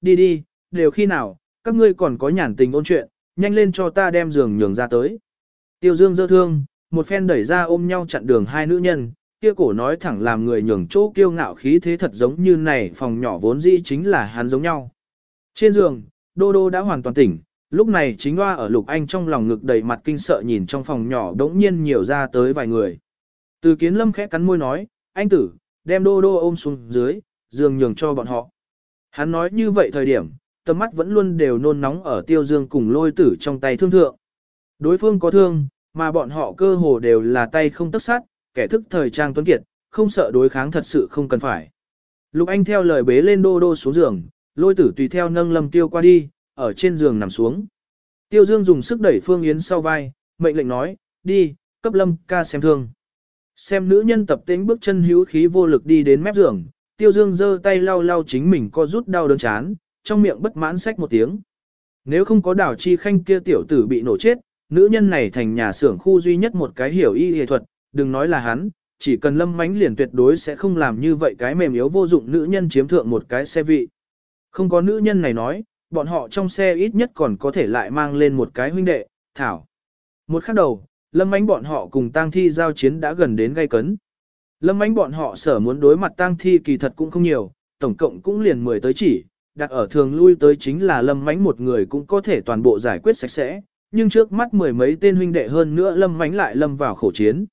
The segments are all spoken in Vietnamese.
đi đi, đều khi nào, các ngươi còn có nhàn tình ôn chuyện, nhanh lên cho ta đem giường nhường ra tới. Tiêu Dương dơ thương, một phen đẩy ra ôm nhau chặn đường hai nữ nhân, kia cổ nói thẳng làm người nhường chỗ kiêu ngạo khí thế thật giống như này phòng nhỏ vốn dĩ chính là hắn giống nhau. Trên giường, Đô Đô đã hoàn toàn tỉnh, lúc này chính hoa ở Lục Anh trong lòng ngực đầy mặt kinh sợ nhìn trong phòng nhỏ đống nhiên nhiều ra tới vài người. Từ kiến lâm khẽ cắn môi nói, anh tử, đem Đô Đô ôm xuống dưới, giường nhường cho bọn họ. Hắn nói như vậy thời điểm, tầm mắt vẫn luôn đều nôn nóng ở tiêu dương cùng lôi tử trong tay thương thượng. Đối phương có thương, mà bọn họ cơ hồ đều là tay không tất sát, kẻ thức thời trang tuấn kiệt, không sợ đối kháng thật sự không cần phải. Lục Anh theo lời bế lên đô đô xuống giường, lôi tử tùy theo nâng lâm tiêu qua đi, ở trên giường nằm xuống. Tiêu Dương dùng sức đẩy Phương Yến sau vai, mệnh lệnh nói, đi, cấp lâm ca xem thương. Xem nữ nhân tập tính bước chân hữu khí vô lực đi đến mép giường, Tiêu Dương giơ tay lau lau chính mình co rút đau đớn chán, trong miệng bất mãn sách một tiếng. Nếu không có đảo chi khanh kia tiểu tử bị nổ chết, nữ nhân này thành nhà xưởng khu duy nhất một cái hiểu y y thuật, đừng nói là hắn, chỉ cần lâm mánh liền tuyệt đối sẽ không làm như vậy cái mềm yếu vô dụng nữ nhân chiếm thượng một cái xe vị. Không có nữ nhân này nói, bọn họ trong xe ít nhất còn có thể lại mang lên một cái huynh đệ, thảo. Một khắc đầu, lâm mánh bọn họ cùng tang thi giao chiến đã gần đến gây cấn. Lâm ánh bọn họ sở muốn đối mặt tang thi kỳ thật cũng không nhiều, tổng cộng cũng liền 10 tới chỉ, đặt ở thường lui tới chính là lâm mánh một người cũng có thể toàn bộ giải quyết sạch sẽ, nhưng trước mắt mười mấy tên huynh đệ hơn nữa lâm mánh lại lâm vào khổ chiến.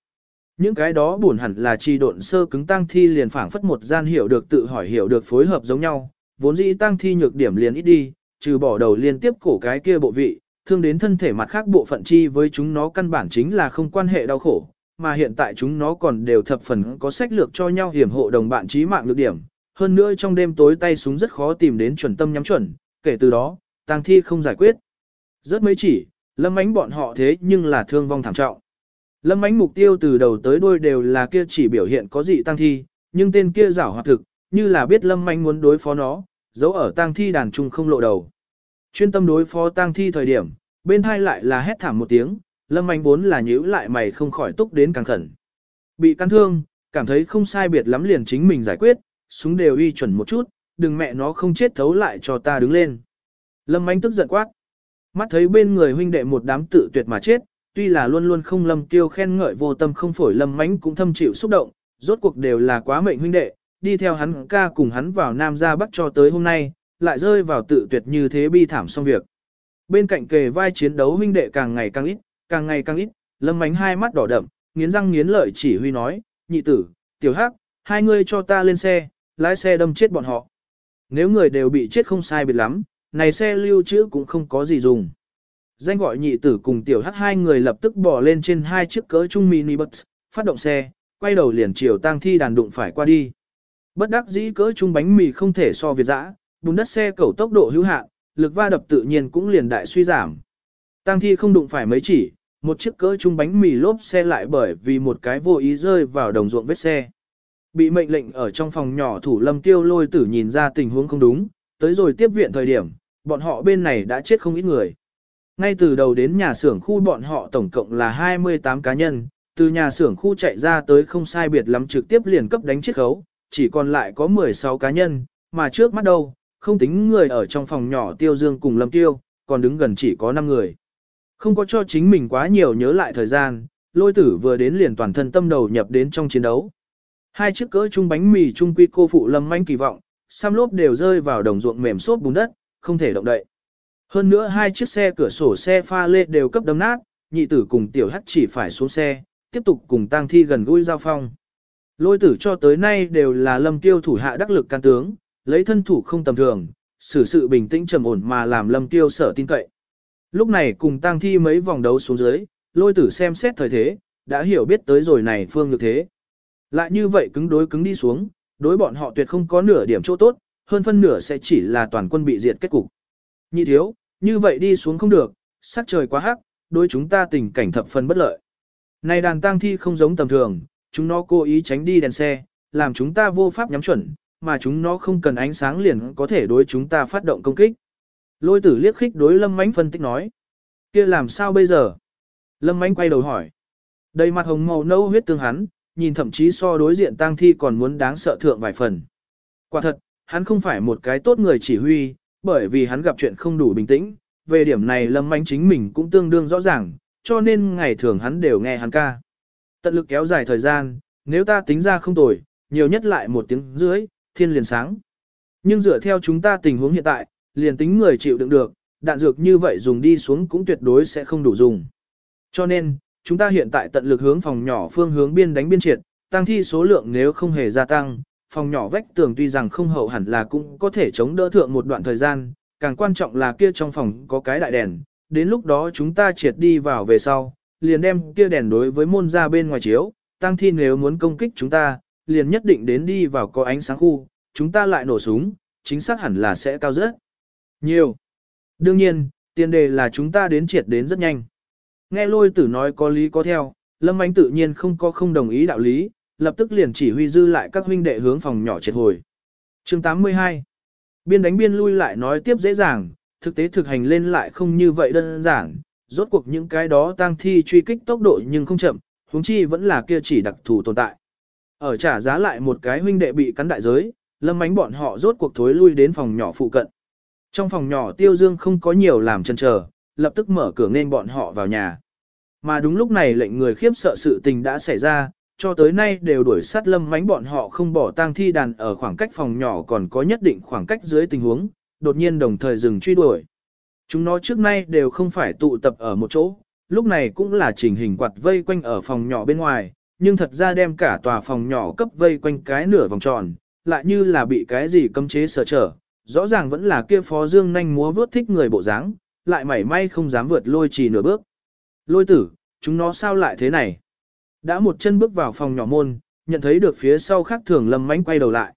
Những cái đó buồn hẳn là chi độn sơ cứng tăng thi liền phảng phất một gian hiểu được tự hỏi hiểu được phối hợp giống nhau, vốn dĩ tăng thi nhược điểm liền ít đi, trừ bỏ đầu liên tiếp cổ cái kia bộ vị, thương đến thân thể mặt khác bộ phận chi với chúng nó căn bản chính là không quan hệ đau khổ, mà hiện tại chúng nó còn đều thập phần có sách lược cho nhau hiểm hộ đồng bạn trí mạng lược điểm, hơn nữa trong đêm tối tay súng rất khó tìm đến chuẩn tâm nhắm chuẩn, kể từ đó, tăng thi không giải quyết. Rất mấy chỉ, lâm ánh bọn họ thế nhưng là thương vong thảm trọng. Lâm ánh mục tiêu từ đầu tới đuôi đều là kia chỉ biểu hiện có dị tăng thi, nhưng tên kia giảo hoạt thực, như là biết lâm ánh muốn đối phó nó, giấu ở tăng thi đàn trung không lộ đầu. Chuyên tâm đối phó tăng thi thời điểm, bên hai lại là hét thảm một tiếng, lâm Anh vốn là nhíu lại mày không khỏi túc đến càng khẩn. Bị căn thương, cảm thấy không sai biệt lắm liền chính mình giải quyết, súng đều uy chuẩn một chút, đừng mẹ nó không chết thấu lại cho ta đứng lên. Lâm Anh tức giận quát. Mắt thấy bên người huynh đệ một đám tự tuyệt mà chết, tuy là luôn luôn không lâm tiêu khen ngợi vô tâm không phổi lâm mánh cũng thâm chịu xúc động, rốt cuộc đều là quá mệnh huynh đệ, đi theo hắn ca cùng hắn vào Nam ra Bắc cho tới hôm nay, lại rơi vào tự tuyệt như thế bi thảm xong việc. Bên cạnh kề vai chiến đấu huynh đệ càng ngày càng ít, càng ngày càng ít, lâm mánh hai mắt đỏ đậm, nghiến răng nghiến lợi chỉ huy nói, nhị tử, tiểu hắc, hai ngươi cho ta lên xe, lái xe đâm chết bọn họ. Nếu người đều bị chết không sai biệt lắm, này xe lưu trữ cũng không có gì dùng. Danh gọi nhị tử cùng tiểu hắc hai người lập tức bỏ lên trên hai chiếc cỡ trung mini bus, phát động xe, quay đầu liền chiều tang thi đàn đụng phải qua đi. Bất đắc dĩ cỡ trung bánh mì không thể so việt dã, bùn đất xe cầu tốc độ hữu hạn, lực va đập tự nhiên cũng liền đại suy giảm. Tang thi không đụng phải mấy chỉ, một chiếc cỡ trung bánh mì lốp xe lại bởi vì một cái vô ý rơi vào đồng ruộng vết xe. Bị mệnh lệnh ở trong phòng nhỏ thủ lâm tiêu lôi tử nhìn ra tình huống không đúng, tới rồi tiếp viện thời điểm, bọn họ bên này đã chết không ít người. Ngay từ đầu đến nhà xưởng khu bọn họ tổng cộng là 28 cá nhân, từ nhà xưởng khu chạy ra tới không sai biệt lắm trực tiếp liền cấp đánh chiết khấu, chỉ còn lại có 16 cá nhân, mà trước mắt đâu, không tính người ở trong phòng nhỏ tiêu dương cùng lâm tiêu, còn đứng gần chỉ có 5 người. Không có cho chính mình quá nhiều nhớ lại thời gian, lôi tử vừa đến liền toàn thân tâm đầu nhập đến trong chiến đấu. Hai chiếc cỡ chung bánh mì chung quy cô phụ lâm manh kỳ vọng, sam lốp đều rơi vào đồng ruộng mềm xốp bùn đất, không thể động đậy. Hơn nữa hai chiếc xe cửa sổ xe pha lê đều cấp đấm nát, nhị tử cùng tiểu hắc chỉ phải xuống xe, tiếp tục cùng tang thi gần gũi giao phong. Lôi tử cho tới nay đều là lâm tiêu thủ hạ đắc lực can tướng, lấy thân thủ không tầm thường, xử sự bình tĩnh trầm ổn mà làm lâm tiêu sở tin cậy. Lúc này cùng tang thi mấy vòng đấu xuống dưới, lôi tử xem xét thời thế, đã hiểu biết tới rồi này phương như thế. Lại như vậy cứng đối cứng đi xuống, đối bọn họ tuyệt không có nửa điểm chỗ tốt, hơn phân nửa sẽ chỉ là toàn quân bị diệt kết cục. Nhị thiếu, như vậy đi xuống không được, sắc trời quá hắc, đối chúng ta tình cảnh thập phần bất lợi. Này đàn tang thi không giống tầm thường, chúng nó cố ý tránh đi đèn xe, làm chúng ta vô pháp nhắm chuẩn, mà chúng nó không cần ánh sáng liền có thể đối chúng ta phát động công kích. Lôi tử liếc khích đối Lâm Mánh phân tích nói. kia làm sao bây giờ? Lâm Mánh quay đầu hỏi. Đầy mặt hồng màu nâu huyết tương hắn, nhìn thậm chí so đối diện tang thi còn muốn đáng sợ thượng vài phần. Quả thật, hắn không phải một cái tốt người chỉ huy, bởi vì hắn gặp chuyện không đủ bình tĩnh, về điểm này Lâm Mánh chính mình cũng tương đương rõ ràng, cho nên ngày thường hắn đều nghe hắn ca. Tận lực kéo dài thời gian, nếu ta tính ra không tồi, nhiều nhất lại một tiếng dưới, thiên liền sáng. Nhưng dựa theo chúng ta tình huống hiện tại, liền tính người chịu đựng được, đạn dược như vậy dùng đi xuống cũng tuyệt đối sẽ không đủ dùng. Cho nên, chúng ta hiện tại tận lực hướng phòng nhỏ phương hướng biên đánh biên triệt, tăng thi số lượng nếu không hề gia tăng, phòng nhỏ vách tường tuy rằng không hậu hẳn là cũng có thể chống đỡ thượng một đoạn thời gian, càng quan trọng là kia trong phòng có cái đại đèn, đến lúc đó chúng ta triệt đi vào về sau, liền đem kia đèn đối với môn ra bên ngoài chiếu, tăng thi nếu muốn công kích chúng ta, liền nhất định đến đi vào có ánh sáng khu, chúng ta lại nổ súng, chính xác hẳn là sẽ cao rất nhiều. Đương nhiên, tiền đề là chúng ta đến triệt đến rất nhanh. Nghe lôi tử nói có lý có theo, Lâm Anh tự nhiên không có không đồng ý đạo lý, lập tức liền chỉ huy dư lại các huynh đệ hướng phòng nhỏ triệt hồi. chương 82 Biên đánh biên lui lại nói tiếp dễ dàng, thực tế thực hành lên lại không như vậy đơn giản, rốt cuộc những cái đó tăng thi truy kích tốc độ nhưng không chậm, huống chi vẫn là kia chỉ đặc thù tồn tại. Ở trả giá lại một cái huynh đệ bị cắn đại giới, lâm ánh bọn họ rốt cuộc thối lui đến phòng nhỏ phụ cận. Trong phòng nhỏ tiêu dương không có nhiều làm chân chờ, lập tức mở cửa nên bọn họ vào nhà. Mà đúng lúc này lệnh người khiếp sợ sự tình đã xảy ra, cho tới nay đều đuổi sát lâm mánh bọn họ không bỏ tang thi đàn ở khoảng cách phòng nhỏ còn có nhất định khoảng cách dưới tình huống, đột nhiên đồng thời dừng truy đuổi. Chúng nó trước nay đều không phải tụ tập ở một chỗ, lúc này cũng là chỉnh hình quạt vây quanh ở phòng nhỏ bên ngoài, nhưng thật ra đem cả tòa phòng nhỏ cấp vây quanh cái nửa vòng tròn, lại như là bị cái gì cấm chế sở trở, rõ ràng vẫn là kia phó dương nhanh múa vướt thích người bộ dáng, lại mảy may không dám vượt lôi trì nửa bước. Lôi tử, chúng nó sao lại thế này? Đã một chân bước vào phòng nhỏ môn, nhận thấy được phía sau khác thường lâm mánh quay đầu lại.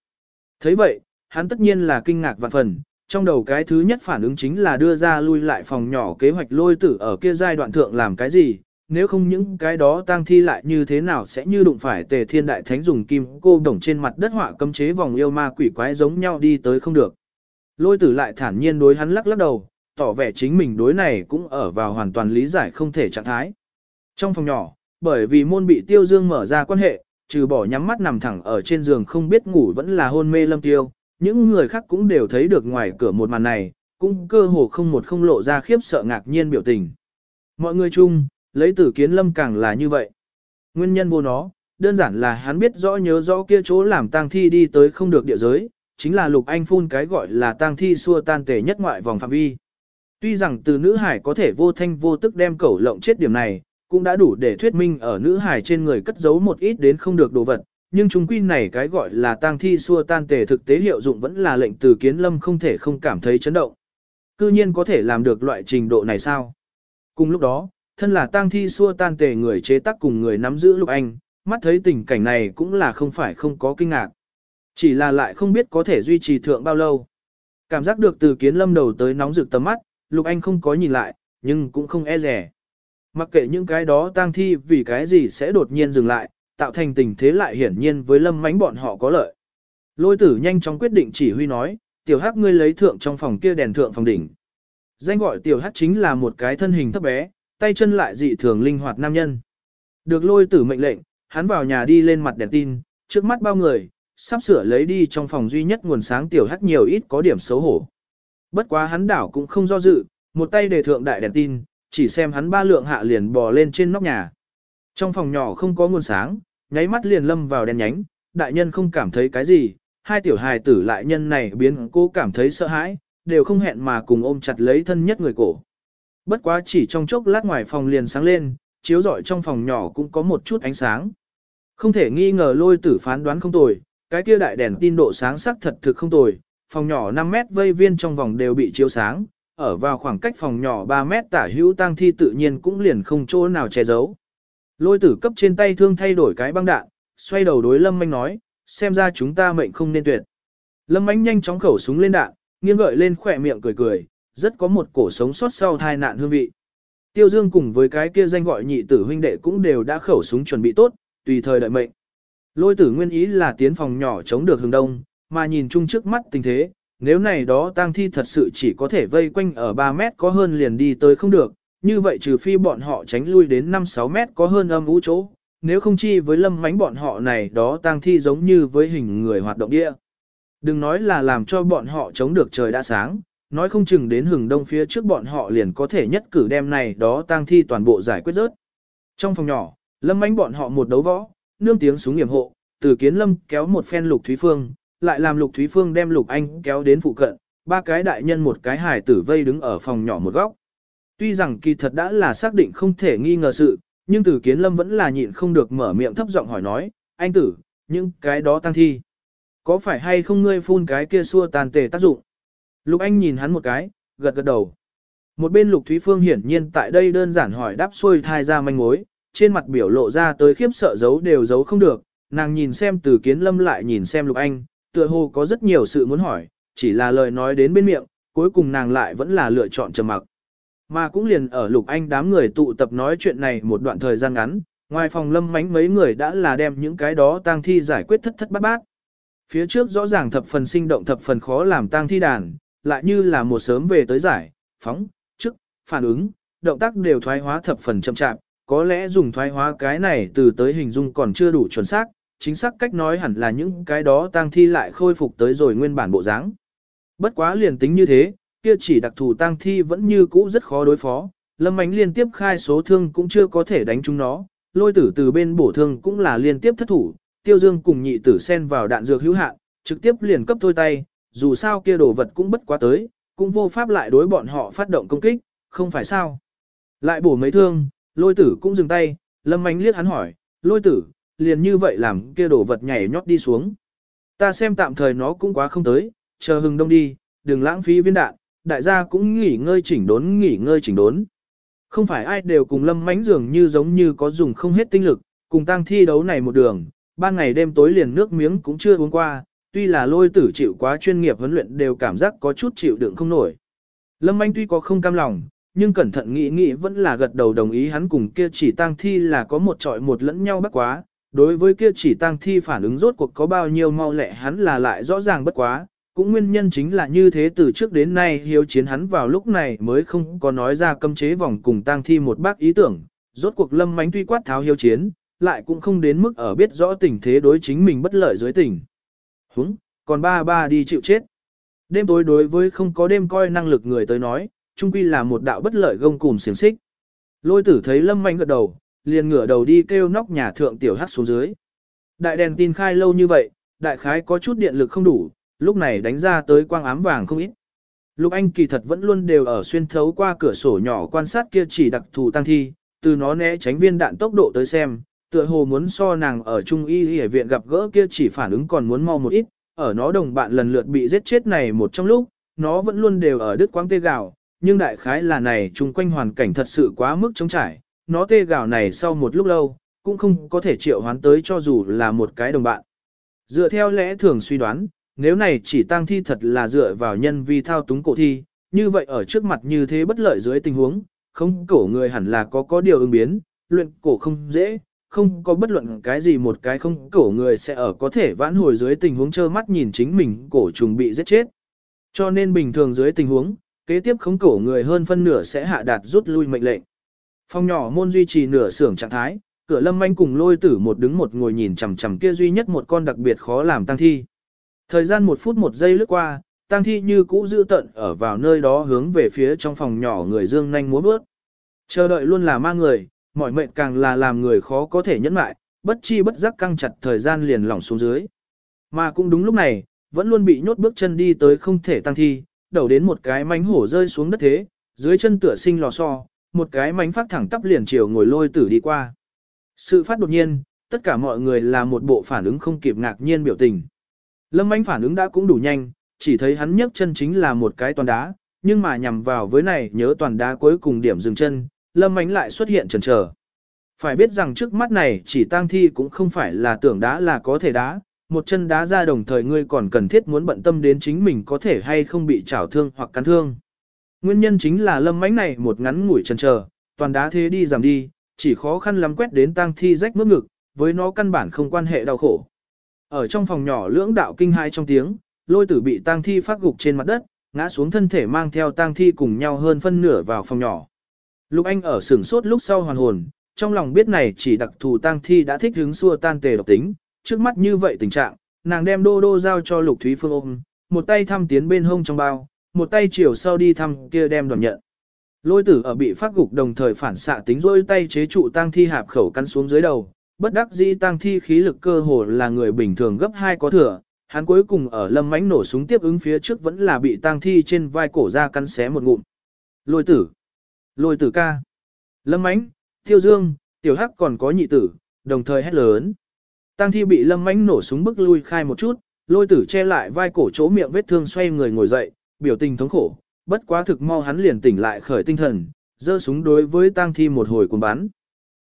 thấy vậy, hắn tất nhiên là kinh ngạc vạn phần, trong đầu cái thứ nhất phản ứng chính là đưa ra lui lại phòng nhỏ kế hoạch lôi tử ở kia giai đoạn thượng làm cái gì, nếu không những cái đó tang thi lại như thế nào sẽ như đụng phải tề thiên đại thánh dùng kim cô đồng trên mặt đất họa cấm chế vòng yêu ma quỷ quái giống nhau đi tới không được. Lôi tử lại thản nhiên đối hắn lắc lắc đầu, tỏ vẻ chính mình đối này cũng ở vào hoàn toàn lý giải không thể trạng thái. Trong phòng nhỏ, bởi vì môn bị tiêu dương mở ra quan hệ, trừ bỏ nhắm mắt nằm thẳng ở trên giường không biết ngủ vẫn là hôn mê lâm tiêu, những người khác cũng đều thấy được ngoài cửa một màn này, cũng cơ hồ không một không lộ ra khiếp sợ ngạc nhiên biểu tình. Mọi người chung, lấy tử kiến lâm càng là như vậy. Nguyên nhân vô nó, đơn giản là hắn biết rõ nhớ rõ kia chỗ làm tang thi đi tới không được địa giới, chính là lục anh phun cái gọi là tang thi xua tan tề nhất ngoại vòng phạm vi. Tuy rằng từ nữ hải có thể vô thanh vô tức đem cẩu lộng chết điểm này, cũng đã đủ để thuyết minh ở nữ hải trên người cất giấu một ít đến không được đồ vật, nhưng chúng quy này cái gọi là tang thi xua tan tề thực tế hiệu dụng vẫn là lệnh từ kiến lâm không thể không cảm thấy chấn động. Cư nhiên có thể làm được loại trình độ này sao? Cùng lúc đó, thân là tang thi xua tan tề người chế tác cùng người nắm giữ lục anh, mắt thấy tình cảnh này cũng là không phải không có kinh ngạc. Chỉ là lại không biết có thể duy trì thượng bao lâu. Cảm giác được từ kiến lâm đầu tới nóng rực tầm mắt, lục anh không có nhìn lại, nhưng cũng không e rẻ. Mặc kệ những cái đó tang thi vì cái gì sẽ đột nhiên dừng lại, tạo thành tình thế lại hiển nhiên với lâm mánh bọn họ có lợi. Lôi tử nhanh chóng quyết định chỉ huy nói, tiểu hắc ngươi lấy thượng trong phòng kia đèn thượng phòng đỉnh. Danh gọi tiểu hắc chính là một cái thân hình thấp bé, tay chân lại dị thường linh hoạt nam nhân. Được lôi tử mệnh lệnh, hắn vào nhà đi lên mặt đèn tin, trước mắt bao người, sắp sửa lấy đi trong phòng duy nhất nguồn sáng tiểu hắc nhiều ít có điểm xấu hổ. Bất quá hắn đảo cũng không do dự, một tay đề thượng đại đèn tin, chỉ xem hắn ba lượng hạ liền bò lên trên nóc nhà. Trong phòng nhỏ không có nguồn sáng, nháy mắt liền lâm vào đèn nhánh, đại nhân không cảm thấy cái gì, hai tiểu hài tử lại nhân này biến cô cảm thấy sợ hãi, đều không hẹn mà cùng ôm chặt lấy thân nhất người cổ. Bất quá chỉ trong chốc lát ngoài phòng liền sáng lên, chiếu rọi trong phòng nhỏ cũng có một chút ánh sáng. Không thể nghi ngờ lôi tử phán đoán không tồi, cái kia đại đèn tin độ sáng sắc thật thực không tồi, phòng nhỏ 5 mét vây viên trong vòng đều bị chiếu sáng, ở vào khoảng cách phòng nhỏ 3 mét tả hữu tang thi tự nhiên cũng liền không chỗ nào che giấu. Lôi tử cấp trên tay thương thay đổi cái băng đạn, xoay đầu đối Lâm Manh nói, xem ra chúng ta mệnh không nên tuyệt. Lâm Manh nhanh chóng khẩu súng lên đạn, nghiêng gợi lên khỏe miệng cười cười, rất có một cổ sống sót sau tai nạn hương vị. Tiêu Dương cùng với cái kia danh gọi nhị tử huynh đệ cũng đều đã khẩu súng chuẩn bị tốt, tùy thời đợi mệnh. Lôi tử nguyên ý là tiến phòng nhỏ chống được hướng đông, mà nhìn chung trước mắt tình thế, nếu này đó tang thi thật sự chỉ có thể vây quanh ở 3 mét có hơn liền đi tới không được, như vậy trừ phi bọn họ tránh lui đến 5-6 mét có hơn âm ú chỗ, nếu không chi với lâm mánh bọn họ này đó tang thi giống như với hình người hoạt động địa. Đừng nói là làm cho bọn họ chống được trời đã sáng, nói không chừng đến hừng đông phía trước bọn họ liền có thể nhất cử đem này đó tang thi toàn bộ giải quyết rớt. Trong phòng nhỏ, lâm mánh bọn họ một đấu võ, nương tiếng súng nghiệm hộ, từ kiến lâm kéo một phen lục thúy phương, lại làm lục thúy phương đem lục anh kéo đến phụ cận, ba cái đại nhân một cái hài tử vây đứng ở phòng nhỏ một góc. Tuy rằng kỳ thật đã là xác định không thể nghi ngờ sự, nhưng từ kiến lâm vẫn là nhịn không được mở miệng thấp giọng hỏi nói, anh tử, những cái đó tăng thi. Có phải hay không ngươi phun cái kia xua tàn tề tác dụng? Lục anh nhìn hắn một cái, gật gật đầu. Một bên lục thúy phương hiển nhiên tại đây đơn giản hỏi đáp xuôi thai ra manh mối, trên mặt biểu lộ ra tới khiếp sợ giấu đều giấu không được, nàng nhìn xem từ kiến lâm lại nhìn xem lục anh, tựa hồ có rất nhiều sự muốn hỏi, chỉ là lời nói đến bên miệng, cuối cùng nàng lại vẫn là lựa chọn trầm mặc. Mà cũng liền ở lục anh đám người tụ tập nói chuyện này một đoạn thời gian ngắn, ngoài phòng lâm mánh mấy người đã là đem những cái đó tang thi giải quyết thất thất bát bát. Phía trước rõ ràng thập phần sinh động thập phần khó làm tang thi đàn, lại như là một sớm về tới giải, phóng, chức, phản ứng, động tác đều thoái hóa thập phần chậm chạp, có lẽ dùng thoái hóa cái này từ tới hình dung còn chưa đủ chuẩn xác, chính xác cách nói hẳn là những cái đó tang thi lại khôi phục tới rồi nguyên bản bộ dáng. Bất quá liền tính như thế, kia chỉ đặc thù tang thi vẫn như cũ rất khó đối phó, lâm ánh liên tiếp khai số thương cũng chưa có thể đánh chúng nó, lôi tử từ bên bổ thương cũng là liên tiếp thất thủ, tiêu dương cùng nhị tử xen vào đạn dược hữu hạn, trực tiếp liền cấp thôi tay, dù sao kia đồ vật cũng bất quá tới, cũng vô pháp lại đối bọn họ phát động công kích, không phải sao. Lại bổ mấy thương, lôi tử cũng dừng tay, lâm ánh liếc hắn hỏi, lôi tử, liền như vậy làm kia đổ vật nhảy nhót đi xuống. Ta xem tạm thời nó cũng quá không tới, chờ hừng đông đi, đừng lãng phí viên đạn, đại gia cũng nghỉ ngơi chỉnh đốn nghỉ ngơi chỉnh đốn. Không phải ai đều cùng lâm mánh dường như giống như có dùng không hết tinh lực, cùng tăng thi đấu này một đường, ban ngày đêm tối liền nước miếng cũng chưa uống qua, tuy là lôi tử chịu quá chuyên nghiệp huấn luyện đều cảm giác có chút chịu đựng không nổi. Lâm Anh tuy có không cam lòng, nhưng cẩn thận nghĩ nghĩ vẫn là gật đầu đồng ý hắn cùng kia chỉ tang thi là có một trọi một lẫn nhau bất quá, đối với kia chỉ tang thi phản ứng rốt cuộc có bao nhiêu mau lẹ hắn là lại rõ ràng bất quá, cũng nguyên nhân chính là như thế từ trước đến nay hiếu chiến hắn vào lúc này mới không có nói ra cấm chế vòng cùng tang thi một bác ý tưởng, rốt cuộc lâm mánh tuy quát tháo hiếu chiến, lại cũng không đến mức ở biết rõ tình thế đối chính mình bất lợi dưới tình. Húng, còn ba ba đi chịu chết. Đêm tối đối với không có đêm coi năng lực người tới nói, trung quy là một đạo bất lợi gông cùm xiềng xích. Lôi tử thấy lâm manh gật đầu, liền ngửa đầu đi kêu nóc nhà thượng tiểu hát xuống dưới. Đại đèn tin khai lâu như vậy, đại khái có chút điện lực không đủ, lúc này đánh ra tới quang ám vàng không ít. Lục Anh kỳ thật vẫn luôn đều ở xuyên thấu qua cửa sổ nhỏ quan sát kia chỉ đặc thù tăng thi, từ nó né tránh viên đạn tốc độ tới xem, tựa hồ muốn so nàng ở trung y y viện gặp gỡ kia chỉ phản ứng còn muốn mau một ít, ở nó đồng bạn lần lượt bị giết chết này một trong lúc, nó vẫn luôn đều ở đứt quãng tê gạo, nhưng đại khái là này chung quanh hoàn cảnh thật sự quá mức chống trải, nó tê gạo này sau một lúc lâu, cũng không có thể triệu hoán tới cho dù là một cái đồng bạn. Dựa theo lẽ thường suy đoán, nếu này chỉ tang thi thật là dựa vào nhân vi thao túng cổ thi, như vậy ở trước mặt như thế bất lợi dưới tình huống, không cổ người hẳn là có có điều ứng biến, luyện cổ không dễ, không có bất luận cái gì một cái không cổ người sẽ ở có thể vãn hồi dưới tình huống trơ mắt nhìn chính mình cổ trùng bị giết chết. Cho nên bình thường dưới tình huống, kế tiếp khống cổ người hơn phân nửa sẽ hạ đạt rút lui mệnh lệnh. Phòng nhỏ môn duy trì nửa xưởng trạng thái, cửa lâm manh cùng lôi tử một đứng một ngồi nhìn chằm chằm kia duy nhất một con đặc biệt khó làm tăng thi. Thời gian một phút một giây lướt qua, tăng thi như cũ giữ tận ở vào nơi đó hướng về phía trong phòng nhỏ người dương nhanh múa bước. Chờ đợi luôn là ma người, mọi mệnh càng là làm người khó có thể nhẫn lại, bất chi bất giác căng chặt thời gian liền lỏng xuống dưới. Mà cũng đúng lúc này, vẫn luôn bị nhốt bước chân đi tới không thể tăng thi, đầu đến một cái mánh hổ rơi xuống đất thế, dưới chân tựa sinh lò xo, một cái mánh phát thẳng tắp liền chiều ngồi lôi tử đi qua. Sự phát đột nhiên, tất cả mọi người là một bộ phản ứng không kịp ngạc nhiên biểu tình. Lâm mánh phản ứng đã cũng đủ nhanh, chỉ thấy hắn nhấc chân chính là một cái toàn đá, nhưng mà nhằm vào với này nhớ toàn đá cuối cùng điểm dừng chân, Lâm mánh lại xuất hiện chần chờ. Phải biết rằng trước mắt này chỉ tang thi cũng không phải là tưởng đá là có thể đá, một chân đá ra đồng thời ngươi còn cần thiết muốn bận tâm đến chính mình có thể hay không bị trảo thương hoặc cắn thương. Nguyên nhân chính là lâm mánh này một ngắn ngủi chân chờ, toàn đá thế đi giảm đi, chỉ khó khăn lắm quét đến tang thi rách mướp ngực, với nó căn bản không quan hệ đau khổ. Ở trong phòng nhỏ lưỡng đạo kinh hai trong tiếng, lôi tử bị tang thi phát gục trên mặt đất, ngã xuống thân thể mang theo tang thi cùng nhau hơn phân nửa vào phòng nhỏ. Lục Anh ở sửng sốt lúc sau hoàn hồn, trong lòng biết này chỉ đặc thù tang thi đã thích hứng xua tan tề độc tính, trước mắt như vậy tình trạng, nàng đem đô đô giao cho Lục Thúy Phương ôm, một tay thăm tiến bên hông trong bao, một tay chiều sau đi thăm kia đem đoàn nhận. Lôi tử ở bị phát gục đồng thời phản xạ tính rôi tay chế trụ tang thi hạp khẩu cắn xuống dưới đầu, bất đắc dĩ tang thi khí lực cơ hồ là người bình thường gấp hai có thừa, hắn cuối cùng ở lâm mánh nổ súng tiếp ứng phía trước vẫn là bị tang thi trên vai cổ ra cắn xé một ngụm. Lôi tử, lôi tử ca, lâm mánh, tiêu dương, tiểu hắc còn có nhị tử, đồng thời hét lớn. Tang thi bị lâm mánh nổ súng bức lui khai một chút, lôi tử che lại vai cổ chỗ miệng vết thương xoay người ngồi dậy, biểu tình thống khổ, bất quá thực mau hắn liền tỉnh lại khởi tinh thần, giơ súng đối với tang thi một hồi cuồng bắn.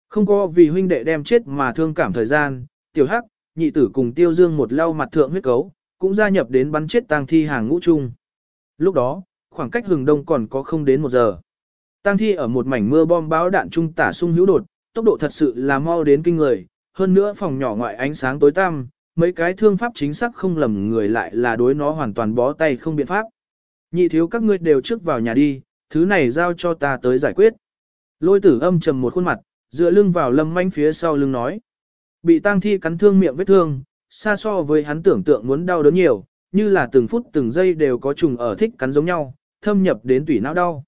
Không có vì huynh đệ đem chết mà thương cảm thời gian, tiểu hắc, nhị tử cùng tiêu dương một lau mặt thượng huyết cấu, cũng gia nhập đến bắn chết tang thi hàng ngũ chung. Lúc đó, khoảng cách hừng đông còn có không đến một giờ. Tang thi ở một mảnh mưa bom báo đạn trung tả sung hữu đột, tốc độ thật sự là mau đến kinh người, hơn nữa phòng nhỏ ngoại ánh sáng tối tăm, mấy cái thương pháp chính xác không lầm người lại là đối nó hoàn toàn bó tay không biện pháp. Nhị thiếu các ngươi đều trước vào nhà đi, thứ này giao cho ta tới giải quyết. Lôi tử âm trầm một khuôn mặt, dựa lưng vào lâm manh phía sau lưng nói. Bị tang thi cắn thương miệng vết thương, xa so với hắn tưởng tượng muốn đau đớn nhiều, như là từng phút từng giây đều có trùng ở thích cắn giống nhau, thâm nhập đến tủy não đau.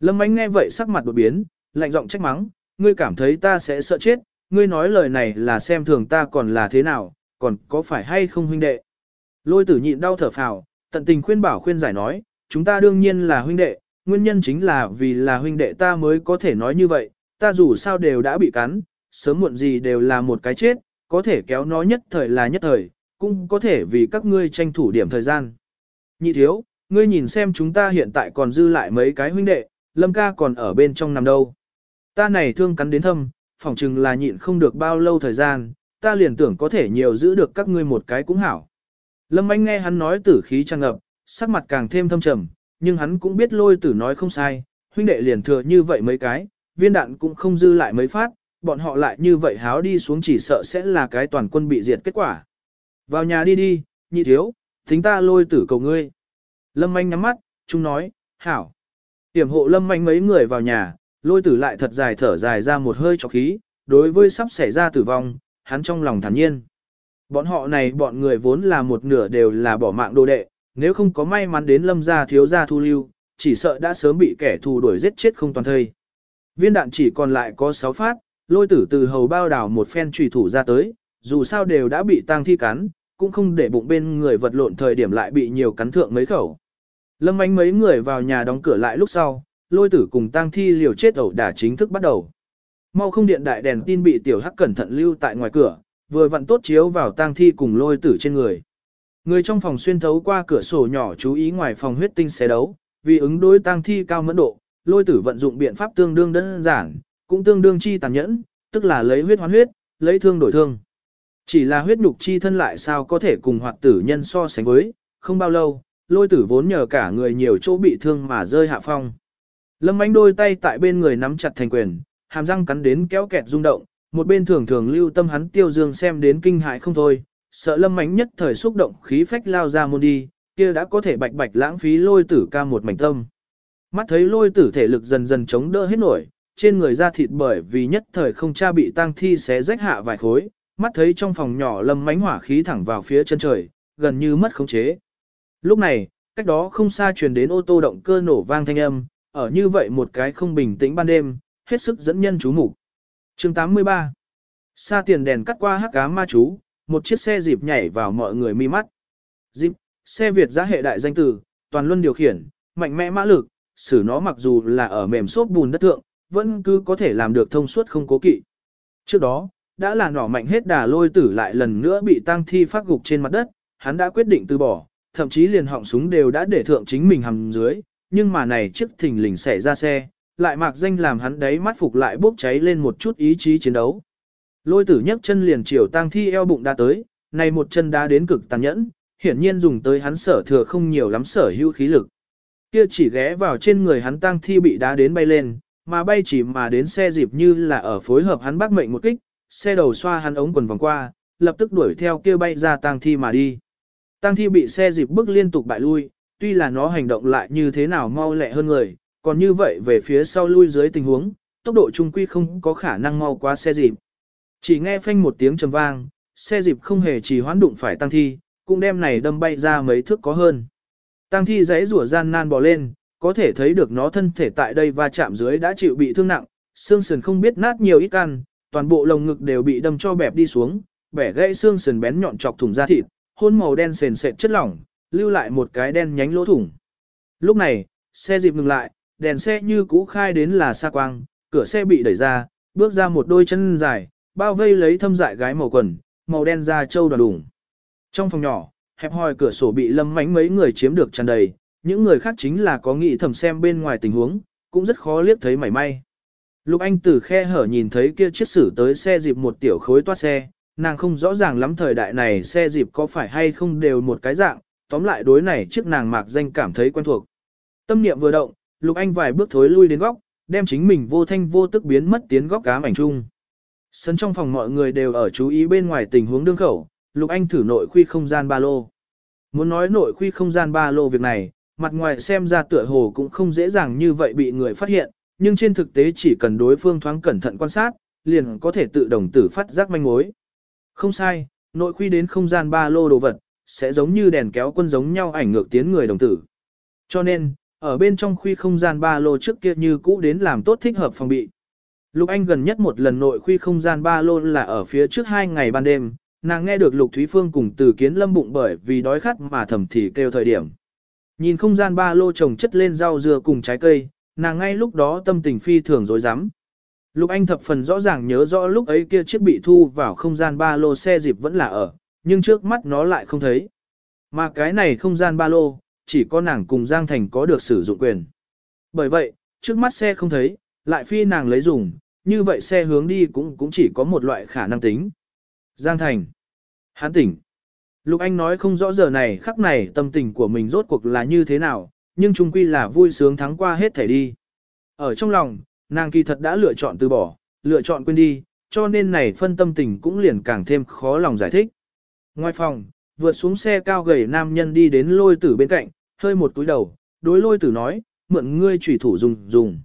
Lâm anh nghe vậy sắc mặt đột biến, lạnh giọng trách mắng, ngươi cảm thấy ta sẽ sợ chết, ngươi nói lời này là xem thường ta còn là thế nào, còn có phải hay không huynh đệ. Lôi tử nhịn đau thở phào, tận tình khuyên bảo khuyên giải nói, chúng ta đương nhiên là huynh đệ, nguyên nhân chính là vì là huynh đệ ta mới có thể nói như vậy, ta dù sao đều đã bị cắn, sớm muộn gì đều là một cái chết, có thể kéo nó nhất thời là nhất thời, cũng có thể vì các ngươi tranh thủ điểm thời gian. Nhị thiếu, ngươi nhìn xem chúng ta hiện tại còn dư lại mấy cái huynh đệ, lâm ca còn ở bên trong nằm đâu. Ta này thương cắn đến thâm, phỏng chừng là nhịn không được bao lâu thời gian, ta liền tưởng có thể nhiều giữ được các ngươi một cái cũng hảo. Lâm Anh nghe hắn nói tử khí tràn ngập, sắc mặt càng thêm thâm trầm, nhưng hắn cũng biết lôi tử nói không sai, huynh đệ liền thừa như vậy mấy cái, viên đạn cũng không dư lại mấy phát, bọn họ lại như vậy háo đi xuống chỉ sợ sẽ là cái toàn quân bị diệt kết quả. Vào nhà đi đi, nhị thiếu, tính ta lôi tử cầu ngươi. Lâm Anh nhắm mắt, chúng nói, hảo. Tiểm hộ Lâm Anh mấy người vào nhà, lôi tử lại thật dài thở dài ra một hơi cho khí, đối với sắp xảy ra tử vong, hắn trong lòng thản nhiên. Bọn họ này bọn người vốn là một nửa đều là bỏ mạng đồ đệ, nếu không có may mắn đến lâm gia thiếu gia thu lưu, chỉ sợ đã sớm bị kẻ thù đuổi giết chết không toàn thây. Viên đạn chỉ còn lại có 6 phát, lôi tử từ hầu bao đảo một phen trùy thủ ra tới, dù sao đều đã bị tang thi cắn, cũng không để bụng bên người vật lộn thời điểm lại bị nhiều cắn thượng mấy khẩu. Lâm ánh mấy người vào nhà đóng cửa lại lúc sau, lôi tử cùng tang thi liều chết ẩu đả chính thức bắt đầu. Mau không điện đại đèn tin bị tiểu hắc cẩn thận lưu tại ngoài cửa, vừa vặn tốt chiếu vào tang thi cùng lôi tử trên người. Người trong phòng xuyên thấu qua cửa sổ nhỏ chú ý ngoài phòng huyết tinh xé đấu, vì ứng đối tang thi cao mẫn độ, lôi tử vận dụng biện pháp tương đương đơn giản, cũng tương đương chi tàn nhẫn, tức là lấy huyết hoán huyết, lấy thương đổi thương. Chỉ là huyết nhục chi thân lại sao có thể cùng hoạt tử nhân so sánh với, không bao lâu, lôi tử vốn nhờ cả người nhiều chỗ bị thương mà rơi hạ phong. Lâm ánh đôi tay tại bên người nắm chặt thành quyền, hàm răng cắn đến kéo kẹt rung động, một bên thường thường lưu tâm hắn tiêu dương xem đến kinh hại không thôi, sợ lâm ánh nhất thời xúc động khí phách lao ra môn đi, kia đã có thể bạch bạch lãng phí lôi tử ca một mảnh tâm. Mắt thấy lôi tử thể lực dần dần chống đỡ hết nổi, trên người da thịt bởi vì nhất thời không cha bị tang thi xé rách hạ vài khối, mắt thấy trong phòng nhỏ lâm Ánh hỏa khí thẳng vào phía chân trời, gần như mất khống chế. Lúc này, cách đó không xa truyền đến ô tô động cơ nổ vang thanh âm, ở như vậy một cái không bình tĩnh ban đêm, hết sức dẫn nhân chú mục. Chương 83 Xa tiền đèn cắt qua hắc cá ma chú, một chiếc xe dịp nhảy vào mọi người mi mắt. Dịp, xe Việt giá hệ đại danh tử, toàn luân điều khiển, mạnh mẽ mã lực, xử nó mặc dù là ở mềm xốp bùn đất thượng, vẫn cứ có thể làm được thông suốt không cố kỵ. Trước đó, đã là nỏ mạnh hết đà lôi tử lại lần nữa bị tang thi phát gục trên mặt đất, hắn đã quyết định từ bỏ, thậm chí liền họng súng đều đã để thượng chính mình hầm dưới, nhưng mà này chiếc thình lình xảy ra xe, lại mạc danh làm hắn đấy mắt phục lại bốc cháy lên một chút ý chí chiến đấu. Lôi tử nhấc chân liền chiều tang thi eo bụng đã tới, này một chân đá đến cực tàn nhẫn, hiển nhiên dùng tới hắn sở thừa không nhiều lắm sở hữu khí lực. Kia chỉ ghé vào trên người hắn tang thi bị đá đến bay lên, mà bay chỉ mà đến xe dịp như là ở phối hợp hắn bác mệnh một kích, xe đầu xoa hắn ống quần vòng qua, lập tức đuổi theo kia bay ra tang thi mà đi. Tang thi bị xe dịp bước liên tục bại lui, tuy là nó hành động lại như thế nào mau lẹ hơn người, còn như vậy về phía sau lui dưới tình huống, tốc độ trung quy không có khả năng mau qua xe dịp. Chỉ nghe phanh một tiếng trầm vang, xe dịp không hề chỉ hoán đụng phải tăng thi, cũng đem này đâm bay ra mấy thước có hơn. Tăng thi giấy rủa gian nan bò lên, có thể thấy được nó thân thể tại đây va chạm dưới đã chịu bị thương nặng, xương sườn không biết nát nhiều ít căn, toàn bộ lồng ngực đều bị đâm cho bẹp đi xuống, bẻ gãy xương sườn bén nhọn chọc thủng da thịt, hôn màu đen sền sệt chất lỏng, lưu lại một cái đen nhánh lỗ thủng. Lúc này, xe dịp ngừng lại, đèn xe như cũ khai đến là xa quang, cửa xe bị đẩy ra, bước ra một đôi chân dài, bao vây lấy thâm dại gái màu quần, màu đen da trâu đoàn đủng. Trong phòng nhỏ, hẹp hòi cửa sổ bị lâm mánh mấy người chiếm được tràn đầy, những người khác chính là có nghị thầm xem bên ngoài tình huống, cũng rất khó liếc thấy mảy may. Lục Anh từ khe hở nhìn thấy kia chiếc sử tới xe dịp một tiểu khối toa xe, nàng không rõ ràng lắm thời đại này xe dịp có phải hay không đều một cái dạng, tóm lại đối này chiếc nàng mạc danh cảm thấy quen thuộc. Tâm niệm vừa động, Lục Anh vài bước thối lui đến góc, đem chính mình vô thanh vô tức biến mất tiến góc cám ảnh chung. Sân trong phòng mọi người đều ở chú ý bên ngoài tình huống đương khẩu, Lục Anh thử nội khuy không gian ba lô. Muốn nói nội khuy không gian ba lô việc này, mặt ngoài xem ra tựa hồ cũng không dễ dàng như vậy bị người phát hiện, nhưng trên thực tế chỉ cần đối phương thoáng cẩn thận quan sát, liền có thể tự động tử phát giác manh mối. Không sai, nội khuy đến không gian ba lô đồ vật, sẽ giống như đèn kéo quân giống nhau ảnh ngược tiến người đồng tử. Cho nên, ở bên trong khuy không gian ba lô trước kia như cũ đến làm tốt thích hợp phòng bị. Lục Anh gần nhất một lần nội khuy không gian ba lô là ở phía trước hai ngày ban đêm, nàng nghe được Lục Thúy Phương cùng từ kiến lâm bụng bởi vì đói khát mà thầm thì kêu thời điểm. Nhìn không gian ba lô trồng chất lên rau dưa cùng trái cây, nàng ngay lúc đó tâm tình phi thường rối rắm Lục Anh thập phần rõ ràng nhớ rõ lúc ấy kia chiếc bị thu vào không gian ba lô xe dịp vẫn là ở, nhưng trước mắt nó lại không thấy. Mà cái này không gian ba lô, chỉ có nàng cùng Giang Thành có được sử dụng quyền. Bởi vậy, trước mắt xe không thấy, lại phi nàng lấy dùng, như vậy xe hướng đi cũng cũng chỉ có một loại khả năng tính. Giang Thành. Hán tỉnh. Lục Anh nói không rõ giờ này khắc này tâm tình của mình rốt cuộc là như thế nào, nhưng chung quy là vui sướng thắng qua hết thể đi. Ở trong lòng, nàng kỳ thật đã lựa chọn từ bỏ, lựa chọn quên đi, cho nên này phân tâm tình cũng liền càng thêm khó lòng giải thích. Ngoài phòng, vượt xuống xe cao gầy nam nhân đi đến lôi tử bên cạnh, hơi một túi đầu, đối lôi tử nói, mượn ngươi chủy thủ dùng dùng.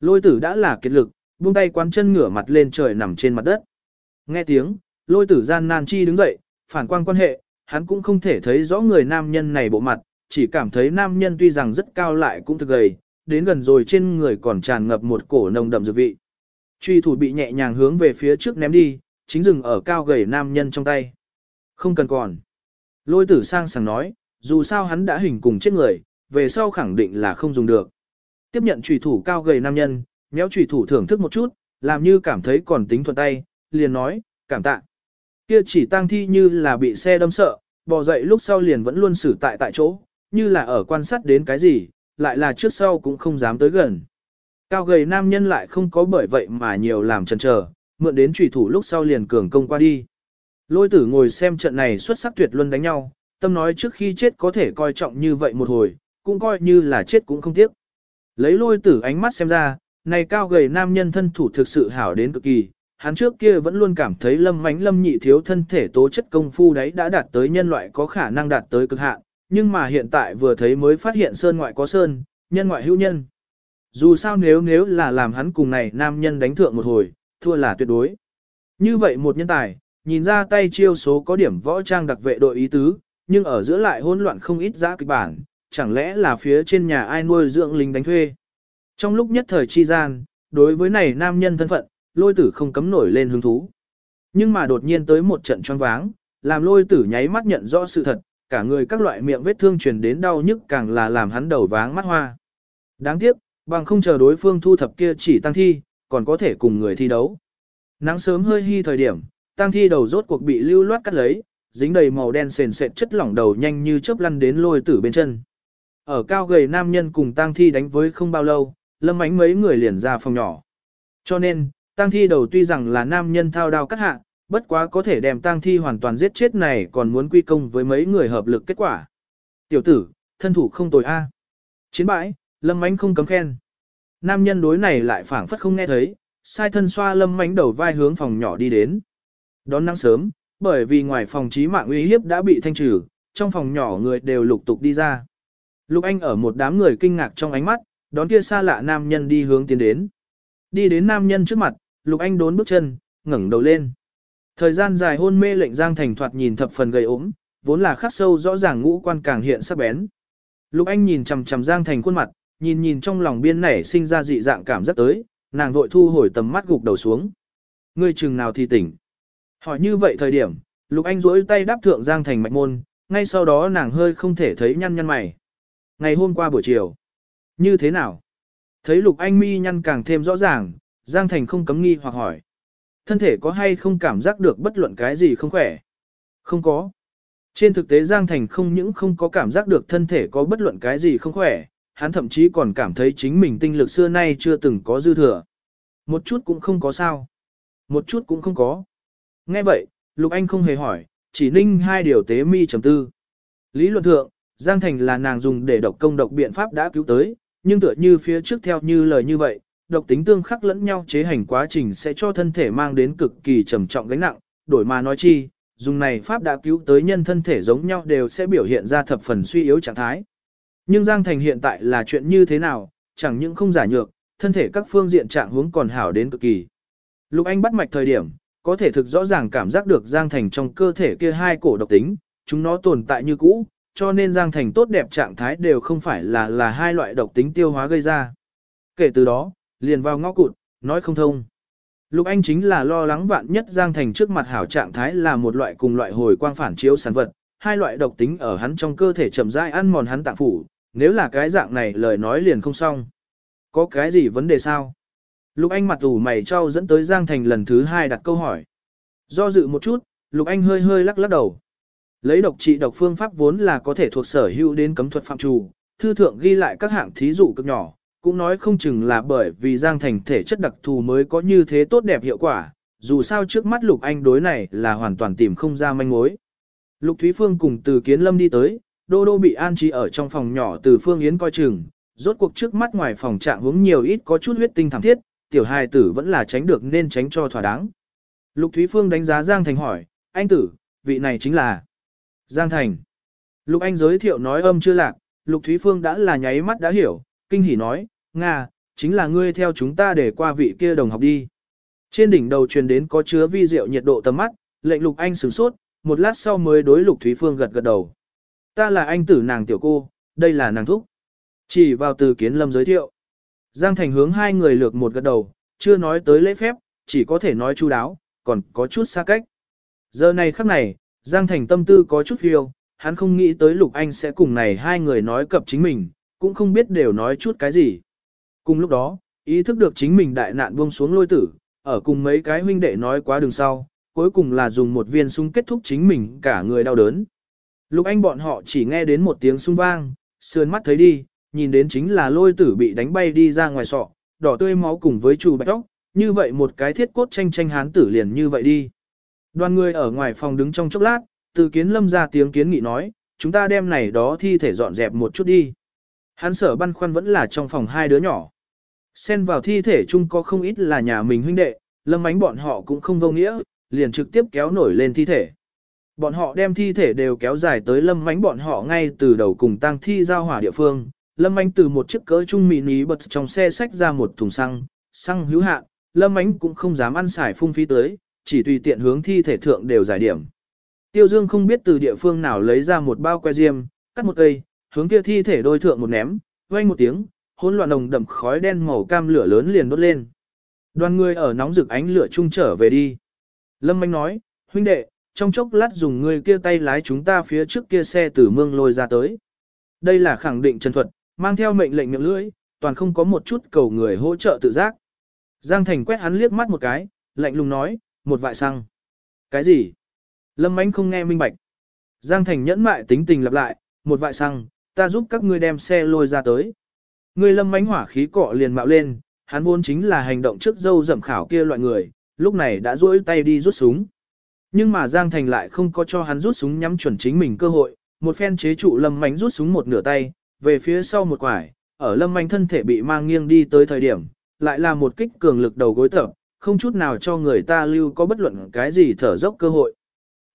Lôi tử đã là kiệt lực, buông tay quán chân ngửa mặt lên trời nằm trên mặt đất. Nghe tiếng, lôi tử gian nan chi đứng dậy, phản quan quan hệ, hắn cũng không thể thấy rõ người nam nhân này bộ mặt, chỉ cảm thấy nam nhân tuy rằng rất cao lại cũng thực gầy, đến gần rồi trên người còn tràn ngập một cổ nồng đậm dược vị. Truy thủ bị nhẹ nhàng hướng về phía trước ném đi, chính dừng ở cao gầy nam nhân trong tay. Không cần còn. Lôi tử sang sàng nói, dù sao hắn đã hình cùng chết người, về sau khẳng định là không dùng được. Tiếp nhận trùy thủ cao gầy nam nhân, méo trùy thủ thưởng thức một chút, làm như cảm thấy còn tính thuận tay, liền nói, cảm tạ. Kia chỉ tang thi như là bị xe đâm sợ, bò dậy lúc sau liền vẫn luôn xử tại tại chỗ, như là ở quan sát đến cái gì, lại là trước sau cũng không dám tới gần. Cao gầy nam nhân lại không có bởi vậy mà nhiều làm chần chờ, mượn đến trùy thủ lúc sau liền cường công qua đi. Lôi tử ngồi xem trận này xuất sắc tuyệt luân đánh nhau, tâm nói trước khi chết có thể coi trọng như vậy một hồi, cũng coi như là chết cũng không tiếc. Lấy lôi tử ánh mắt xem ra, này cao gầy nam nhân thân thủ thực sự hảo đến cực kỳ, hắn trước kia vẫn luôn cảm thấy lâm mánh lâm nhị thiếu thân thể tố chất công phu đấy đã đạt tới nhân loại có khả năng đạt tới cực hạn, nhưng mà hiện tại vừa thấy mới phát hiện sơn ngoại có sơn, nhân ngoại hữu nhân. Dù sao nếu nếu là làm hắn cùng này nam nhân đánh thượng một hồi, thua là tuyệt đối. Như vậy một nhân tài, nhìn ra tay chiêu số có điểm võ trang đặc vệ đội ý tứ, nhưng ở giữa lại hỗn loạn không ít giá kịch bản, chẳng lẽ là phía trên nhà ai nuôi dưỡng lính đánh thuê. Trong lúc nhất thời chi gian, đối với này nam nhân thân phận, lôi tử không cấm nổi lên hứng thú. Nhưng mà đột nhiên tới một trận choáng váng, làm lôi tử nháy mắt nhận rõ sự thật, cả người các loại miệng vết thương truyền đến đau nhức càng là làm hắn đầu váng mắt hoa. Đáng tiếc, bằng không chờ đối phương thu thập kia chỉ tăng thi, còn có thể cùng người thi đấu. Nắng sớm hơi hy thời điểm, Tang thi đầu rốt cuộc bị lưu loát cắt lấy, dính đầy màu đen sền sệt chất lỏng đầu nhanh như chớp lăn đến lôi tử bên chân. Ở cao gầy nam nhân cùng tang thi đánh với không bao lâu, lâm ánh mấy người liền ra phòng nhỏ. Cho nên, tang thi đầu tuy rằng là nam nhân thao đao cắt hạ, bất quá có thể đem tang thi hoàn toàn giết chết này còn muốn quy công với mấy người hợp lực kết quả. Tiểu tử, thân thủ không tồi a. Chiến bãi, lâm ánh không cấm khen. Nam nhân đối này lại phảng phất không nghe thấy, sai thân xoa lâm ánh đầu vai hướng phòng nhỏ đi đến. Đón nắng sớm, bởi vì ngoài phòng trí mạng uy hiếp đã bị thanh trừ, trong phòng nhỏ người đều lục tục đi ra. Lục Anh ở một đám người kinh ngạc trong ánh mắt, đón kia xa lạ nam nhân đi hướng tiến đến. Đi đến nam nhân trước mặt, Lục Anh đốn bước chân, ngẩng đầu lên. Thời gian dài hôn mê lệnh Giang Thành thoạt nhìn thập phần gầy ốm, vốn là khắc sâu rõ ràng ngũ quan càng hiện sắc bén. Lục Anh nhìn chằm chằm Giang Thành khuôn mặt, nhìn nhìn trong lòng biên nảy sinh ra dị dạng cảm giác tới, nàng vội thu hồi tầm mắt gục đầu xuống. Ngươi chừng nào thì tỉnh. Hỏi như vậy thời điểm, Lục Anh duỗi tay đáp thượng Giang Thành mạch môn, ngay sau đó nàng hơi không thể thấy nhăn nhăn mày. Ngày hôm qua buổi chiều. Như thế nào? Thấy Lục Anh mi nhăn càng thêm rõ ràng, Giang Thành không cấm nghi hoặc hỏi. Thân thể có hay không cảm giác được bất luận cái gì không khỏe? Không có. Trên thực tế Giang Thành không những không có cảm giác được thân thể có bất luận cái gì không khỏe, hắn thậm chí còn cảm thấy chính mình tinh lực xưa nay chưa từng có dư thừa. Một chút cũng không có sao. Một chút cũng không có. Nghe vậy, Lục Anh không hề hỏi, chỉ ninh hai điều tế mi chấm tư. Lý luận thượng, Giang Thành là nàng dùng để độc công độc biện pháp đã cứu tới, nhưng tựa như phía trước theo như lời như vậy, độc tính tương khắc lẫn nhau chế hành quá trình sẽ cho thân thể mang đến cực kỳ trầm trọng gánh nặng, đổi mà nói chi, dùng này pháp đã cứu tới nhân thân thể giống nhau đều sẽ biểu hiện ra thập phần suy yếu trạng thái. Nhưng Giang Thành hiện tại là chuyện như thế nào, chẳng những không giả nhược, thân thể các phương diện trạng huống còn hảo đến cực kỳ. Lục Anh bắt mạch thời điểm, có thể thực rõ ràng cảm giác được Giang Thành trong cơ thể kia hai cổ độc tính, chúng nó tồn tại như cũ, cho nên Giang Thành tốt đẹp trạng thái đều không phải là là hai loại độc tính tiêu hóa gây ra. Kể từ đó, liền vào ngõ cụt, nói không thông. Lục Anh chính là lo lắng vạn nhất Giang Thành trước mặt hảo trạng thái là một loại cùng loại hồi quang phản chiếu sản vật, hai loại độc tính ở hắn trong cơ thể chậm rãi ăn mòn hắn tạng phủ, nếu là cái dạng này lời nói liền không xong. Có cái gì vấn đề sao? Lục Anh mặt ủ mày cho dẫn tới Giang Thành lần thứ hai đặt câu hỏi. Do dự một chút, Lục Anh hơi hơi lắc lắc đầu. Lấy độc trị độc phương pháp vốn là có thể thuộc sở hữu đến cấm thuật phạm trù, thư thượng ghi lại các hạng thí dụ cực nhỏ, cũng nói không chừng là bởi vì Giang Thành thể chất đặc thù mới có như thế tốt đẹp hiệu quả, dù sao trước mắt Lục Anh đối này là hoàn toàn tìm không ra manh mối. Lục Thúy Phương cùng từ Kiến Lâm đi tới, Đô Đô bị an trí ở trong phòng nhỏ từ Phương Yến coi chừng, rốt cuộc trước mắt ngoài phòng trạng hướng nhiều ít có chút huyết tinh thảm thiết, tiểu hài tử vẫn là tránh được nên tránh cho thỏa đáng. Lục Thúy Phương đánh giá Giang Thành hỏi, anh tử, vị này chính là Giang Thành. Lục Anh giới thiệu nói âm chưa lạc, Lục Thúy Phương đã là nháy mắt đã hiểu, kinh hỉ nói, Nga, chính là ngươi theo chúng ta để qua vị kia đồng học đi. Trên đỉnh đầu truyền đến có chứa vi diệu nhiệt độ tầm mắt, lệnh Lục Anh sửng sốt, một lát sau mới đối Lục Thúy Phương gật gật đầu. Ta là anh tử nàng tiểu cô, đây là nàng thúc. Chỉ vào từ kiến lâm giới thiệu. Giang Thành hướng hai người lược một gật đầu, chưa nói tới lễ phép, chỉ có thể nói chu đáo, còn có chút xa cách. Giờ này khắc này, Giang Thành tâm tư có chút phiêu, hắn không nghĩ tới Lục Anh sẽ cùng này hai người nói cập chính mình, cũng không biết đều nói chút cái gì. Cùng lúc đó, ý thức được chính mình đại nạn buông xuống lôi tử, ở cùng mấy cái huynh đệ nói quá đường sau, cuối cùng là dùng một viên súng kết thúc chính mình cả người đau đớn. Lục Anh bọn họ chỉ nghe đến một tiếng súng vang, sườn mắt thấy đi, nhìn đến chính là lôi tử bị đánh bay đi ra ngoài sọ, đỏ tươi máu cùng với chủ bạch tóc, như vậy một cái thiết cốt tranh tranh hán tử liền như vậy đi. Đoàn người ở ngoài phòng đứng trong chốc lát, từ kiến lâm ra tiếng kiến nghị nói, chúng ta đem này đó thi thể dọn dẹp một chút đi. Hắn sở băn khoăn vẫn là trong phòng hai đứa nhỏ. Xen vào thi thể chung có không ít là nhà mình huynh đệ, lâm ánh bọn họ cũng không vô nghĩa, liền trực tiếp kéo nổi lên thi thể. Bọn họ đem thi thể đều kéo dài tới lâm ánh bọn họ ngay từ đầu cùng tang thi giao hỏa địa phương. Lâm Anh từ một chiếc cỡ trung mini bật trong xe xách ra một thùng xăng, xăng hữu hạn, lâm Anh cũng không dám ăn xài phung phí tới, chỉ tùy tiện hướng thi thể thượng đều giải điểm. Tiêu Dương không biết từ địa phương nào lấy ra một bao que diêm, cắt một cây, hướng kia thi thể đôi thượng một ném, vang một tiếng, hỗn loạn nồng đậm khói đen màu cam lửa lớn liền đốt lên. Đoàn người ở nóng rực ánh lửa chung trở về đi. Lâm Anh nói, huynh đệ, trong chốc lát dùng người kia tay lái chúng ta phía trước kia xe từ mương lôi ra tới. Đây là khẳng định chân thuật, mang theo mệnh lệnh miệng lưỡi, toàn không có một chút cầu người hỗ trợ tự giác. Giang Thành quét hắn liếc mắt một cái, lạnh lùng nói, một vại xăng. Cái gì? Lâm Mánh không nghe minh bạch. Giang Thành nhẫn mại tính tình lặp lại, một vại xăng, ta giúp các ngươi đem xe lôi ra tới. Ngươi lâm mánh hỏa khí cọ liền mạo lên, hắn vốn chính là hành động trước dâu dậm khảo kia loại người, lúc này đã duỗi tay đi rút súng. Nhưng mà Giang Thành lại không có cho hắn rút súng nhắm chuẩn chính mình cơ hội, một phen chế trụ lâm mánh rút súng một nửa tay, về phía sau một quải, ở lâm manh thân thể bị mang nghiêng đi tới thời điểm, lại là một kích cường lực đầu gối tập, không chút nào cho người ta lưu có bất luận cái gì thở dốc cơ hội.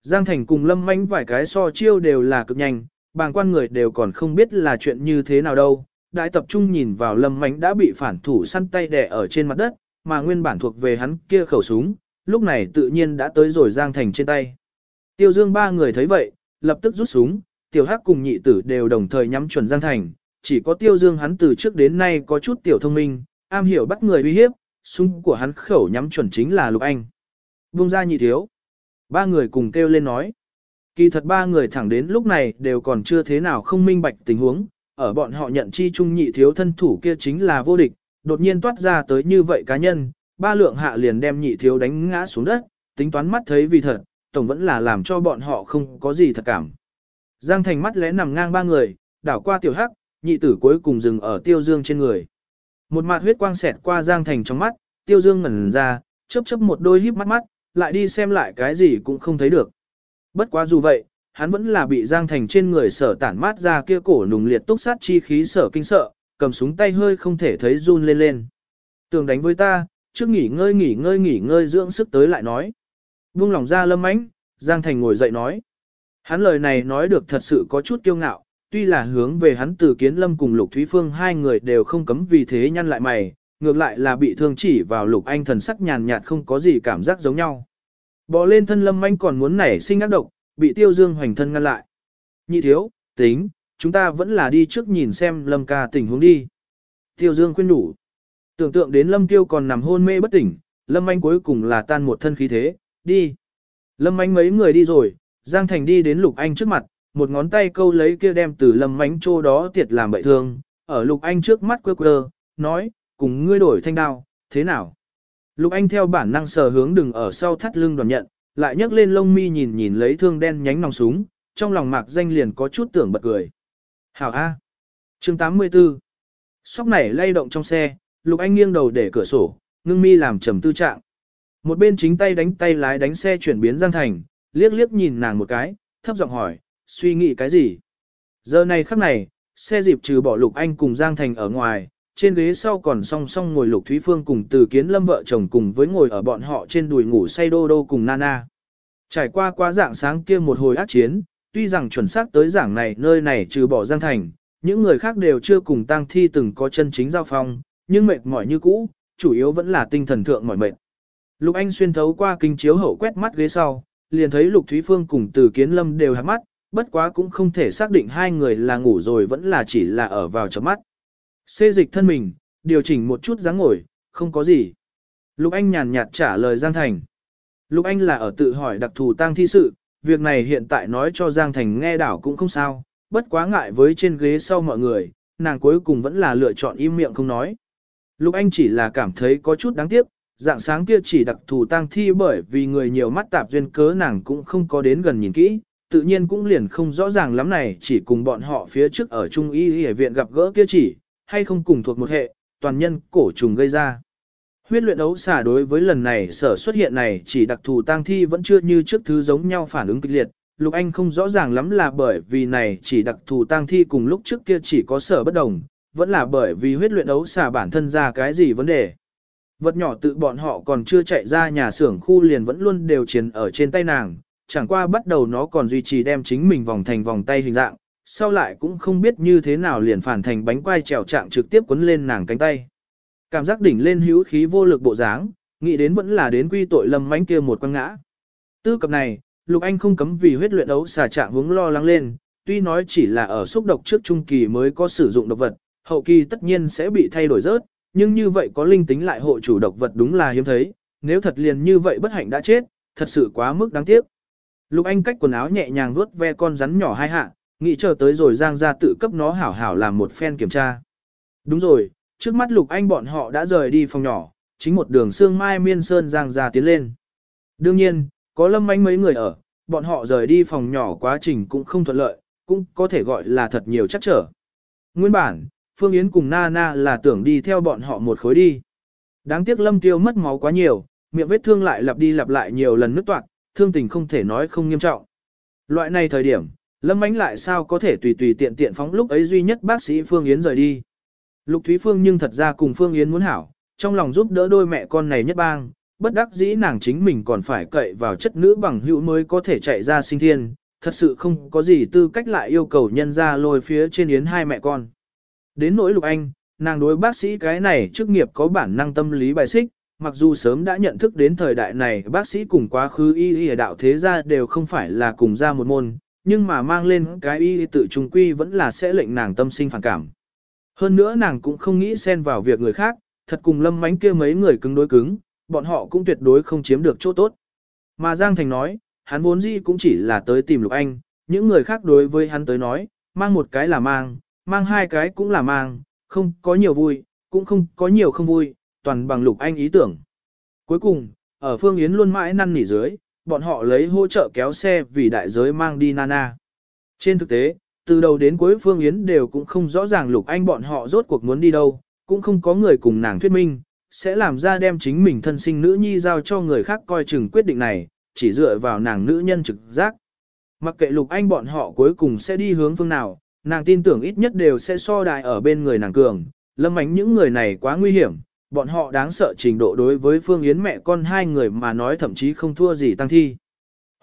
Giang Thành cùng lâm manh vài cái so chiêu đều là cực nhanh, bàng quan người đều còn không biết là chuyện như thế nào đâu. Đại tập trung nhìn vào lâm mánh đã bị phản thủ săn tay đè ở trên mặt đất, mà nguyên bản thuộc về hắn kia khẩu súng, lúc này tự nhiên đã tới rồi Giang Thành trên tay. Tiêu Dương ba người thấy vậy, lập tức rút súng, tiểu hắc cùng nhị tử đều đồng thời nhắm chuẩn Giang Thành, chỉ có tiêu dương hắn từ trước đến nay có chút tiểu thông minh, am hiểu bắt người uy hiếp, súng của hắn khẩu nhắm chuẩn chính là Lục Anh. Buông ra nhị thiếu. Ba người cùng kêu lên nói. Kỳ thật ba người thẳng đến lúc này đều còn chưa thế nào không minh bạch tình huống, ở bọn họ nhận chi trung nhị thiếu thân thủ kia chính là vô địch, đột nhiên toát ra tới như vậy cá nhân, ba lượng hạ liền đem nhị thiếu đánh ngã xuống đất, tính toán mắt thấy vì thật, tổng vẫn là làm cho bọn họ không có gì thật cảm. Giang thành mắt lẽ nằm ngang ba người, đảo qua tiểu hắc, nhị tử cuối cùng dừng ở tiêu dương trên người. Một mạt huyết quang xẹt qua Giang thành trong mắt, tiêu dương ngẩn ra, chớp chớp một đôi híp mắt mắt, lại đi xem lại cái gì cũng không thấy được. Bất quá dù vậy, hắn vẫn là bị Giang Thành trên người sở tản mát ra kia cổ nùng liệt túc sát chi khí sở kinh sợ, cầm súng tay hơi không thể thấy run lên lên. Tường đánh với ta, trước nghỉ ngơi nghỉ ngơi nghỉ ngơi dưỡng sức tới lại nói. Buông lòng ra lâm ánh, Giang Thành ngồi dậy nói. Hắn lời này nói được thật sự có chút kiêu ngạo, tuy là hướng về hắn từ kiến lâm cùng Lục Thúy Phương hai người đều không cấm vì thế nhăn lại mày, ngược lại là bị thương chỉ vào Lục Anh thần sắc nhàn nhạt không có gì cảm giác giống nhau. bỏ lên thân lâm anh còn muốn nảy sinh ác độc, bị tiêu dương hoành thân ngăn lại. Nhị thiếu, tính, chúng ta vẫn là đi trước nhìn xem lâm ca tình huống đi. Tiêu dương khuyên đủ. Tưởng tượng đến lâm tiêu còn nằm hôn mê bất tỉnh, lâm anh cuối cùng là tan một thân khí thế, đi. Lâm anh mấy người đi rồi, Giang Thành đi đến Lục Anh trước mặt, một ngón tay câu lấy kia đem từ lâm mánh trô đó tiệt làm bậy thương, ở Lục Anh trước mắt quơ quơ, nói, cùng ngươi đổi thanh đao, thế nào? Lục Anh theo bản năng sờ hướng đừng ở sau thắt lưng đoàn nhận, lại nhấc lên lông mi nhìn nhìn lấy thương đen nhánh nòng súng, trong lòng mạc danh liền có chút tưởng bật cười. Hảo A. chương 84. Sóc này lay động trong xe, Lục Anh nghiêng đầu để cửa sổ, ngưng mi làm trầm tư trạng. Một bên chính tay đánh tay lái đánh xe chuyển biến Giang Thành, liếc liếc nhìn nàng một cái, thấp giọng hỏi, suy nghĩ cái gì? Giờ này khắc này, xe dịp trừ bỏ Lục Anh cùng Giang Thành ở ngoài, trên ghế sau còn song song ngồi Lục Thúy Phương cùng Từ Kiến Lâm vợ chồng cùng với ngồi ở bọn họ trên đùi ngủ say đô đô cùng Nana. Trải qua quá dạng sáng kia một hồi ác chiến, tuy rằng chuẩn xác tới giảng này nơi này trừ bỏ Giang Thành, những người khác đều chưa cùng tang thi từng có chân chính giao phong, nhưng mệt mỏi như cũ, chủ yếu vẫn là tinh thần thượng mỏi mệt. Lục Anh xuyên thấu qua kinh chiếu hậu quét mắt ghế sau, liền thấy Lục Thúy Phương cùng Từ Kiến Lâm đều hạt mắt, bất quá cũng không thể xác định hai người là ngủ rồi vẫn là chỉ là ở vào chấm mắt. Xê dịch thân mình, điều chỉnh một chút dáng ngồi, không có gì. Lục Anh nhàn nhạt trả lời Giang Thành. Lục Anh là ở tự hỏi đặc thù tang thi sự, việc này hiện tại nói cho Giang Thành nghe đảo cũng không sao, bất quá ngại với trên ghế sau mọi người, nàng cuối cùng vẫn là lựa chọn im miệng không nói. Lục Anh chỉ là cảm thấy có chút đáng tiếc, dạng sáng kia chỉ đặc thù tang thi bởi vì người nhiều mắt tạp duyên cớ nàng cũng không có đến gần nhìn kỹ, tự nhiên cũng liền không rõ ràng lắm này chỉ cùng bọn họ phía trước ở Trung Y Y viện gặp gỡ kia chỉ, hay không cùng thuộc một hệ, toàn nhân cổ trùng gây ra. Huyết luyện ấu xả đối với lần này sở xuất hiện này chỉ đặc thù tang thi vẫn chưa như trước thứ giống nhau phản ứng kịch liệt. Lục Anh không rõ ràng lắm là bởi vì này chỉ đặc thù tang thi cùng lúc trước kia chỉ có sở bất đồng, vẫn là bởi vì huyết luyện ấu xả bản thân ra cái gì vấn đề. Vật nhỏ tự bọn họ còn chưa chạy ra nhà xưởng khu liền vẫn luôn đều chiến ở trên tay nàng, chẳng qua bắt đầu nó còn duy trì đem chính mình vòng thành vòng tay hình dạng, sau lại cũng không biết như thế nào liền phản thành bánh quai trèo trạng trực tiếp quấn lên nàng cánh tay. Cảm giác đỉnh lên hữu khí vô lực bộ dáng, nghĩ đến vẫn là đến quy tội lâm mánh kia một quăng ngã. Tư cập này, Lục Anh không cấm vì huyết luyện đấu xà trạng hướng lo lắng lên, tuy nói chỉ là ở xúc độc trước trung kỳ mới có sử dụng độc vật, hậu kỳ tất nhiên sẽ bị thay đổi rớt, nhưng như vậy có linh tính lại hộ chủ độc vật đúng là hiếm thấy, nếu thật liền như vậy bất hạnh đã chết, thật sự quá mức đáng tiếc. Lục Anh cách quần áo nhẹ nhàng vuốt ve con rắn nhỏ hai hạ, nghĩ chờ tới rồi Giang ra tự cấp nó hảo hảo làm một phen kiểm tra. Đúng rồi, trước mắt Lục Anh bọn họ đã rời đi phòng nhỏ, chính một đường xương mai miên sơn Giang ra tiến lên. Đương nhiên, có lâm anh mấy người ở, bọn họ rời đi phòng nhỏ quá trình cũng không thuận lợi, cũng có thể gọi là thật nhiều chắc trở. Nguyên bản, Phương Yến cùng Nana Na là tưởng đi theo bọn họ một khối đi. Đáng tiếc Lâm Tiêu mất máu quá nhiều, miệng vết thương lại lặp đi lặp lại nhiều lần nứt toạc, thương tình không thể nói không nghiêm trọng. Loại này thời điểm, Lâm Ánh lại sao có thể tùy tùy tiện tiện phóng lúc ấy duy nhất bác sĩ Phương Yến rời đi. Lục Thúy Phương nhưng thật ra cùng Phương Yến muốn hảo, trong lòng giúp đỡ đôi mẹ con này nhất bang, bất đắc dĩ nàng chính mình còn phải cậy vào chất nữ bằng hữu mới có thể chạy ra sinh thiên, thật sự không có gì tư cách lại yêu cầu nhân ra lôi phía trên Yến hai mẹ con. Đến nỗi Lục Anh, nàng đối bác sĩ cái này chức nghiệp có bản năng tâm lý bài xích, mặc dù sớm đã nhận thức đến thời đại này bác sĩ cùng quá khứ y y đạo thế gia đều không phải là cùng ra một môn, nhưng mà mang lên cái y tự trung quy vẫn là sẽ lệnh nàng tâm sinh phản cảm. Hơn nữa nàng cũng không nghĩ xen vào việc người khác, thật cùng lâm mánh kia mấy người cứng đối cứng, bọn họ cũng tuyệt đối không chiếm được chỗ tốt. Mà Giang Thành nói, hắn vốn gì cũng chỉ là tới tìm Lục Anh, những người khác đối với hắn tới nói, mang một cái là mang, mang hai cái cũng là mang, không có nhiều vui, cũng không có nhiều không vui, toàn bằng Lục Anh ý tưởng. Cuối cùng, ở Phương Yến luôn mãi năn nỉ dưới, bọn họ lấy hỗ trợ kéo xe vì đại giới mang đi Nana. Trên thực tế, từ đầu đến cuối Phương Yến đều cũng không rõ ràng Lục Anh bọn họ rốt cuộc muốn đi đâu, cũng không có người cùng nàng thuyết minh, sẽ làm ra đem chính mình thân sinh nữ nhi giao cho người khác coi chừng quyết định này, chỉ dựa vào nàng nữ nhân trực giác. Mặc kệ Lục Anh bọn họ cuối cùng sẽ đi hướng phương nào, nàng tin tưởng ít nhất đều sẽ so đại ở bên người nàng cường, lâm ánh những người này quá nguy hiểm, bọn họ đáng sợ trình độ đối với Phương Yến mẹ con hai người mà nói thậm chí không thua gì tăng thi.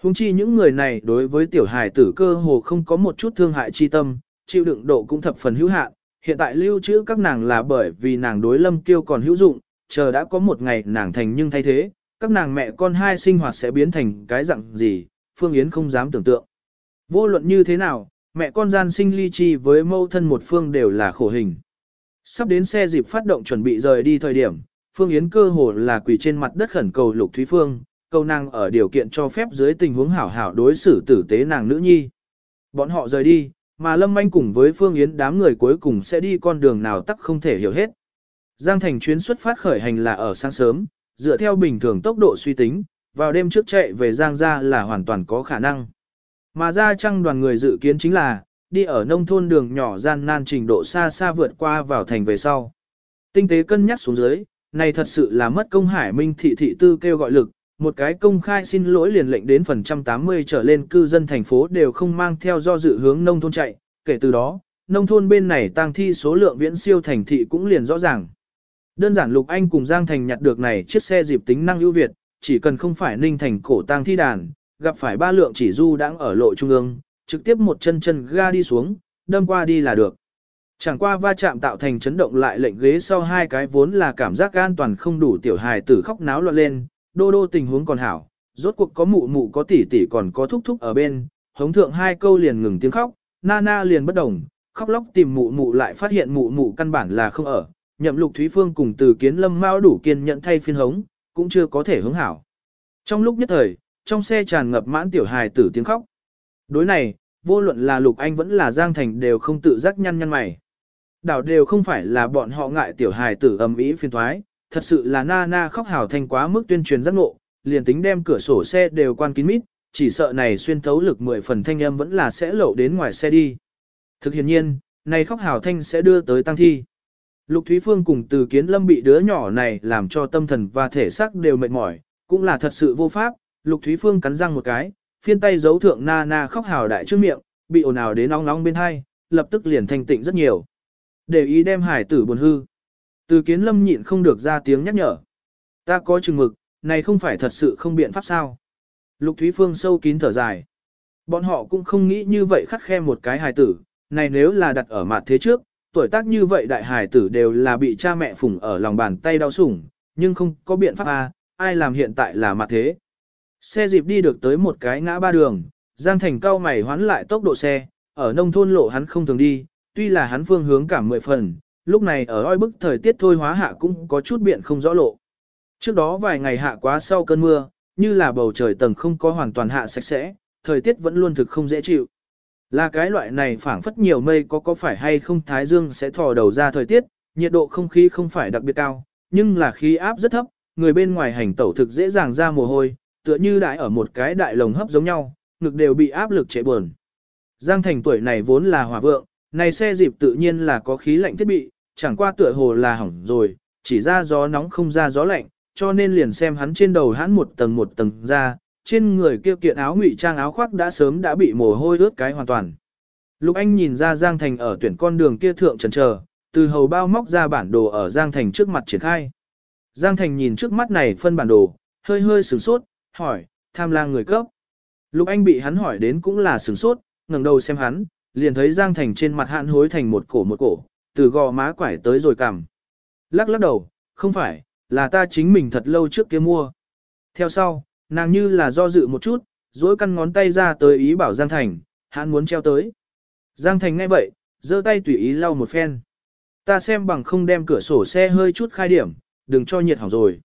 Hùng chi những người này đối với tiểu hài tử cơ hồ không có một chút thương hại chi tâm, chịu đựng độ cũng thập phần hữu hạn, hiện tại lưu trữ các nàng là bởi vì nàng đối lâm kiêu còn hữu dụng, chờ đã có một ngày nàng thành nhưng thay thế, các nàng mẹ con hai sinh hoạt sẽ biến thành cái dạng gì, Phương Yến không dám tưởng tượng. Vô luận như thế nào, mẹ con gian sinh ly chi với mâu thân một phương đều là khổ hình. Sắp đến xe dịp phát động chuẩn bị rời đi thời điểm, Phương Yến cơ hồ là quỳ trên mặt đất khẩn cầu Lục Thúy Phương, cầu nàng ở điều kiện cho phép dưới tình huống hảo hảo đối xử tử tế nàng nữ nhi. Bọn họ rời đi, mà Lâm Anh cùng với Phương Yến đám người cuối cùng sẽ đi con đường nào tắc không thể hiểu hết. Giang Thành chuyến xuất phát khởi hành là ở sáng sớm, dựa theo bình thường tốc độ suy tính, vào đêm trước chạy về Giang ra là hoàn toàn có khả năng. Mà ra trăng đoàn người dự kiến chính là, đi ở nông thôn đường nhỏ gian nan trình độ xa xa vượt qua vào thành về sau. Tinh tế cân nhắc xuống dưới, này thật sự là mất công hải minh thị thị tư kêu gọi lực, một cái công khai xin lỗi liền lệnh đến phần trăm 80 trở lên cư dân thành phố đều không mang theo do dự hướng nông thôn chạy, kể từ đó, nông thôn bên này tăng thi số lượng viễn siêu thành thị cũng liền rõ ràng. Đơn giản Lục Anh cùng Giang Thành nhặt được này chiếc xe dịp tính năng ưu việt, chỉ cần không phải ninh thành cổ tăng thi đàn, gặp phải ba lượng chỉ du đang ở lộ trung ương, trực tiếp một chân chân ga đi xuống, đâm qua đi là được. Chẳng qua va chạm tạo thành chấn động lại lệnh ghế sau hai cái vốn là cảm giác an toàn không đủ tiểu hài tử khóc náo loạn lên, đô đô tình huống còn hảo, rốt cuộc có mụ mụ có tỷ tỷ còn có thúc thúc ở bên, hống thượng hai câu liền ngừng tiếng khóc, Nana liền bất đồng, khóc lóc tìm mụ mụ lại phát hiện mụ mụ căn bản là không ở, nhậm lục Thúy Phương cùng từ kiến lâm mao đủ kiên nhận thay phiên hống, cũng chưa có thể hứng hảo. Trong lúc nhất thời, trong xe tràn ngập mãn tiểu hài tử tiếng khóc. Đối này, vô luận là Lục Anh vẫn là Giang Thành đều không tự giác nhăn nhăn mày. Đảo đều không phải là bọn họ ngại tiểu hài tử ầm ĩ phiền thoái, thật sự là na na khóc hào thanh quá mức tuyên truyền giác ngộ, liền tính đem cửa sổ xe đều quan kín mít, chỉ sợ này xuyên thấu lực 10 phần thanh âm vẫn là sẽ lộ đến ngoài xe đi. Thực hiện nhiên, này khóc hào thanh sẽ đưa tới tăng thi. Lục Thúy Phương cùng từ kiến lâm bị đứa nhỏ này làm cho tâm thần và thể xác đều mệt mỏi, cũng là thật sự vô pháp. Lục Thúy Phương cắn răng một cái, phiên tay giấu thượng na na khóc hào đại trước miệng, bị ồn ào đến nóng nóng bên hai, lập tức liền thanh tịnh rất nhiều. Để ý đem hải tử buồn hư. Từ kiến lâm nhịn không được ra tiếng nhắc nhở. Ta có chừng mực, này không phải thật sự không biện pháp sao. Lục Thúy Phương sâu kín thở dài. Bọn họ cũng không nghĩ như vậy khắt khe một cái hài tử, này nếu là đặt ở mặt thế trước, tuổi tác như vậy đại hài tử đều là bị cha mẹ phủng ở lòng bàn tay đau sủng, nhưng không có biện pháp à, ai làm hiện tại là mặt thế. Xe dịp đi được tới một cái ngã ba đường, Giang Thành cao mày hoán lại tốc độ xe, ở nông thôn lộ hắn không thường đi, tuy là hắn phương hướng cả mười phần, lúc này ở oi bức thời tiết thôi hóa hạ cũng có chút biện không rõ lộ. Trước đó vài ngày hạ quá sau cơn mưa, như là bầu trời tầng không có hoàn toàn hạ sạch sẽ, thời tiết vẫn luôn thực không dễ chịu. Là cái loại này phảng phất nhiều mây có có phải hay không thái dương sẽ thò đầu ra thời tiết, nhiệt độ không khí không phải đặc biệt cao, nhưng là khí áp rất thấp, người bên ngoài hành tẩu thực dễ dàng ra mồ hôi, tựa như đại ở một cái đại lồng hấp giống nhau, ngực đều bị áp lực trễ buồn. Giang Thành tuổi này vốn là hòa vượng, này xe dịp tự nhiên là có khí lạnh thiết bị, chẳng qua tựa hồ là hỏng rồi, chỉ ra gió nóng không ra gió lạnh, cho nên liền xem hắn trên đầu hắn một tầng một tầng ra, trên người kia kiện áo ngụy trang áo khoác đã sớm đã bị mồ hôi ướt cái hoàn toàn. Lục Anh nhìn ra Giang Thành ở tuyển con đường kia thượng trần chờ, từ hầu bao móc ra bản đồ ở Giang Thành trước mặt triển khai. Giang Thành nhìn trước mắt này phân bản đồ, hơi hơi sửng sốt, hỏi, tham lang người cấp. Lục Anh bị hắn hỏi đến cũng là sửng sốt, ngẩng đầu xem hắn, liền thấy Giang Thành trên mặt hạn hối thành một cổ một cổ, từ gò má quải tới rồi cằm. Lắc lắc đầu, không phải, là ta chính mình thật lâu trước kia mua. Theo sau, nàng như là do dự một chút, dối căn ngón tay ra tới ý bảo Giang Thành, hắn muốn treo tới. Giang Thành nghe vậy, giơ tay tùy ý lau một phen. Ta xem bằng không đem cửa sổ xe hơi chút khai điểm, đừng cho nhiệt hỏng rồi.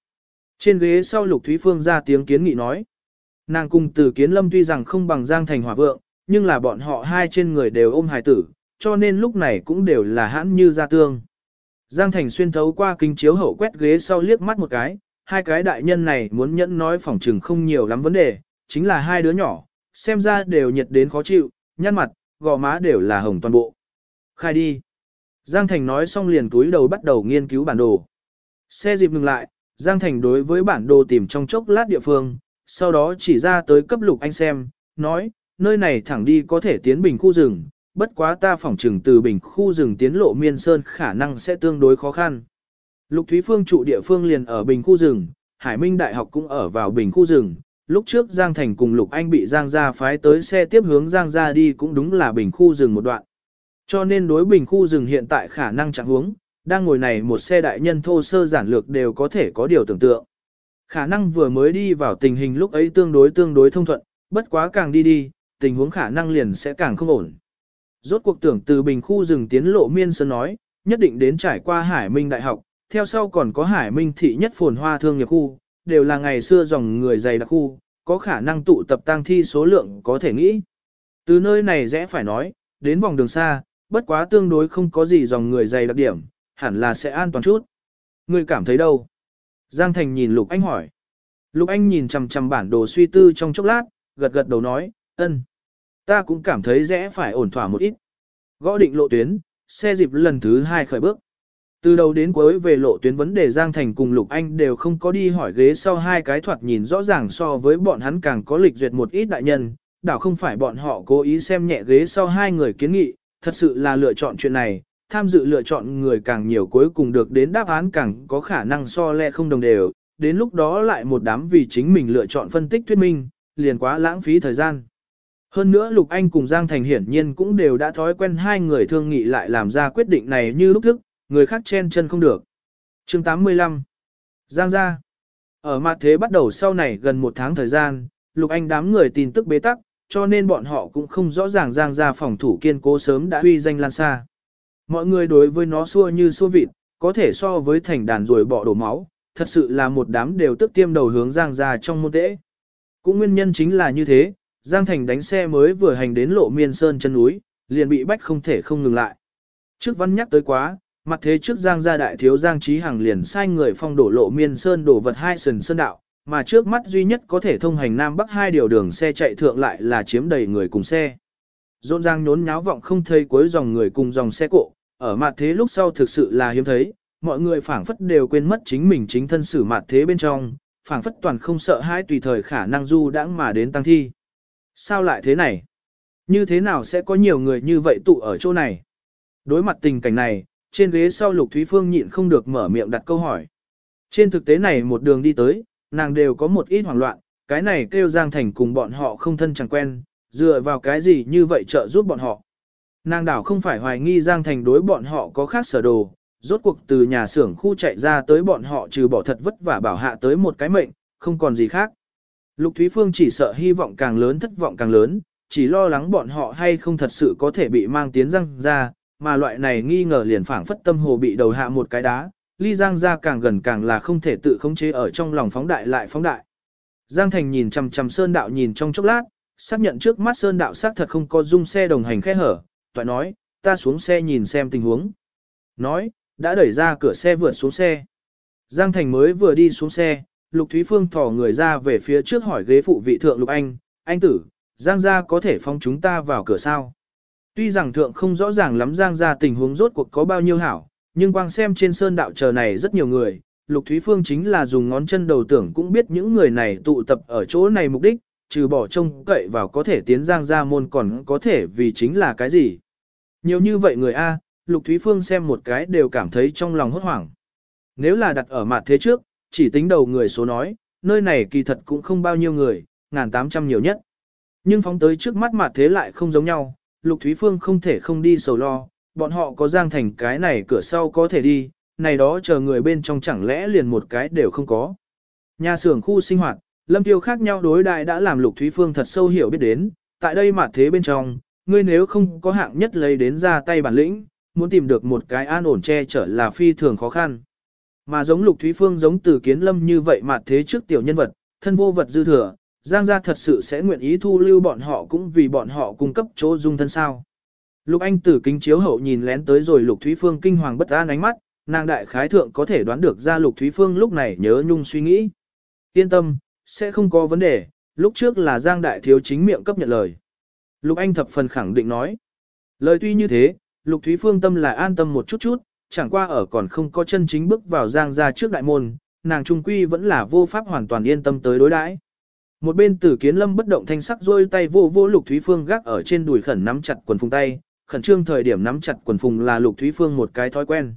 Trên ghế sau Lục Thúy Phương ra tiếng kiến nghị nói. Nàng cùng từ kiến lâm tuy rằng không bằng Giang Thành hỏa vượng, nhưng là bọn họ hai trên người đều ôm hài tử, cho nên lúc này cũng đều là hãn như gia tương. Giang Thành xuyên thấu qua kính chiếu hậu quét ghế sau liếc mắt một cái, hai cái đại nhân này muốn nhẫn nói phỏng trừng không nhiều lắm vấn đề, chính là hai đứa nhỏ, xem ra đều nhiệt đến khó chịu, nhăn mặt, gò má đều là hồng toàn bộ. Khai đi. Giang Thành nói xong liền túi đầu bắt đầu nghiên cứu bản đồ. Xe dịp ngừng lại, Giang Thành đối với bản đồ tìm trong chốc lát địa phương, sau đó chỉ ra tới cấp lục anh xem, nói, nơi này thẳng đi có thể tiến bình khu rừng, bất quá ta phỏng trừng từ bình khu rừng tiến lộ miên sơn khả năng sẽ tương đối khó khăn. Lục Thúy Phương trụ địa phương liền ở bình khu rừng, Hải Minh Đại học cũng ở vào bình khu rừng, lúc trước Giang Thành cùng Lục Anh bị Giang gia phái tới xe tiếp hướng Giang gia đi cũng đúng là bình khu rừng một đoạn. Cho nên đối bình khu rừng hiện tại khả năng chẳng hướng, đang ngồi này một xe đại nhân thô sơ giản lược đều có thể có điều tưởng tượng. Khả năng vừa mới đi vào tình hình lúc ấy tương đối tương đối thông thuận, bất quá càng đi đi, tình huống khả năng liền sẽ càng không ổn. Rốt cuộc tưởng từ bình khu rừng tiến lộ miên sơn nói, nhất định đến trải qua Hải Minh Đại học, theo sau còn có Hải Minh thị nhất phồn hoa thương nghiệp khu, đều là ngày xưa dòng người dày đặc khu, có khả năng tụ tập tăng thi số lượng có thể nghĩ. Từ nơi này rẽ phải nói, đến vòng đường xa, bất quá tương đối không có gì dòng người dày đặc điểm, hẳn là sẽ an toàn chút. Ngươi cảm thấy đâu? Giang Thành nhìn Lục Anh hỏi. Lục Anh nhìn chằm chằm bản đồ suy tư trong chốc lát, gật gật đầu nói, ân. Ta cũng cảm thấy rẽ phải ổn thỏa một ít. Gõ định lộ tuyến, xe dịp lần thứ hai khởi bước. Từ đầu đến cuối về lộ tuyến vấn đề Giang Thành cùng Lục Anh đều không có đi hỏi ghế sau hai cái thoạt nhìn rõ ràng so với bọn hắn càng có lịch duyệt một ít đại nhân, đảo không phải bọn họ cố ý xem nhẹ ghế sau hai người kiến nghị, thật sự là lựa chọn chuyện này, tham dự lựa chọn người càng nhiều cuối cùng được đến đáp án càng có khả năng so le không đồng đều, đến lúc đó lại một đám vì chính mình lựa chọn phân tích thuyết minh, liền quá lãng phí thời gian. Hơn nữa Lục Anh cùng Giang Thành hiển nhiên cũng đều đã thói quen hai người thương nghị lại làm ra quyết định này như lúc thức, người khác chen chân không được. chương 85 Giang gia Ở mặt thế bắt đầu sau này gần một tháng thời gian, Lục Anh đám người tin tức bế tắc, cho nên bọn họ cũng không rõ ràng Giang gia phòng thủ kiên cố sớm đã huy danh lan xa. Mọi người đối với nó xua như xua vịt, có thể so với thành đàn rồi bỏ đổ máu, thật sự là một đám đều tức tiêm đầu hướng Giang ra trong môn tễ. Cũng nguyên nhân chính là như thế, Giang Thành đánh xe mới vừa hành đến lộ miên sơn chân núi, liền bị bách không thể không ngừng lại. Trước văn nhắc tới quá, mặt thế trước Giang gia đại thiếu Giang Trí Hằng liền sai người phong đổ lộ miên sơn đổ vật hai sần sơn đạo, mà trước mắt duy nhất có thể thông hành Nam Bắc hai điều đường xe chạy thượng lại là chiếm đầy người cùng xe. Rộn ràng nhốn nháo vọng không thấy cuối dòng người cùng dòng xe cộ, ở mặt thế lúc sau thực sự là hiếm thấy, mọi người phảng phất đều quên mất chính mình chính thân xử mặt thế bên trong, phảng phất toàn không sợ hãi tùy thời khả năng du đãng mà đến tăng thi. Sao lại thế này? Như thế nào sẽ có nhiều người như vậy tụ ở chỗ này? Đối mặt tình cảnh này, trên ghế sau Lục Thúy Phương nhịn không được mở miệng đặt câu hỏi. Trên thực tế này một đường đi tới, nàng đều có một ít hoảng loạn, cái này kêu Giang Thành cùng bọn họ không thân chẳng quen, dựa vào cái gì như vậy trợ giúp bọn họ. Nàng đảo không phải hoài nghi Giang Thành đối bọn họ có khác sở đồ, rốt cuộc từ nhà xưởng khu chạy ra tới bọn họ trừ bỏ thật vất vả bảo hạ tới một cái mệnh, không còn gì khác. Lục Thúy Phương chỉ sợ hy vọng càng lớn thất vọng càng lớn, chỉ lo lắng bọn họ hay không thật sự có thể bị mang tiến răng ra, mà loại này nghi ngờ liền phảng phất tâm hồ bị đầu hạ một cái đá, ly giang ra càng gần càng là không thể tự khống chế ở trong lòng phóng đại lại phóng đại. Giang Thành nhìn chằm chằm Sơn Đạo nhìn trong chốc lát, xác nhận trước mắt Sơn Đạo xác thật không có dung xe đồng hành khe hở, toại nói, ta xuống xe nhìn xem tình huống. Nói, đã đẩy ra cửa xe vượt xuống xe. Giang Thành mới vừa đi xuống xe, Lục Thúy Phương thỏ người ra về phía trước hỏi ghế phụ vị thượng Lục Anh, anh tử, Giang gia có thể phong chúng ta vào cửa sao? Tuy rằng thượng không rõ ràng lắm Giang gia tình huống rốt cuộc có bao nhiêu hảo, nhưng quang xem trên sơn đạo chờ này rất nhiều người, Lục Thúy Phương chính là dùng ngón chân đầu tưởng cũng biết những người này tụ tập ở chỗ này mục đích, trừ bỏ trông cậy vào có thể tiến Giang gia môn còn có thể vì chính là cái gì. Nhiều như vậy người A, Lục Thúy Phương xem một cái đều cảm thấy trong lòng hốt hoảng. Nếu là đặt ở mặt thế trước, chỉ tính đầu người số nói, nơi này kỳ thật cũng không bao nhiêu người, ngàn tám trăm nhiều nhất. Nhưng phóng tới trước mắt mặt thế lại không giống nhau, Lục Thúy Phương không thể không đi sầu lo, bọn họ có giang thành cái này cửa sau có thể đi, này đó chờ người bên trong chẳng lẽ liền một cái đều không có. Nhà xưởng khu sinh hoạt, lâm tiêu khác nhau đối đại đã làm Lục Thúy Phương thật sâu hiểu biết đến, tại đây mà thế bên trong, ngươi nếu không có hạng nhất lấy đến ra tay bản lĩnh, muốn tìm được một cái an ổn che chở là phi thường khó khăn. Mà giống Lục Thúy Phương giống từ kiến lâm như vậy mà thế trước tiểu nhân vật, thân vô vật dư thừa, Giang gia thật sự sẽ nguyện ý thu lưu bọn họ cũng vì bọn họ cung cấp chỗ dung thân sao. Lục Anh tử kính chiếu hậu nhìn lén tới rồi Lục Thúy Phương kinh hoàng bất an ánh mắt, nàng đại khái thượng có thể đoán được ra Lục Thúy Phương lúc này nhớ nhung suy nghĩ. Yên tâm, sẽ không có vấn đề, lúc trước là Giang đại thiếu chính miệng cấp nhận lời. Lục Anh thập phần khẳng định nói. Lời tuy như thế, Lục Thúy Phương tâm là an tâm một chút chút, chẳng qua ở còn không có chân chính bước vào Giang gia trước đại môn, nàng trung quy vẫn là vô pháp hoàn toàn yên tâm tới đối đãi. Một bên tử kiến lâm bất động thanh sắc rôi tay vô vô lục thúy phương gác ở trên đùi khẩn nắm chặt quần phùng tay, khẩn trương thời điểm nắm chặt quần phùng là lục thúy phương một cái thói quen.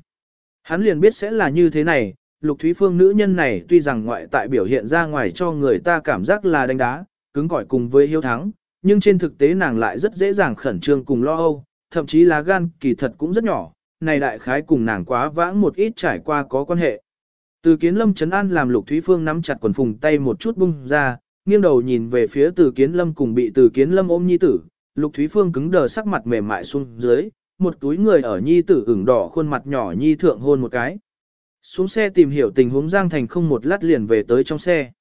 Hắn liền biết sẽ là như thế này, lục thúy phương nữ nhân này tuy rằng ngoại tại biểu hiện ra ngoài cho người ta cảm giác là đánh đá, cứng cỏi cùng với hiếu thắng, nhưng trên thực tế nàng lại rất dễ dàng khẩn trương cùng lo âu, thậm chí lá gan kỳ thật cũng rất nhỏ, này đại khái cùng nàng quá vãng một ít trải qua có quan hệ. Từ kiến lâm chấn an làm lục thúy phương nắm chặt quần phùng tay một chút bung ra, nghiêng đầu nhìn về phía từ kiến lâm cùng bị từ kiến lâm ôm nhi tử, lục thúy phương cứng đờ sắc mặt mềm mại xuống dưới, một túi người ở nhi tử ửng đỏ khuôn mặt nhỏ nhi thượng hôn một cái. Xuống xe tìm hiểu tình huống Giang Thành không một lát liền về tới trong xe.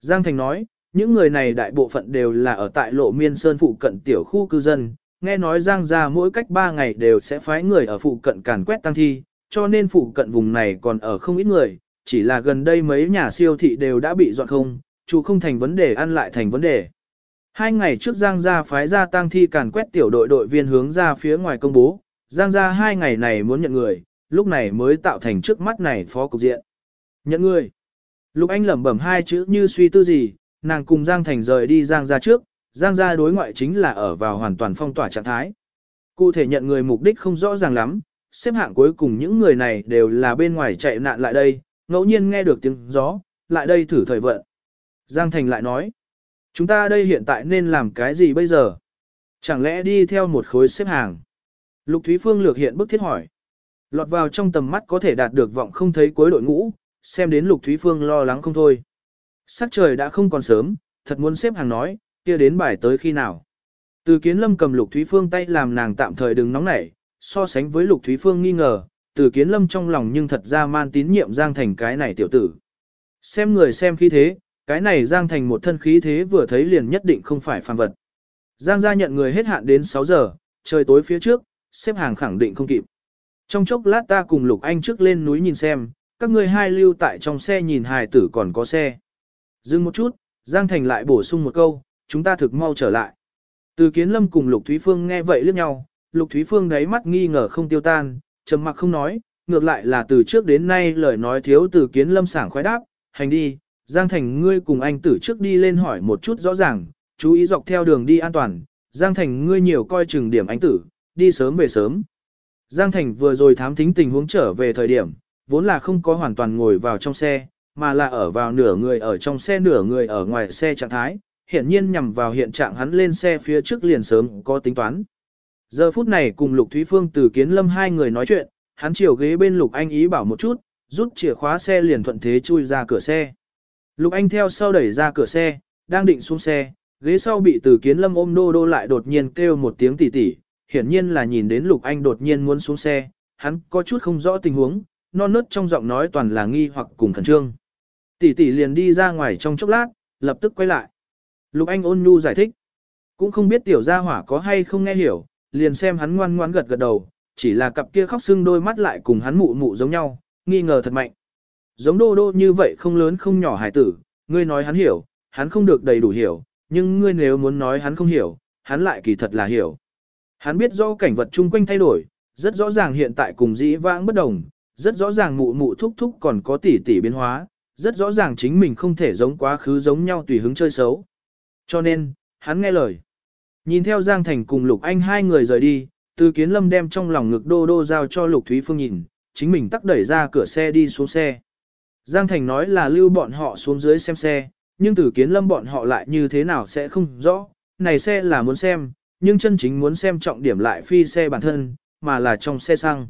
Giang Thành nói, những người này đại bộ phận đều là ở tại lộ miên sơn phụ cận tiểu khu cư dân, nghe nói Giang ra mỗi cách 3 ngày đều sẽ phái người ở phụ cận càn quét tăng thi, cho nên phụ cận vùng này còn ở không ít người, chỉ là gần đây mấy nhà siêu thị đều đã bị dọn không, chủ không thành vấn đề ăn lại thành vấn đề. Hai ngày trước Giang gia phái ra tang thi càn quét tiểu đội đội viên hướng ra phía ngoài công bố, Giang gia hai ngày này muốn nhận người, lúc này mới tạo thành trước mắt này phó cục diện. Nhận người. Lục Anh lẩm bẩm hai chữ như suy tư gì, nàng cùng Giang Thành rời đi Giang gia trước, Giang gia đối ngoại chính là ở vào hoàn toàn phong tỏa trạng thái. Cụ thể nhận người mục đích không rõ ràng lắm, xếp hạng cuối cùng những người này đều là bên ngoài chạy nạn lại đây, ngẫu nhiên nghe được tiếng gió, lại đây thử thời vận. Giang Thành lại nói, chúng ta đây hiện tại nên làm cái gì bây giờ? Chẳng lẽ đi theo một khối xếp hàng? Lục Thúy Phương lược hiện bức thiết hỏi. Lọt vào trong tầm mắt có thể đạt được vọng không thấy cuối đội ngũ, xem đến Lục Thúy Phương lo lắng không thôi. Sắc trời đã không còn sớm, thật muốn xếp hàng nói, kia đến bài tới khi nào. Từ kiến lâm cầm Lục Thúy Phương tay làm nàng tạm thời đừng nóng nảy, so sánh với Lục Thúy Phương nghi ngờ, từ kiến lâm trong lòng nhưng thật ra man tín nhiệm Giang Thành cái này tiểu tử. Xem người xem khí thế, cái này Giang Thành một thân khí thế vừa thấy liền nhất định không phải phàm vật. Giang gia nhận người hết hạn đến 6 giờ, trời tối phía trước, xếp hàng khẳng định không kịp. Trong chốc lát ta cùng Lục Anh trước lên núi nhìn xem, các ngươi hai lưu tại trong xe nhìn hài tử còn có xe. Dừng một chút, Giang Thành lại bổ sung một câu, chúng ta thực mau trở lại. Từ Kiến Lâm cùng Lục Thúy Phương nghe vậy liếc nhau, Lục Thúy Phương đáy mắt nghi ngờ không tiêu tan, trầm mặc không nói, ngược lại là từ trước đến nay lời nói thiếu từ Kiến Lâm sảng khoái đáp, hành đi, Giang Thành ngươi cùng anh tử trước đi lên hỏi một chút rõ ràng, chú ý dọc theo đường đi an toàn, Giang Thành ngươi nhiều coi chừng điểm anh tử, đi sớm về sớm. Giang Thành vừa rồi thám thính tình huống trở về thời điểm, vốn là không có hoàn toàn ngồi vào trong xe, mà là ở vào nửa người ở trong xe nửa người ở ngoài xe trạng thái, hiển nhiên nhằm vào hiện trạng hắn lên xe phía trước liền sớm có tính toán. Giờ phút này cùng Lục Thúy Phương từ Kiến Lâm hai người nói chuyện, hắn chiều ghế bên Lục Anh ý bảo một chút, rút chìa khóa xe liền thuận thế chui ra cửa xe. Lục Anh theo sau đẩy ra cửa xe, đang định xuống xe, ghế sau bị từ kiến lâm ôm đô đô lại đột nhiên kêu một tiếng tỉ tỉ, hiển nhiên là nhìn đến Lục Anh đột nhiên muốn xuống xe, hắn có chút không rõ tình huống, non nớt trong giọng nói toàn là nghi hoặc cùng khẩn trương. Tỷ tỷ liền đi ra ngoài trong chốc lát, lập tức quay lại. Lục Anh ôn nhu giải thích, cũng không biết tiểu gia hỏa có hay không nghe hiểu, liền xem hắn ngoan ngoan gật gật đầu, chỉ là cặp kia khóc sưng đôi mắt lại cùng hắn mụ mụ giống nhau, nghi ngờ thật mạnh. Giống đô đô như vậy không lớn không nhỏ hải tử, ngươi nói hắn hiểu, hắn không được đầy đủ hiểu, nhưng ngươi nếu muốn nói hắn không hiểu, hắn lại kỳ thật là hiểu. Hắn biết do cảnh vật chung quanh thay đổi, rất rõ ràng hiện tại cùng dĩ vãng bất đồng, rất rõ ràng mụ mụ thúc thúc còn có tỷ tỷ biến hóa, rất rõ ràng chính mình không thể giống quá khứ giống nhau tùy hứng chơi xấu. Cho nên, hắn nghe lời. Nhìn theo Giang Thành cùng Lục Anh hai người rời đi, từ kiến lâm đem trong lòng ngực đô đô giao cho Lục Thúy Phương nhìn, chính mình tắc đẩy ra cửa xe đi xuống xe. Giang Thành nói là lưu bọn họ xuống dưới xem xe, nhưng Từ kiến lâm bọn họ lại như thế nào sẽ không rõ. Này xe là muốn xem, nhưng chân chính muốn xem trọng điểm lại phi xe bản thân, mà là trong xe xăng.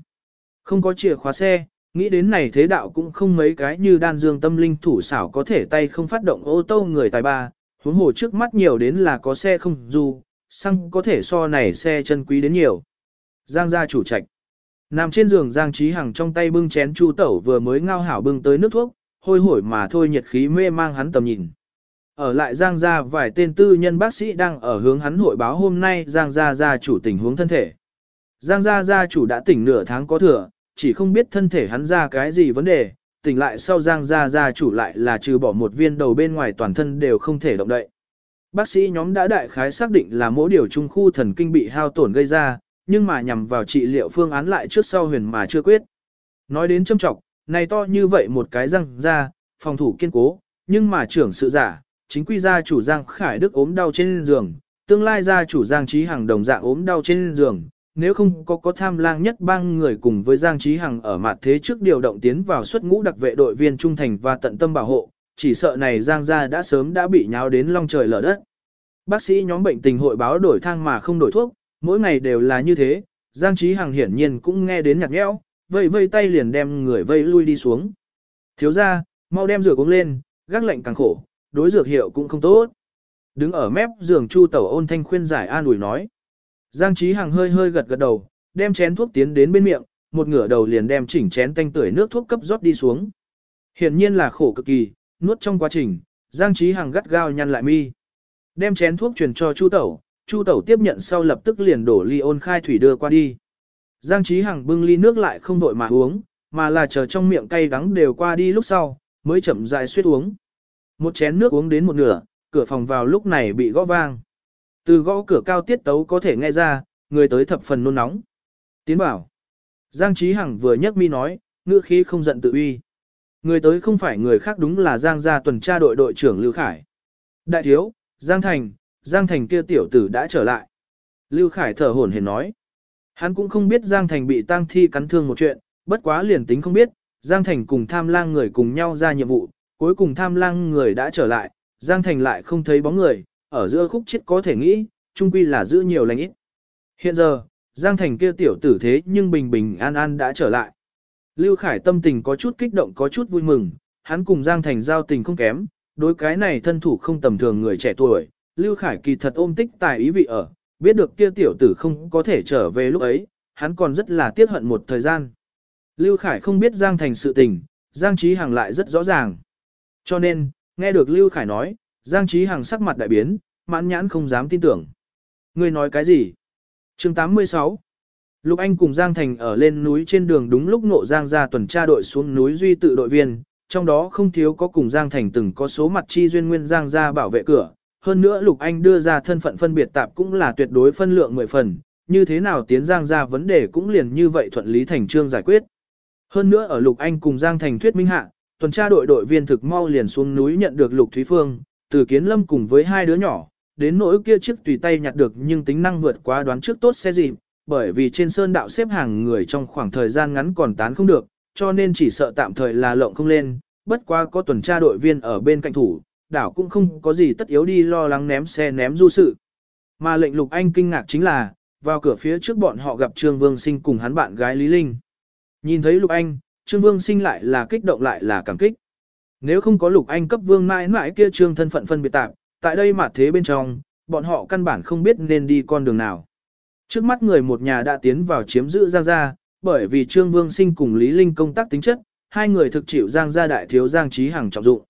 Không có chìa khóa xe, nghĩ đến này thế đạo cũng không mấy cái như đan dương tâm linh thủ xảo có thể tay không phát động ô tô người tài ba, huống hồ trước mắt nhiều đến là có xe không dù, xăng có thể so này xe chân quý đến nhiều. Giang gia chủ trạch. Nằm trên giường Giang Trí Hằng trong tay bưng chén chu tẩu vừa mới ngao hảo bưng tới nước thuốc, hôi hổi mà thôi nhiệt khí mê mang hắn tầm nhìn. Ở lại Giang gia vài tên tư nhân bác sĩ đang ở hướng hắn hội báo hôm nay Giang gia gia chủ tình huống thân thể. Giang gia gia chủ đã tỉnh nửa tháng có thừa, chỉ không biết thân thể hắn ra cái gì vấn đề, tỉnh lại sau Giang gia gia chủ lại là trừ bỏ một viên đầu bên ngoài toàn thân đều không thể động đậy. Bác sĩ nhóm đã đại khái xác định là mỗi điều trung khu thần kinh bị hao tổn gây ra, nhưng mà nhằm vào trị liệu phương án lại trước sau huyền mà chưa quyết. Nói đến châm trọng, này to như vậy một cái răng ra, phòng thủ kiên cố, nhưng mà trưởng sự giả, chính quy gia chủ Giang Khải Đức ốm đau trên giường, tương lai gia chủ Giang Trí Hằng đồng dạng ốm đau trên giường, nếu không có có tham lang nhất bang người cùng với Giang Trí Hằng ở mặt thế trước điều động tiến vào xuất ngũ đặc vệ đội viên trung thành và tận tâm bảo hộ, chỉ sợ này Giang gia đã sớm đã bị nháo đến long trời lở đất. Bác sĩ nhóm bệnh tình hội báo đổi thang mà không đổi thuốc, mỗi ngày đều là như thế, Giang Trí Hằng hiển nhiên cũng nghe đến nhạc nhẽo, vây vây tay liền đem người vây lui đi xuống. Thiếu ra, mau đem rửa uống lên, gác lệnh càng khổ, đối dược hiệu cũng không tốt. Đứng ở mép giường Chu Tẩu ôn thanh khuyên giải an ủi nói. Giang Trí Hằng hơi hơi gật gật đầu, đem chén thuốc tiến đến bên miệng, một ngửa đầu liền đem chỉnh chén tanh tưởi nước thuốc cấp rót đi xuống. Hiển nhiên là khổ cực kỳ, nuốt trong quá trình, Giang Trí Hằng gắt gao nhăn lại mi. Đem chén thuốc truyền cho Chu Tẩu, Chu Tẩu tiếp nhận sau lập tức liền đổ ly ôn khai thủy đưa qua đi. Giang Trí Hằng bưng ly nước lại không đội mà uống, mà là chờ trong miệng cay đắng đều qua đi lúc sau, mới chậm rãi suýt uống. Một chén nước uống đến một nửa, cửa phòng vào lúc này bị gõ vang. Từ gõ cửa cao tiết tấu có thể nghe ra, người tới thập phần nôn nóng. Tiến bảo. Giang Trí Hằng vừa nhấc mi nói, ngữ khí không giận tự uy. Người tới không phải người khác đúng là Giang gia tuần tra đội đội trưởng Lưu Khải. Đại thiếu, Giang Thành, Giang Thành kia tiểu tử đã trở lại. Lưu Khải thở hổn hển nói. Hắn cũng không biết Giang Thành bị tang thi cắn thương một chuyện, bất quá liền tính không biết, Giang Thành cùng tham lang người cùng nhau ra nhiệm vụ, cuối cùng tham lang người đã trở lại, Giang Thành lại không thấy bóng người, ở giữa khúc chết có thể nghĩ, chung quy là giữ nhiều lành ít. Hiện giờ, Giang Thành kia tiểu tử thế nhưng bình bình an an đã trở lại. Lưu Khải tâm tình có chút kích động có chút vui mừng, hắn cùng Giang Thành giao tình không kém, đối cái này thân thủ không tầm thường người trẻ tuổi, Lưu Khải kỳ thật ôm tích tài ý vị ở, biết được kia tiểu tử không có thể trở về lúc ấy, hắn còn rất là tiếc hận một thời gian. Lưu Khải không biết Giang Thành sự tình, Giang Trí Hằng lại rất rõ ràng. Cho nên, nghe được Lưu Khải nói, Giang Trí Hằng sắc mặt đại biến, mãn nhãn không dám tin tưởng. Người nói cái gì? chương 86 Lục Anh cùng Giang Thành ở lên núi trên đường đúng lúc nộ Giang ra tuần tra đội xuống núi duy tự đội viên, trong đó không thiếu có cùng Giang Thành từng có số mặt chi duyên nguyên Giang ra bảo vệ cửa, hơn nữa Lục Anh đưa ra thân phận phân biệt tạp cũng là tuyệt đối phân lượng 10 phần, như thế nào tiến Giang ra vấn đề cũng liền như vậy thuận lý thành trương giải quyết. Hơn nữa ở Lục Anh cùng Giang Thành thuyết minh hạ, tuần tra đội đội viên thực mau liền xuống núi nhận được Lục Thúy Phương, từ Kiến Lâm cùng với hai đứa nhỏ, đến nỗi kia chiếc tùy tay nhặt được nhưng tính năng vượt quá đoán trước tốt xe dịp, bởi vì trên sơn đạo xếp hàng người trong khoảng thời gian ngắn còn tán không được, cho nên chỉ sợ tạm thời là lộng không lên, bất quá có tuần tra đội viên ở bên cạnh thủ, đảo cũng không có gì tất yếu đi lo lắng ném xe ném du sự. Mà lệnh Lục Anh kinh ngạc chính là, vào cửa phía trước bọn họ gặp Trương Vương Sinh cùng hắn bạn gái Lý Linh. Nhìn thấy Lục Anh, Trương Vương Sinh lại là kích động lại là cảm kích. Nếu không có Lục Anh cấp Vương mãi mãi kia Trương thân phận phân biệt tạp, tại đây mà thế bên trong, bọn họ căn bản không biết nên đi con đường nào. Trước mắt người một nhà đã tiến vào chiếm giữ Giang Gia, bởi vì Trương Vương Sinh cùng Lý Linh công tác tính chất, hai người thực chịu Giang Gia đại thiếu Giang Trí Hằng trọng dụng.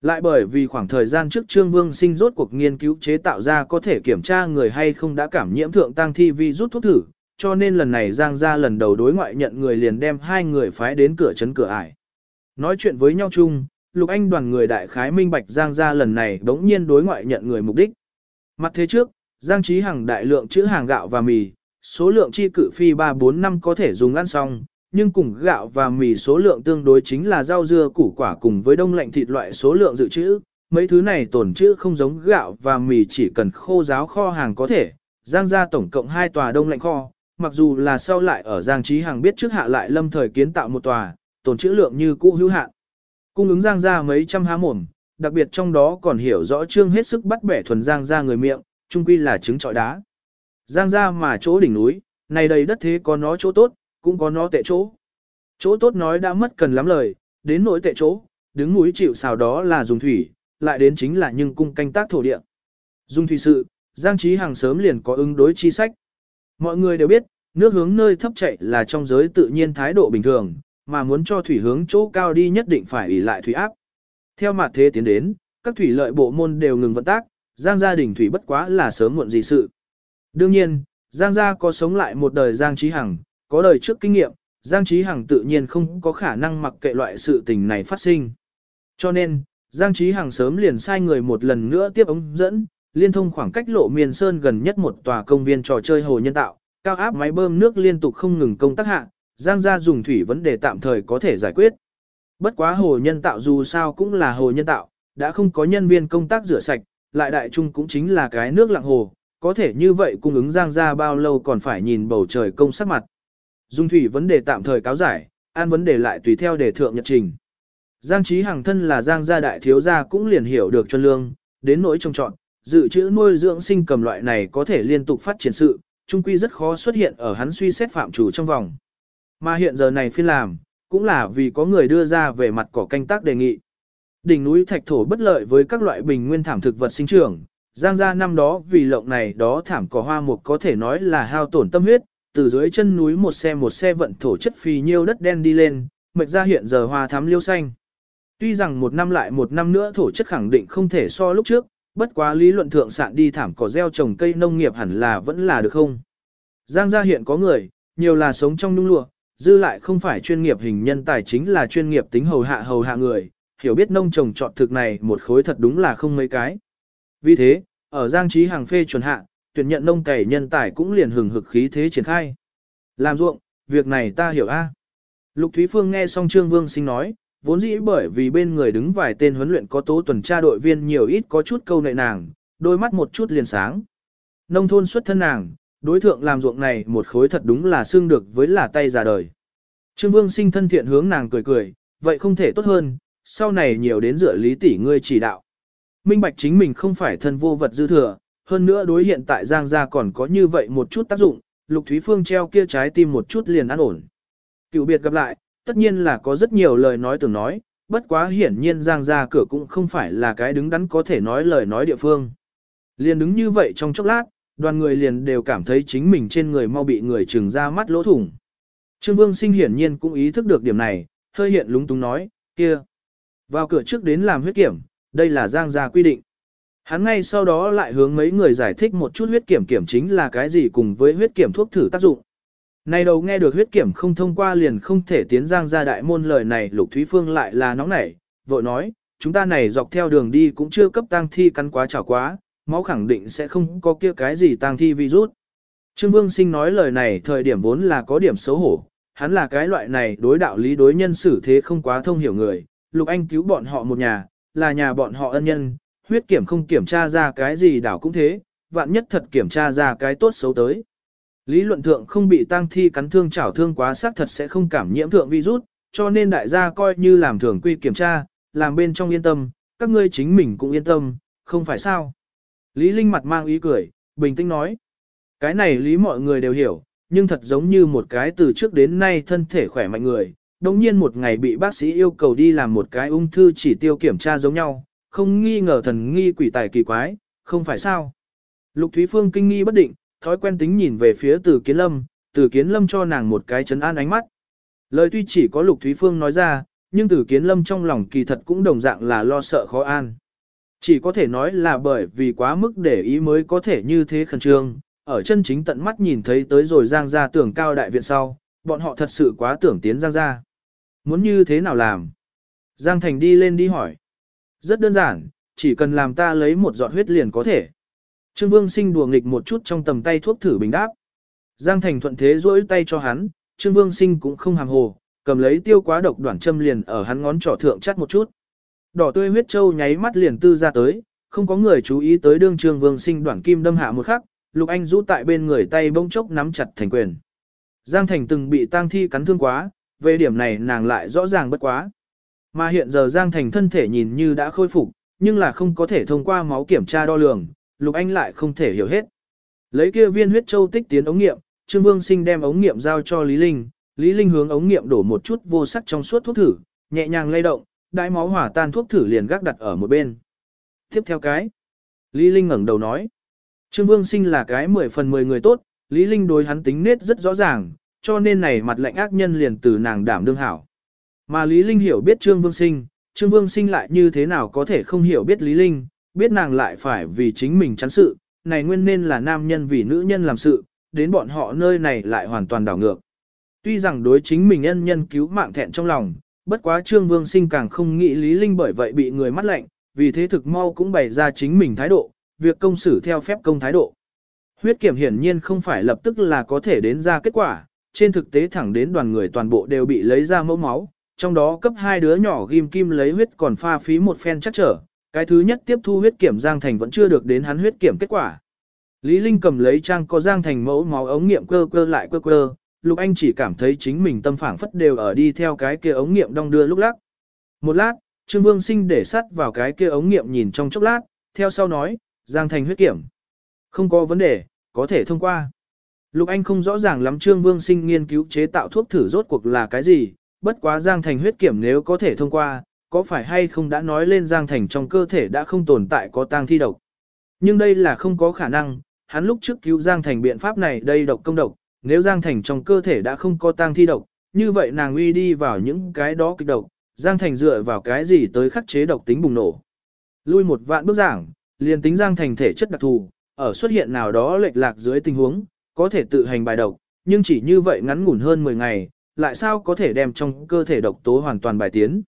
Lại bởi vì khoảng thời gian trước Trương Vương sinh rốt cuộc nghiên cứu chế tạo ra có thể kiểm tra người hay không đã cảm nhiễm thượng tăng thi vi rút thuốc thử, cho nên lần này Giang ra lần đầu đối ngoại nhận người liền đem hai người phái đến cửa chấn cửa ải. Nói chuyện với nhau chung, Lục Anh đoàn người đại khái minh bạch Giang ra lần này đống nhiên đối ngoại nhận người mục đích. Mặt thế trước, Giang Trí Hằng đại lượng chữ hàng gạo và mì, số lượng chi cự phi 3-4 năm có thể dùng ăn xong, nhưng cùng gạo và mì số lượng tương đối chính là rau dưa củ quả cùng với đông lạnh thịt loại số lượng dự trữ. Mấy thứ này tồn trữ không giống gạo và mì chỉ cần khô giáo kho hàng có thể. Giang gia tổng cộng 2 tòa đông lạnh kho, mặc dù là sau lại ở Giang Trí Hàng biết trước hạ lại lâm thời kiến tạo một tòa, tồn trữ lượng như cũ hữu hạn. Cung ứng Giang ra mấy trăm há mồm, đặc biệt trong đó còn hiểu rõ trương hết sức bắt bẻ thuần Giang ra người miệng, chung quy là trứng trọi đá. Giang ra mà chỗ đỉnh núi, này đầy đất thế có nó chỗ tốt, cũng có nó tệ chỗ. Chỗ tốt nói đã mất cần lắm lời, đến nỗi tệ chỗ, đứng núi chịu xào đó là dùng thủy, lại đến chính là nhưng cung canh tác thổ địa. Dùng thủy sự, Giang Trí Hằng sớm liền có ứng đối chi sách. Mọi người đều biết, nước hướng nơi thấp chạy là trong giới tự nhiên thái độ bình thường, mà muốn cho thủy hướng chỗ cao đi nhất định phải ủy lại thủy áp. Theo mặt thế tiến đến, các thủy lợi bộ môn đều ngừng vận tác, Giang gia đình thủy bất quá là sớm muộn gì sự. Đương nhiên, Giang gia có sống lại một đời Giang Trí Hằng, có đời trước kinh nghiệm, Giang Trí Hằng tự nhiên không có khả năng mặc kệ loại sự tình này phát sinh. Cho nên, Giang Trí Hằng sớm liền sai người một lần nữa tiếp ống dẫn, liên thông khoảng cách lộ miền sơn gần nhất một tòa công viên trò chơi hồ nhân tạo, cao áp máy bơm nước liên tục không ngừng công tác hạ, Giang gia dùng thủy vấn đề tạm thời có thể giải quyết. Bất quá hồ nhân tạo dù sao cũng là hồ nhân tạo, đã không có nhân viên công tác rửa sạch, lại đại trung cũng chính là cái nước lặng hồ, có thể như vậy cung ứng Giang gia bao lâu còn phải nhìn bầu trời công sắc mặt. Dung thủy vấn đề tạm thời cáo giải, an vấn đề lại tùy theo đề thượng nhật trình. Giang Trí hàng thân là Giang gia đại thiếu gia cũng liền hiểu được cho lương, đến nỗi trông trọn, dự trữ nuôi dưỡng sinh cầm loại này có thể liên tục phát triển sự, trung quy rất khó xuất hiện ở hắn suy xét phạm chủ trong vòng. Mà hiện giờ này phiên làm, cũng là vì có người đưa ra về mặt cỏ canh tác đề nghị. Đỉnh núi thạch thổ bất lợi với các loại bình nguyên thảm thực vật sinh trưởng, Giang gia năm đó vì lộng này đó thảm cỏ hoa mục có thể nói là hao tổn tâm huyết, từ dưới chân núi một xe một xe vận thổ chất phì nhiêu đất đen đi lên, mệt ra hiện giờ hoa thắm liêu xanh. Tuy rằng một năm lại một năm nữa thổ chất khẳng định không thể so lúc trước, bất quá lý luận thượng sạn đi thảm cỏ gieo trồng cây nông nghiệp hẳn là vẫn là được không. Giang gia hiện có người, nhiều là sống trong nung lụa, dư lại không phải chuyên nghiệp hình nhân tài chính là chuyên nghiệp tính hầu hạ hầu hạ người, hiểu biết nông trồng chọn thực này một khối thật đúng là không mấy cái. Vì thế, ở Giang Trí Hàng phê chuẩn hạ, tuyển nhận nông cày nhân tài cũng liền hừng hực khí thế triển khai. Làm ruộng, việc này ta hiểu a. Lục Thúy Phương nghe xong Trương Vương Sinh nói, vốn dĩ bởi vì bên người đứng vài tên huấn luyện có tố tuần tra đội viên nhiều ít có chút câu nệ nàng, đôi mắt một chút liền sáng. Nông thôn xuất thân nàng, đối thượng làm ruộng này một khối thật đúng là xương được với là tay già đời. Trương Vương Sinh thân thiện hướng nàng cười cười, vậy không thể tốt hơn, sau này nhiều đến dựa lý tỷ ngươi chỉ đạo. Minh bạch chính mình không phải thân vô vật dư thừa, hơn nữa đối hiện tại Giang gia còn có như vậy một chút tác dụng, Lục Thúy Phương treo kia trái tim một chút liền an ổn. Cựu biệt gặp lại, tất nhiên là có rất nhiều lời nói tưởng nói, bất quá hiển nhiên Giang gia cửa cũng không phải là cái đứng đắn có thể nói lời nói địa phương. Liền đứng như vậy trong chốc lát, đoàn người liền đều cảm thấy chính mình trên người mau bị người trừng ra mắt lỗ thủng. Trương Vương Sinh hiển nhiên cũng ý thức được điểm này, hơi hiện lúng túng nói, kia. Vào cửa trước đến làm huyết kiểm, đây là Giang gia quy định. Hắn ngay sau đó lại hướng mấy người giải thích một chút huyết kiểm kiểm chính là cái gì cùng với huyết kiểm thuốc thử tác dụng. Này đầu nghe được huyết kiểm không thông qua liền không thể tiến Giang ra đại môn lời này Lục Thúy Phương lại là nóng nảy, vội nói, chúng ta này dọc theo đường đi cũng chưa cấp tang thi cắn quá chảo quá, máu khẳng định sẽ không có kia cái gì tang thi virus. Trương Vương Sinh nói lời này thời điểm vốn là có điểm xấu hổ, hắn là cái loại này đối đạo lý đối nhân xử thế không quá thông hiểu người, Lục Anh cứu bọn họ một nhà, là nhà bọn họ ân nhân, huyết kiểm không kiểm tra ra cái gì đảo cũng thế, vạn nhất thật kiểm tra ra cái tốt xấu tới. Lý luận thượng không bị tang thi cắn thương chảo thương quá xác thật sẽ không cảm nhiễm thượng virus, cho nên đại gia coi như làm thường quy kiểm tra, làm bên trong yên tâm, các ngươi chính mình cũng yên tâm, không phải sao. Lý Linh mặt mang ý cười, bình tĩnh nói. Cái này lý mọi người đều hiểu, nhưng thật giống như một cái từ trước đến nay thân thể khỏe mạnh người, đồng nhiên một ngày bị bác sĩ yêu cầu đi làm một cái ung thư chỉ tiêu kiểm tra giống nhau, không nghi ngờ thần nghi quỷ tài kỳ quái, không phải sao. Lục Thúy Phương kinh nghi bất định, thói quen tính nhìn về phía từ kiến lâm, từ kiến lâm cho nàng một cái chấn an ánh mắt. Lời tuy chỉ có Lục Thúy Phương nói ra, nhưng từ kiến lâm trong lòng kỳ thật cũng đồng dạng là lo sợ khó an. Chỉ có thể nói là bởi vì quá mức để ý mới có thể như thế khẩn trương, ở chân chính tận mắt nhìn thấy tới rồi giang ra tưởng cao đại viện sau, bọn họ thật sự quá tưởng tiến giang ra. Muốn như thế nào làm? Giang Thành đi lên đi hỏi. Rất đơn giản, chỉ cần làm ta lấy một giọt huyết liền có thể. Trương Vương sinh đùa nghịch một chút trong tầm tay thuốc thử bình đáp. Giang Thành thuận thế duỗi tay cho hắn, Trương Vương sinh cũng không hàm hồ, cầm lấy tiêu quá độc đoạn châm liền ở hắn ngón trỏ thượng chắt một chút. Đỏ tươi huyết châu nháy mắt liền tư ra tới, không có người chú ý tới đương Trương Vương sinh đoạn kim đâm hạ một khắc, Lục Anh rũ tại bên người tay bỗng chốc nắm chặt thành quyền. Giang Thành từng bị tang thi cắn thương quá, về điểm này nàng lại rõ ràng bất quá. Mà hiện giờ Giang Thành thân thể nhìn như đã khôi phục, nhưng là không có thể thông qua máu kiểm tra đo lường, Lục Anh lại không thể hiểu hết. Lấy kia viên huyết châu tích tiến ống nghiệm, Trương Vương Sinh đem ống nghiệm giao cho Lý Linh, Lý Linh hướng ống nghiệm đổ một chút vô sắc trong suốt thuốc thử, nhẹ nhàng lay động, đại máu hỏa tan thuốc thử liền gác đặt ở một bên. Tiếp theo cái, Lý Linh ngẩng đầu nói, Trương Vương Sinh là cái 10 phần 10 người tốt, Lý Linh đối hắn tính nết rất rõ ràng, cho nên này mặt lạnh ác nhân liền từ nàng đảm đương hảo. Mà Lý Linh hiểu biết Trương Vương Sinh, Trương Vương Sinh lại như thế nào có thể không hiểu biết Lý Linh, biết nàng lại phải vì chính mình chắn sự, này nguyên nên là nam nhân vì nữ nhân làm sự, đến bọn họ nơi này lại hoàn toàn đảo ngược. Tuy rằng đối chính mình nhân nhân cứu mạng thẹn trong lòng, bất quá Trương Vương Sinh càng không nghĩ Lý Linh bởi vậy bị người mắt lạnh, vì thế thực mau cũng bày ra chính mình thái độ, việc công xử theo phép công thái độ. Huyết kiểm hiển nhiên không phải lập tức là có thể đến ra kết quả, trên thực tế thẳng đến đoàn người toàn bộ đều bị lấy ra mẫu máu, trong đó cấp hai đứa nhỏ ghim kim lấy huyết còn pha phí một phen chắc trở, cái thứ nhất tiếp thu huyết kiểm Giang Thành vẫn chưa được đến hắn huyết kiểm kết quả. Lý Linh cầm lấy trang có Giang Thành mẫu máu ống nghiệm quơ quơ lại quơ quơ, Lục Anh chỉ cảm thấy chính mình tâm phảng phất đều ở đi theo cái kia ống nghiệm đong đưa lúc lắc. Một lát, Trương Vương Sinh để sắt vào cái kia ống nghiệm nhìn trong chốc lát, theo sau nói, Giang Thành huyết kiểm. Không có vấn đề, có thể thông qua. Lục Anh không rõ ràng lắm Trương Vương Sinh nghiên cứu chế tạo thuốc thử rốt cuộc là cái gì, bất quá Giang Thành huyết kiểm nếu có thể thông qua, có phải hay không đã nói lên Giang Thành trong cơ thể đã không tồn tại có tang thi độc. Nhưng đây là không có khả năng, hắn lúc trước cứu Giang Thành biện pháp này đây độc công độc, nếu Giang Thành trong cơ thể đã không có tang thi độc, như vậy nàng uy đi vào những cái đó kịch độc, Giang Thành dựa vào cái gì tới khắc chế độc tính bùng nổ. Lui một vạn bước giảng, liền tính Giang Thành thể chất đặc thù, ở xuất hiện nào đó lệch lạc dưới tình huống, có thể tự hành bài độc, nhưng chỉ như vậy ngắn ngủn hơn 10 ngày, lại sao có thể đem trong cơ thể độc tố hoàn toàn bài tiến.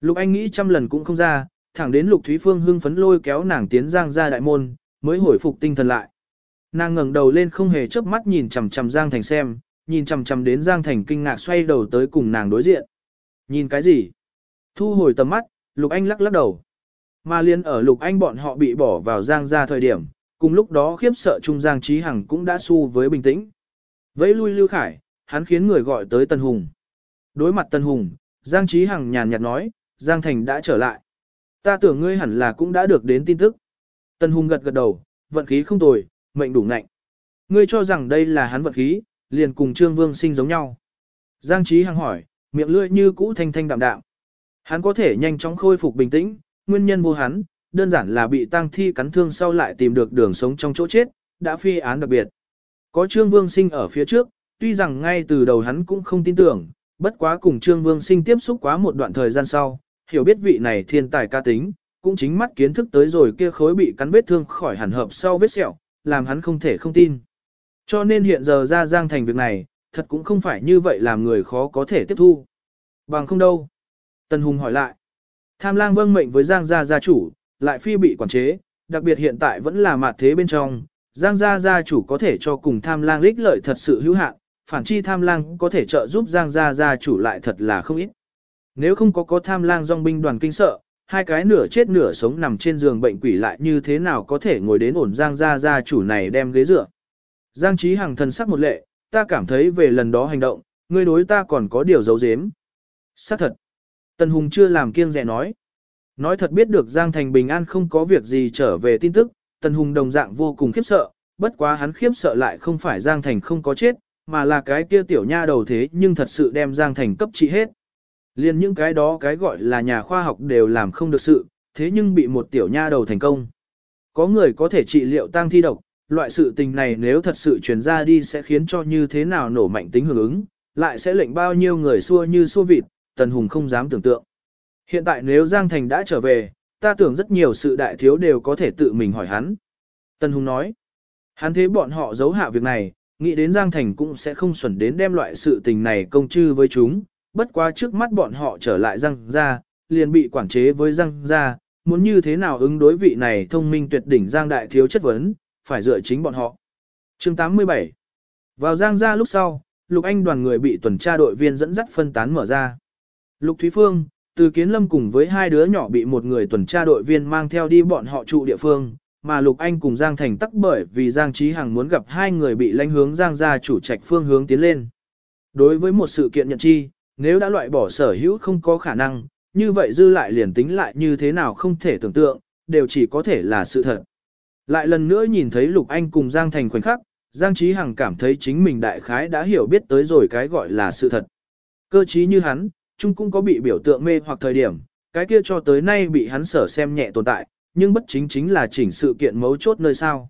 Lục Anh nghĩ trăm lần cũng không ra, thẳng đến Lục Thúy Phương hưng phấn lôi kéo nàng tiến Giang ra đại môn, mới hồi phục tinh thần lại. Nàng ngẩng đầu lên không hề chớp mắt nhìn chằm chằm Giang Thành xem, nhìn chằm chằm đến Giang Thành kinh ngạc xoay đầu tới cùng nàng đối diện. Nhìn cái gì? Thu hồi tầm mắt, Lục Anh lắc lắc đầu. Mà liên ở Lục Anh bọn họ bị bỏ vào Giang ra thời điểm, cùng lúc đó khiếp sợ Trung Giang Trí Hằng cũng đã su với bình tĩnh. Vẫy lui Lưu Khải, hắn khiến người gọi tới Tân Hùng. Đối mặt Tân Hùng, Giang Trí Hằng nhàn nhạt nói, Giang Thành đã trở lại. Ta tưởng ngươi hẳn là cũng đã được đến tin tức. Tân Hùng gật gật đầu, vận khí không tồi, mệnh đủ nạnh. Ngươi cho rằng đây là hắn vận khí, liền cùng Trương Vương sinh giống nhau. Giang Trí Hằng hỏi, miệng lưỡi như cũ thanh thanh đạm đạm. Hắn có thể nhanh chóng khôi phục bình tĩnh, nguyên nhân vô hắn, đơn giản là bị tang thi cắn thương sau lại tìm được đường sống trong chỗ chết, đã phi án đặc biệt. Có Trương Vương Sinh ở phía trước, tuy rằng ngay từ đầu hắn cũng không tin tưởng, bất quá cùng Trương Vương Sinh tiếp xúc quá một đoạn thời gian sau, hiểu biết vị này thiên tài ca tính, cũng chính mắt kiến thức tới rồi kia khối bị cắn vết thương khỏi hẳn hợp sau vết sẹo, làm hắn không thể không tin. Cho nên hiện giờ ra giang thành việc này, thật cũng không phải như vậy làm người khó có thể tiếp thu. Bằng không đâu. Tần Hùng hỏi lại. Tham lang vâng mệnh với giang gia gia chủ, lại phi bị quản chế, đặc biệt hiện tại vẫn là mặt thế bên trong, Giang gia gia chủ có thể cho cùng tham lang lích lợi thật sự hữu hạn, phản chi tham lang có thể trợ giúp Giang gia gia chủ lại thật là không ít. Nếu không có có tham lang dòng binh đoàn kinh sợ, hai cái nửa chết nửa sống nằm trên giường bệnh quỷ lại như thế nào có thể ngồi đến ổn Giang gia gia chủ này đem ghế dựa. Giang trí hằng thần sắc một lệ, ta cảm thấy về lần đó hành động, ngươi đối ta còn có điều giấu giếm. Xác thật. Tần Hùng chưa làm kiêng dè nói. Nói thật biết được Giang Thành bình an không có việc gì trở về tin tức, Tần Hùng đồng dạng vô cùng khiếp sợ, bất quá hắn khiếp sợ lại không phải Giang Thành không có chết, mà là cái kia tiểu nha đầu thế nhưng thật sự đem Giang Thành cấp trị hết. Liên những cái đó cái gọi là nhà khoa học đều làm không được sự, thế nhưng bị một tiểu nha đầu thành công. Có người có thể trị liệu tăng thi độc, loại sự tình này nếu thật sự truyền ra đi sẽ khiến cho như thế nào nổ mạnh tính hưởng ứng, lại sẽ lệnh bao nhiêu người xua như xua vịt, Tần Hùng không dám tưởng tượng. Hiện tại nếu Giang Thành đã trở về, ta tưởng rất nhiều sự đại thiếu đều có thể tự mình hỏi hắn. tần Hùng nói, hắn thế bọn họ giấu hạ việc này, nghĩ đến Giang Thành cũng sẽ không xuẩn đến đem loại sự tình này công chư với chúng, bất quá trước mắt bọn họ trở lại Giang ra, liền bị quản chế với Giang ra, muốn như thế nào ứng đối vị này thông minh tuyệt đỉnh Giang đại thiếu chất vấn, phải dựa chính bọn họ. chương 87 Vào Giang ra lúc sau, Lục Anh đoàn người bị tuần tra đội viên dẫn dắt phân tán mở ra. Lục Thúy Phương, từ Kiến Lâm cùng với hai đứa nhỏ bị một người tuần tra đội viên mang theo đi bọn họ trụ địa phương, mà Lục Anh cùng Giang Thành tắc bởi vì Giang Trí Hằng muốn gặp hai người bị lãnh hướng Giang gia chủ trạch phương hướng tiến lên. Đối với một sự kiện nhận chi, nếu đã loại bỏ sở hữu không có khả năng, như vậy dư lại liền tính lại như thế nào không thể tưởng tượng, đều chỉ có thể là sự thật. Lại lần nữa nhìn thấy Lục Anh cùng Giang Thành khoảnh khắc, Giang Trí Hằng cảm thấy chính mình đại khái đã hiểu biết tới rồi cái gọi là sự thật. Cơ trí như hắn, chung cũng có bị biểu tượng mê hoặc thời điểm, cái kia cho tới nay bị hắn sở xem nhẹ tồn tại, nhưng bất chính chính là chỉnh sự kiện mấu chốt nơi sao.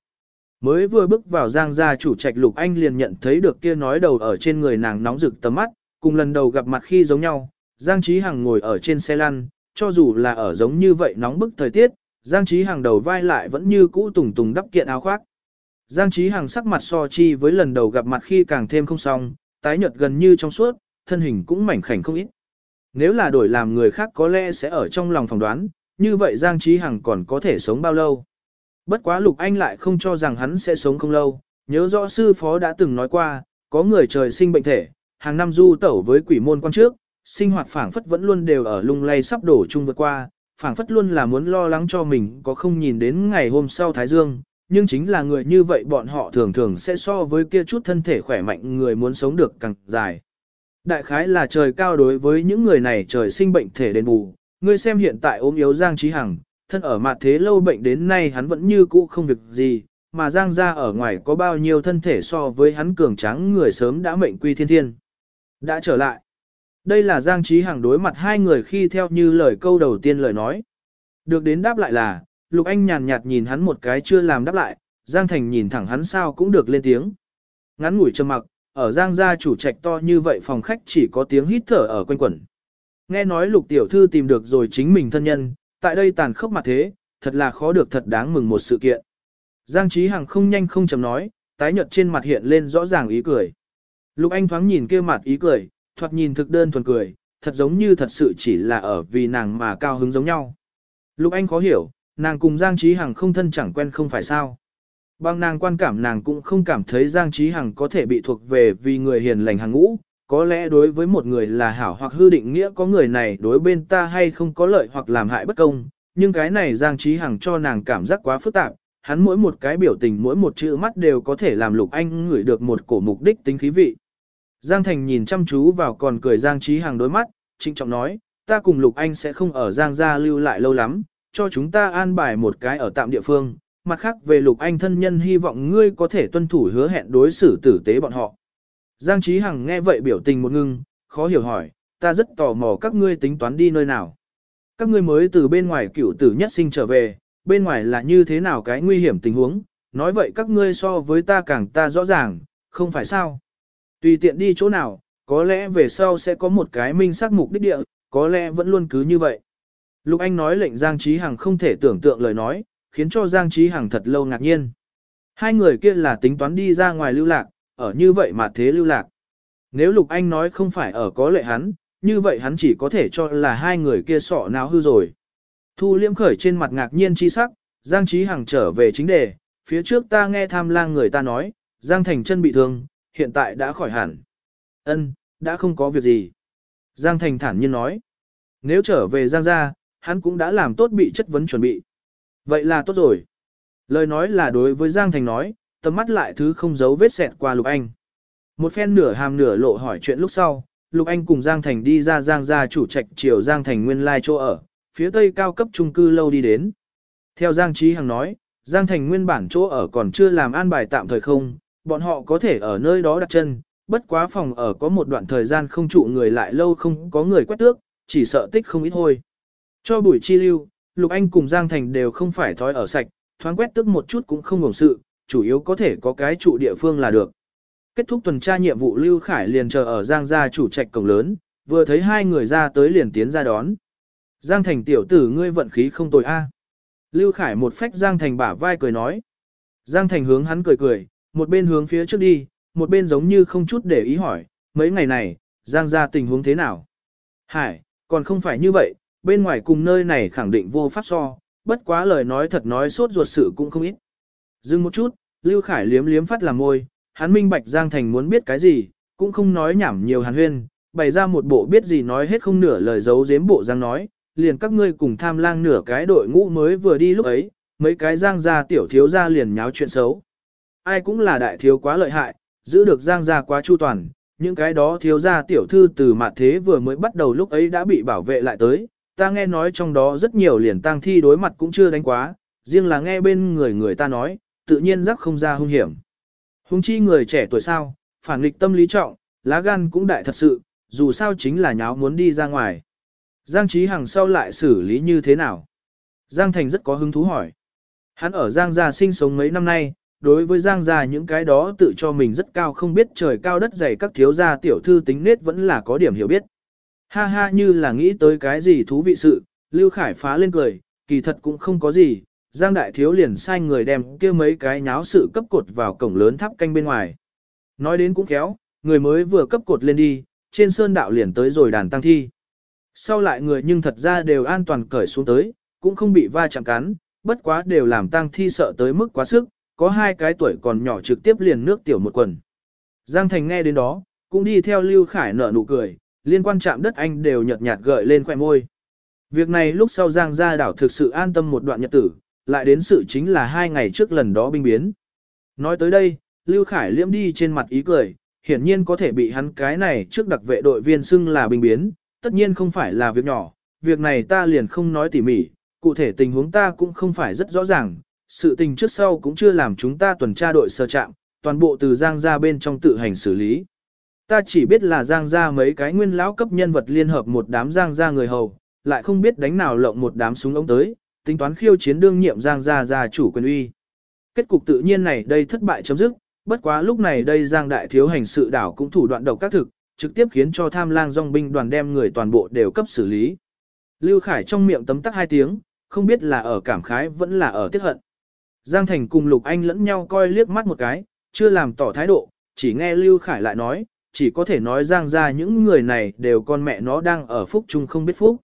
Mới vừa bước vào giang gia chủ trạch Lục Anh liền nhận thấy được kia nói đầu ở trên người nàng nóng rực tầm mắt, cùng lần đầu gặp mặt khi giống nhau, Giang Trí Hằng ngồi ở trên xe lăn, cho dù là ở giống như vậy nóng bức thời tiết, Giang Trí Hằng đầu vai lại vẫn như cũ tùng tùng đắp kiện áo khoác. Giang Trí Hằng sắc mặt so chi với lần đầu gặp mặt khi càng thêm không xong, tái nhợt gần như trong suốt, thân hình cũng mảnh khảnh không ít. Nếu là đổi làm người khác có lẽ sẽ ở trong lòng phỏng đoán, như vậy Giang Trí Hằng còn có thể sống bao lâu. Bất quá Lục Anh lại không cho rằng hắn sẽ sống không lâu, nhớ rõ sư phó đã từng nói qua, có người trời sinh bệnh thể, hàng năm du tẩu với quỷ môn quan trước, sinh hoạt phảng phất vẫn luôn đều ở lung lay sắp đổ chung vượt qua, phảng phất luôn là muốn lo lắng cho mình có không nhìn đến ngày hôm sau Thái Dương, nhưng chính là người như vậy bọn họ thường thường sẽ so với kia chút thân thể khỏe mạnh người muốn sống được càng dài. Đại khái là trời cao đối với những người này trời sinh bệnh thể đền bù, ngươi xem hiện tại ốm yếu Giang Trí Hằng, thân ở mặt thế lâu bệnh đến nay hắn vẫn như cũ không việc gì, mà Giang ra ở ngoài có bao nhiêu thân thể so với hắn cường tráng người sớm đã mệnh quy thiên thiên. Đã trở lại. Đây là Giang Trí Hằng đối mặt hai người khi theo như lời câu đầu tiên lời nói. Được đến đáp lại là, Lục Anh nhàn nhạt nhìn hắn một cái chưa làm đáp lại, Giang Thành nhìn thẳng hắn sao cũng được lên tiếng. Ngắn ngủi trầm mặc, ở Giang gia chủ trạch to như vậy phòng khách chỉ có tiếng hít thở ở quanh quẩn. Nghe nói Lục tiểu thư tìm được rồi chính mình thân nhân, tại đây tàn khốc mặt thế, thật là khó được thật đáng mừng một sự kiện. Giang Trí Hằng không nhanh không chậm nói, tái nhợt trên mặt hiện lên rõ ràng ý cười. Lục Anh thoáng nhìn kia mặt ý cười, thoạt nhìn thực đơn thuần cười, thật giống như thật sự chỉ là ở vì nàng mà cao hứng giống nhau. Lục Anh khó hiểu, nàng cùng Giang Trí Hằng không thân chẳng quen không phải sao. Bằng nàng quan cảm nàng cũng không cảm thấy Giang Trí Hằng có thể bị thuộc về vì người hiền lành hàng ngũ, có lẽ đối với một người là hảo hoặc hư định nghĩa có người này đối bên ta hay không có lợi hoặc làm hại bất công, nhưng cái này Giang Trí Hằng cho nàng cảm giác quá phức tạp, hắn mỗi một cái biểu tình mỗi một chữ mắt đều có thể làm Lục Anh ngửi được một cổ mục đích tính khí vị. Giang Thành nhìn chăm chú vào còn cười Giang Trí Hàng đối mắt, trịnh trọng nói, ta cùng Lục Anh sẽ không ở Giang gia lưu lại lâu lắm, cho chúng ta an bài một cái ở tạm địa phương, mặt khác về Lục Anh thân nhân hy vọng ngươi có thể tuân thủ hứa hẹn đối xử tử tế bọn họ. Giang Trí Hằng nghe vậy biểu tình một ngưng, khó hiểu hỏi, ta rất tò mò các ngươi tính toán đi nơi nào. Các ngươi mới từ bên ngoài cựu tử nhất sinh trở về, bên ngoài là như thế nào cái nguy hiểm tình huống, nói vậy các ngươi so với ta càng ta rõ ràng, không phải sao. Tùy tiện đi chỗ nào, có lẽ về sau sẽ có một cái minh xác mục đích địa, có lẽ vẫn luôn cứ như vậy. Lục Anh nói lệnh Giang Trí Hằng không thể tưởng tượng lời nói, khiến cho Giang Trí Hằng thật lâu ngạc nhiên. Hai người kia là tính toán đi ra ngoài lưu lạc, ở như vậy mà thế lưu lạc. Nếu Lục Anh nói không phải ở có lệ hắn, như vậy hắn chỉ có thể cho là hai người kia sọ não hư rồi. Thu Liễm khởi trên mặt ngạc nhiên chi sắc, Giang Trí Hằng trở về chính đề, phía trước ta nghe tham lang người ta nói, Giang Thành chân bị thương, hiện tại đã khỏi hẳn. Ân, đã không có việc gì. Giang Thành thản nhiên nói. Nếu trở về Giang gia, hắn cũng đã làm tốt bị chất vấn chuẩn bị. Vậy là tốt rồi. Lời nói là đối với Giang Thành nói, tầm mắt lại thứ không giấu vết sẹt qua Lục Anh. Một phen nửa hàm nửa lộ hỏi chuyện lúc sau, Lục Anh cùng Giang Thành đi ra Giang gia chủ trạch chiều Giang Thành nguyên lai chỗ ở, phía tây cao cấp trung cư lâu đi đến. Theo Giang Trí Hằng nói, Giang Thành nguyên bản chỗ ở còn chưa làm an bài tạm thời không, bọn họ có thể ở nơi đó đặt chân, bất quá phòng ở có một đoạn thời gian không trụ người lại lâu không có người quét tước, chỉ sợ tích không ít hôi. Cho buổi chi lưu, Lục Anh cùng Giang Thành đều không phải thói ở sạch, thoáng quét tước một chút cũng không ngủng sự, chủ yếu có thể có cái trụ địa phương là được. Kết thúc tuần tra nhiệm vụ Lưu Khải liền chờ ở Giang gia chủ trạch cổng lớn, vừa thấy hai người ra tới liền tiến ra đón. Giang Thành tiểu tử ngươi vận khí không tồi a. Lưu Khải một phách Giang Thành bả vai cười nói. Giang Thành hướng hắn cười cười, một bên hướng phía trước đi, một bên giống như không chút để ý hỏi, mấy ngày này, Giang ra tình huống thế nào? Hải, còn không phải như vậy, bên ngoài cùng nơi này khẳng định vô pháp so, bất quá lời nói thật nói suốt ruột sự cũng không ít. Dừng một chút, Lưu Khải liếm liếm phát làm môi, hắn minh bạch Giang Thành muốn biết cái gì, cũng không nói nhảm nhiều hàn huyên, bày ra một bộ biết gì nói hết không nửa lời giấu giếm bộ Giang nói, liền các ngươi cùng tham lang nửa cái đội ngũ mới vừa đi lúc ấy, mấy cái Giang gia tiểu thiếu gia liền nháo chuyện xấu ai cũng là đại thiếu quá lợi hại, giữ được giang gia quá chu toàn, những cái đó thiếu gia tiểu thư từ mặt thế vừa mới bắt đầu lúc ấy đã bị bảo vệ lại tới, ta nghe nói trong đó rất nhiều liền tang thi đối mặt cũng chưa đánh quá, riêng là nghe bên người người ta nói, tự nhiên rắc không ra hung hiểm. Hung chi người trẻ tuổi sao, phản nghịch tâm lý trọng, lá gan cũng đại thật sự, dù sao chính là nháo muốn đi ra ngoài. Giang Trí Hằng sau lại xử lý như thế nào? Giang Thành rất có hứng thú hỏi. Hắn ở Giang gia sinh sống mấy năm nay, đối với Giang gia những cái đó tự cho mình rất cao không biết trời cao đất dày các thiếu gia tiểu thư tính nết vẫn là có điểm hiểu biết. Ha ha như là nghĩ tới cái gì thú vị sự, Lưu Khải phá lên cười, kỳ thật cũng không có gì, Giang đại thiếu liền sai người đem kia mấy cái nháo sự cấp cột vào cổng lớn tháp canh bên ngoài. Nói đến cũng khéo, người mới vừa cấp cột lên đi, trên sơn đạo liền tới rồi đàn tăng thi. Sau lại người nhưng thật ra đều an toàn cởi xuống tới, cũng không bị va chạm cắn, bất quá đều làm tăng thi sợ tới mức quá sức, có hai cái tuổi còn nhỏ trực tiếp liền nước tiểu một quần. Giang Thành nghe đến đó, cũng đi theo Lưu Khải nở nụ cười, liên quan chạm đất anh đều nhợt nhạt gợi lên khoẻ môi. Việc này lúc sau Giang gia đảo thực sự an tâm một đoạn nhật tử, lại đến sự chính là hai ngày trước lần đó binh biến. Nói tới đây, Lưu Khải liễm đi trên mặt ý cười, hiển nhiên có thể bị hắn cái này trước đặc vệ đội viên xưng là binh biến, tất nhiên không phải là việc nhỏ, việc này ta liền không nói tỉ mỉ, cụ thể tình huống ta cũng không phải rất rõ ràng, sự tình trước sau cũng chưa làm chúng ta tuần tra đội sơ chạm, toàn bộ từ Giang ra bên trong tự hành xử lý. Ta chỉ biết là Giang ra mấy cái nguyên lão cấp nhân vật liên hợp một đám Giang ra người hầu, lại không biết đánh nào lộng một đám súng ống tới, tính toán khiêu chiến đương nhiệm Giang ra gia chủ quyền uy. Kết cục tự nhiên này đây thất bại chấm dứt, bất quá lúc này đây Giang đại thiếu hành sự đảo cũng thủ đoạn độc các thực, trực tiếp khiến cho tham lang dòng binh đoàn đem người toàn bộ đều cấp xử lý. Lưu Khải trong miệng tấm tắc hai tiếng, không biết là ở cảm khái vẫn là ở tiếc hận. Giang Thành cùng Lục Anh lẫn nhau coi liếc mắt một cái, chưa làm tỏ thái độ, chỉ nghe Lưu Khải lại nói, chỉ có thể nói Giang ra những người này đều con mẹ nó đang ở phúc chung không biết phúc.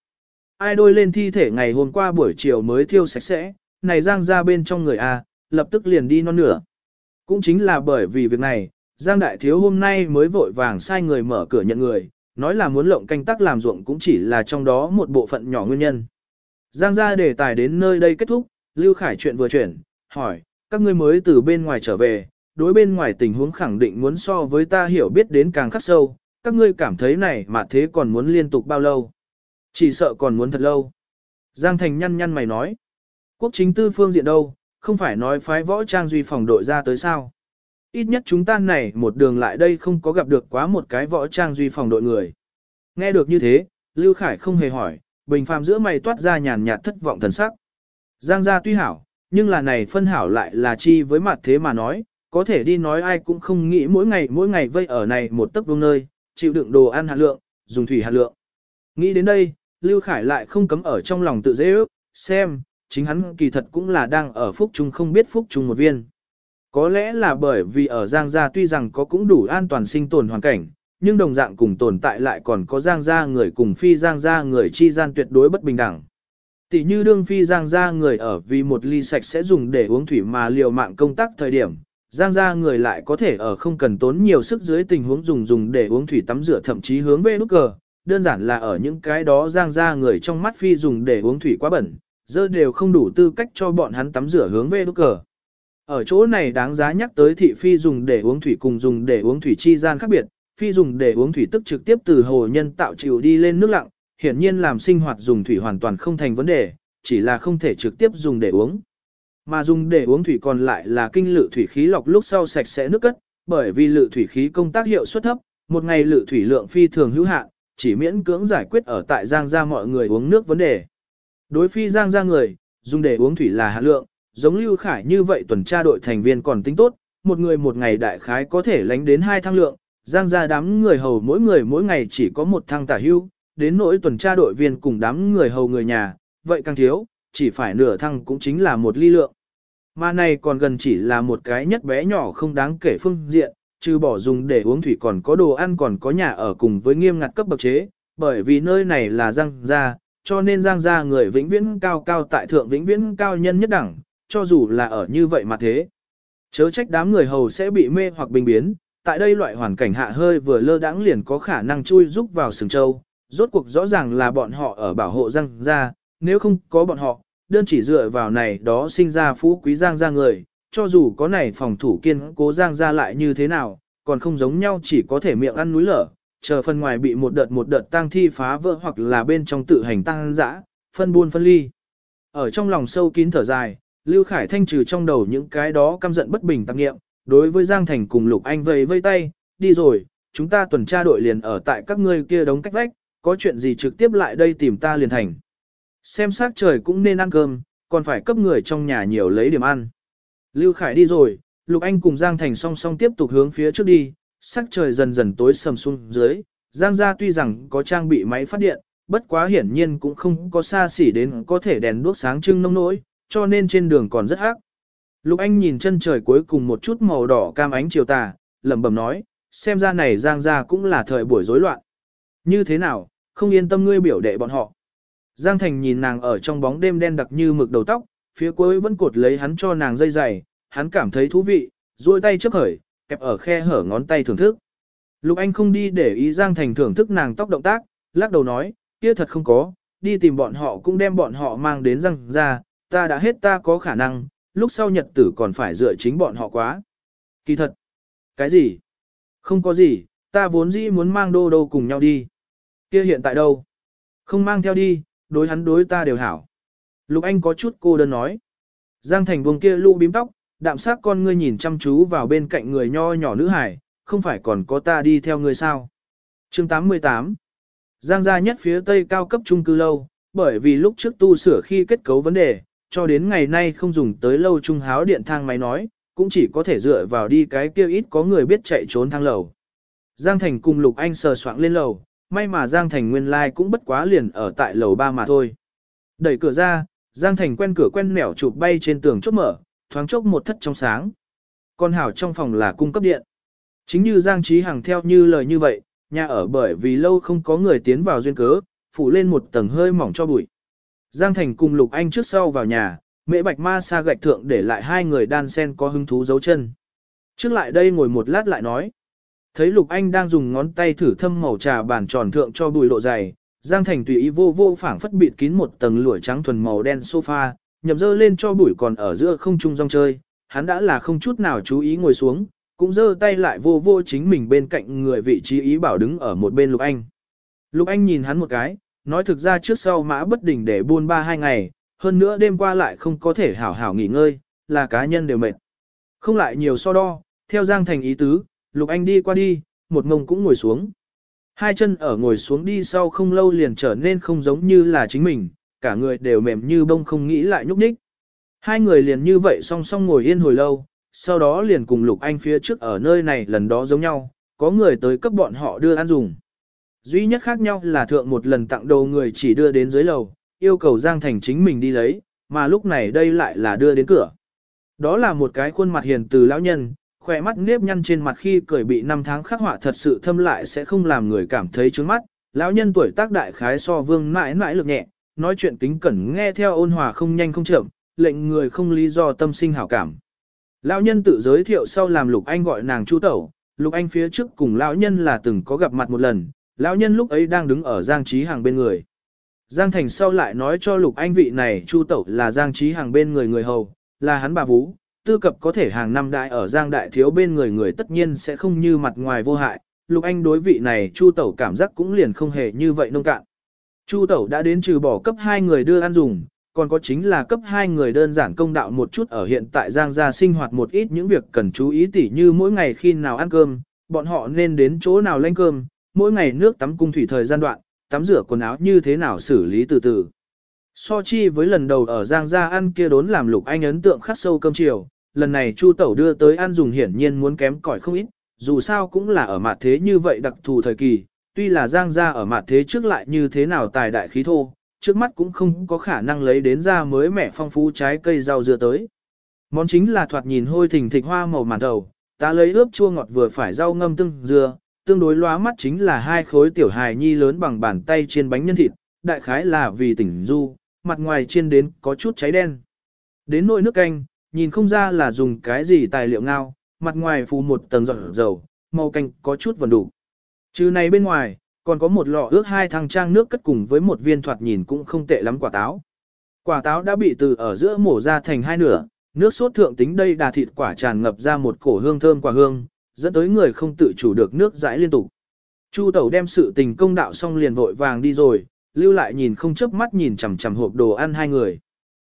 Ai đôi lên thi thể ngày hôm qua buổi chiều mới thiêu sạch sẽ, này Giang ra bên trong người A, lập tức liền đi non nửa. Cũng chính là bởi vì việc này, Giang Đại Thiếu hôm nay mới vội vàng sai người mở cửa nhận người, nói là muốn lộng canh tác làm ruộng cũng chỉ là trong đó một bộ phận nhỏ nguyên nhân. Giang ra đề tài đến nơi đây kết thúc, Lưu Khải chuyện vừa chuyển, hỏi, các ngươi mới từ bên ngoài trở về, đối bên ngoài tình huống khẳng định muốn so với ta hiểu biết đến càng khắc sâu, các ngươi cảm thấy này mà thế còn muốn liên tục bao lâu? Chỉ sợ còn muốn thật lâu. Giang Thành nhăn nhăn mày nói, quốc chính tư phương diện đâu, không phải nói phái võ trang duy phòng đội ra tới sao? Ít nhất chúng ta này một đường lại đây không có gặp được quá một cái võ trang duy phòng đội người. Nghe được như thế, Lưu Khải không hề hỏi, bình phàm giữa mày toát ra nhàn nhạt thất vọng thần sắc. Giang gia tuy hảo, nhưng là này phân hảo lại là chi với mặt thế mà nói, có thể đi nói ai cũng không nghĩ mỗi ngày mỗi ngày vây ở này một tấc vuông nơi, chịu đựng đồ ăn hạt lượng, dùng thủy hạt lượng. Nghĩ đến đây, Lưu Khải lại không cấm ở trong lòng tự dễ ước, xem, chính hắn kỳ thật cũng là đang ở phúc trung không biết phúc trung một viên. Có lẽ là bởi vì ở Giang Gia tuy rằng có cũng đủ an toàn sinh tồn hoàn cảnh, nhưng đồng dạng cùng tồn tại lại còn có Giang Gia người cùng phi Giang Gia người chi gian tuyệt đối bất bình đẳng. Tỷ như đương phi Giang Gia người ở vì một ly sạch sẽ dùng để uống thủy mà liều mạng công tác thời điểm, Giang Gia người lại có thể ở không cần tốn nhiều sức dưới tình huống dùng dùng để uống thủy tắm rửa thậm chí hướng về nút cờ, đơn giản là ở những cái đó Giang Gia người trong mắt phi dùng để uống thủy quá bẩn, dơ đều không đủ tư cách cho bọn hắn tắm rửa hướng về nút cờ. Ở chỗ này đáng giá nhắc tới thị phi dùng để uống thủy cùng dùng để uống thủy chi gian khác biệt, phi dùng để uống thủy tức trực tiếp từ hồ nhân tạo chịu đi lên nước lặng, hiển nhiên làm sinh hoạt dùng thủy hoàn toàn không thành vấn đề, chỉ là không thể trực tiếp dùng để uống. Mà dùng để uống thủy còn lại là kinh lự thủy khí lọc lúc sau sạch sẽ nước cất, bởi vì lự thủy khí công tác hiệu suất thấp, một ngày lự thủy lượng phi thường hữu hạn, chỉ miễn cưỡng giải quyết ở tại Giang gia mọi người uống nước vấn đề. Đối phi Giang gia người, dùng để uống thủy là hạ lượng, giống Lưu Khải như vậy tuần tra đội thành viên còn tính tốt, một người một ngày đại khái có thể lánh đến hai thăng lượng, giang Gia đám người hầu mỗi người mỗi ngày chỉ có một thăng tả hưu, đến nỗi tuần tra đội viên cùng đám người hầu người nhà, vậy càng thiếu, chỉ phải nửa thăng cũng chính là một ly lượng. Mà này còn gần chỉ là một cái nhất bé nhỏ không đáng kể phương diện, trừ bỏ dùng để uống thủy còn có đồ ăn còn có nhà ở cùng với nghiêm ngặt cấp bậc chế, bởi vì nơi này là giang gia, cho nên giang gia người vĩnh viễn cao cao tại thượng vĩnh viễn cao nhân nhất đẳng, cho dù là ở như vậy mà thế. Chớ trách đám người hầu sẽ bị mê hoặc bình biến, tại đây loại hoàn cảnh hạ hơi vừa lơ đãng liền có khả năng chui rúc vào sừng châu, rốt cuộc rõ ràng là bọn họ ở bảo hộ răng ra, nếu không có bọn họ, đơn chỉ dựa vào này đó sinh ra phú quý giang ra người, cho dù có này phòng thủ kiên cố giang ra lại như thế nào, còn không giống nhau chỉ có thể miệng ăn núi lở, chờ phần ngoài bị một đợt một đợt tang thi phá vỡ hoặc là bên trong tự hành tăng dã, phân buôn phân ly. Ở trong lòng sâu kín thở dài, Lưu Khải thanh trừ trong đầu những cái đó căm giận bất bình tạp nghiệm, đối với Giang Thành cùng Lục Anh vây vây tay, đi rồi, chúng ta tuần tra đội liền ở tại các ngươi kia đóng cách vách, có chuyện gì trực tiếp lại đây tìm ta liền thành. Xem sát trời cũng nên ăn cơm, còn phải cấp người trong nhà nhiều lấy điểm ăn. Lưu Khải đi rồi, Lục Anh cùng Giang Thành song song tiếp tục hướng phía trước đi, sắc trời dần dần tối sầm xuống dưới, Giang gia tuy rằng có trang bị máy phát điện, bất quá hiển nhiên cũng không có xa xỉ đến có thể đèn đuốc sáng trưng nông nỗi, cho nên trên đường còn rất hắc. Lục Anh nhìn chân trời cuối cùng một chút màu đỏ cam ánh chiều tà, lẩm bẩm nói, xem ra này Giang gia cũng là thời buổi rối loạn. Như thế nào, không yên tâm ngươi biểu đệ bọn họ. Giang Thành nhìn nàng ở trong bóng đêm đen đặc như mực đầu tóc, phía cuối vẫn cột lấy hắn cho nàng dây dày, hắn cảm thấy thú vị, duỗi tay chấp khởi, kẹp ở khe hở ngón tay thưởng thức. Lục Anh không đi để ý Giang Thành thưởng thức nàng tóc động tác, lắc đầu nói, kia thật không có, đi tìm bọn họ cũng đem bọn họ mang đến răng ra, ta đã hết ta có khả năng, lúc sau nhật tử còn phải dựa chính bọn họ quá. Kỳ thật. Cái gì? Không có gì, ta vốn dĩ muốn mang đô đô cùng nhau đi. Kia hiện tại đâu? Không mang theo đi, đối hắn đối ta đều hảo. Lục Anh có chút cô đơn nói. Giang Thành vùng kia lũ bím tóc, đạm sắc con ngươi nhìn chăm chú vào bên cạnh người nho nhỏ nữ hải, không phải còn có ta đi theo ngươi sao. chương 88 Giang gia nhất phía tây cao cấp trung cư lâu, bởi vì lúc trước tu sửa khi kết cấu vấn đề, cho đến ngày nay không dùng tới lâu trung háo điện thang máy nói, cũng chỉ có thể dựa vào đi cái kia ít có người biết chạy trốn thang lầu. Giang Thành cùng Lục Anh sờ soạng lên lầu, may mà Giang Thành nguyên lai like cũng bất quá liền ở tại lầu ba mà thôi. Đẩy cửa ra, Giang Thành quen cửa quen nẻo chụp bay trên tường chốt mở, thoáng chốc một thất trong sáng. Con hảo trong phòng là cung cấp điện. Chính như Giang Trí Hằng theo như lời như vậy, nhà ở bởi vì lâu không có người tiến vào duyên cớ, phủ lên một tầng hơi mỏng cho bụi. Giang Thành cùng Lục Anh trước sau vào nhà, mẹ bạch ma sa gạch thượng để lại hai người đan sen có hứng thú dấu chân. Trước lại đây ngồi một lát lại nói. Thấy Lục Anh đang dùng ngón tay thử thâm màu trà bàn tròn thượng cho bùi lộ dày, Giang Thành tùy ý vô vô phảng phất bịt kín một tầng lụa trắng thuần màu đen sofa, nhậm dơ lên cho bụi còn ở giữa không trung rong chơi, hắn đã là không chút nào chú ý ngồi xuống, cũng dơ tay lại vô vô chính mình bên cạnh người vị trí ý bảo đứng ở một bên Lục Anh. Lục Anh nhìn hắn một cái, nói thực ra trước sau mã bất đình để buôn ba hai ngày, hơn nữa đêm qua lại không có thể hảo hảo nghỉ ngơi, là cá nhân đều mệt. Không lại nhiều so đo, theo Giang Thành ý tứ, Lục Anh đi qua đi, một ngông cũng ngồi xuống. Hai chân ở ngồi xuống đi sau không lâu liền trở nên không giống như là chính mình, cả người đều mềm như bông không nghĩ lại nhúc nhích. Hai người liền như vậy song song ngồi yên hồi lâu, sau đó liền cùng Lục Anh phía trước ở nơi này lần đó giống nhau, có người tới cấp bọn họ đưa ăn dùng. Duy nhất khác nhau là thượng một lần tặng đồ người chỉ đưa đến dưới lầu, yêu cầu Giang Thành chính mình đi lấy, mà lúc này đây lại là đưa đến cửa. Đó là một cái khuôn mặt hiền từ lão nhân, khỏe mắt nếp nhăn trên mặt khi cười bị năm tháng khắc họa thật sự thâm lại sẽ không làm người cảm thấy trướng mắt. Lão nhân tuổi tác đại khái so vương mãi mãi lực nhẹ, nói chuyện kính cẩn nghe theo ôn hòa không nhanh không chậm, lệnh người không lý do tâm sinh hảo cảm. Lão nhân tự giới thiệu sau làm Lục Anh gọi nàng Chu Tẩu, Lục Anh phía trước cùng lão nhân là từng có gặp mặt một lần, lão nhân lúc ấy đang đứng ở Giang Trí Hàng bên người. Giang Thành sau lại nói cho Lục Anh vị này Chu Tẩu là Giang Trí Hàng bên người người hầu, là hắn bà Vũ, tư cập có thể hàng năm đại ở Giang Đại Thiếu bên người người tất nhiên sẽ không như mặt ngoài vô hại, Lục Anh đối vị này Chu Tẩu cảm giác cũng liền không hề như vậy nông cạn. Chu Tẩu đã đến trừ bỏ cấp hai người đưa ăn dùng, còn có chính là cấp hai người đơn giản công đạo một chút ở hiện tại Giang gia sinh hoạt một ít những việc cần chú ý tỉ như mỗi ngày khi nào ăn cơm, bọn họ nên đến chỗ nào lên cơm, mỗi ngày nước tắm cung thủy thời gian đoạn, tắm rửa quần áo như thế nào xử lý từ từ. So chi với lần đầu ở Giang gia ăn kia đốn làm Lục Anh ấn tượng khắc sâu cơm chiều, lần này Chu Tẩu đưa tới ăn dùng hiển nhiên muốn kém cỏi không ít, dù sao cũng là ở mặt thế như vậy đặc thù thời kỳ, tuy là Giang gia ở mặt thế trước lại như thế nào tài đại khí thô, trước mắt cũng không có khả năng lấy đến ra mới mẻ phong phú trái cây rau dưa tới. Món chính là thoạt nhìn hôi thình thịch hoa màu màn đầu, ta lấy ướp chua ngọt vừa phải rau ngâm tương dưa, tương đối lóa mắt chính là hai khối tiểu hài nhi lớn bằng bàn tay trên bánh nhân thịt, đại khái là vì tỉnh du, mặt ngoài chiên đến có chút cháy đen. Đến nồi nước canh, nhìn không ra là dùng cái gì tài liệu ngao, mặt ngoài phủ một tầng giọt dầu, màu canh có chút vần đủ. Chứ này bên ngoài, còn có một lọ ước hai thằng trang nước cất cùng với một viên thoạt nhìn cũng không tệ lắm quả táo. Quả táo đã bị từ ở giữa mổ ra thành hai nửa, nước sốt thượng tính đây đà thịt quả tràn ngập ra một cổ hương thơm quả hương, dẫn tới người không tự chủ được nước dãi liên tục. Chu tẩu đem sự tình công đạo xong liền vội vàng đi rồi, lưu lại nhìn không chớp mắt nhìn chằm chằm hộp đồ ăn hai người.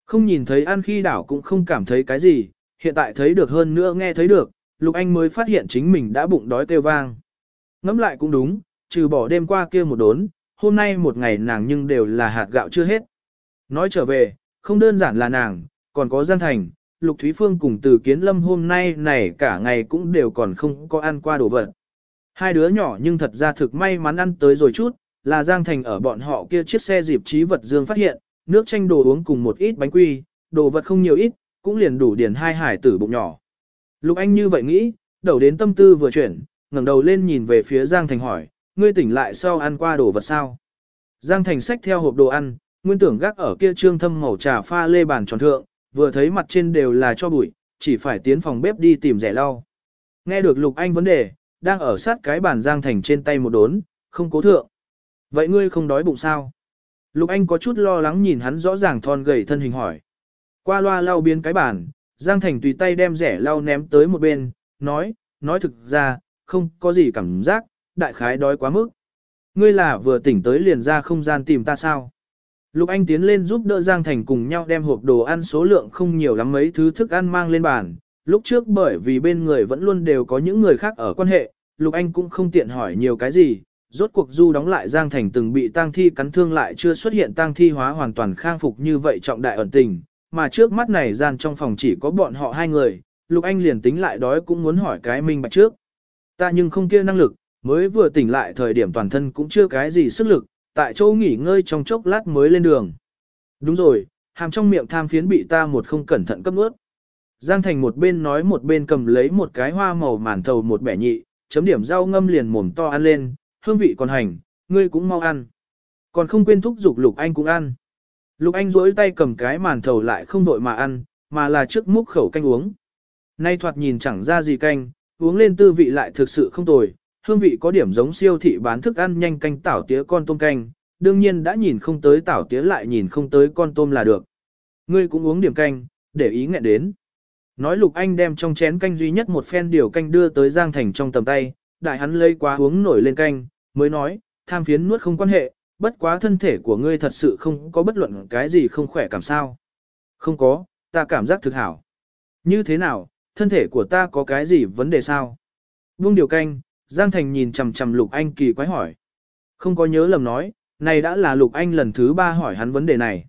Không nhìn thấy ăn khi đảo cũng không cảm thấy cái gì, hiện tại thấy được hơn nữa nghe thấy được, Lục Anh mới phát hiện chính mình đã bụng đói kêu vang. Ngắm lại cũng đúng, trừ bỏ đêm qua kia một đốn, hôm nay một ngày nàng nhưng đều là hạt gạo chưa hết. Nói trở về, không đơn giản là nàng, còn có Giang Thành, Lục Thúy Phương cùng Từ Kiến Lâm hôm nay này cả ngày cũng đều còn không có ăn qua đồ vật. Hai đứa nhỏ nhưng thật ra thực may mắn ăn tới rồi chút, là Giang Thành ở bọn họ kia chiếc xe dịp trí vật dương phát hiện, nước chanh đồ uống cùng một ít bánh quy, đồ vật không nhiều ít, cũng liền đủ điền hai hải tử bụng nhỏ. Lục Anh như vậy nghĩ, đầu đến tâm tư vừa chuyển, ngẩng đầu lên nhìn về phía Giang Thành hỏi, ngươi tỉnh lại sau ăn qua đồ vật sao? Giang Thành xách theo hộp đồ ăn, nguyên tưởng gác ở kia trương thâm màu trà pha lê bàn tròn thượng, vừa thấy mặt trên đều là cho bụi, chỉ phải tiến phòng bếp đi tìm rẻ lau. Nghe được Lục Anh vấn đề, đang ở sát cái bàn Giang Thành trên tay một đốn, không cố thượng. Vậy ngươi không đói bụng sao? Lục Anh có chút lo lắng nhìn hắn rõ ràng thon gầy thân hình hỏi. Qua loa lau biến cái bàn, Giang Thành tùy tay đem rẻ lau ném tới một bên, nói, nói thực ra, không có gì cảm giác, đại khái đói quá mức. Ngươi là vừa tỉnh tới liền ra không gian tìm ta sao? Lục Anh tiến lên giúp đỡ Giang Thành cùng nhau đem hộp đồ ăn số lượng không nhiều lắm mấy thứ thức ăn mang lên bàn. Lúc trước bởi vì bên người vẫn luôn đều có những người khác ở quan hệ, Lục Anh cũng không tiện hỏi nhiều cái gì. Rốt cuộc du đóng lại Giang Thành từng bị tang thi cắn thương lại chưa xuất hiện tang thi hóa hoàn toàn khang phục như vậy trọng đại ẩn tình, mà trước mắt này gian trong phòng chỉ có bọn họ hai người, Lục Anh liền tính lại đói cũng muốn hỏi cái minh bạch trước. Ta nhưng không kia năng lực, mới vừa tỉnh lại thời điểm toàn thân cũng chưa cái gì sức lực, tại chỗ nghỉ ngơi trong chốc lát mới lên đường. Đúng rồi, hàm trong miệng tham phiến bị ta một không cẩn thận cấp nuốt. Giang Thành một bên nói một bên cầm lấy một cái hoa màu màn thầu một bẻ nhị, chấm điểm rau ngâm liền mồm to ăn lên, hương vị còn hành, ngươi cũng mau ăn. Còn không quên thúc giục Lục Anh cũng ăn. Lục Anh duỗi tay cầm cái màn thầu lại không đội mà ăn, mà là trước múc khẩu canh uống. Nay thoạt nhìn chẳng ra gì canh, uống lên tư vị lại thực sự không tồi, hương vị có điểm giống siêu thị bán thức ăn nhanh canh tảo tía con tôm canh, đương nhiên đã nhìn không tới tảo tía lại nhìn không tới con tôm là được. Ngươi cũng uống điểm canh, để ý nghẹn đến. Nói Lục Anh đem trong chén canh duy nhất một phen điều canh đưa tới Giang Thành trong tầm tay, đại hắn lây quá uống nổi lên canh, mới nói, tham phiến nuốt không quan hệ, bất quá thân thể của ngươi thật sự không có bất luận cái gì không khỏe cảm sao. Không có, ta cảm giác thực hảo. Như thế nào, thân thể của ta có cái gì vấn đề sao? Buông điều canh, Giang Thành nhìn chằm chằm Lục Anh kỳ quái hỏi. Không có nhớ lầm nói, này đã là Lục Anh lần thứ ba hỏi hắn vấn đề này.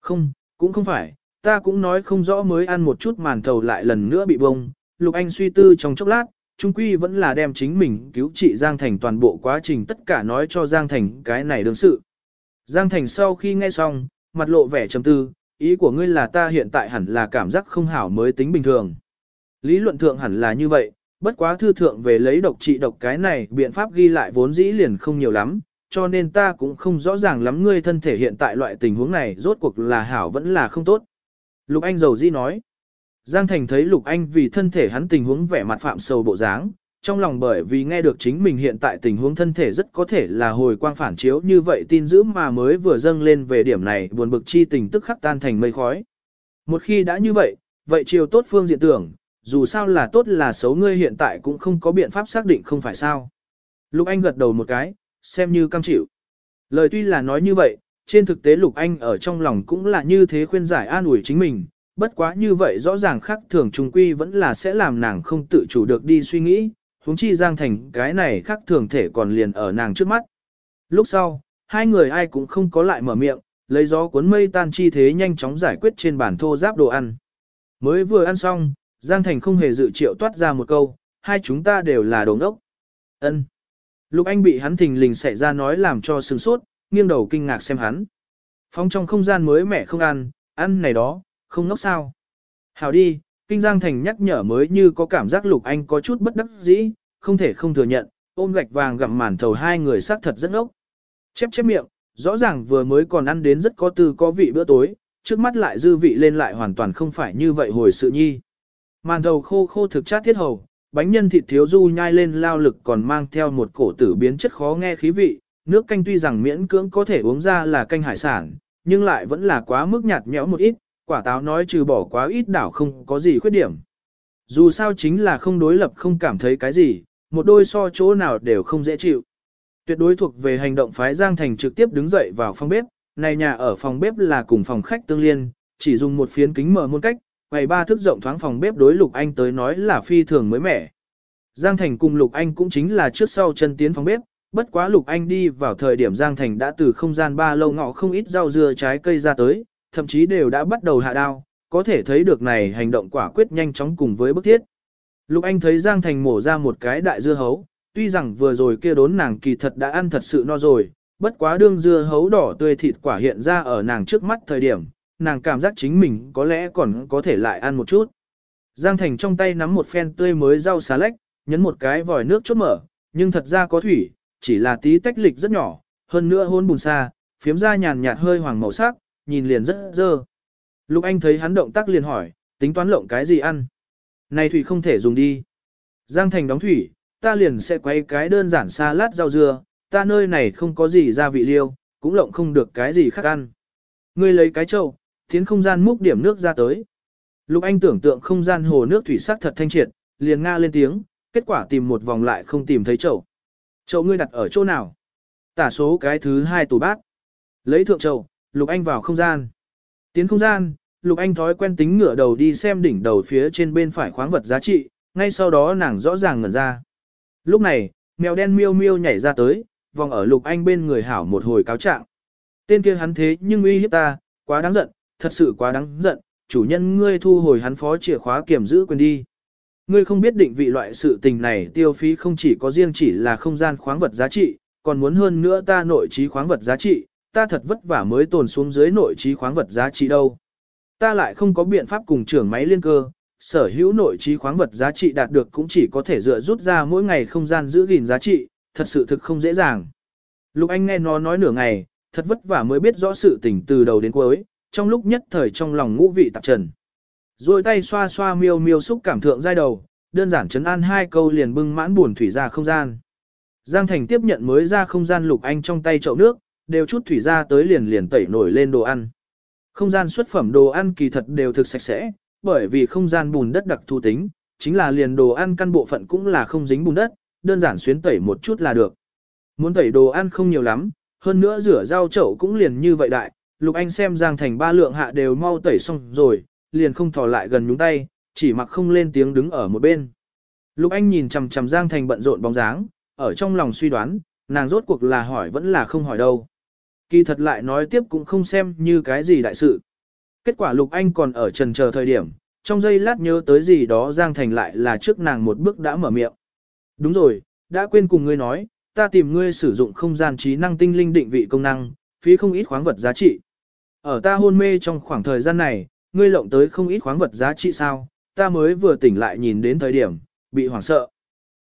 Không, cũng không phải, ta cũng nói không rõ mới ăn một chút màn thầu lại lần nữa bị bông. Lục Anh suy tư trong chốc lát, trung quy vẫn là đem chính mình cứu trị Giang Thành toàn bộ quá trình tất cả nói cho Giang Thành cái này đương sự. Giang Thành sau khi nghe xong, mặt lộ vẻ trầm tư, ý của ngươi là ta hiện tại hẳn là cảm giác không hảo mới tính bình thường. Lý luận thượng hẳn là như vậy, bất quá thư thượng về lấy độc trị độc cái này biện pháp ghi lại vốn dĩ liền không nhiều lắm, cho nên ta cũng không rõ ràng lắm ngươi thân thể hiện tại loại tình huống này rốt cuộc là hảo vẫn là không tốt. Lục Anh dầu dĩ nói. Giang Thành thấy Lục Anh vì thân thể hắn tình huống vẻ mặt phạm sầu bộ dáng, trong lòng bởi vì nghe được chính mình hiện tại tình huống thân thể rất có thể là hồi quang phản chiếu như vậy tin dữ mà mới vừa dâng lên về điểm này buồn bực chi tình tức khắc tan thành mây khói. Một khi đã như vậy, vậy chiều tốt phương diện tưởng, dù sao là tốt là xấu ngươi hiện tại cũng không có biện pháp xác định không phải sao. Lục Anh gật đầu một cái, xem như cam chịu. Lời tuy là nói như vậy, trên thực tế Lục Anh ở trong lòng cũng là như thế khuyên giải an ủi chính mình, bất quá như vậy rõ ràng khác thường trùng quy vẫn là sẽ làm nàng không tự chủ được đi suy nghĩ, huống chi Giang Thành cái này khác thường thể còn liền ở nàng trước mắt. Lúc sau, hai người ai cũng không có lại mở miệng, lấy gió cuốn mây tan chi thế nhanh chóng giải quyết trên bàn thô giáp đồ ăn. Mới vừa ăn xong, Giang Thành không hề dự triệu toát ra một câu, hai chúng ta đều là đồ ngốc. Ân. Lục Anh bị hắn thình lình xảy ra nói làm cho sừng sốt, nghiêng đầu kinh ngạc xem hắn. Phong trong không gian mới mẹ không ăn, ăn này đó, không ngốc sao. Hảo đi, Kinh Giang Thành nhắc nhở mới như có cảm giác Lục Anh có chút bất đắc dĩ, không thể không thừa nhận, ôm gạch vàng gặm màn thầu hai người xác thật rất ngốc. Chép chép miệng, rõ ràng vừa mới còn ăn đến rất có tư có vị bữa tối, trước mắt lại dư vị lên lại hoàn toàn không phải như vậy hồi sự nhi. Màn thầu khô khô thực chát thiết hầu, bánh nhân thịt thiếu du nhai lên lao lực còn mang theo một cổ tử biến chất khó nghe khí vị, nước canh tuy rằng miễn cưỡng có thể uống ra là canh hải sản, nhưng lại vẫn là quá mức nhạt nhẽo một ít, quả táo nói trừ bỏ quá ít đảo không có gì khuyết điểm. Dù sao chính là không đối lập không cảm thấy cái gì, một đôi so chỗ nào đều không dễ chịu. Tuyệt đối thuộc về hành động phái Giang Thành trực tiếp đứng dậy vào phòng bếp, này nhà ở phòng bếp là cùng phòng khách tương liên, chỉ dùng một phiến kính mở môn cách, quầy ba thức rộng thoáng phòng bếp đối Lục Anh tới nói là phi thường mới mẻ. Giang Thành cùng Lục Anh cũng chính là trước sau chân tiến phòng bếp, bất quá Lục Anh đi vào thời điểm Giang Thành đã từ không gian ba lâu ngọ không ít rau dưa trái cây ra tới, thậm chí đều đã bắt đầu hạ đao, có thể thấy được này hành động quả quyết nhanh chóng cùng với bức thiết. Lục Anh thấy Giang Thành mổ ra một cái đại dưa hấu, tuy rằng vừa rồi kia đốn nàng kỳ thật đã ăn thật sự no rồi, bất quá đương dưa hấu đỏ tươi thịt quả hiện ra ở nàng trước mắt thời điểm, nàng cảm giác chính mình có lẽ còn có thể lại ăn một chút. Giang Thành trong tay nắm một phen tươi mới rau xà lách, nhấn một cái vòi nước chốt mở, nhưng thật ra có thủy, chỉ là tí tách lịch rất nhỏ, hơn nữa hôn bùn xa, phiếm ra nhàn nhạt hơi hoàng màu sắc, nhìn liền rất dơ. Lục Anh thấy hắn động tác liền hỏi, tính toán lộng cái gì ăn? Này thủy không thể dùng đi. Giang Thành đóng thủy, ta liền sẽ quay cái đơn giản xa lát rau dưa, ta nơi này không có gì gia vị liêu, cũng lộng không được cái gì khác ăn. Ngươi lấy cái chậu, tiến không gian múc điểm nước ra tới. Lục Anh tưởng tượng không gian hồ nước thủy sắc thật thanh triệt, liền nga lên tiếng, kết quả tìm một vòng lại không tìm thấy chậu. Chậu ngươi đặt ở chỗ nào? Tả số cái thứ hai tủ bát. Lấy thượng chậu, Lục Anh vào không gian. Tiến không gian, Lục Anh thói quen tính ngửa đầu đi xem đỉnh đầu phía trên bên phải khoáng vật giá trị, ngay sau đó nàng rõ ràng ngẩn ra. Lúc này, mèo đen miêu miêu nhảy ra tới, vòng ở Lục Anh bên người hảo một hồi cáo trạng. Tên kia hắn thế nhưng uy hiếp ta, quá đáng giận, thật sự quá đáng giận, chủ nhân ngươi thu hồi hắn phó chìa khóa kiểm giữ quyền đi. Ngươi không biết định vị loại sự tình này tiêu phí không chỉ có riêng chỉ là không gian khoáng vật giá trị, còn muốn hơn nữa ta nội trí khoáng vật giá trị, ta thật vất vả mới tồn xuống dưới nội trí khoáng vật giá trị đâu. Ta lại không có biện pháp cùng trưởng máy liên cơ, sở hữu nội trí khoáng vật giá trị đạt được cũng chỉ có thể dựa rút ra mỗi ngày không gian giữ gìn giá trị, thật sự thực không dễ dàng. Lục Anh nghe nó nói nửa ngày, thật vất vả mới biết rõ sự tình từ đầu đến cuối, trong lúc nhất thời trong lòng ngũ vị tạp trần. Rồi tay xoa xoa miêu miêu xúc cảm thượng giai đầu, đơn giản chấn an hai câu liền bưng mãn buồn thủy ra không gian. Giang Thành tiếp nhận mới ra không gian Lục Anh trong tay chậu nước, đều chút thủy ra tới liền liền tẩy nổi lên đồ ăn. Không gian xuất phẩm đồ ăn kỳ thật đều thực sạch sẽ, bởi vì không gian bùn đất đặc thù tính, chính là liền đồ ăn căn bộ phận cũng là không dính bùn đất, đơn giản xuyến tẩy một chút là được. Muốn tẩy đồ ăn không nhiều lắm, hơn nữa rửa rau chậu cũng liền như vậy đại, Lục Anh xem Giang Thành ba lượng hạ đều mau tẩy xong rồi, liền không thò lại gần nhúng tay, chỉ mặc không lên tiếng đứng ở một bên. Lục Anh nhìn chằm chằm Giang Thành bận rộn bóng dáng, ở trong lòng suy đoán, nàng rốt cuộc là hỏi vẫn là không hỏi đâu. Kỳ thật lại nói tiếp cũng không xem như cái gì đại sự. Kết quả Lục Anh còn ở trần chờ thời điểm, trong giây lát nhớ tới gì đó Giang Thành lại là trước nàng một bước đã mở miệng. Đúng rồi, đã quên cùng ngươi nói, ta tìm ngươi sử dụng không gian trí năng tinh linh định vị công năng, phí không ít khoáng vật giá trị. Ở ta hôn mê trong khoảng thời gian này, ngươi lộng tới không ít khoáng vật giá trị sao, ta mới vừa tỉnh lại nhìn đến thời điểm, bị hoảng sợ.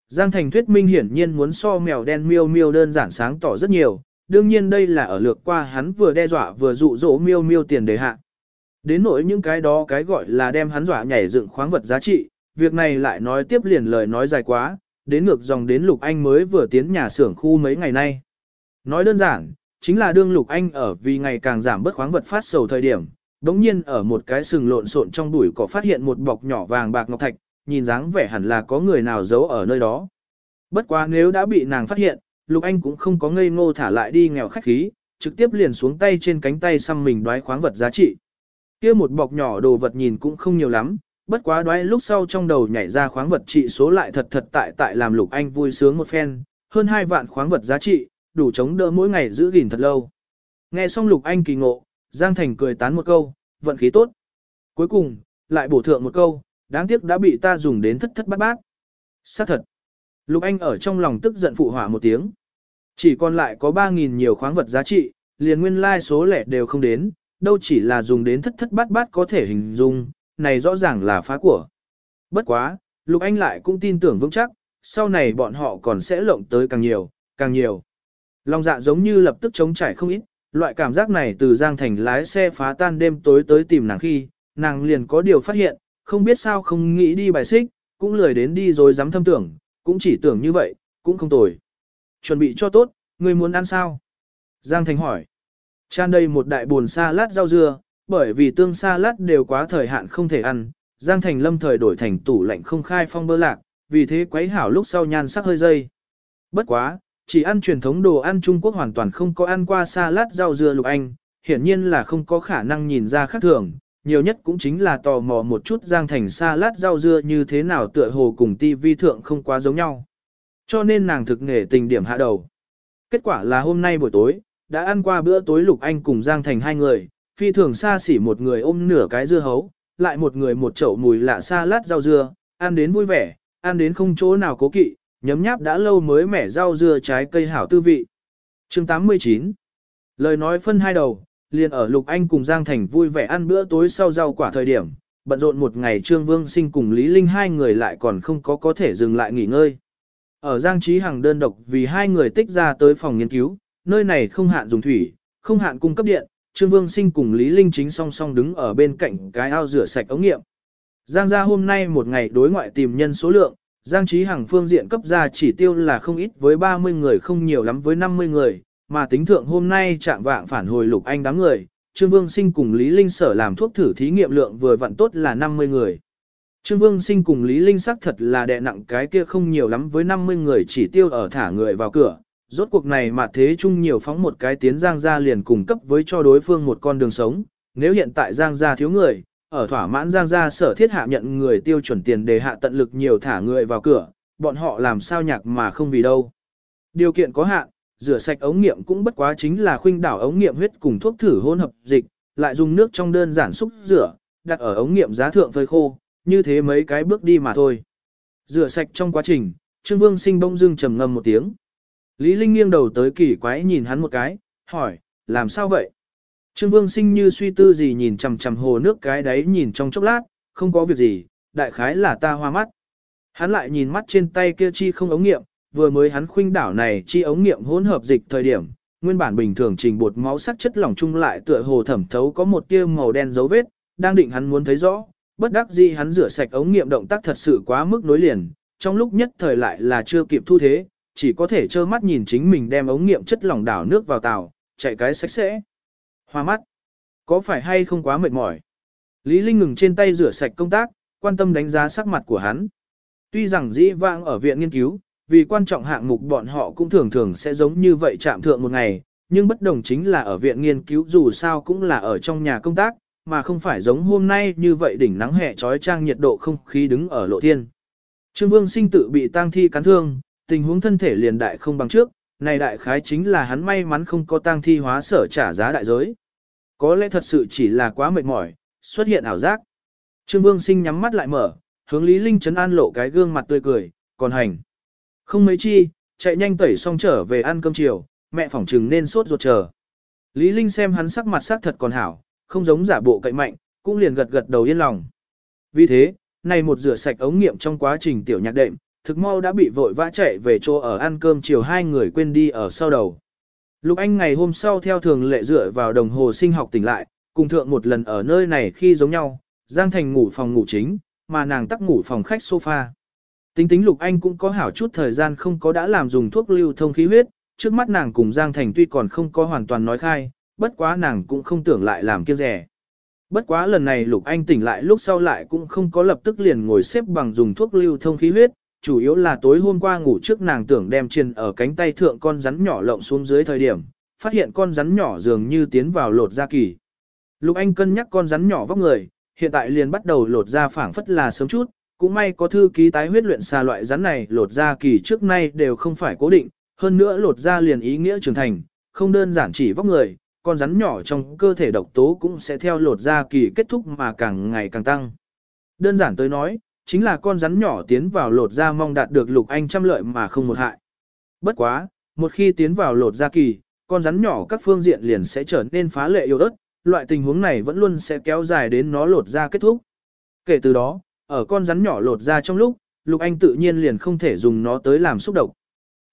Giang Thành thuyết minh hiển nhiên muốn so mèo đen miêu miêu đơn giản sáng tỏ rất nhiều, đương nhiên đây là ở lược qua hắn vừa đe dọa vừa dụ dỗ miêu miêu tiền đề hạ. Đến nỗi những cái đó cái gọi là đem hắn dọa nhảy dựng khoáng vật giá trị, việc này lại nói tiếp liền lời nói dài quá, đến ngược dòng đến Lục Anh mới vừa tiến nhà xưởng khu mấy ngày nay. Nói đơn giản, chính là đương Lục Anh ở vì ngày càng giảm bớt khoáng vật phát sầu thời điểm, đống nhiên ở một cái sừng lộn xộn trong bụi cỏ phát hiện một bọc nhỏ vàng bạc ngọc thạch, nhìn dáng vẻ hẳn là có người nào giấu ở nơi đó. Bất quá nếu đã bị nàng phát hiện, Lục Anh cũng không có ngây ngô thả lại đi nghèo khách khí, trực tiếp liền xuống tay trên cánh tay xăm mình đoái khoáng vật giá trị. Kia một bọc nhỏ đồ vật nhìn cũng không nhiều lắm, bất quá đoái lúc sau trong đầu nhảy ra khoáng vật trị số lại thật thật tại tại làm Lục Anh vui sướng một phen, hơn 2 vạn khoáng vật giá trị, đủ chống đỡ mỗi ngày giữ gìn thật lâu. Nghe xong Lục Anh kỳ ngộ, Giang Thành cười tán một câu, vận khí tốt. Cuối cùng, lại bổ thượng một câu, đáng tiếc đã bị ta dùng đến thất thất bát bát. Xác thật. Lục Anh ở trong lòng tức giận phụ hỏa một tiếng. Chỉ còn lại có 3.000 nhiều khoáng vật giá trị, liền nguyên lai like số lẻ đều không đến, đâu chỉ là dùng đến thất thất bát bát có thể hình dung, này rõ ràng là phá của. Bất quá, Lục Anh lại cũng tin tưởng vững chắc, sau này bọn họ còn sẽ lộng tới càng nhiều, càng nhiều. Lòng dạ giống như lập tức chống trải không ít, loại cảm giác này từ Giang Thành lái xe phá tan đêm tối tới tìm nàng khi, nàng liền có điều phát hiện, không biết sao không nghĩ đi bài xích, cũng lười đến đi rồi dám thâm tưởng, cũng chỉ tưởng như vậy, cũng không tồi. Chuẩn bị cho tốt, người muốn ăn sao? Giang Thành hỏi. Chan đây một đại buồn sa lát rau dưa, bởi vì tương sa lát đều quá thời hạn không thể ăn, Giang Thành lâm thời đổi thành tủ lạnh không khai phong bơ lạc, vì thế quấy hảo lúc sau nhan sắc hơi dây. Bất quá, chỉ ăn truyền thống đồ ăn Trung Quốc hoàn toàn không có ăn qua sa lát rau dưa lục anh, hiển nhiên là không có khả năng nhìn ra khác thường, nhiều nhất cũng chính là tò mò một chút giang thành salad rau dưa như thế nào tựa hồ cùng ti vi thượng không quá giống nhau. Cho nên nàng thực nghề tình điểm hạ đầu. Kết quả là hôm nay buổi tối, đã ăn qua bữa tối lục anh cùng giang thành hai người, phi thường xa xỉ một người ôm nửa cái dưa hấu, lại một người một chậu mùi lạ xa lát rau dưa, ăn đến vui vẻ, ăn đến không chỗ nào cố kỵ, nhấm nháp đã lâu mới mẻ rau dưa trái cây hảo tư vị. chương 89 Lời nói phân hai đầu, liền ở Lục Anh cùng Giang Thành vui vẻ ăn bữa tối sau rau quả thời điểm, bận rộn một ngày Trương Vương Sinh cùng Lý Linh hai người lại còn không có có thể dừng lại nghỉ ngơi. Ở Giang Trí Hằng đơn độc vì hai người tích ra tới phòng nghiên cứu, nơi này không hạn dùng thủy, không hạn cung cấp điện, Trương Vương Sinh cùng Lý Linh chính song song đứng ở bên cạnh cái ao rửa sạch ống nghiệm. Giang gia hôm nay một ngày đối ngoại tìm nhân số lượng, Giang Trí Hằng phương diện cấp ra chỉ tiêu là không ít với 30 người không nhiều lắm với 50 người, mà tính thượng hôm nay trạng vạng phản hồi lục anh đám người, Trương Vương Sinh cùng Lý Linh sở làm thuốc thử thí nghiệm lượng vừa vặn tốt là 50 người. Trương Vương Sinh cùng Lý Linh sắc thật là đè nặng cái kia không nhiều lắm với 50 người chỉ tiêu ở thả người vào cửa. Rốt cuộc này mà thế chung nhiều phóng một cái tiến Giang gia liền cung cấp với cho đối phương một con đường sống. Nếu hiện tại Giang gia thiếu người, ở thỏa mãn Giang gia sở thiết hạ nhận người tiêu chuẩn tiền để hạ tận lực nhiều thả người vào cửa, bọn họ làm sao nhạc mà không vì đâu. Điều kiện có hạn, rửa sạch ống nghiệm cũng bất quá chính là khuynh đảo ống nghiệm huyết cùng thuốc thử hỗn hợp dịch, lại dùng nước trong đơn giản xúc rửa, đặt ở ống nghiệm giá thượng phơi khô, như thế mấy cái bước đi mà thôi. Rửa sạch trong quá trình, Trương Vương Sinh bỗng dưng trầm ngâm một tiếng. Lý Linh nghiêng đầu tới kỳ quái nhìn hắn một cái, hỏi, làm sao vậy? Trương Vương Sinh như suy tư gì nhìn chằm chằm hồ nước cái đấy nhìn trong chốc lát, không có việc gì, đại khái là ta hoa mắt. Hắn lại nhìn mắt trên tay kia chi không ống nghiệm, vừa mới hắn khuynh đảo này chi ống nghiệm hỗn hợp dịch thời điểm, nguyên bản bình thường trình bột máu sắc chất lỏng chung lại tựa hồ thẩm thấu có một tia màu đen dấu vết, đang định hắn muốn thấy rõ, bất đắc dĩ hắn rửa sạch ống nghiệm động tác thật sự quá mức nối liền, trong lúc nhất thời lại là chưa kịp thu thế, chỉ có thể trơ mắt nhìn chính mình đem ống nghiệm chất lỏng đảo nước vào tàu, chạy cái sạch sẽ. Hoa mắt, có phải hay không quá mệt mỏi? Lý Linh ngừng trên tay rửa sạch công tác, quan tâm đánh giá sắc mặt của hắn. Tuy rằng dĩ vãng ở viện nghiên cứu, vì quan trọng hạng mục bọn họ cũng thường thường sẽ giống như vậy chạm thượng một ngày, nhưng bất đồng chính là ở viện nghiên cứu dù sao cũng là ở trong nhà công tác, mà không phải giống hôm nay như vậy đỉnh nắng hè trói trang nhiệt độ không khí đứng ở lộ thiên. Trương Vương sinh tự bị tang thi cắn thương, tình huống thân thể liền đại không bằng trước, này đại khái chính là hắn may mắn không có tang thi hóa sở trả giá đại giới. Có lẽ thật sự chỉ là quá mệt mỏi, xuất hiện ảo giác. Trương Vương sinh nhắm mắt lại mở, hướng Lý Linh chấn an lộ cái gương mặt tươi cười, còn hành. Không mấy chi, chạy nhanh tẩy xong trở về ăn cơm chiều, mẹ phỏng trừng nên sốt ruột chờ. Lý Linh xem hắn sắc mặt sắc thật còn hảo, không giống giả bộ cậy mạnh, cũng liền gật gật đầu yên lòng. Vì thế, này một rửa sạch ống nghiệm trong quá trình tiểu nhạc đệm, thực mau đã bị vội vã chạy về chỗ ở ăn cơm chiều hai người quên đi ở sau đầu. Lục Anh ngày hôm sau theo thường lệ dựa vào đồng hồ sinh học tỉnh lại, cùng thượng một lần ở nơi này khi giống nhau, Giang Thành ngủ phòng ngủ chính, mà nàng tắc ngủ phòng khách sofa. Tính tính Lục Anh cũng có hảo chút thời gian không có đã làm dùng thuốc lưu thông khí huyết, trước mắt nàng cùng Giang Thành tuy còn không có hoàn toàn nói khai, bất quá nàng cũng không tưởng lại làm kiêng rẻ. Bất quá lần này Lục Anh tỉnh lại lúc sau lại cũng không có lập tức liền ngồi xếp bằng dùng thuốc lưu thông khí huyết, chủ yếu là tối hôm qua ngủ trước nàng tưởng đem chiên ở cánh tay thượng con rắn nhỏ lộng xuống dưới thời điểm, phát hiện con rắn nhỏ dường như tiến vào lột da kỳ. Lục Anh cân nhắc con rắn nhỏ vóc người, hiện tại liền bắt đầu lột da phảng phất là sớm chút, cũng may có thư ký tái huyết luyện xà loại rắn này lột da kỳ trước nay đều không phải cố định, hơn nữa lột da liền ý nghĩa trưởng thành, không đơn giản chỉ vóc người, con rắn nhỏ trong cơ thể độc tố cũng sẽ theo lột da kỳ kết thúc mà càng ngày càng tăng. Đơn giản tới nói, chính là con rắn nhỏ tiến vào lột da mong đạt được lục anh trăm lợi mà không một hại. Bất quá, một khi tiến vào lột da kỳ, con rắn nhỏ các phương diện liền sẽ trở nên phá lệ yếu ớt, loại tình huống này vẫn luôn sẽ kéo dài đến nó lột da kết thúc. Kể từ đó, ở con rắn nhỏ lột ra trong lúc, Lục Anh tự nhiên liền không thể dùng nó tới làm xúc độc.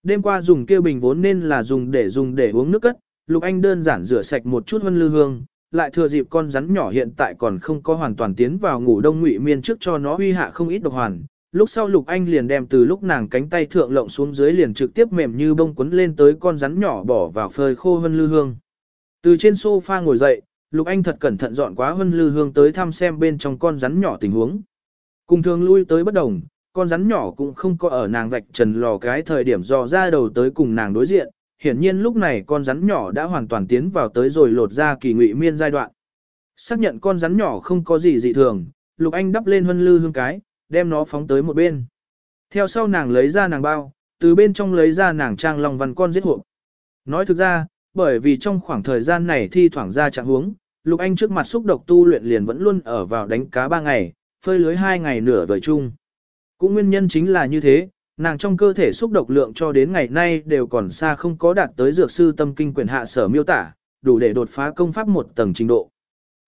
Đêm qua dùng kia bình vốn nên là dùng để dùng để uống nước cất, Lục Anh đơn giản rửa sạch một chút vân lư hương, lại thừa dịp con rắn nhỏ hiện tại còn không có hoàn toàn tiến vào ngủ đông ngụy miên trước cho nó huy hạ không ít độc hoàn. Lúc sau Lục Anh liền đem từ lúc nàng cánh tay thượng lộng xuống dưới liền trực tiếp mềm như bông quấn lên tới con rắn nhỏ bỏ vào phơi khô vân lư hương. Từ trên sofa ngồi dậy, Lục Anh thật cẩn thận dọn quá vân lư hương tới thăm xem bên trong con rắn nhỏ tình huống. Cùng thường lui tới bất đồng, con rắn nhỏ cũng không có ở nàng vạch trần lò cái thời điểm dò ra đầu tới cùng nàng đối diện, hiển nhiên lúc này con rắn nhỏ đã hoàn toàn tiến vào tới rồi lột ra kỳ ngụy miên giai đoạn. Xác nhận con rắn nhỏ không có gì dị thường, Lục Anh đắp lên hân lư hương cái, đem nó phóng tới một bên. Theo sau nàng lấy ra nàng bao, từ bên trong lấy ra nàng trang lòng văn con giết hộp. Nói thực ra, bởi vì trong khoảng thời gian này thi thoảng ra trạng huống, Lục Anh trước mặt xúc độc tu luyện liền vẫn luôn ở vào đánh cá ba ngày, phơi lưới hai ngày nửa vời chung. Cũng nguyên nhân chính là như thế, nàng trong cơ thể xúc độc lượng cho đến ngày nay đều còn xa không có đạt tới dược sư tâm kinh quyển hạ sở miêu tả, đủ để đột phá công pháp một tầng trình độ.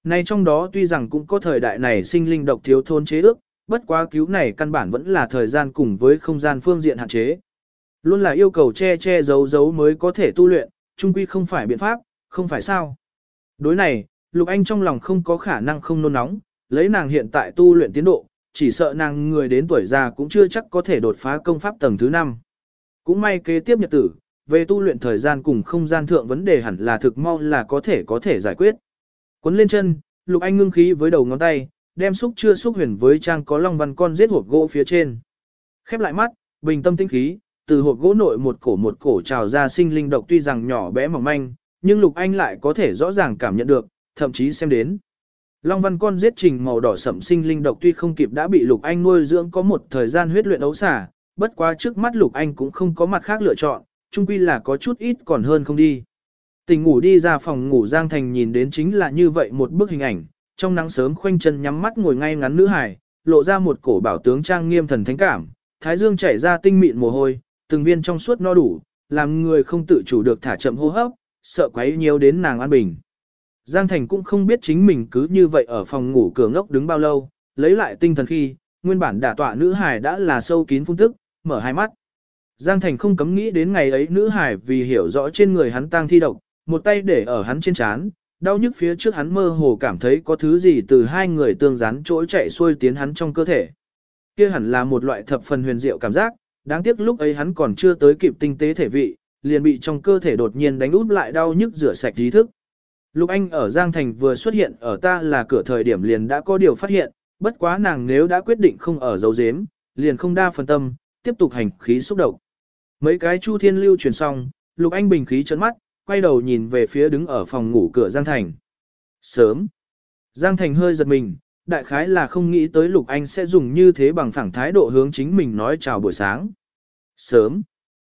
Nay trong đó tuy rằng cũng có thời đại này sinh linh độc thiếu thôn chế ước, bất quá cứu này căn bản vẫn là thời gian cùng với không gian phương diện hạn chế. Luôn là yêu cầu che che giấu giấu mới có thể tu luyện, chung quy không phải biện pháp, không phải sao. Đối này, Lục Anh trong lòng không có khả năng không nôn nóng, lấy nàng hiện tại tu luyện tiến độ, chỉ sợ nàng người đến tuổi già cũng chưa chắc có thể đột phá công pháp tầng thứ 5. Cũng may kế tiếp nhật tử, về tu luyện thời gian cùng không gian thượng vấn đề hẳn là thực mau là có thể có thể giải quyết. Quấn lên chân, Lục Anh ngưng khí với đầu ngón tay, đem xúc chưa xúc huyền với trang có long văn con giết hộp gỗ phía trên. Khép lại mắt, bình tâm tinh khí, từ hộp gỗ nội một cổ một cổ trào ra sinh linh độc tuy rằng nhỏ bé mỏng manh, nhưng Lục Anh lại có thể rõ ràng cảm nhận được, thậm chí xem đến. Long văn con giết trình màu đỏ sẫm sinh linh độc tuy không kịp đã bị Lục Anh nuôi dưỡng có một thời gian huyết luyện ấu xả, bất quá trước mắt Lục Anh cũng không có mặt khác lựa chọn, chung quy là có chút ít còn hơn không đi. Tình ngủ đi ra phòng ngủ Giang Thành nhìn đến chính là như vậy một bức hình ảnh, trong nắng sớm khoanh chân nhắm mắt ngồi ngay ngắn nữ hải, lộ ra một cổ bảo tướng trang nghiêm thần thánh cảm, thái dương chảy ra tinh mịn mồ hôi, từng viên trong suốt no đủ, làm người không tự chủ được thả chậm hô hấp, sợ quấy nhiều đến nàng an bình. Giang Thành cũng không biết chính mình cứ như vậy ở phòng ngủ cửa ngốc đứng bao lâu, lấy lại tinh thần khi, nguyên bản đả tọa nữ hải đã là sâu kín phun tức, mở hai mắt. Giang Thành không cấm nghĩ đến ngày ấy nữ hải vì hiểu rõ trên người hắn tang thi độc, một tay để ở hắn trên chán, đau nhức phía trước hắn mơ hồ cảm thấy có thứ gì từ hai người tương rán trỗi chạy xuôi tiến hắn trong cơ thể. Kia hẳn là một loại thập phần huyền diệu cảm giác, đáng tiếc lúc ấy hắn còn chưa tới kịp tinh tế thể vị, liền bị trong cơ thể đột nhiên đánh út lại đau nhức rửa sạch trí thức. Lục Anh ở Giang Thành vừa xuất hiện ở ta là cửa thời điểm liền đã có điều phát hiện, bất quá nàng nếu đã quyết định không ở dấu dếm, liền không đa phần tâm, tiếp tục hành khí xúc động. Mấy cái chu thiên lưu truyền xong, Lục Anh bình khí chấn mắt, quay đầu nhìn về phía đứng ở phòng ngủ cửa Giang Thành. Sớm. Giang Thành hơi giật mình, đại khái là không nghĩ tới Lục Anh sẽ dùng như thế bằng phẳng thái độ hướng chính mình nói chào buổi sáng. Sớm.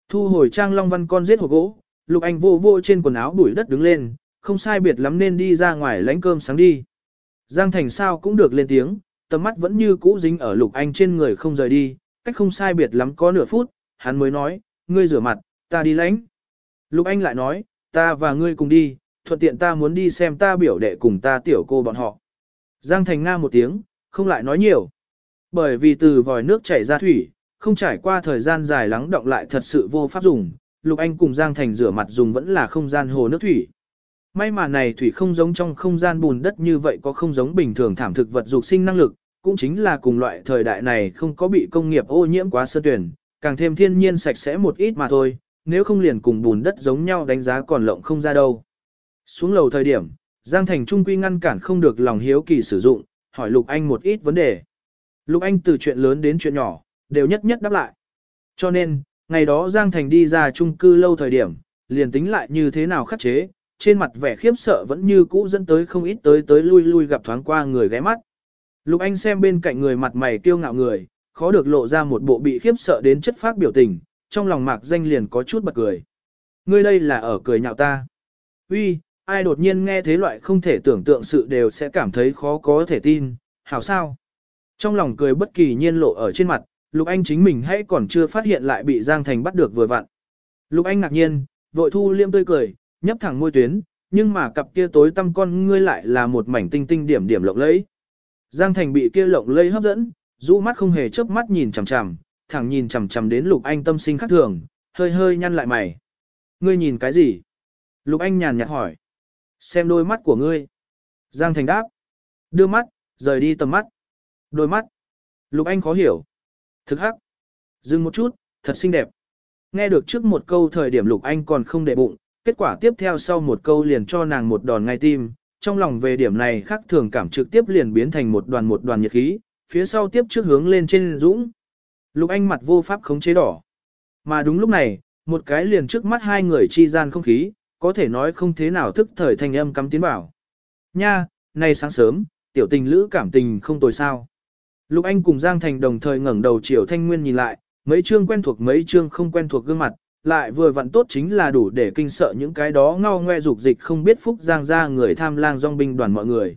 Thu hồi trang long văn con giết hộp gỗ, Lục Anh vô vô trên quần áo bụi đất đứng lên, không sai biệt lắm nên đi ra ngoài lánh cơm sáng đi. Giang Thành sao cũng được lên tiếng, tầm mắt vẫn như cũ dính ở Lục Anh trên người không rời đi, cách không sai biệt lắm có nửa phút, hắn mới nói, ngươi rửa mặt, ta đi lánh. Lục Anh lại nói, ta và ngươi cùng đi, thuận tiện ta muốn đi xem ta biểu đệ cùng ta tiểu cô bọn họ. Giang Thành Nga một tiếng, không lại nói nhiều. Bởi vì từ vòi nước chảy ra thủy, không trải qua thời gian dài lắng động lại thật sự vô pháp dùng, Lục Anh cùng Giang Thành rửa mặt dùng vẫn là không gian hồ nước thủy. May mà này thủy không giống trong không gian bùn đất như vậy có không giống bình thường thảm thực vật dục sinh năng lực, cũng chính là cùng loại thời đại này không có bị công nghiệp ô nhiễm quá sơ tuyển, càng thêm thiên nhiên sạch sẽ một ít mà thôi, nếu không liền cùng bùn đất giống nhau đánh giá còn lộng không ra đâu. Xuống lầu thời điểm, Giang Thành Trung Quy ngăn cản không được lòng hiếu kỳ sử dụng, hỏi Lục Anh một ít vấn đề. Lục Anh từ chuyện lớn đến chuyện nhỏ, đều nhất nhất đáp lại. Cho nên, ngày đó Giang Thành đi ra chung cư lâu thời điểm, liền tính lại như thế nào khắc chế, trên mặt vẻ khiếp sợ vẫn như cũ dẫn tới không ít tới tới lui lui gặp thoáng qua người ghé mắt. Lục Anh xem bên cạnh người mặt mày kiêu ngạo người, khó được lộ ra một bộ bị khiếp sợ đến chất phát biểu tình, trong lòng mạc danh liền có chút bật cười. Ngươi đây là ở cười nhạo ta. Uy, ai đột nhiên nghe thế loại không thể tưởng tượng sự đều sẽ cảm thấy khó có thể tin, hảo sao? Trong lòng cười bất kỳ nhiên lộ ở trên mặt, Lục Anh chính mình hãy còn chưa phát hiện lại bị Giang Thành bắt được vừa vặn. Lục Anh ngạc nhiên, vội thu liêm tươi cười, nhấp thẳng môi tuyến, nhưng mà cặp kia tối tăm con ngươi lại là một mảnh tinh tinh điểm điểm lộng lẫy. Giang Thành bị kia lộng lẫy hấp dẫn, rũ mắt không hề chớp mắt nhìn chằm chằm, thẳng nhìn chằm chằm đến Lục Anh tâm sinh khác thường, hơi hơi nhăn lại mày. Ngươi nhìn cái gì? Lục Anh nhàn nhạt hỏi. Xem đôi mắt của ngươi. Giang Thành đáp. Đưa mắt, rời đi tầm mắt. Đôi mắt. Lục Anh khó hiểu. Thực hắc. Dừng một chút, thật xinh đẹp. Nghe được trước một câu thời điểm Lục Anh còn không để bụng, kết quả tiếp theo sau một câu liền cho nàng một đòn ngay tim, trong lòng về điểm này khác thường cảm trực tiếp liền biến thành một đoàn một đoàn nhiệt khí, phía sau tiếp trước hướng lên trên dũng. Lục Anh mặt vô pháp khống chế đỏ. Mà đúng lúc này, một cái liền trước mắt hai người chi gian không khí, có thể nói không thế nào thức thời thanh âm cắm tiến bảo. Nha, nay sáng sớm, tiểu tình lữ cảm tình không tồi sao. Lục Anh cùng Giang Thành đồng thời ngẩng đầu chiều Thanh Nguyên nhìn lại, mấy chương quen thuộc mấy chương không quen thuộc gương mặt, lại vừa vặn tốt chính là đủ để kinh sợ những cái đó ngao ngoe dục dịch không biết phúc giang ra người tham lang dòng binh đoàn mọi người.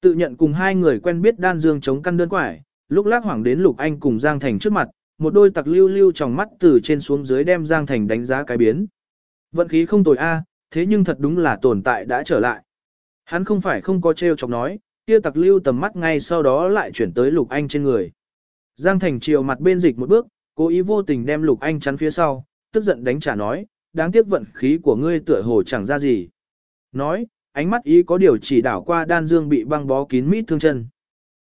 Tự nhận cùng hai người quen biết đan dương chống căn đơn quải, lúc lác hoảng đến Lục Anh cùng Giang Thành trước mặt, một đôi tặc lưu lưu trong mắt từ trên xuống dưới đem Giang Thành đánh giá cái biến. Vận khí không tồi a, thế nhưng thật đúng là tồn tại đã trở lại. Hắn không phải không có trêu chọc nói, kia tặc lưu tầm mắt ngay sau đó lại chuyển tới Lục Anh trên người. Giang Thành chiều mặt bên dịch một bước, cố ý vô tình đem Lục Anh chắn phía sau, tức giận đánh trả nói, đáng tiếc vận khí của ngươi tựa hồ chẳng ra gì. Nói, ánh mắt ý có điều chỉ đảo qua đan dương bị băng bó kín mít thương chân.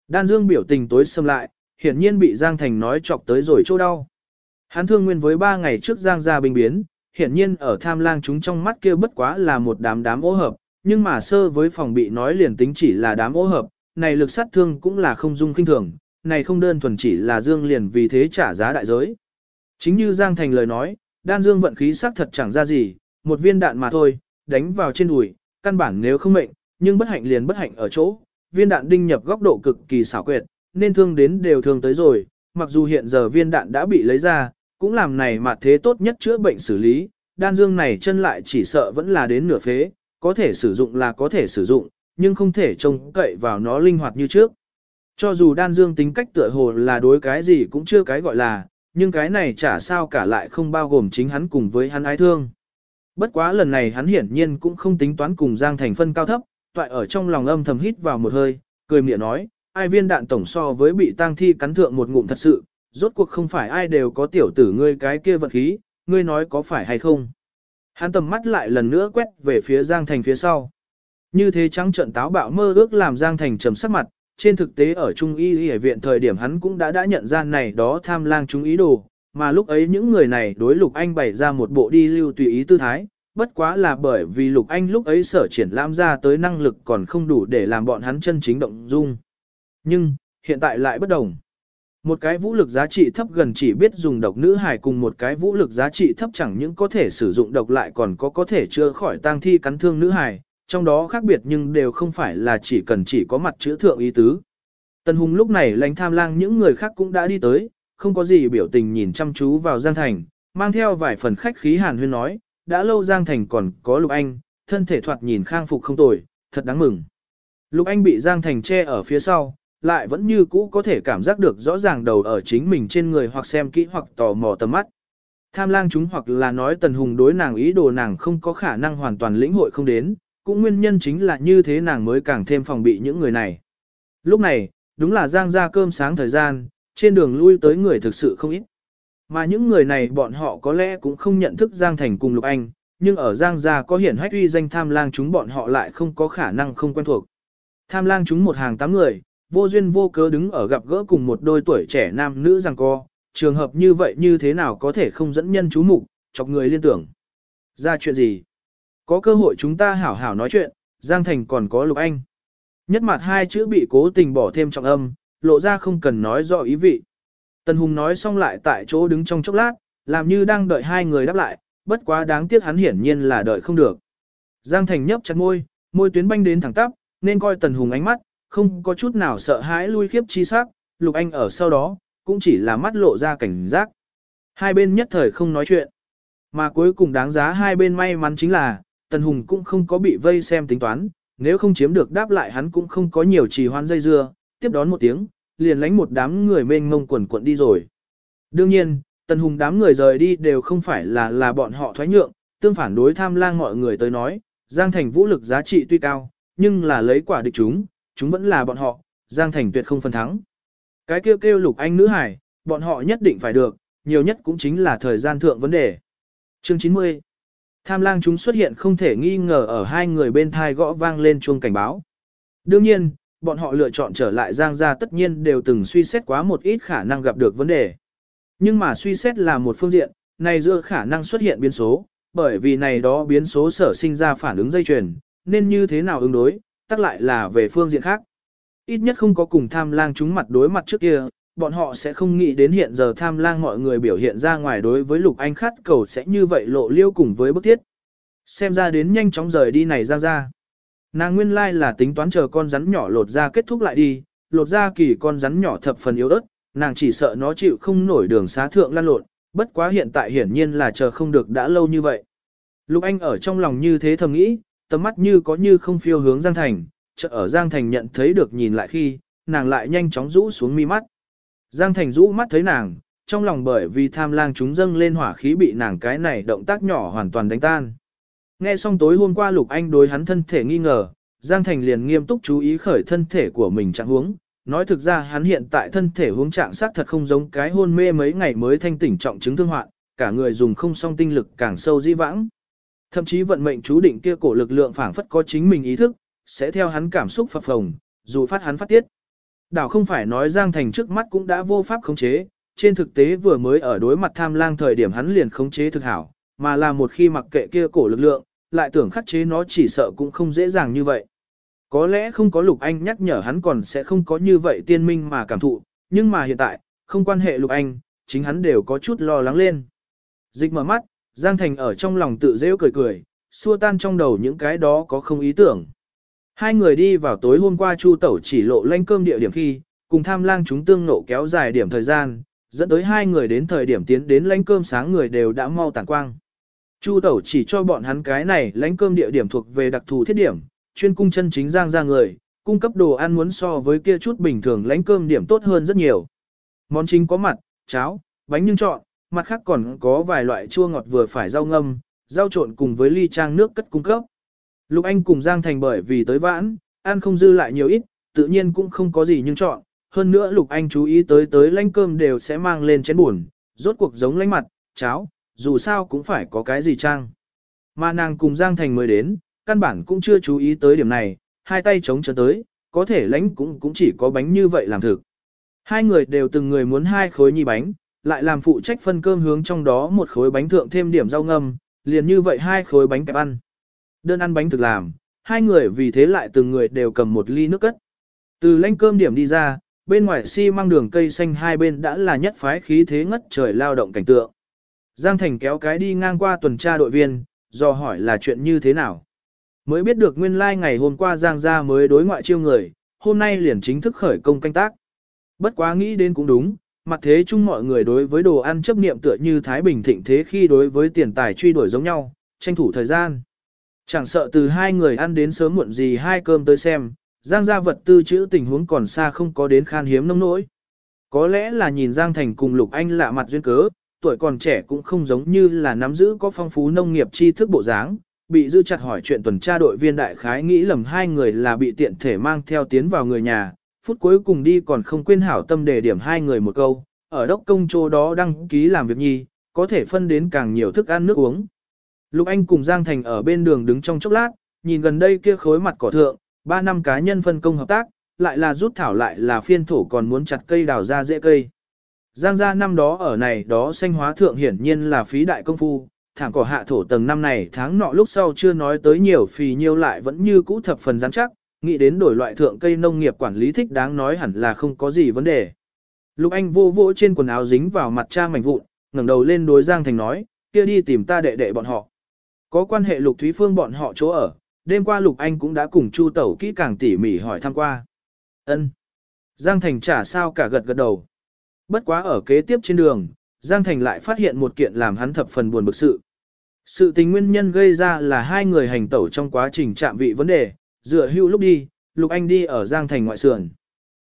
Đan dương biểu tình tối xâm lại, hiển nhiên bị Giang Thành nói chọc tới rồi chỗ đau. Hắn thương nguyên với ba ngày trước Giang gia bình biến, hiển nhiên ở tham lang chúng trong mắt kia bất quá là một đám đám ô hợp, nhưng mà sơ với phòng bị nói liền tính chỉ là đám ô hợp, này lực sát thương cũng là không dung kinh thường, này không đơn thuần chỉ là Dương liền vì thế trả giá đại giới. Chính như Giang Thành lời nói, đan Dương vận khí xác thật chẳng ra gì, một viên đạn mà thôi, đánh vào trên đùi, căn bản nếu không mệnh, nhưng bất hạnh liền bất hạnh ở chỗ, viên đạn đinh nhập góc độ cực kỳ xảo quyệt, nên thương đến đều thương tới rồi, mặc dù hiện giờ viên đạn đã bị lấy ra, cũng làm này mà thế tốt nhất chữa bệnh xử lý, đan dương này chân lại chỉ sợ vẫn là đến nửa phế, có thể sử dụng là có thể sử dụng, nhưng không thể trông cậy vào nó linh hoạt như trước. Cho dù đan dương tính cách tựa hồ là đối cái gì cũng chưa cái gọi là, nhưng cái này chả sao cả lại không bao gồm chính hắn cùng với hắn ái thương. Bất quá lần này hắn hiển nhiên cũng không tính toán cùng Giang Thành phân cao thấp, toại ở trong lòng âm thầm hít vào một hơi, cười miệng nói, ai viên đạn tổng so với bị tang thi cắn thượng một ngụm thật sự, rốt cuộc không phải ai đều có tiểu tử ngươi cái kia vật khí, ngươi nói có phải hay không. Hắn tầm mắt lại lần nữa quét về phía Giang Thành phía sau. Như thế trắng trận táo bạo mơ ước làm Giang Thành trầm sắc mặt, trên thực tế ở Trung Y Y viện thời điểm hắn cũng đã đã nhận ra này đó tham lang chúng ý đồ, mà lúc ấy những người này đối Lục Anh bày ra một bộ đi lưu tùy ý tư thái, bất quá là bởi vì Lục Anh lúc ấy sở triển lãm ra tới năng lực còn không đủ để làm bọn hắn chân chính động dung. Nhưng, hiện tại lại bất đồng. Một cái vũ lực giá trị thấp gần chỉ biết dùng độc nữ hải cùng một cái vũ lực giá trị thấp chẳng những có thể sử dụng độc lại còn có có thể chữa khỏi tang thi cắn thương nữ hải, trong đó khác biệt nhưng đều không phải là chỉ cần chỉ có mặt chữ thượng ý tứ. Tần Hùng lúc này lãnh tham lang những người khác cũng đã đi tới, không có gì biểu tình nhìn chăm chú vào Giang Thành, mang theo vài phần khách khí hàn huyên nói, đã lâu Giang Thành còn có Lục Anh, thân thể thoạt nhìn khang phục không tồi, thật đáng mừng. Lục Anh bị Giang Thành che ở phía sau, lại vẫn như cũ có thể cảm giác được rõ ràng đầu ở chính mình trên người hoặc xem kỹ hoặc tò mò tầm mắt. Tham lang chúng hoặc là nói Tần Hùng đối nàng ý đồ nàng không có khả năng hoàn toàn lĩnh hội không đến, cũng nguyên nhân chính là như thế nàng mới càng thêm phòng bị những người này. Lúc này, đúng là Giang ra cơm sáng thời gian, trên đường lui tới người thực sự không ít. Mà những người này bọn họ có lẽ cũng không nhận thức Giang Thành cùng Lục Anh, nhưng ở Giang gia có hiển hách uy danh tham lang chúng bọn họ lại không có khả năng không quen thuộc. Tham lang chúng một hàng tám người, vô duyên vô cớ đứng ở gặp gỡ cùng một đôi tuổi trẻ nam nữ rằng co, trường hợp như vậy như thế nào có thể không dẫn nhân chú mục, chọc người liên tưởng. Ra chuyện gì? Có cơ hội chúng ta hảo hảo nói chuyện, Giang Thành còn có Lục Anh. Nhất mặt hai chữ bị cố tình bỏ thêm trọng âm, lộ ra không cần nói rõ ý vị. Tần Hùng nói xong lại tại chỗ đứng trong chốc lát, làm như đang đợi hai người đáp lại, bất quá đáng tiếc hắn hiển nhiên là đợi không được. Giang Thành nhấp chặt môi, môi tuyến banh đến thẳng tắp, nên coi Tần Hùng ánh mắt, không có chút nào sợ hãi lui khiếp chi sắc, Lục Anh ở sau đó, cũng chỉ là mắt lộ ra cảnh giác. Hai bên nhất thời không nói chuyện. Mà cuối cùng đáng giá hai bên may mắn chính là, Tần Hùng cũng không có bị vây xem tính toán, nếu không chiếm được đáp lại hắn cũng không có nhiều trì hoan dây dưa, tiếp đón một tiếng, liền lánh một đám người mênh mông quần quận đi rồi. Đương nhiên, Tần Hùng đám người rời đi đều không phải là là bọn họ thoái nhượng, tương phản đối tham lang mọi người tới nói, Giang Thành vũ lực giá trị tuy cao, nhưng là lấy quả địch chúng, chúng vẫn là bọn họ, Giang Thành tuyệt không phân thắng. Cái kêu kêu lục anh nữ hải, bọn họ nhất định phải được, nhiều nhất cũng chính là thời gian thượng vấn đề. Chương 90 Tham lang chúng xuất hiện không thể nghi ngờ ở hai người bên thai gõ vang lên chuông cảnh báo. Đương nhiên, bọn họ lựa chọn trở lại Giang gia tất nhiên đều từng suy xét quá một ít khả năng gặp được vấn đề. Nhưng mà suy xét là một phương diện, này giữa khả năng xuất hiện biến số, bởi vì này đó biến số sở sinh ra phản ứng dây chuyền, nên như thế nào ứng đối, tắc lại là về phương diện khác. Ít nhất không có cùng tham lang chúng mặt đối mặt trước kia, bọn họ sẽ không nghĩ đến hiện giờ tham lang mọi người biểu hiện ra ngoài đối với Lục Anh khát cầu sẽ như vậy lộ liêu cùng với bức thiết. Xem ra đến nhanh chóng rời đi này ra ra. Nàng nguyên lai là tính toán chờ con rắn nhỏ lột ra kết thúc lại đi, lột ra kỳ con rắn nhỏ thập phần yếu ớt, nàng chỉ sợ nó chịu không nổi đường xá thượng lan lộn, bất quá hiện tại hiển nhiên là chờ không được đã lâu như vậy. Lục Anh ở trong lòng như thế thầm nghĩ, tầm mắt như có như không phiêu hướng Giang Thành, chợ ở Giang Thành nhận thấy được nhìn lại khi, nàng lại nhanh chóng rũ xuống mi mắt. Giang Thành rũ mắt thấy nàng, trong lòng bởi vì tham lang chúng dâng lên hỏa khí bị nàng cái này động tác nhỏ hoàn toàn đánh tan. Nghe xong tối hôm qua Lục Anh đối hắn thân thể nghi ngờ, Giang Thành liền nghiêm túc chú ý khởi thân thể của mình trạng huống. Nói thực ra hắn hiện tại thân thể huống trạng xác thật không giống cái hôn mê mấy ngày mới thanh tỉnh trọng chứng thương hoạn, cả người dùng không song tinh lực càng sâu di vãng. Thậm chí vận mệnh chú định kia cổ lực lượng phảng phất có chính mình ý thức, sẽ theo hắn cảm xúc phập phồng, dù phát hắn phát tiết. Đảo không phải nói Giang Thành trước mắt cũng đã vô pháp khống chế, trên thực tế vừa mới ở đối mặt tham lang thời điểm hắn liền khống chế thực hảo, mà là một khi mặc kệ kia cổ lực lượng, lại tưởng khắc chế nó chỉ sợ cũng không dễ dàng như vậy. Có lẽ không có Lục Anh nhắc nhở hắn còn sẽ không có như vậy tiên minh mà cảm thụ, nhưng mà hiện tại, không quan hệ Lục Anh, chính hắn đều có chút lo lắng lên. Dịch mở mắt, Giang Thành ở trong lòng tự rêu cười cười, xua tan trong đầu những cái đó có không ý tưởng. Hai người đi vào tối hôm qua Chu Tẩu chỉ lộ lanh cơm địa điểm khi, cùng tham lang chúng tương nộ kéo dài điểm thời gian, dẫn tới hai người đến thời điểm tiến đến lanh cơm sáng người đều đã mau tản quang. Chu Tẩu chỉ cho bọn hắn cái này lanh cơm địa điểm thuộc về đặc thù thiết điểm, chuyên cung chân chính giang ra người, cung cấp đồ ăn muốn so với kia chút bình thường lanh cơm điểm tốt hơn rất nhiều. Món chính có mặt, cháo, bánh nhưng chọn, mặt khác còn có vài loại chua ngọt vừa phải rau ngâm, rau trộn cùng với ly trang nước cất cung cấp. Lục Anh cùng Giang Thành bởi vì tới vãn, ăn không dư lại nhiều ít, tự nhiên cũng không có gì nhưng chọn. Hơn nữa Lục Anh chú ý tới tới lãnh cơm đều sẽ mang lên chén buồn, rốt cuộc giống lãnh mặt, cháo, dù sao cũng phải có cái gì trang. Mà nàng cùng Giang Thành mới đến, căn bản cũng chưa chú ý tới điểm này, hai tay chống chân tới, có thể lãnh cũng cũng chỉ có bánh như vậy làm thực. Hai người đều từng người muốn hai khối nhì bánh, lại làm phụ trách phân cơm hướng trong đó một khối bánh thượng thêm điểm rau ngâm, liền như vậy hai khối bánh kẹp ăn. Đơn ăn bánh thực làm, hai người vì thế lại từng người đều cầm một ly nước cất. Từ lãnh cơm điểm đi ra, bên ngoài xi si mang đường cây xanh hai bên đã là nhất phái khí thế ngất trời lao động cảnh tượng. Giang Thành kéo cái đi ngang qua tuần tra đội viên, do hỏi là chuyện như thế nào. Mới biết được nguyên lai like ngày hôm qua Giang gia mới đối ngoại chiêu người, hôm nay liền chính thức khởi công canh tác. Bất quá nghĩ đến cũng đúng, mặt thế chung mọi người đối với đồ ăn chấp niệm tựa như Thái Bình thịnh thế khi đối với tiền tài truy đuổi giống nhau, tranh thủ thời gian. Chẳng sợ từ hai người ăn đến sớm muộn gì hai cơm tới xem, Giang gia vật tư chữ tình huống còn xa không có đến khan hiếm nông nỗi. Có lẽ là nhìn Giang Thành cùng Lục Anh lạ mặt duyên cớ, tuổi còn trẻ cũng không giống như là nắm giữ có phong phú nông nghiệp tri thức bộ dáng, bị dư chặt hỏi chuyện tuần tra đội viên đại khái nghĩ lầm hai người là bị tiện thể mang theo tiến vào người nhà, phút cuối cùng đi còn không quên hảo tâm đề điểm hai người một câu, ở đốc công chỗ đó đăng ký làm việc nhi, có thể phân đến càng nhiều thức ăn nước uống. Lục Anh cùng Giang Thành ở bên đường đứng trong chốc lát, nhìn gần đây kia khối mặt cỏ thượng, ba năm cá nhân phân công hợp tác, lại là rút thảo lại là phiên thổ còn muốn chặt cây đào ra dễ cây. Giang gia năm đó ở này đó xanh hóa thượng hiển nhiên là phí đại công phu, thẳng cỏ hạ thổ tầng năm này tháng nọ lúc sau chưa nói tới nhiều phì nhiêu lại vẫn như cũ thập phần rắn chắc, nghĩ đến đổi loại thượng cây nông nghiệp quản lý thích đáng nói hẳn là không có gì vấn đề. Lục Anh vô vỗ trên quần áo dính vào mặt cha mảnh vụn, ngẩng đầu lên đối Giang Thành nói, kia đi tìm ta đệ đệ bọn họ. Có quan hệ Lục Thúy Phương bọn họ chỗ ở, đêm qua Lục Anh cũng đã cùng Chu Tẩu kỹ càng tỉ mỉ hỏi thăm qua. Ân. Giang Thành trả sao cả gật gật đầu. Bất quá ở kế tiếp trên đường, Giang Thành lại phát hiện một kiện làm hắn thập phần buồn bực sự. Sự tình nguyên nhân gây ra là hai người hành tẩu trong quá trình chạm vị vấn đề, dựa hưu lúc đi, Lục Anh đi ở Giang Thành ngoại sườn.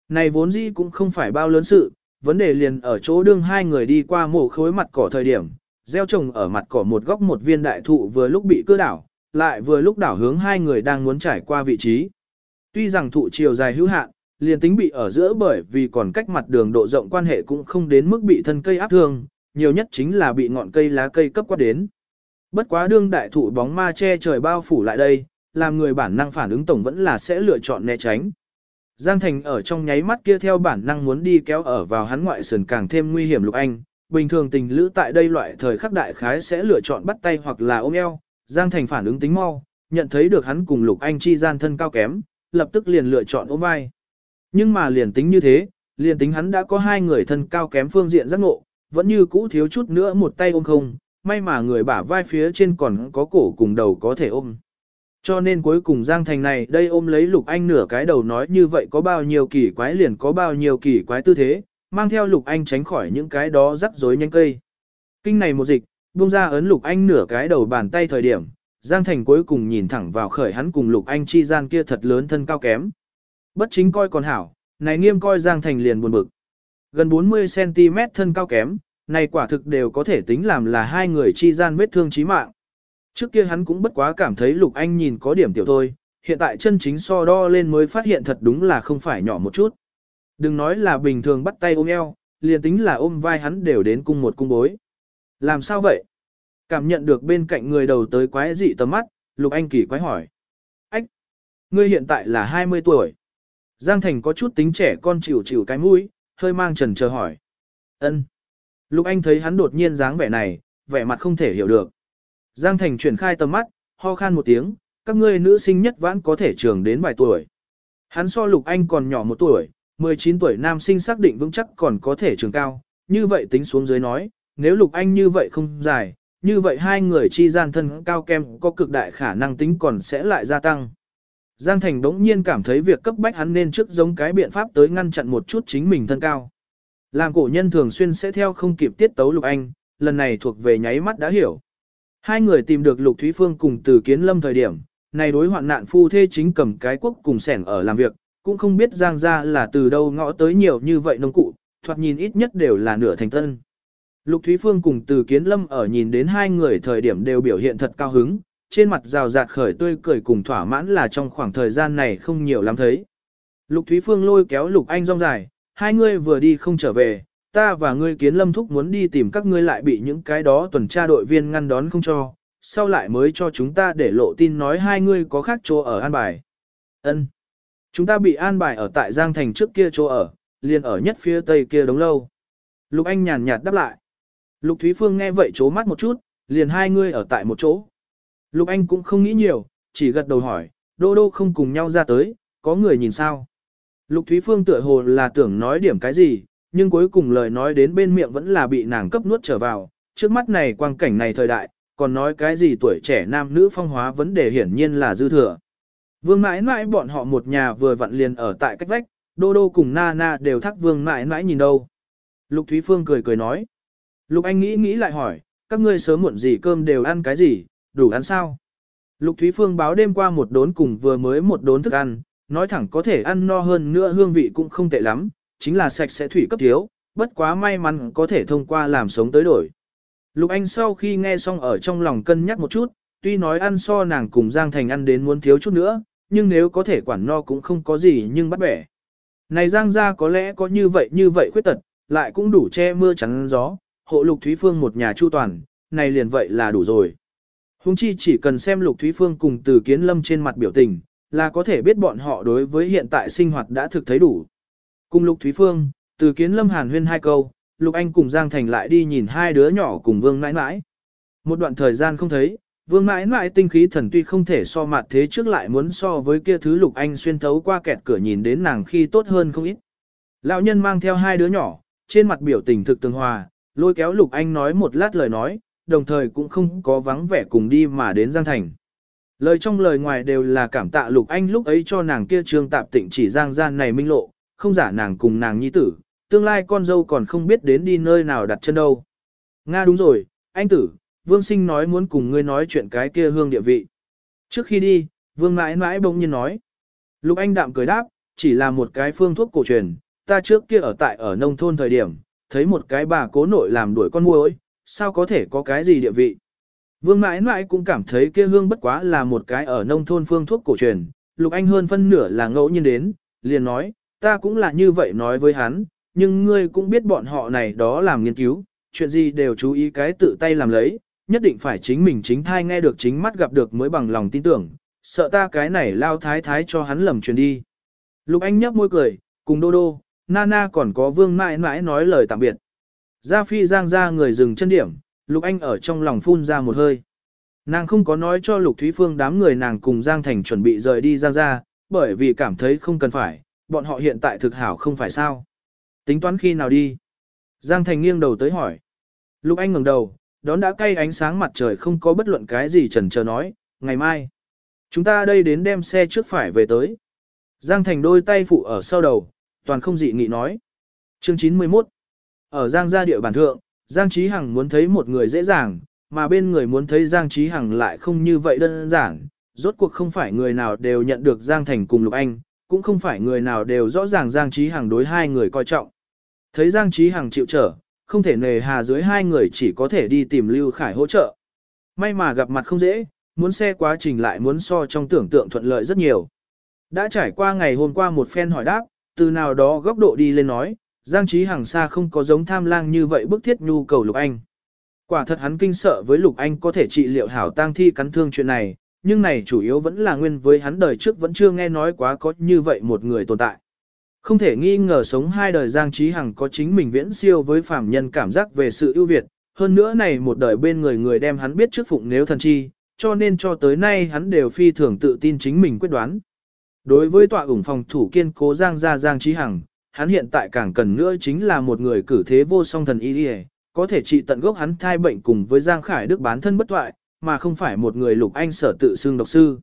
Này vốn dĩ cũng không phải bao lớn sự, vấn đề liền ở chỗ đương hai người đi qua mổ khối mặt cỏ thời điểm, gieo trồng ở mặt cỏ một góc một viên đại thụ vừa lúc bị cưa đảo, lại vừa lúc đảo hướng hai người đang muốn trải qua vị trí. Tuy rằng thụ chiều dài hữu hạn, liền tính bị ở giữa bởi vì còn cách mặt đường độ rộng quan hệ cũng không đến mức bị thân cây áp thương, nhiều nhất chính là bị ngọn cây lá cây cấp quát đến. Bất quá đương đại thụ bóng ma che trời bao phủ lại đây, làm người bản năng phản ứng tổng vẫn là sẽ lựa chọn né tránh. Giang Thành ở trong nháy mắt kia theo bản năng muốn đi kéo ở vào hắn ngoại sườn càng thêm nguy hiểm lục anh, bình thường tình lữ tại đây loại thời khắc đại khái sẽ lựa chọn bắt tay hoặc là ôm eo, Giang Thành phản ứng tính mau, nhận thấy được hắn cùng lục anh chi gian thân cao kém, lập tức liền lựa chọn ôm vai. Nhưng mà liền tính như thế, liền tính hắn đã có hai người thân cao kém phương diện giác ngộ, vẫn như cũ thiếu chút nữa một tay ôm không, may mà người bả vai phía trên còn có cổ cùng đầu có thể ôm. Cho nên cuối cùng Giang Thành này đây ôm lấy Lục Anh nửa cái đầu nói như vậy có bao nhiêu kỳ quái liền có bao nhiêu kỳ quái tư thế, mang theo Lục Anh tránh khỏi những cái đó rắc rối nhanh cây. Kinh này một dịch, buông ra ấn Lục Anh nửa cái đầu bàn tay thời điểm, Giang Thành cuối cùng nhìn thẳng vào khởi hắn cùng Lục Anh chi gian kia thật lớn thân cao kém. Bất chính coi còn hảo, này nghiêm coi Giang Thành liền buồn bực. Gần 40cm thân cao kém, này quả thực đều có thể tính làm là hai người chi gian vết thương chí mạng. Trước kia hắn cũng bất quá cảm thấy Lục Anh nhìn có điểm tiểu thôi, hiện tại chân chính so đo lên mới phát hiện thật đúng là không phải nhỏ một chút. Đừng nói là bình thường bắt tay ôm eo, liền tính là ôm vai hắn đều đến cung một cung bối. Làm sao vậy? Cảm nhận được bên cạnh người đầu tới quái dị tầm mắt, Lục Anh kỳ quái hỏi. Ách! Ngươi hiện tại là 20 tuổi. Giang Thành có chút tính trẻ con chịu chịu cái mũi, hơi mang trần chờ hỏi. ân Lục Anh thấy hắn đột nhiên dáng vẻ này, vẻ mặt không thể hiểu được. Giang Thành chuyển khai tầm mắt, ho khan một tiếng, các ngươi nữ sinh nhất vãn có thể trường đến vài tuổi. Hắn so Lục Anh còn nhỏ một tuổi, 19 tuổi nam sinh xác định vững chắc còn có thể trường cao, như vậy tính xuống dưới nói, nếu Lục Anh như vậy không dài, như vậy hai người chi gian thân cao kem có cực đại khả năng tính còn sẽ lại gia tăng. Giang Thành đống nhiên cảm thấy việc cấp bách hắn nên trước giống cái biện pháp tới ngăn chặn một chút chính mình thân cao. Làm cổ nhân thường xuyên sẽ theo không kịp tiết tấu Lục Anh, lần này thuộc về nháy mắt đã hiểu. Hai người tìm được Lục Thúy Phương cùng từ kiến lâm thời điểm, này đối hoạn nạn phu thê chính cầm cái quốc cùng sẻng ở làm việc, cũng không biết Giang gia là từ đâu ngõ tới nhiều như vậy nông cụ, thoạt nhìn ít nhất đều là nửa thành tân. Lục Thúy Phương cùng từ kiến lâm ở nhìn đến hai người thời điểm đều biểu hiện thật cao hứng, trên mặt rào rạt khởi tươi cười cùng thỏa mãn là trong khoảng thời gian này không nhiều lắm thấy. Lục Thúy Phương lôi kéo Lục Anh rong dài, hai người vừa đi không trở về, ta và ngươi kiến lâm thúc muốn đi tìm các ngươi lại bị những cái đó tuần tra đội viên ngăn đón không cho, sau lại mới cho chúng ta để lộ tin nói hai ngươi có khác chỗ ở an bài. Ân, Chúng ta bị an bài ở tại Giang Thành trước kia chỗ ở, liền ở nhất phía tây kia đống lâu. Lục Anh nhàn nhạt đáp lại. Lục Thúy Phương nghe vậy chố mắt một chút, liền hai người ở tại một chỗ. Lục Anh cũng không nghĩ nhiều, chỉ gật đầu hỏi, đô đô không cùng nhau ra tới, có người nhìn sao. Lục Thúy Phương tựa hồ là tưởng nói điểm cái gì, nhưng cuối cùng lời nói đến bên miệng vẫn là bị nàng cấp nuốt trở vào, trước mắt này quang cảnh này thời đại, còn nói cái gì tuổi trẻ nam nữ phong hóa vấn đề hiển nhiên là dư thừa. Vương mãi mãi bọn họ một nhà vừa vặn liền ở tại cách vách, đô đô cùng na na đều thắc vương mãi mãi nhìn đâu. Lục Thúy Phương cười cười nói. Lục Anh nghĩ nghĩ lại hỏi, các ngươi sớm muộn gì cơm đều ăn cái gì, đủ ăn sao? Lục Thúy Phương báo đêm qua một đốn cùng vừa mới một đốn thức ăn, nói thẳng có thể ăn no hơn nữa hương vị cũng không tệ lắm, chính là sạch sẽ thủy cấp thiếu, bất quá may mắn có thể thông qua làm sống tới đổi. Lục Anh sau khi nghe xong ở trong lòng cân nhắc một chút, tuy nói ăn so nàng cùng Giang Thành ăn đến muốn thiếu chút nữa, nhưng nếu có thể quản no cũng không có gì nhưng bắt bẻ. Này Giang gia có lẽ có như vậy như vậy khuyết tật, lại cũng đủ che mưa chắn gió, hộ Lục Thúy Phương một nhà chu toàn, này liền vậy là đủ rồi. Hùng chi chỉ cần xem Lục Thúy Phương cùng từ kiến lâm trên mặt biểu tình, là có thể biết bọn họ đối với hiện tại sinh hoạt đã thực thấy đủ. Cùng Lục Thúy Phương, từ kiến lâm hàn huyên hai câu, Lục Anh cùng Giang Thành lại đi nhìn hai đứa nhỏ cùng Vương mãi mãi. Một đoạn thời gian không thấy, Vương mãi mãi tinh khí thần tuy không thể so mặt thế trước lại muốn so với kia thứ Lục Anh xuyên thấu qua kẹt cửa nhìn đến nàng khi tốt hơn không ít. Lão nhân mang theo hai đứa nhỏ, trên mặt biểu tình thực tương hòa, lôi kéo Lục Anh nói một lát lời nói, đồng thời cũng không có vắng vẻ cùng đi mà đến Giang Thành. Lời trong lời ngoài đều là cảm tạ Lục Anh lúc ấy cho nàng kia trương tạp tịnh chỉ Giang gian này minh lộ, không giả nàng cùng nàng nhi tử, tương lai con dâu còn không biết đến đi nơi nào đặt chân đâu. Nga đúng rồi, anh tử, Vương Sinh nói muốn cùng ngươi nói chuyện cái kia hương địa vị. Trước khi đi, Vương mãi mãi bỗng nhiên nói. Lục Anh đạm cười đáp, chỉ là một cái phương thuốc cổ truyền, ta trước kia ở tại ở nông thôn thời điểm, thấy một cái bà cố nội làm đuổi con muỗi, sao có thể có cái gì địa vị. Vương mãi mãi cũng cảm thấy kia hương bất quá là một cái ở nông thôn phương thuốc cổ truyền, Lục Anh hơn phân nửa là ngẫu nhiên đến, liền nói, ta cũng là như vậy nói với hắn, nhưng ngươi cũng biết bọn họ này đó làm nghiên cứu, chuyện gì đều chú ý cái tự tay làm lấy, nhất định phải chính mình chính thai nghe được chính mắt gặp được mới bằng lòng tin tưởng, sợ ta cái này lao thái thái cho hắn lầm truyền đi. Lục Anh nhấp môi cười, cùng Đô Đô, Nana còn có Vương mãi mãi nói lời tạm biệt. Gia Phi giang ra người dừng chân điểm, Lục Anh ở trong lòng phun ra một hơi. Nàng không có nói cho Lục Thúy Phương đám người nàng cùng Giang Thành chuẩn bị rời đi Giang ra, bởi vì cảm thấy không cần phải, bọn họ hiện tại thực hảo không phải sao. Tính toán khi nào đi? Giang Thành nghiêng đầu tới hỏi. Lục Anh ngẩng đầu, đón đã cay ánh sáng mặt trời không có bất luận cái gì chần chờ nói, ngày mai. Chúng ta đây đến đem xe trước phải về tới. Giang Thành đôi tay phụ ở sau đầu, toàn không dị nghị nói. Chương 91 Ở Giang gia địa bàn thượng, Giang Trí Hằng muốn thấy một người dễ dàng, mà bên người muốn thấy Giang Trí Hằng lại không như vậy đơn giản, rốt cuộc không phải người nào đều nhận được Giang Thành cùng Lục Anh, cũng không phải người nào đều rõ ràng Giang Trí Hằng đối hai người coi trọng. Thấy Giang Trí Hằng chịu trở, không thể nề hà dưới hai người chỉ có thể đi tìm Lưu Khải hỗ trợ. May mà gặp mặt không dễ, muốn xe quá trình lại muốn so trong tưởng tượng thuận lợi rất nhiều. Đã trải qua ngày hôm qua một phen hỏi đáp, từ nào đó góc độ đi lên nói, Giang Trí Hằng xa không có giống tham lang như vậy bức thiết nhu cầu Lục Anh. Quả thật hắn kinh sợ với Lục Anh có thể trị liệu hảo tang thi cắn thương chuyện này, nhưng này chủ yếu vẫn là nguyên với hắn đời trước vẫn chưa nghe nói quá có như vậy một người tồn tại. Không thể nghi ngờ sống hai đời Giang Trí Hằng có chính mình viễn siêu với phàm nhân cảm giác về sự ưu việt, hơn nữa này một đời bên người người đem hắn biết trước phụng nếu thần chi, cho nên cho tới nay hắn đều phi thường tự tin chính mình quyết đoán. Đối với tọa ủng phòng thủ kiên cố Giang gia Giang Trí Hằng, hắn hiện tại càng cần nữa chính là một người cử thế vô song thần y có thể trị tận gốc hắn thai bệnh cùng với Giang Khải Đức bán thân bất toại, mà không phải một người lục anh sở tự xưng độc sư.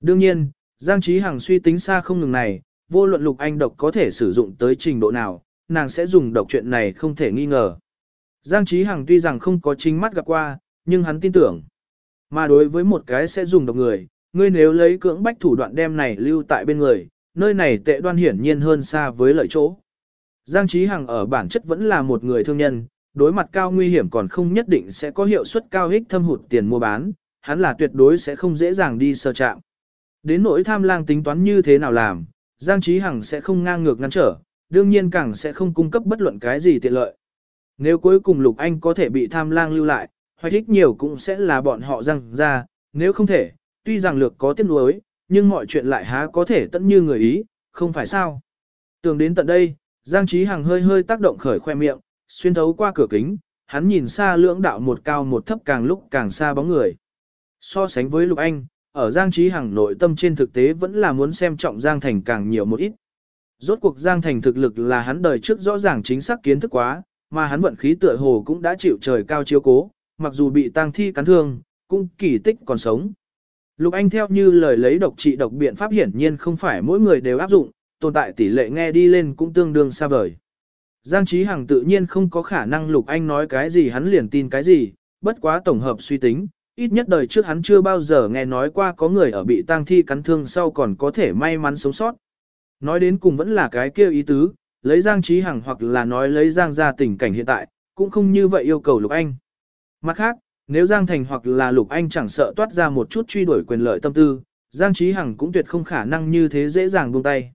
Đương nhiên, Giang Trí Hằng suy tính xa không ngừng này, vô luận lục anh độc có thể sử dụng tới trình độ nào, nàng sẽ dùng độc chuyện này không thể nghi ngờ. Giang Trí Hằng tuy rằng không có chính mắt gặp qua, nhưng hắn tin tưởng. Mà đối với một cái sẽ dùng độc người, ngươi nếu lấy cưỡng bách thủ đoạn đem này lưu tại bên người, nơi này tệ đoan hiển nhiên hơn xa với lợi chỗ. Giang Trí Hằng ở bản chất vẫn là một người thương nhân, đối mặt cao nguy hiểm còn không nhất định sẽ có hiệu suất cao hích thâm hụt tiền mua bán, hắn là tuyệt đối sẽ không dễ dàng đi sơ chạm. Đến nỗi tham lang tính toán như thế nào làm, Giang Trí Hằng sẽ không ngang ngược ngăn trở, đương nhiên càng sẽ không cung cấp bất luận cái gì tiện lợi. Nếu cuối cùng Lục Anh có thể bị tham lang lưu lại, hoài thích nhiều cũng sẽ là bọn họ răng ra, nếu không thể, tuy rằng lược có tiếc nuối, nhưng mọi chuyện lại há có thể tận như người ý, không phải sao. Tưởng đến tận đây, Giang Trí Hằng hơi hơi tác động khởi khoe miệng, xuyên thấu qua cửa kính, hắn nhìn xa lưỡng đạo một cao một thấp càng lúc càng xa bóng người. So sánh với Lục Anh, ở Giang Trí Hằng nội tâm trên thực tế vẫn là muốn xem trọng Giang Thành càng nhiều một ít. Rốt cuộc Giang Thành thực lực là hắn đời trước rõ ràng chính xác kiến thức quá, mà hắn vận khí tựa hồ cũng đã chịu trời cao chiếu cố, mặc dù bị tang thi cắn thương, cũng kỳ tích còn sống. Lục Anh theo như lời lấy độc trị độc biện pháp hiển nhiên không phải mỗi người đều áp dụng, tồn tại tỷ lệ nghe đi lên cũng tương đương xa vời. Giang Trí Hằng tự nhiên không có khả năng Lục Anh nói cái gì hắn liền tin cái gì, bất quá tổng hợp suy tính, ít nhất đời trước hắn chưa bao giờ nghe nói qua có người ở bị tang thi cắn thương sau còn có thể may mắn sống sót. Nói đến cùng vẫn là cái kia ý tứ, lấy Giang Trí Hằng hoặc là nói lấy Giang ra tình cảnh hiện tại, cũng không như vậy yêu cầu Lục Anh. Mặt khác, nếu Giang Thành hoặc là Lục Anh chẳng sợ toát ra một chút truy đuổi quyền lợi tâm tư, Giang Trí Hằng cũng tuyệt không khả năng như thế dễ dàng buông tay.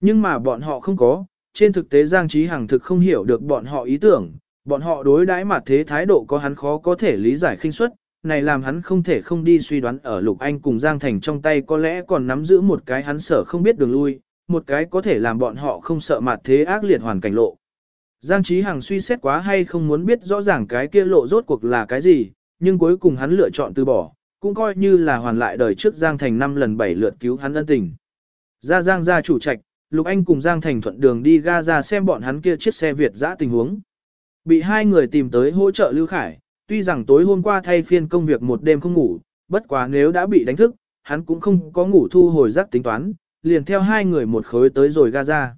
Nhưng mà bọn họ không có, trên thực tế Giang Trí Hằng thực không hiểu được bọn họ ý tưởng, bọn họ đối đãi mặt thế thái độ có hắn khó có thể lý giải khinh suất, này làm hắn không thể không đi suy đoán ở Lục Anh cùng Giang Thành trong tay có lẽ còn nắm giữ một cái hắn sở không biết đường lui, một cái có thể làm bọn họ không sợ mặt thế ác liệt hoàn cảnh lộ. Giang Trí Hằng suy xét quá hay không muốn biết rõ ràng cái kia lộ rốt cuộc là cái gì, nhưng cuối cùng hắn lựa chọn từ bỏ, cũng coi như là hoàn lại đời trước Giang Thành năm lần bảy lượt cứu hắn ân tình. Ra Giang gia chủ trạch, Lục Anh cùng Giang Thành thuận đường đi ga ra xem bọn hắn kia chiếc xe Việt dã tình huống. Bị hai người tìm tới hỗ trợ Lưu Khải, tuy rằng tối hôm qua thay phiên công việc một đêm không ngủ, bất quá nếu đã bị đánh thức, hắn cũng không có ngủ thu hồi giấc tính toán, liền theo hai người một khối tới rồi Gaza.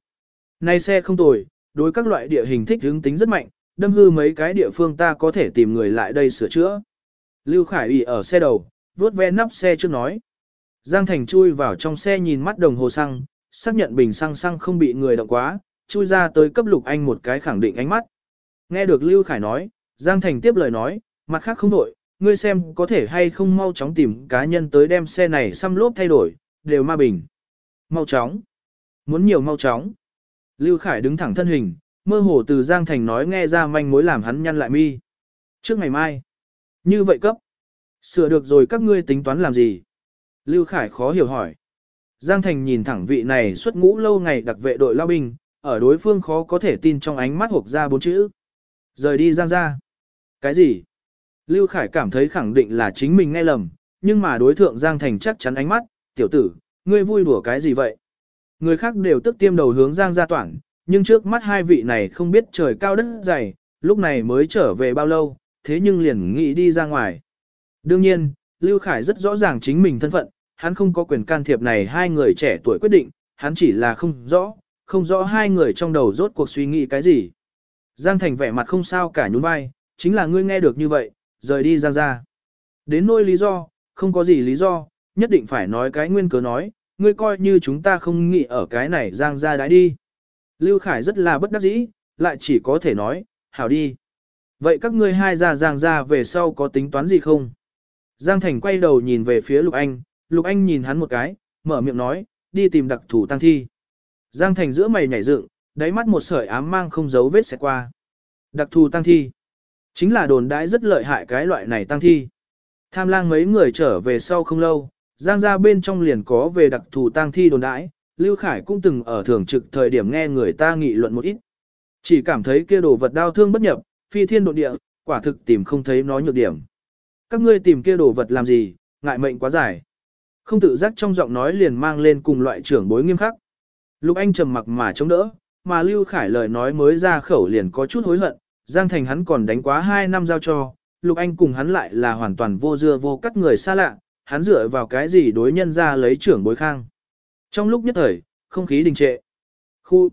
Nay xe không tồi, đối các loại địa hình thích hướng tính rất mạnh, đâm hư mấy cái địa phương ta có thể tìm người lại đây sửa chữa. Lưu Khải ủy ở xe đầu, vuốt ve nắp xe trước nói. Giang Thành chui vào trong xe nhìn mắt đồng hồ xăng, xác nhận bình xăng xăng không bị người động quá, chui ra tới cấp lục anh một cái khẳng định ánh mắt. Nghe được Lưu Khải nói, Giang Thành tiếp lời nói, mặt khác không đổi, ngươi xem có thể hay không mau chóng tìm cá nhân tới đem xe này xăm lốp thay đổi, đều ma bình. Mau chóng. Muốn nhiều mau chóng. Lưu Khải đứng thẳng thân hình, mơ hồ từ Giang Thành nói nghe ra manh mối làm hắn nhăn lại mi. Trước ngày mai. Như vậy cấp. Sửa được rồi các ngươi tính toán làm gì? Lưu Khải khó hiểu hỏi. Giang Thành nhìn thẳng vị này xuất ngũ lâu ngày đặc vệ đội lao binh, ở đối phương khó có thể tin trong ánh mắt hộp ra bốn chữ. Rời đi Giang ra. Cái gì? Lưu Khải cảm thấy khẳng định là chính mình nghe lầm, nhưng mà đối thượng Giang Thành chắc chắn ánh mắt, tiểu tử, ngươi vui đùa cái gì vậy? Người khác đều tức tiêm đầu hướng Giang ra toản, nhưng trước mắt hai vị này không biết trời cao đất dày, lúc này mới trở về bao lâu, thế nhưng liền nghĩ đi ra ngoài. Đương nhiên, Lưu Khải rất rõ ràng chính mình thân phận, hắn không có quyền can thiệp này hai người trẻ tuổi quyết định, hắn chỉ là không rõ, không rõ hai người trong đầu rốt cuộc suy nghĩ cái gì. Giang Thành vẻ mặt không sao cả nhún vai, chính là ngươi nghe được như vậy, rời đi Giang ra. Đến nỗi lý do, không có gì lý do, nhất định phải nói cái nguyên cớ nói, ngươi coi như chúng ta không nghĩ ở cái này Giang ra đãi đi. Lưu Khải rất là bất đắc dĩ, lại chỉ có thể nói, hảo đi. Vậy các ngươi hai ra Giang ra về sau có tính toán gì không? Giang Thành quay đầu nhìn về phía Lục Anh, Lục Anh nhìn hắn một cái, mở miệng nói, đi tìm đặc thủ tăng thi. Giang Thành giữa mày nhảy dựng, đáy mắt một sợi ám mang không giấu vết sẽ qua. Đặc thù tăng thi. Chính là đồn đãi rất lợi hại cái loại này tăng thi. Tham lang mấy người trở về sau không lâu, Giang ra bên trong liền có về đặc thù tăng thi đồn đãi, Lưu Khải cũng từng ở thường trực thời điểm nghe người ta nghị luận một ít. Chỉ cảm thấy kia đồ vật đau thương bất nhập, phi thiên độ địa, quả thực tìm không thấy nó nhược điểm. Các ngươi tìm kia đồ vật làm gì, ngại mệnh quá dài. Không tự giác trong giọng nói liền mang lên cùng loại trưởng bối nghiêm khắc. Lục Anh trầm mặc mà chống đỡ, mà Lưu Khải lời nói mới ra khẩu liền có chút hối hận, Giang Thành hắn còn đánh quá 2 năm giao cho, Lục Anh cùng hắn lại là hoàn toàn vô dưa vô cắt người xa lạ, hắn dựa vào cái gì đối nhân ra lấy trưởng bối khang. Trong lúc nhất thời, không khí đình trệ. Khu.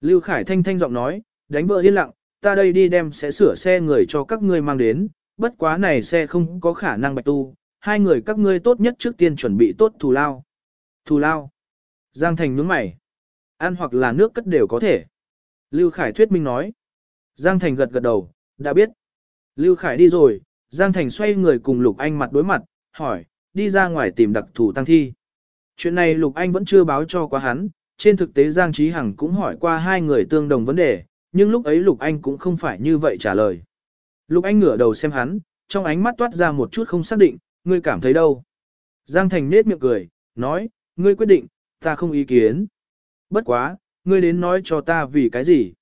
Lưu Khải thanh thanh giọng nói, đánh vợ yên lặng, ta đây đi đem sẽ sửa xe người cho các ngươi mang đến, bất quá này xe không có khả năng bạch tu, hai người các ngươi tốt nhất trước tiên chuẩn bị tốt thù lao. Thù lao. Giang Thành nhướng mày. Ăn hoặc là nước cất đều có thể. Lưu Khải thuyết minh nói. Giang Thành gật gật đầu, đã biết. Lưu Khải đi rồi, Giang Thành xoay người cùng Lục Anh mặt đối mặt, hỏi, đi ra ngoài tìm đặc thủ tăng thi. Chuyện này Lục Anh vẫn chưa báo cho quá hắn, trên thực tế Giang Trí Hằng cũng hỏi qua hai người tương đồng vấn đề, nhưng lúc ấy Lục Anh cũng không phải như vậy trả lời. Lục Anh ngửa đầu xem hắn, trong ánh mắt toát ra một chút không xác định, ngươi cảm thấy đâu. Giang Thành nết miệng cười, nói, ngươi quyết định, ta không ý kiến. Bất quá, ngươi đến nói cho ta vì cái gì.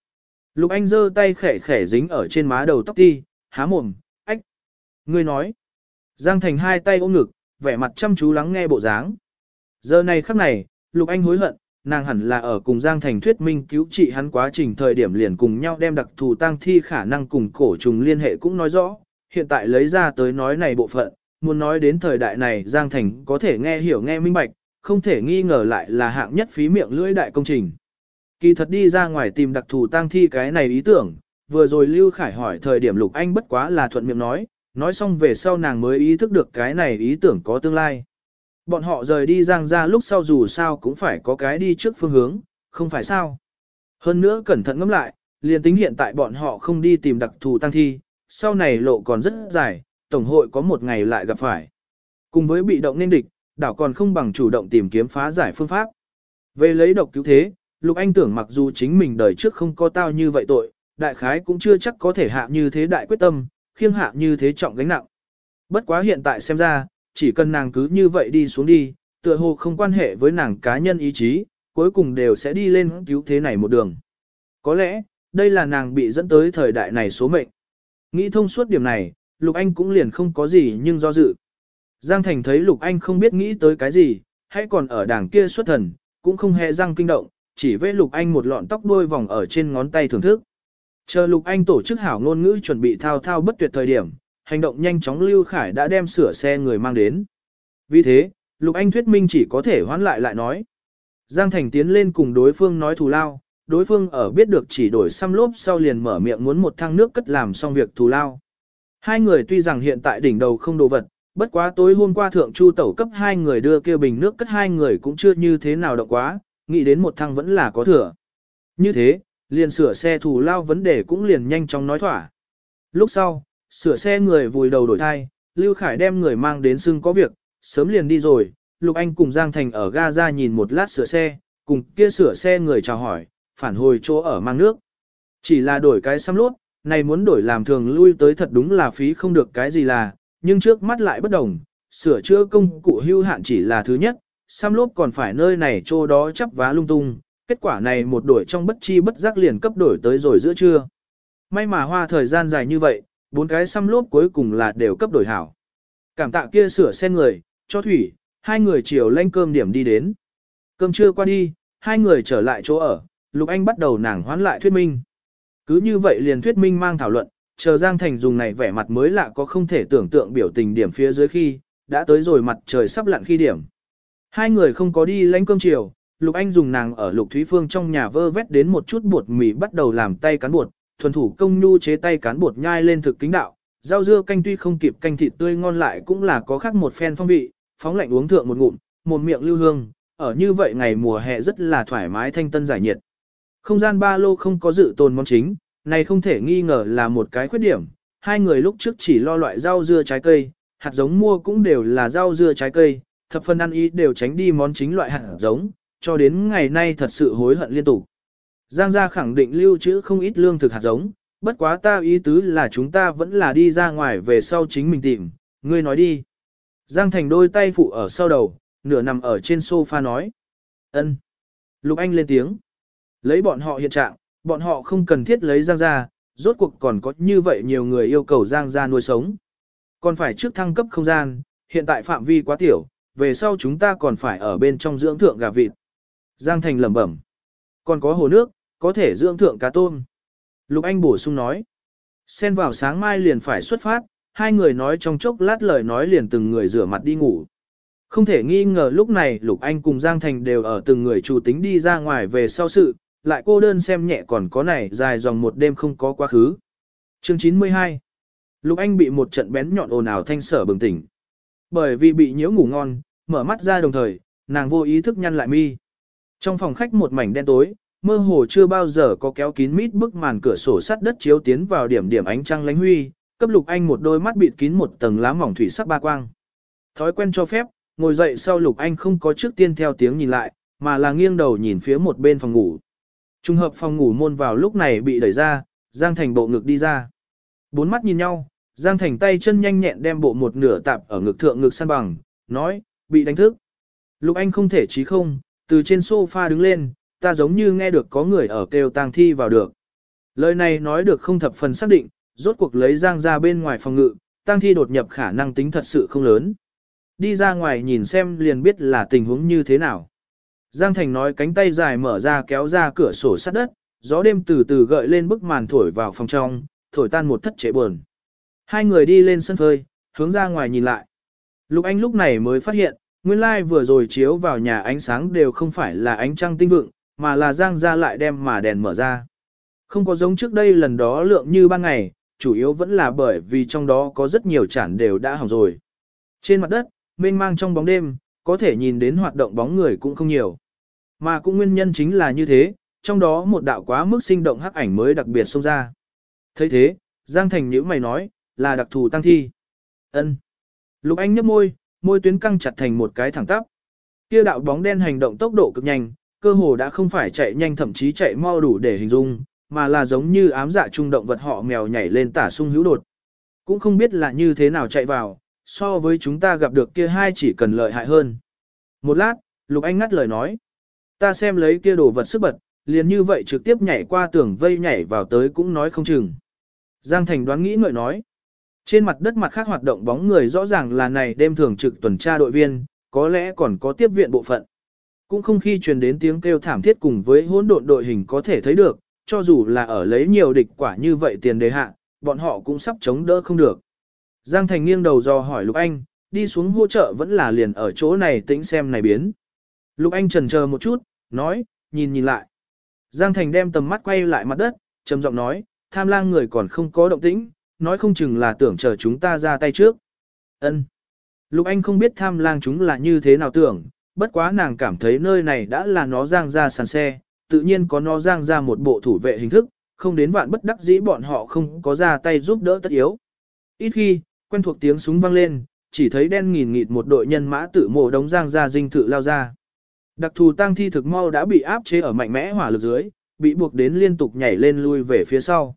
Lục Anh giơ tay khẽ khẽ dính ở trên má đầu tóc ti, há mồm, ách. Ngươi nói. Giang Thành hai tay ôm ngực, vẻ mặt chăm chú lắng nghe bộ dáng. Giờ này khắc này, Lục Anh hối hận, nàng hẳn là ở cùng Giang Thành thuyết minh cứu trị hắn quá trình thời điểm liền cùng nhau đem đặc thù tang thi khả năng cùng cổ trùng liên hệ cũng nói rõ, hiện tại lấy ra tới nói này bộ phận, muốn nói đến thời đại này Giang Thành có thể nghe hiểu nghe minh bạch, không thể nghi ngờ lại là hạng nhất phí miệng lưỡi đại công trình. Kỳ thật đi ra ngoài tìm đặc thù tang thi cái này ý tưởng, vừa rồi Lưu Khải hỏi thời điểm Lục Anh bất quá là thuận miệng nói, nói xong về sau nàng mới ý thức được cái này ý tưởng có tương lai. Bọn họ rời đi giang ra lúc sau dù sao cũng phải có cái đi trước phương hướng, không phải sao. Hơn nữa cẩn thận ngẫm lại, liền tính hiện tại bọn họ không đi tìm đặc thù tăng thi, sau này lộ còn rất dài, Tổng hội có một ngày lại gặp phải. Cùng với bị động nên địch, đảo còn không bằng chủ động tìm kiếm phá giải phương pháp. Về lấy độc cứu thế, Lục Anh tưởng mặc dù chính mình đời trước không có tao như vậy tội, đại khái cũng chưa chắc có thể hạ như thế đại quyết tâm, khiêng hạ như thế trọng gánh nặng. Bất quá hiện tại xem ra, chỉ cần nàng cứ như vậy đi xuống đi, tựa hồ không quan hệ với nàng cá nhân ý chí, cuối cùng đều sẽ đi lên cứu thế này một đường. Có lẽ, đây là nàng bị dẫn tới thời đại này số mệnh. Nghĩ thông suốt điểm này, Lục Anh cũng liền không có gì nhưng do dự. Giang Thành thấy Lục Anh không biết nghĩ tới cái gì, hay còn ở đảng kia xuất thần, cũng không hề răng kinh động, chỉ vẽ Lục Anh một lọn tóc đuôi vòng ở trên ngón tay thưởng thức. Chờ Lục Anh tổ chức hảo ngôn ngữ chuẩn bị thao thao bất tuyệt thời điểm, hành động nhanh chóng Lưu Khải đã đem sửa xe người mang đến. Vì thế, Lục Anh thuyết minh chỉ có thể hoán lại lại nói. Giang Thành tiến lên cùng đối phương nói thù lao, đối phương ở biết được chỉ đổi xăm lốp sau liền mở miệng muốn một thang nước cất làm xong việc thù lao. Hai người tuy rằng hiện tại đỉnh đầu không đồ vật, bất quá tối hôm qua thượng chu tẩu cấp hai người đưa kia bình nước cất hai người cũng chưa như thế nào động quá, nghĩ đến một thang vẫn là có thừa. Như thế, liền sửa xe thù lao vấn đề cũng liền nhanh chóng nói thỏa. Lúc sau, sửa xe người vùi đầu đổi thai, Lưu Khải đem người mang đến xưng có việc, sớm liền đi rồi, Lục Anh cùng Giang Thành ở ga ra nhìn một lát sửa xe, cùng kia sửa xe người chào hỏi, phản hồi chỗ ở mang nước. Chỉ là đổi cái xăm lốt, này muốn đổi làm thường lui tới thật đúng là phí không được cái gì là, nhưng trước mắt lại bất đồng, sửa chữa công cụ hưu hạn chỉ là thứ nhất, xăm lốp còn phải nơi này chỗ đó chắp vá lung tung, kết quả này một đổi trong bất chi bất giác liền cấp đổi tới rồi giữa trưa. May mà hoa thời gian dài như vậy, bốn cái xăm lốp cuối cùng là đều cấp đổi hảo. Cảm tạ kia sửa xe người, cho thủy, hai người chiều lên cơm điểm đi đến. Cơm trưa qua đi, hai người trở lại chỗ ở, Lục Anh bắt đầu nàng hoán lại thuyết minh. Cứ như vậy liền thuyết minh mang thảo luận, chờ Giang Thành dùng này vẻ mặt mới lạ có không thể tưởng tượng biểu tình điểm phía dưới khi, đã tới rồi mặt trời sắp lặn khi điểm. Hai người không có đi lánh cơm chiều, Lục Anh dùng nàng ở Lục Thúy Phương trong nhà vơ vét đến một chút bột mì bắt đầu làm tay cán bột, thuần thủ công nhu chế tay cán bột nhai lên thực kính đạo, rau dưa canh tuy không kịp canh thịt tươi ngon lại cũng là có khác một phen phong vị, phóng lạnh uống thượng một ngụm, một miệng lưu hương, ở như vậy ngày mùa hè rất là thoải mái thanh tân giải nhiệt. Không gian ba lô không có dự tồn món chính, này không thể nghi ngờ là một cái khuyết điểm, hai người lúc trước chỉ lo loại rau dưa trái cây, hạt giống mua cũng đều là rau dưa trái cây, thập phần ăn ý đều tránh đi món chính loại hạt giống, cho đến ngày nay thật sự hối hận liên tục. Giang gia khẳng định lưu trữ không ít lương thực hạt giống, bất quá ta ý tứ là chúng ta vẫn là đi ra ngoài về sau chính mình tìm, ngươi nói đi. Giang Thành đôi tay phụ ở sau đầu, nửa nằm ở trên sofa nói. ân. Lục Anh lên tiếng. Lấy bọn họ hiện trạng, bọn họ không cần thiết lấy Giang gia, rốt cuộc còn có như vậy nhiều người yêu cầu Giang gia nuôi sống. Còn phải trước thăng cấp không gian, hiện tại phạm vi quá tiểu, về sau chúng ta còn phải ở bên trong dưỡng thượng gà vịt. Giang Thành lẩm bẩm. Còn có hồ nước, có thể dưỡng thượng cá tôm. Lục Anh bổ sung nói. Xen vào sáng mai liền phải xuất phát, hai người nói trong chốc lát lời nói liền từng người rửa mặt đi ngủ. Không thể nghi ngờ lúc này Lục Anh cùng Giang Thành đều ở từng người chủ tính đi ra ngoài về sau sự, lại cô đơn xem nhẹ còn có này dài dòng một đêm không có quá khứ. Chương 92 Lục Anh bị một trận bén nhọn ồn ào thanh sở bừng tỉnh. Bởi vì bị nhiễu ngủ ngon, mở mắt ra đồng thời, nàng vô ý thức nhăn lại mi. Trong phòng khách một mảnh đen tối, mơ hồ chưa bao giờ có kéo kín mít bức màn cửa sổ sắt đất chiếu tiến vào điểm điểm ánh trăng lánh huy, cấp Lục Anh một đôi mắt bịt kín một tầng lá mỏng thủy sắc ba quang. Thói quen cho phép, ngồi dậy sau Lục Anh không có trước tiên theo tiếng nhìn lại, mà là nghiêng đầu nhìn phía một bên phòng ngủ. Trung hợp phòng ngủ môn vào lúc này bị đẩy ra, Giang Thành bộ ngực đi ra. Bốn mắt nhìn nhau, Giang Thành tay chân nhanh nhẹn đem bộ một nửa tạp ở ngực thượng ngực săn bằng, nói, bị đánh thức. Lục Anh không thể chí không, từ trên sofa đứng lên, ta giống như nghe được có người ở kêu tang thi vào được. Lời này nói được không thập phần xác định, rốt cuộc lấy Giang ra bên ngoài phòng ngự, tang thi đột nhập khả năng tính thật sự không lớn. Đi ra ngoài nhìn xem liền biết là tình huống như thế nào. Giang Thành nói cánh tay dài mở ra kéo ra cửa sổ sắt đất, gió đêm từ từ gợi lên bức màn thổi vào phòng trong, thổi tan một thất trễ buồn. Hai người đi lên sân phơi, hướng ra ngoài nhìn lại. Lục Anh lúc này mới phát hiện, nguyên lai vừa rồi chiếu vào nhà ánh sáng đều không phải là ánh trăng tinh vượng, mà là Giang ra lại đem mà đèn mở ra. Không có giống trước đây lần đó lượng như ban ngày, chủ yếu vẫn là bởi vì trong đó có rất nhiều chản đều đã hỏng rồi. Trên mặt đất, mênh mang trong bóng đêm, có thể nhìn đến hoạt động bóng người cũng không nhiều. Mà cũng nguyên nhân chính là như thế, trong đó một đạo quá mức sinh động hắc ảnh mới đặc biệt xông ra. thấy thế, Giang Thành nhíu mày nói, là đặc thù tăng thi. Ân. Lục Anh nhấp môi, môi tuyến căng chặt thành một cái thẳng tắp. Kia đạo bóng đen hành động tốc độ cực nhanh, cơ hồ đã không phải chạy nhanh thậm chí chạy mau đủ để hình dung, mà là giống như ám dạ trung động vật họ mèo nhảy lên tả sung hữu đột. Cũng không biết là như thế nào chạy vào, so với chúng ta gặp được kia hai chỉ cần lợi hại hơn. Một lát, Lục Anh ngắt lời nói. Ta xem lấy kia đồ vật sức bật, liền như vậy trực tiếp nhảy qua tường vây nhảy vào tới cũng nói không chừng. Giang Thành đoán nghĩ ngợi nói. Trên mặt đất mặt khác hoạt động bóng người rõ ràng là này đêm thường trực tuần tra đội viên, có lẽ còn có tiếp viện bộ phận. Cũng không khi truyền đến tiếng kêu thảm thiết cùng với hỗn độn đội hình có thể thấy được, cho dù là ở lấy nhiều địch quả như vậy tiền đề hạ, bọn họ cũng sắp chống đỡ không được. Giang Thành nghiêng đầu do hỏi Lục Anh, đi xuống hỗ trợ vẫn là liền ở chỗ này tĩnh xem này biến. Lục Anh trần chờ một chút, nói, nhìn nhìn lại. Giang Thành đem tầm mắt quay lại mặt đất, trầm giọng nói, tham lang người còn không có động tĩnh, nói không chừng là tưởng chờ chúng ta ra tay trước. Ân. Lục Anh không biết tham lang chúng là như thế nào tưởng, bất quá nàng cảm thấy nơi này đã là nó giang ra sàn xe, tự nhiên có nó giang ra một bộ thủ vệ hình thức, không đến vạn bất đắc dĩ bọn họ không có ra tay giúp đỡ tất yếu. Ít khi, quen thuộc tiếng súng vang lên, chỉ thấy đen nghìn nghịt một đội nhân mã tự mộ đống giang ra dinh thự lao ra. Đặc thù tăng thi thực mau đã bị áp chế ở mạnh mẽ hỏa lực dưới, bị buộc đến liên tục nhảy lên lui về phía sau.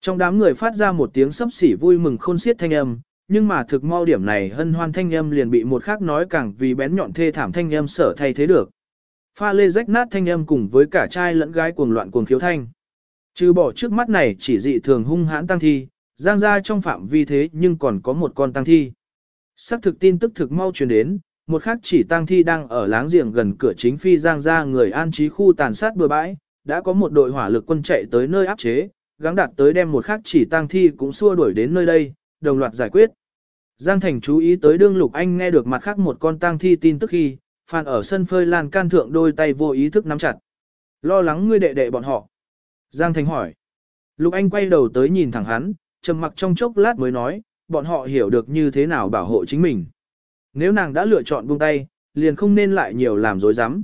Trong đám người phát ra một tiếng sấp xỉ vui mừng khôn xiết thanh âm, nhưng mà thực mau điểm này hân hoan thanh âm liền bị một khác nói càng vì bén nhọn thê thảm thanh âm sở thay thế được. Pha lê rách nát thanh âm cùng với cả trai lẫn gái cuồng loạn cuồng khiếu thanh. Trừ bỏ trước mắt này chỉ dị thường hung hãn tăng thi, giang ra trong phạm vi thế nhưng còn có một con tăng thi. Sắc thực tin tức thực mau truyền đến, một khác chỉ tăng thi đang ở láng giềng gần cửa chính phi giang ra người an trí khu tàn sát bừa bãi, đã có một đội hỏa lực quân chạy tới nơi áp chế, gắng đạt tới đem một khắc chỉ tang thi cũng xua đuổi đến nơi đây, đồng loạt giải quyết. Giang Thành chú ý tới đương Lục Anh nghe được mặt khác một con tang thi tin tức khi, phàn ở sân phơi lan can thượng đôi tay vô ý thức nắm chặt. Lo lắng ngươi đệ đệ bọn họ. Giang Thành hỏi. Lục Anh quay đầu tới nhìn thẳng hắn, trầm mặc trong chốc lát mới nói, bọn họ hiểu được như thế nào bảo hộ chính mình. Nếu nàng đã lựa chọn buông tay, liền không nên lại nhiều làm dối rắm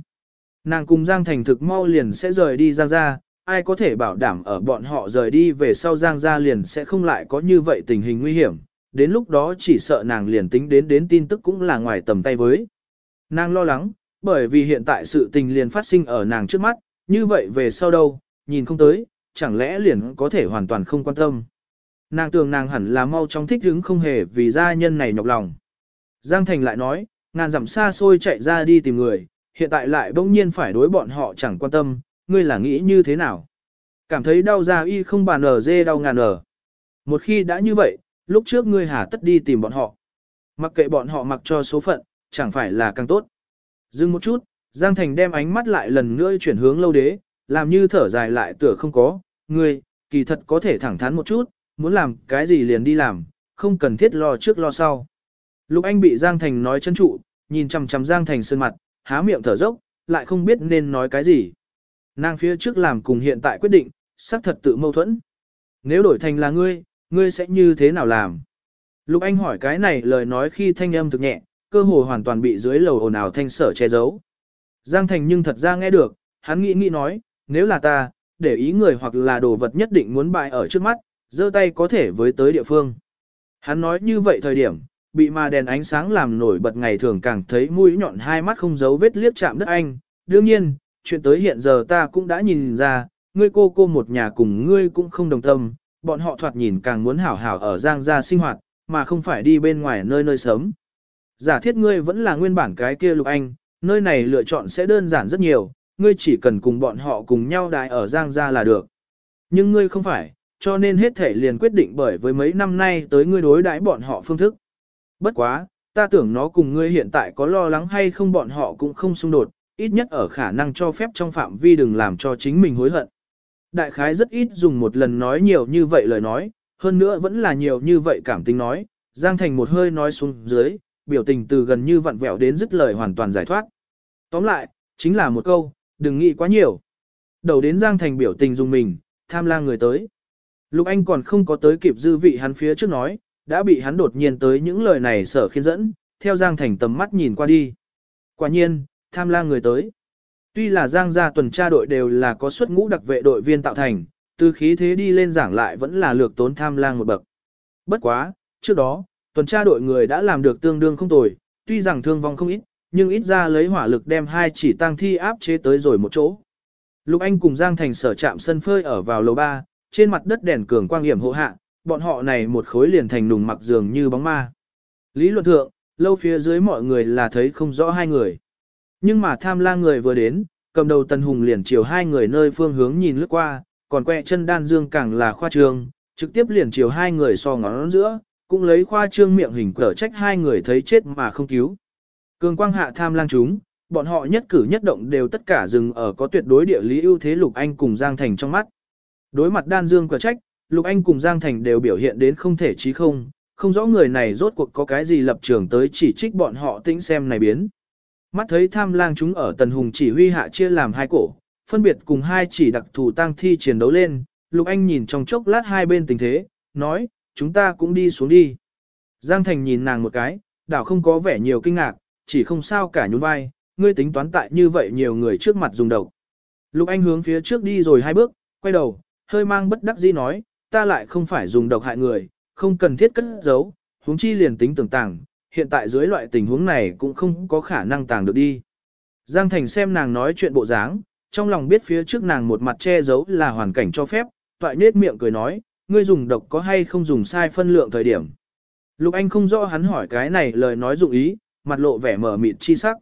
Nàng cùng Giang Thành thực mau liền sẽ rời đi Giang ra, ai có thể bảo đảm ở bọn họ rời đi về sau Giang gia liền sẽ không lại có như vậy tình hình nguy hiểm, đến lúc đó chỉ sợ nàng liền tính đến đến tin tức cũng là ngoài tầm tay với. Nàng lo lắng, bởi vì hiện tại sự tình liền phát sinh ở nàng trước mắt, như vậy về sau đâu, nhìn không tới, chẳng lẽ liền có thể hoàn toàn không quan tâm. Nàng tưởng nàng hẳn là mau chóng thích hứng không hề vì gia nhân này nhọc lòng. Giang Thành lại nói, ngàn dặm xa xôi chạy ra đi tìm người, hiện tại lại bỗng nhiên phải đối bọn họ chẳng quan tâm, ngươi là nghĩ như thế nào? Cảm thấy đau ra y không bàn ở dê đau ngàn ở. Một khi đã như vậy, lúc trước ngươi hà tất đi tìm bọn họ. Mặc kệ bọn họ mặc cho số phận, chẳng phải là càng tốt. Dừng một chút, Giang Thành đem ánh mắt lại lần nữa chuyển hướng lâu đế, làm như thở dài lại tựa không có, ngươi, kỳ thật có thể thẳng thắn một chút, muốn làm cái gì liền đi làm, không cần thiết lo trước lo sau. Lục Anh bị Giang Thành nói chân trụ, nhìn chằm chằm Giang Thành sơn mặt, há miệng thở dốc, lại không biết nên nói cái gì. Nàng phía trước làm cùng hiện tại quyết định, xác thật tự mâu thuẫn. Nếu đổi thành là ngươi, ngươi sẽ như thế nào làm? Lục Anh hỏi cái này lời nói khi thanh âm thực nhẹ, cơ hồ hoàn toàn bị dưới lầu ồn ào thanh sở che giấu. Giang Thành nhưng thật ra nghe được, hắn nghĩ nghĩ nói, nếu là ta, để ý người hoặc là đồ vật nhất định muốn bại ở trước mắt, giơ tay có thể với tới địa phương. Hắn nói như vậy thời điểm, bị mà đèn ánh sáng làm nổi bật ngày thường càng thấy mũi nhọn hai mắt không giấu vết liếc chạm đất anh. Đương nhiên, chuyện tới hiện giờ ta cũng đã nhìn ra, ngươi cô cô một nhà cùng ngươi cũng không đồng tâm, bọn họ thoạt nhìn càng muốn hảo hảo ở Giang gia sinh hoạt, mà không phải đi bên ngoài nơi nơi sớm. Giả thiết ngươi vẫn là nguyên bản cái kia lục anh, nơi này lựa chọn sẽ đơn giản rất nhiều, ngươi chỉ cần cùng bọn họ cùng nhau đại ở Giang gia là được. Nhưng ngươi không phải, cho nên hết thể liền quyết định bởi với mấy năm nay tới ngươi đối đãi bọn họ phương thức. Bất quá, ta tưởng nó cùng ngươi hiện tại có lo lắng hay không bọn họ cũng không xung đột, ít nhất ở khả năng cho phép trong phạm vi đừng làm cho chính mình hối hận. Đại khái rất ít dùng một lần nói nhiều như vậy lời nói, hơn nữa vẫn là nhiều như vậy cảm tính nói, Giang Thành một hơi nói xuống dưới, biểu tình từ gần như vặn vẹo đến dứt lời hoàn toàn giải thoát. Tóm lại, chính là một câu, đừng nghĩ quá nhiều. Đầu đến Giang Thành biểu tình dùng mình, tham la người tới. Lục Anh còn không có tới kịp dư vị hắn phía trước nói, đã bị hắn đột nhiên tới những lời này sở khiến dẫn, theo Giang Thành tầm mắt nhìn qua đi. Quả nhiên, tham lang người tới. Tuy là Giang gia tuần tra đội đều là có xuất ngũ đặc vệ đội viên tạo thành, từ khí thế đi lên giảng lại vẫn là lược tốn tham lang một bậc. Bất quá, trước đó, tuần tra đội người đã làm được tương đương không tồi, tuy rằng thương vong không ít, nhưng ít ra lấy hỏa lực đem hai chỉ tăng thi áp chế tới rồi một chỗ. Lục Anh cùng Giang Thành sở chạm sân phơi ở vào lầu 3, trên mặt đất đèn cường quang hiểm hộ hạ, bọn họ này một khối liền thành nùng mặc giường như bóng ma. Lý luận thượng, lâu phía dưới mọi người là thấy không rõ hai người. Nhưng mà tham lang người vừa đến, cầm đầu Tần Hùng liền chiều hai người nơi phương hướng nhìn lướt qua, còn quẹ chân đan dương càng là khoa trương, trực tiếp liền chiều hai người so ngón giữa, cũng lấy khoa trương miệng hình cở trách hai người thấy chết mà không cứu. Cường quang hạ tham lang chúng, bọn họ nhất cử nhất động đều tất cả dừng ở có tuyệt đối địa lý ưu thế Lục Anh cùng Giang Thành trong mắt. Đối mặt đan dương cở trách, Lục Anh cùng Giang Thành đều biểu hiện đến không thể chí không, không rõ người này rốt cuộc có cái gì lập trường tới chỉ trích bọn họ tĩnh xem này biến. Mắt thấy tham lang chúng ở tần hùng chỉ huy hạ chia làm hai cổ, phân biệt cùng hai chỉ đặc thù tăng thi chiến đấu lên, Lục Anh nhìn trong chốc lát hai bên tình thế, nói, chúng ta cũng đi xuống đi. Giang Thành nhìn nàng một cái, đảo không có vẻ nhiều kinh ngạc, chỉ không sao cả nhún vai, ngươi tính toán tại như vậy nhiều người trước mặt dùng đầu. Lục Anh hướng phía trước đi rồi hai bước, quay đầu, hơi mang bất đắc dĩ nói, ta lại không phải dùng độc hại người, không cần thiết cất giấu, huống chi liền tính tưởng tàng, hiện tại dưới loại tình huống này cũng không có khả năng tàng được đi. Giang Thành xem nàng nói chuyện bộ dáng, trong lòng biết phía trước nàng một mặt che giấu là hoàn cảnh cho phép, toại nết miệng cười nói, ngươi dùng độc có hay không dùng sai phân lượng thời điểm. Lục Anh không rõ hắn hỏi cái này lời nói dụng ý, mặt lộ vẻ mở mịt chi sắc.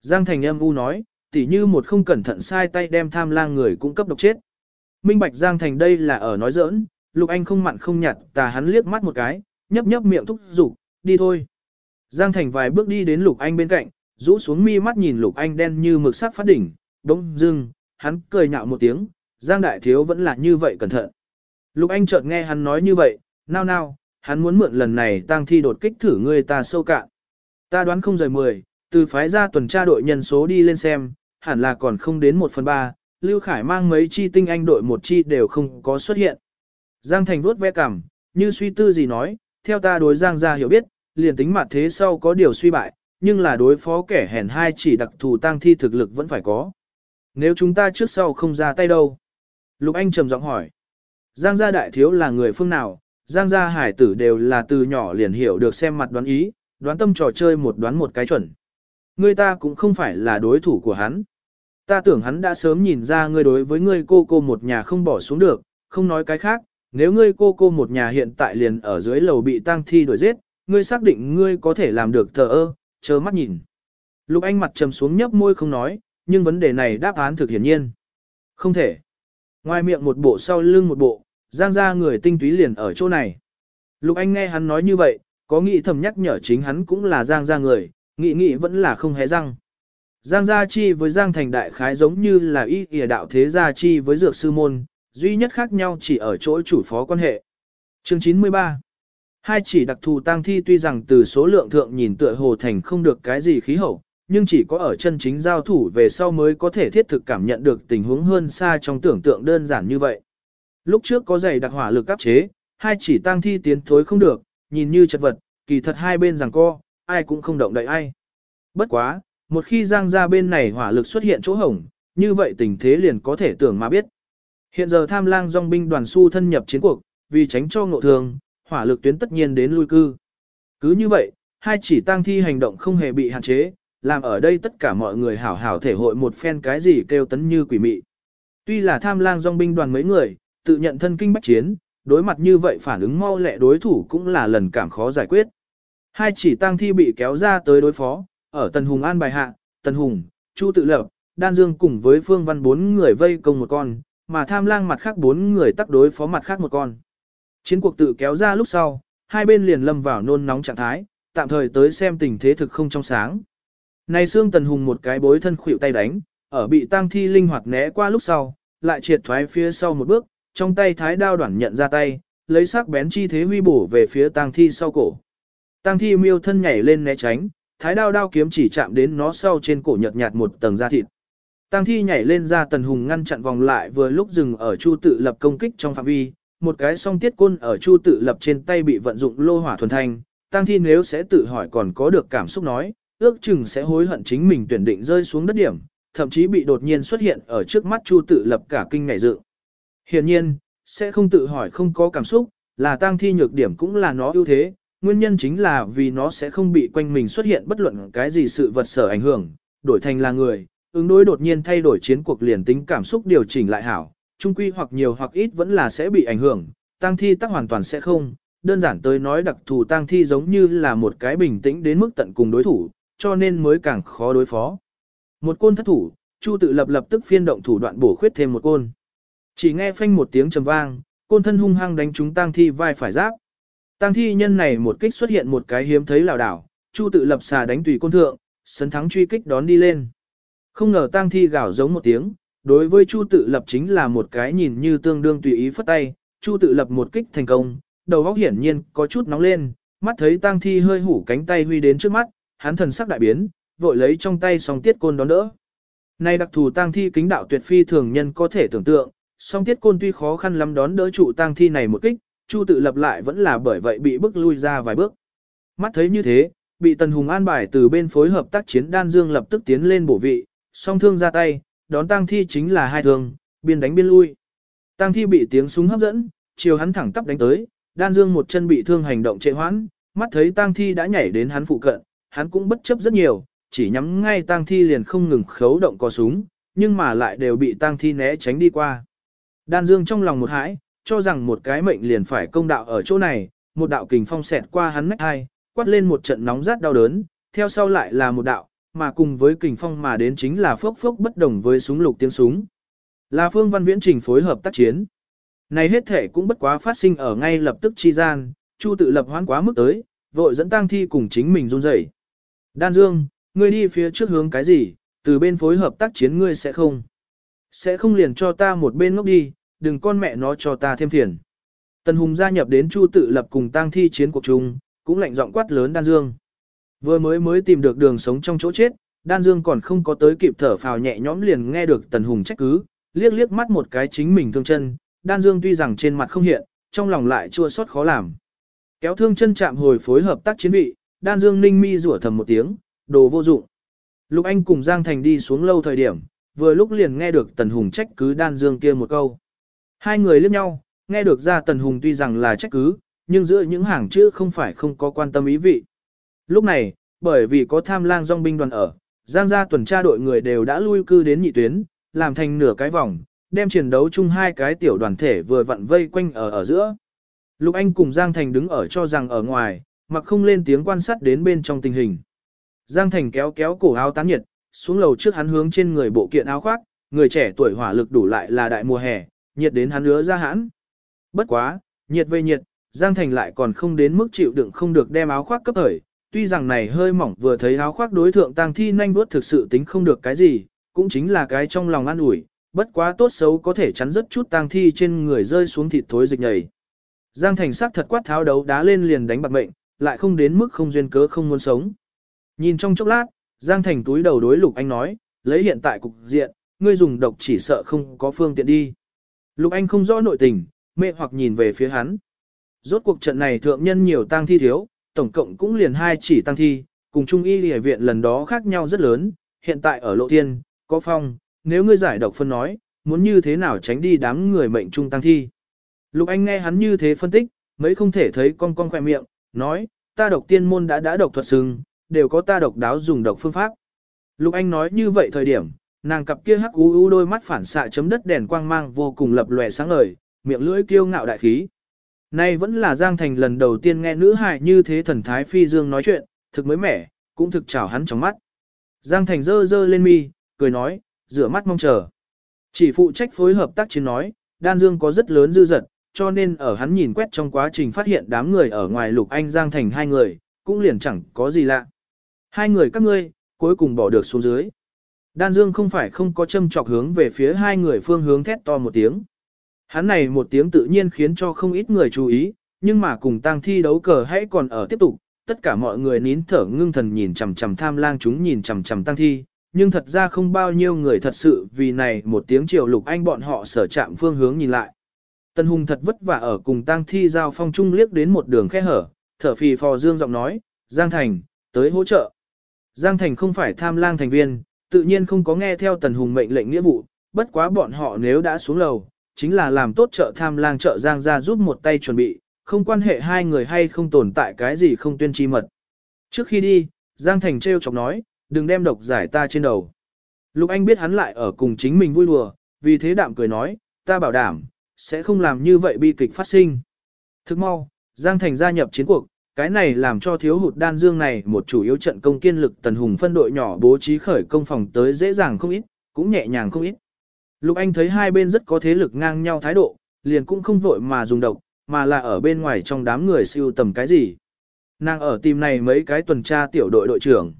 Giang Thành âm u nói, tỉ như một không cẩn thận sai tay đem tham lang người cung cấp độc chết. Minh Bạch Giang Thành đây là ở nói giỡn, Lục Anh không mặn không nhạt tà hắn liếc mắt một cái, nhấp nhấp miệng thúc giục, đi thôi. Giang Thành vài bước đi đến Lục Anh bên cạnh, rũ xuống mi mắt nhìn Lục Anh đen như mực sắc phát đỉnh, đống dưng, hắn cười nhạo một tiếng, Giang Đại Thiếu vẫn là như vậy cẩn thận. Lục Anh chợt nghe hắn nói như vậy, nao nao, hắn muốn mượn lần này tăng thi đột kích thử người ta sâu cạn. Ta đoán không rời mười, từ phái ra tuần tra đội nhân số đi lên xem, hẳn là còn không đến một phần ba, Lưu Khải mang mấy chi tinh anh đội một chi đều không có xuất hiện. Giang Thành vuốt ve cằm, như suy tư gì nói, theo ta đối Giang gia hiểu biết, liền tính mặt thế sau có điều suy bại, nhưng là đối phó kẻ hèn hai chỉ đặc thù tăng thi thực lực vẫn phải có. Nếu chúng ta trước sau không ra tay đâu? Lục Anh trầm giọng hỏi. Giang gia đại thiếu là người phương nào? Giang gia hải tử đều là từ nhỏ liền hiểu được xem mặt đoán ý, đoán tâm trò chơi một đoán một cái chuẩn. Người ta cũng không phải là đối thủ của hắn. Ta tưởng hắn đã sớm nhìn ra ngươi đối với ngươi cô cô một nhà không bỏ xuống được, không nói cái khác, nếu ngươi cô cô một nhà hiện tại liền ở dưới lầu bị tang thi đuổi giết, ngươi xác định ngươi có thể làm được thờ ơ, chờ mắt nhìn. Lục Anh mặt trầm xuống nhấp môi không nói, nhưng vấn đề này đáp án thực hiển nhiên. Không thể. Ngoài miệng một bộ sau lưng một bộ, giang ra người tinh túy liền ở chỗ này. Lục Anh nghe hắn nói như vậy, có nghĩ thầm nhắc nhở chính hắn cũng là giang ra người, nghĩ nghĩ vẫn là không hé răng. Giang gia chi với Giang thành đại khái giống như là y kìa đạo thế gia chi với dược sư môn, duy nhất khác nhau chỉ ở chỗ chủ phó quan hệ. Chương 93 Hai chỉ đặc thù tang thi tuy rằng từ số lượng thượng nhìn tựa hồ thành không được cái gì khí hậu, nhưng chỉ có ở chân chính giao thủ về sau mới có thể thiết thực cảm nhận được tình huống hơn xa trong tưởng tượng đơn giản như vậy. Lúc trước có giày đặc hỏa lực áp chế, hai chỉ tang thi tiến thối không được, nhìn như chật vật, kỳ thật hai bên rằng co, ai cũng không động đậy ai. Bất quá, một khi giang ra bên này hỏa lực xuất hiện chỗ hổng, như vậy tình thế liền có thể tưởng mà biết. Hiện giờ tham lang dòng binh đoàn su thân nhập chiến cuộc, vì tránh cho ngộ thường, hỏa lực tuyến tất nhiên đến lui cư. Cứ như vậy, hai chỉ tang thi hành động không hề bị hạn chế, làm ở đây tất cả mọi người hảo hảo thể hội một phen cái gì kêu tấn như quỷ mị. Tuy là tham lang dòng binh đoàn mấy người, tự nhận thân kinh bách chiến, đối mặt như vậy phản ứng mau lẹ đối thủ cũng là lần cảm khó giải quyết. Hai chỉ tang thi bị kéo ra tới đối phó, ở Tần Hùng an bài hạ, Tần Hùng, Chu Tự Lập, Đan Dương cùng với Phương Văn bốn người vây công một con, mà tham lang mặt khác bốn người tác đối phó mặt khác một con. Chiến cuộc tự kéo ra lúc sau, hai bên liền lâm vào nôn nóng trạng thái, tạm thời tới xem tình thế thực không trong sáng. Này xương Tần Hùng một cái bối thân khuỵu tay đánh, ở bị tang thi linh hoạt né qua lúc sau, lại triệt thoái phía sau một bước, trong tay thái đao đoạn nhận ra tay, lấy sắc bén chi thế huy bổ về phía tang thi sau cổ. Tang thi miêu thân nhảy lên né tránh, thái đao đao kiếm chỉ chạm đến nó sau trên cổ nhợt nhạt một tầng da thịt. Tang thi nhảy lên ra tần hùng ngăn chặn vòng lại vừa lúc dừng ở chu tự lập công kích trong phạm vi, một cái song tiết côn ở chu tự lập trên tay bị vận dụng lô hỏa thuần thanh, Tang thi nếu sẽ tự hỏi còn có được cảm xúc nói, ước chừng sẽ hối hận chính mình tuyển định rơi xuống đất điểm, thậm chí bị đột nhiên xuất hiện ở trước mắt chu tự lập cả kinh ngảy dự. Hiển nhiên, sẽ không tự hỏi không có cảm xúc, là Tang thi nhược điểm cũng là nó ưu thế, nguyên nhân chính là vì nó sẽ không bị quanh mình xuất hiện bất luận cái gì sự vật sở ảnh hưởng, đổi thành là người, ứng đối đột nhiên thay đổi chiến cuộc liền tính cảm xúc điều chỉnh lại hảo, trung quy hoặc nhiều hoặc ít vẫn là sẽ bị ảnh hưởng, tăng thi tắc hoàn toàn sẽ không, đơn giản tới nói đặc thù tăng thi giống như là một cái bình tĩnh đến mức tận cùng đối thủ, cho nên mới càng khó đối phó. Một côn thất thủ, Chu tự lập lập tức phiên động thủ đoạn bổ khuyết thêm một côn. Chỉ nghe phanh một tiếng trầm vang, côn thân hung hăng đánh trúng tăng thi vai phải giáp. Tăng thi nhân này một kích xuất hiện một cái hiếm thấy lảo đảo, Chu tự lập xà đánh tùy côn thượng, sấn thắng truy kích đón đi lên. Không ngờ tăng thi gào giống một tiếng, đối với Chu tự lập chính là một cái nhìn như tương đương tùy ý phất tay, Chu tự lập một kích thành công, đầu óc hiển nhiên có chút nóng lên, mắt thấy Tang thi hơi hủ cánh tay huy đến trước mắt, hắn thần sắc đại biến, vội lấy trong tay song tiết côn đón đỡ. Này đặc thù Tang thi kính đạo tuyệt phi thường nhân có thể tưởng tượng, song tiết côn tuy khó khăn lắm đón đỡ trụ Tang thi này một kích, Chu tự lập lại vẫn là bởi vậy bị bức lui ra vài bước. Mắt thấy như thế, bị Tần Hùng an bài từ bên phối hợp tác chiến đan dương lập tức tiến lên bổ vị, song thương ra tay, đón tang thi chính là hai thương, biên đánh biên lui. Tang thi bị tiếng súng hấp dẫn, chiều hắn thẳng tắp đánh tới, đan dương một chân bị thương hành động trệ hoãn, mắt thấy tang thi đã nhảy đến hắn phụ cận, hắn cũng bất chấp rất nhiều, chỉ nhắm ngay tang thi liền không ngừng khấu động có súng, nhưng mà lại đều bị tang thi né tránh đi qua. Đan dương trong lòng một hãi, cho rằng một cái mệnh liền phải công đạo ở chỗ này, một đạo kình phong xẹt qua hắn nách hai, quát lên một trận nóng rát đau đớn, theo sau lại là một đạo, mà cùng với kình phong mà đến chính là phốc phốc bất đồng với súng lục tiếng súng. Là Phương Văn Viễn trình phối hợp tác chiến. Này hết thể cũng bất quá phát sinh ở ngay lập tức chi gian, Chu tự lập hoán quá mức tới, vội dẫn tang thi cùng chính mình run rẩy. Đan Dương, ngươi đi phía trước hướng cái gì, từ bên phối hợp tác chiến ngươi sẽ không. Sẽ không liền cho ta một bên ngốc đi, đừng con mẹ nó cho ta thêm phiền. Tần Hùng gia nhập đến Chu tự lập cùng tang thi chiến cuộc chung, cũng lạnh giọng quát lớn Đan Dương. Vừa mới mới tìm được đường sống trong chỗ chết, Đan Dương còn không có tới kịp thở phào nhẹ nhõm liền nghe được Tần Hùng trách cứ, liếc liếc mắt một cái chính mình thương chân, Đan Dương tuy rằng trên mặt không hiện, trong lòng lại chua xót khó làm. Kéo thương chân chạm hồi phối hợp tác chiến vị, đan dương ninh mi rủa thầm một tiếng, đồ vô dụng. Lục Anh cùng Giang Thành đi xuống lâu thời điểm, vừa lúc liền nghe được Tần Hùng trách cứ đan dương kia một câu. Hai người liếc nhau, nghe được ra Tần Hùng tuy rằng là trách cứ, nhưng giữa những hàng chữ không phải không có quan tâm ý vị. Lúc này, bởi vì có tham lang dòng binh đoàn ở, Giang gia tuần tra đội người đều đã lui cư đến nhị tuyến, làm thành nửa cái vòng, đem chiến đấu chung hai cái tiểu đoàn thể vừa vặn vây quanh ở ở giữa. Lục Anh cùng Giang Thành đứng ở cho rằng ở ngoài, mặc không lên tiếng quan sát đến bên trong tình hình. Giang Thành kéo kéo cổ áo tán nhiệt, xuống lầu trước hắn hướng trên người bộ kiện áo khoác, người trẻ tuổi hỏa lực đủ lại là đại mùa hè, nhiệt đến hắn ứa ra hãn. Bất quá, nhiệt về nhiệt, Giang Thành lại còn không đến mức chịu đựng không được đem áo khoác cấp thời. Tuy rằng này hơi mỏng vừa thấy áo khoác đối thượng tang thi nhanh vuốt thực sự tính không được cái gì, cũng chính là cái trong lòng an ủi, bất quá tốt xấu có thể chắn rất chút tang thi trên người rơi xuống thịt thối dịch nhầy. Giang Thành sắc thật quát tháo đấu đá lên liền đánh bạc mệnh, lại không đến mức không duyên cớ không muốn sống. Nhìn trong chốc lát, Giang Thành túi đầu đối Lục Anh nói, lấy hiện tại cục diện, ngươi dùng độc chỉ sợ không có phương tiện đi. Lục Anh không rõ nội tình, mê hoặc nhìn về phía hắn. Rốt cuộc trận này thượng nhân nhiều tang thi thiếu, tổng cộng cũng liền hai chỉ tăng thi, cùng trung y lìa viện lần đó khác nhau rất lớn, hiện tại ở lộ tiên, có phong, nếu ngươi giải độc phân nói, muốn như thế nào tránh đi đám người mệnh trung tăng thi. Lục Anh nghe hắn như thế phân tích, mấy không thể thấy con con khỏe miệng, nói, ta độc tiên môn đã đã độc thuật sừng, đều có ta độc đáo dùng độc phương pháp. Lục Anh nói như vậy thời điểm, nàng cặp kia hắc u u đôi mắt phản xạ chấm đất đèn quang mang vô cùng lập lòe sáng ngời, miệng lưỡi kiêu ngạo đại khí. Nay vẫn là Giang Thành lần đầu tiên nghe nữ hài như thế thần thái phi dương nói chuyện, thực mới mẻ, cũng thực chào hắn trong mắt. Giang Thành dơ dơ lên mi, cười nói, rửa mắt mong chờ. Chỉ phụ trách phối hợp tác chiến nói, đan dương có rất lớn dư dật, cho nên ở hắn nhìn quét trong quá trình phát hiện đám người ở ngoài lục anh Giang Thành hai người, cũng liền chẳng có gì lạ. Hai người các ngươi, cuối cùng bỏ được xuống dưới. Đan Dương không phải không có châm chọc hướng về phía hai người phương hướng thét to một tiếng. Hắn này một tiếng tự nhiên khiến cho không ít người chú ý, nhưng mà cùng tang thi đấu cờ hãy còn ở tiếp tục, tất cả mọi người nín thở ngưng thần nhìn chằm chằm tham lang chúng nhìn chằm chằm tang thi, nhưng thật ra không bao nhiêu người thật sự vì này một tiếng triệu lục anh bọn họ sở chạm phương hướng nhìn lại. Tân Hùng thật vất vả ở cùng tang thi giao phong trung liếc đến một đường khe hở, thở phì phò dương giọng nói, Giang Thành, tới hỗ trợ. Giang Thành không phải tham lang thành viên, tự nhiên không có nghe theo Tần Hùng mệnh lệnh nghĩa vụ, bất quá bọn họ nếu đã xuống lầu, chính là làm tốt trợ tham lang trợ Giang ra giúp một tay chuẩn bị, không quan hệ hai người hay không tồn tại cái gì không tuyên chi mật. Trước khi đi, Giang Thành treo chọc nói, đừng đem độc giải ta trên đầu. Lục Anh biết hắn lại ở cùng chính mình vui đùa, vì thế đạm cười nói, ta bảo đảm, sẽ không làm như vậy bi kịch phát sinh. Thức mau, Giang Thành gia nhập chiến cuộc, cái này làm cho thiếu hụt đan dương này một chủ yếu trận công kiên lực tần hùng phân đội nhỏ bố trí khởi công phòng tới dễ dàng không ít, cũng nhẹ nhàng không ít. Lục Anh thấy hai bên rất có thế lực ngang nhau thái độ, liền cũng không vội mà dùng độc, mà là ở bên ngoài trong đám người siêu tầm cái gì. Nàng ở tìm này mấy cái tuần tra tiểu đội đội trưởng.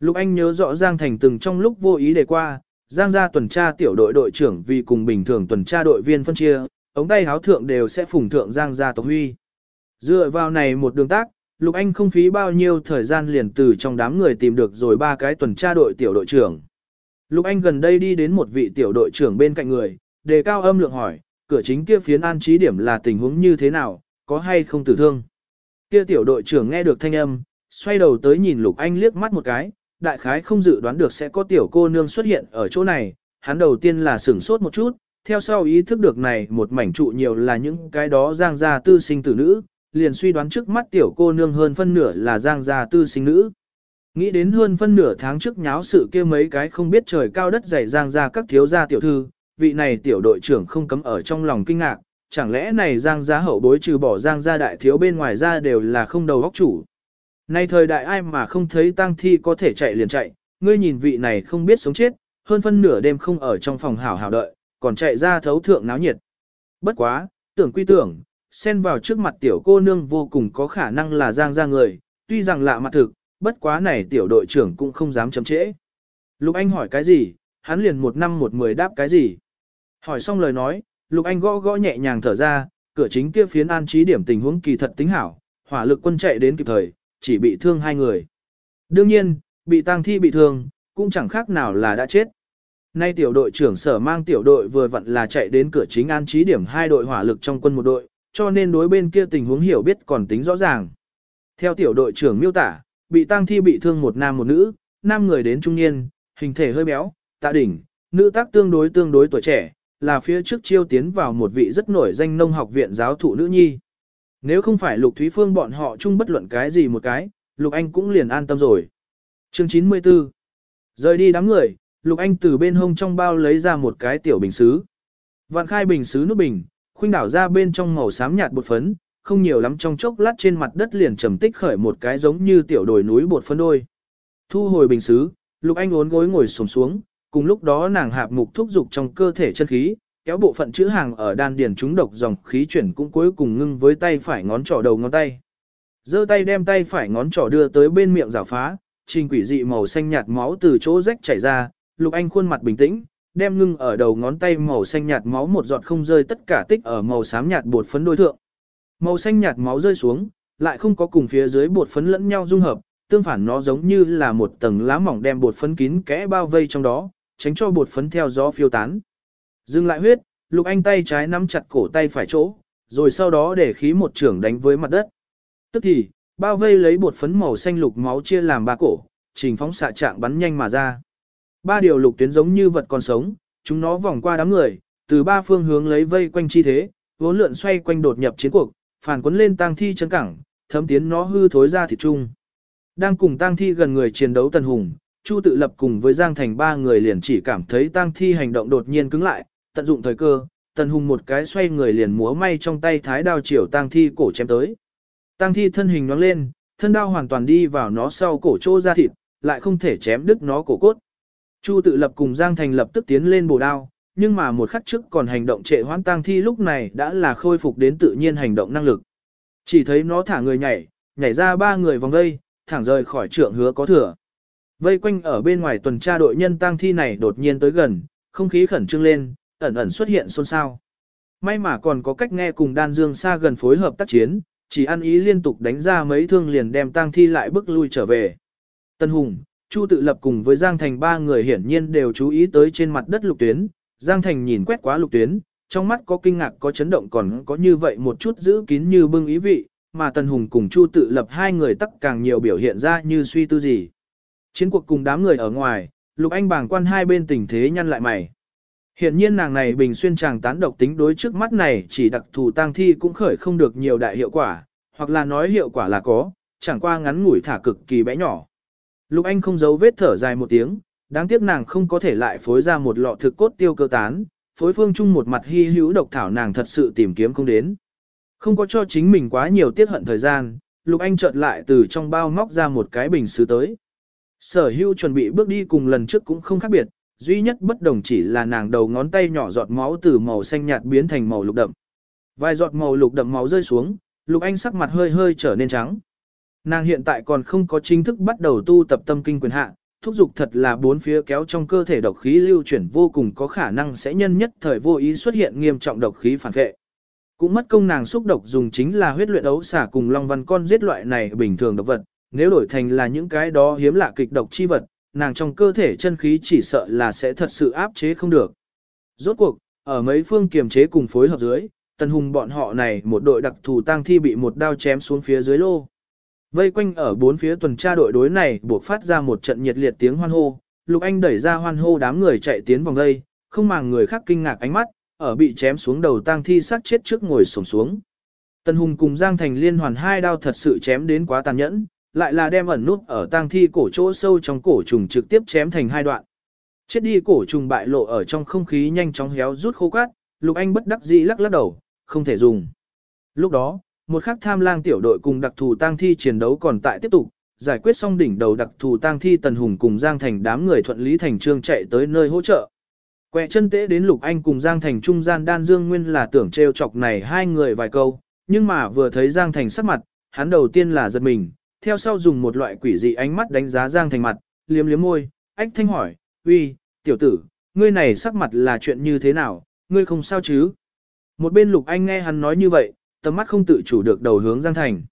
Lục Anh nhớ rõ Giang Thành từng trong lúc vô ý đề qua, Giang gia tuần tra tiểu đội đội trưởng vì cùng bình thường tuần tra đội viên phân chia, ống tay háo thượng đều sẽ phùng thượng Giang gia tộc huy. Dựa vào này một đường tác, Lục Anh không phí bao nhiêu thời gian liền từ trong đám người tìm được rồi ba cái tuần tra đội tiểu đội trưởng. Lục Anh gần đây đi đến một vị tiểu đội trưởng bên cạnh người, đề cao âm lượng hỏi, cửa chính kia phiến an trí điểm là tình huống như thế nào, có hay không tử thương. Kia tiểu đội trưởng nghe được thanh âm, xoay đầu tới nhìn Lục Anh liếc mắt một cái, đại khái không dự đoán được sẽ có tiểu cô nương xuất hiện ở chỗ này, hắn đầu tiên là sửng sốt một chút, theo sau ý thức được này một mảnh trụ nhiều là những cái đó giang gia tư sinh tử nữ, liền suy đoán trước mắt tiểu cô nương hơn phân nửa là giang gia tư sinh nữ. Nghĩ đến hơn phân nửa tháng trước nháo sự kia mấy cái không biết trời cao đất dày giang gia các thiếu gia tiểu thư, vị này tiểu đội trưởng không cấm ở trong lòng kinh ngạc, chẳng lẽ này giang gia hậu bối trừ bỏ giang gia đại thiếu bên ngoài ra đều là không đầu óc chủ. Nay thời đại ai mà không thấy tang thi có thể chạy liền chạy, ngươi nhìn vị này không biết sống chết, hơn phân nửa đêm không ở trong phòng hảo hảo đợi, còn chạy ra thấu thượng náo nhiệt. Bất quá, tưởng quy tưởng, xen vào trước mặt tiểu cô nương vô cùng có khả năng là giang ra người, tuy rằng lạ mặt thực, bất quá này tiểu đội trưởng cũng không dám chậm trễ. Lục Anh hỏi cái gì, hắn liền một năm một mười đáp cái gì. Hỏi xong lời nói, Lục Anh gõ gõ nhẹ nhàng thở ra, cửa chính kia phiến an trí điểm tình huống kỳ thật tính hảo, hỏa lực quân chạy đến kịp thời, chỉ bị thương hai người. Đương nhiên, bị tang thi bị thương, cũng chẳng khác nào là đã chết. Nay tiểu đội trưởng sở mang tiểu đội vừa vặn là chạy đến cửa chính an trí điểm hai đội hỏa lực trong quân một đội, cho nên đối bên kia tình huống hiểu biết còn tính rõ ràng. Theo tiểu đội trưởng miêu tả, bị tang thi bị thương một nam một nữ, nam người đến trung niên, hình thể hơi béo, tạ đỉnh, nữ tác tương đối tương đối tuổi trẻ, là phía trước chiêu tiến vào một vị rất nổi danh nông học viện giáo thụ nữ nhi. Nếu không phải Lục Thúy Phương bọn họ chung bất luận cái gì một cái, Lục Anh cũng liền an tâm rồi. Chương 94 Rời đi đám người, Lục Anh từ bên hông trong bao lấy ra một cái tiểu bình xứ. Vạn khai bình xứ nút bình, khuynh đảo ra bên trong màu xám nhạt bột phấn, không nhiều lắm trong chốc lát trên mặt đất liền trầm tích khởi một cái giống như tiểu đồi núi bột phấn đôi. Thu hồi bình xứ, Lục Anh ốn gối ngồi xổm xuống, cùng lúc đó nàng hạp mục thúc dục trong cơ thể chân khí, kéo bộ phận chữ hàng ở đan điền chúng độc dòng khí chuyển cũng cuối cùng ngưng với tay phải ngón trỏ đầu ngón tay. giơ tay đem tay phải ngón trỏ đưa tới bên miệng rào phá, trình quỷ dị màu xanh nhạt máu từ chỗ rách chảy ra, Lục Anh khuôn mặt bình tĩnh, đem ngưng ở đầu ngón tay màu xanh nhạt máu một giọt không rơi tất cả tích ở màu xám nhạt bột phấn đối thượng. Màu xanh nhạt máu rơi xuống, lại không có cùng phía dưới bột phấn lẫn nhau dung hợp, tương phản nó giống như là một tầng lá mỏng đem bột phấn kín kẽ bao vây trong đó, tránh cho bột phấn theo gió phiêu tán. Dừng lại huyết, Lục Anh tay trái nắm chặt cổ tay phải chỗ, rồi sau đó để khí một trưởng đánh với mặt đất. Tức thì, bao vây lấy bột phấn màu xanh lục máu chia làm ba cổ, trình phóng xạ trạng bắn nhanh mà ra. Ba điều lục tuyến giống như vật còn sống, chúng nó vòng qua đám người, từ ba phương hướng lấy vây quanh chi thế, vốn lượn xoay quanh đột nhập chiến cuộc, phản quấn lên tang thi chân cẳng, thấm tiến nó hư thối ra thịt trung. Đang cùng tang thi gần người chiến đấu tần hùng, Chu tự lập cùng với Giang Thành ba người liền chỉ cảm thấy tang thi hành động đột nhiên cứng lại, tận dụng thời cơ, tần hùng một cái xoay người liền múa may trong tay thái đao chiều tang thi cổ chém tới. Tang thi thân hình nhoáng lên, thân đao hoàn toàn đi vào nó sau cổ chỗ ra thịt, lại không thể chém đứt nó cổ cốt. Chu tự lập cùng Giang Thành lập tức tiến lên bổ đao, nhưng mà một khắc trước còn hành động trệ hoãn tang thi lúc này đã là khôi phục đến tự nhiên hành động năng lực. Chỉ thấy nó thả người nhảy, nhảy ra ba người vòng dây, thẳng rời khỏi trượng hứa có thừa. Vây quanh ở bên ngoài tuần tra đội nhân tang thi này đột nhiên tới gần, không khí khẩn trương lên, ẩn ẩn xuất hiện xôn xao. May mà còn có cách nghe cùng đan dương xa gần phối hợp tác chiến, chỉ ăn ý liên tục đánh ra mấy thương liền đem tang thi lại bước lui trở về. Tân Hùng, Chu tự lập cùng với Giang Thành ba người hiển nhiên đều chú ý tới trên mặt đất lục tuyến, Giang Thành nhìn quét quá lục tuyến, trong mắt có kinh ngạc có chấn động còn có như vậy một chút giữ kín như bưng ý vị, mà Tần Hùng cùng Chu tự lập hai người tắc càng nhiều biểu hiện ra như suy tư gì. Chiến cuộc cùng đám người ở ngoài, Lục Anh bàng quan hai bên tình thế nhăn lại mày. Hiện nhiên nàng này bình xuyên chàng tán độc tính đối trước mắt này chỉ đặc thù tang thi cũng khởi không được nhiều đại hiệu quả, hoặc là nói hiệu quả là có, chẳng qua ngắn ngủi thả cực kỳ bé nhỏ. Lục Anh không giấu vết thở dài một tiếng, đáng tiếc nàng không có thể lại phối ra một lọ thực cốt tiêu cơ tán, phối phương chung một mặt hy hữu độc thảo nàng thật sự tìm kiếm không đến. Không có cho chính mình quá nhiều tiết hận thời gian, Lục Anh chợt lại từ trong bao móc ra một cái bình sứ tới. Sở hưu chuẩn bị bước đi cùng lần trước cũng không khác biệt, duy nhất bất đồng chỉ là nàng đầu ngón tay nhỏ giọt máu từ màu xanh nhạt biến thành màu lục đậm. Vài giọt màu lục đậm máu rơi xuống, Lục Anh sắc mặt hơi hơi trở nên trắng. Nàng hiện tại còn không có chính thức bắt đầu tu tập tâm kinh quyền hạ, thúc dục thật là bốn phía kéo trong cơ thể độc khí lưu chuyển vô cùng có khả năng sẽ nhân nhất thời vô ý xuất hiện nghiêm trọng độc khí phản vệ. Cũng mất công nàng xúc độc dùng chính là huyết luyện ấu xả cùng long văn con giết loại này bình thường độc vật, nếu đổi thành là những cái đó hiếm lạ kịch độc chi vật, nàng trong cơ thể chân khí chỉ sợ là sẽ thật sự áp chế không được. Rốt cuộc, ở mấy phương kiềm chế cùng phối hợp dưới, tần hùng bọn họ này một đội đặc thù tang thi bị một đao chém xuống phía dưới lô. Vây quanh ở bốn phía tuần tra đội đối này buộc phát ra một trận nhiệt liệt tiếng hoan hô, Lục Anh đẩy ra hoan hô đám người chạy tiến vòng đây, không màng người khác kinh ngạc ánh mắt, ở bị chém xuống đầu tang thi sát chết trước ngồi xổm xuống. Tần Hùng cùng Giang Thành liên hoàn hai đao thật sự chém đến quá tàn nhẫn, lại là đem ẩn nút ở tang thi cổ chỗ sâu trong cổ trùng trực tiếp chém thành hai đoạn. Chết đi cổ trùng bại lộ ở trong không khí nhanh chóng héo rút khô cát, Lục Anh bất đắc dĩ lắc lắc đầu, không thể dùng. Lúc đó, một khắc tham lang tiểu đội cùng đặc thù tang thi chiến đấu còn tại tiếp tục, giải quyết xong đỉnh đầu đặc thù tang thi Tần Hùng cùng Giang Thành đám người thuận lý thành trương chạy tới nơi hỗ trợ. Quẹ chân tễ đến Lục Anh cùng Giang Thành trung gian đan dương nguyên là tưởng trêu chọc này hai người vài câu, nhưng mà vừa thấy Giang Thành sắc mặt, hắn đầu tiên là giật mình, theo sau dùng một loại quỷ dị ánh mắt đánh giá Giang Thành mặt, liếm liếm môi, ách thanh hỏi, uy, tiểu tử, ngươi này sắc mặt là chuyện như thế nào, ngươi không sao chứ? Một bên Lục Anh nghe hắn nói như vậy, tầm mắt không tự chủ được đầu hướng Giang Thành.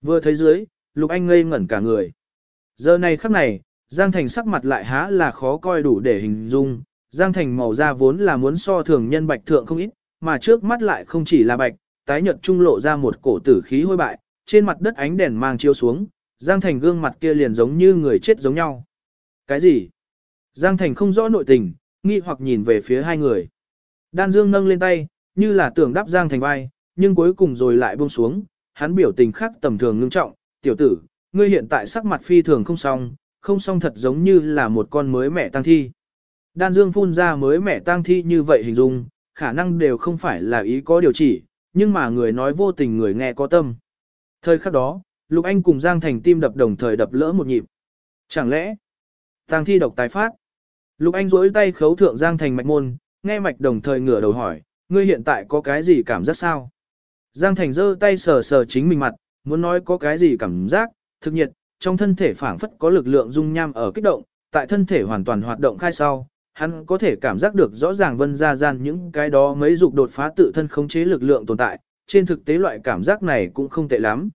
Vừa thấy dưới, Lục Anh ngây ngẩn cả người. Giờ này khắc này, Giang Thành sắc mặt lại há là khó coi đủ để hình dung, Giang Thành màu da vốn là muốn so thường nhân bạch thượng không ít, mà trước mắt lại không chỉ là bạch, tái nhợt trung lộ ra một cổ tử khí hôi bại, trên mặt đất ánh đèn mang chiếu xuống, Giang Thành gương mặt kia liền giống như người chết giống nhau. Cái gì? Giang Thành không rõ nội tình, nghi hoặc nhìn về phía hai người. Đan Dương nâng lên tay, như là tưởng đáp Giang Thành vai, nhưng cuối cùng rồi lại buông xuống, hắn biểu tình khác tầm thường ngưng trọng, tiểu tử, ngươi hiện tại sắc mặt phi thường không xong, không xong thật giống như là một con mới mẹ tăng thi. Đan Dương phun ra mới mẹ tăng thi như vậy hình dung, khả năng đều không phải là ý có điều chỉ, nhưng mà người nói vô tình người nghe có tâm. Thời khắc đó, Lục Anh cùng Giang Thành tim đập đồng thời đập lỡ một nhịp. Chẳng lẽ, tăng thi độc tái phát? Lục Anh rỗi tay khấu thượng Giang Thành mạch môn, nghe mạch đồng thời ngửa đầu hỏi, ngươi hiện tại có cái gì cảm giác sao? Giang Thành giơ tay sờ sờ chính mình mặt, muốn nói có cái gì cảm giác, thực nhiệt, trong thân thể phảng phất có lực lượng dung nham ở kích động, tại thân thể hoàn toàn hoạt động khai sau, hắn có thể cảm giác được rõ ràng vân ra gian những cái đó mấy dục đột phá tự thân khống chế lực lượng tồn tại, trên thực tế loại cảm giác này cũng không tệ lắm.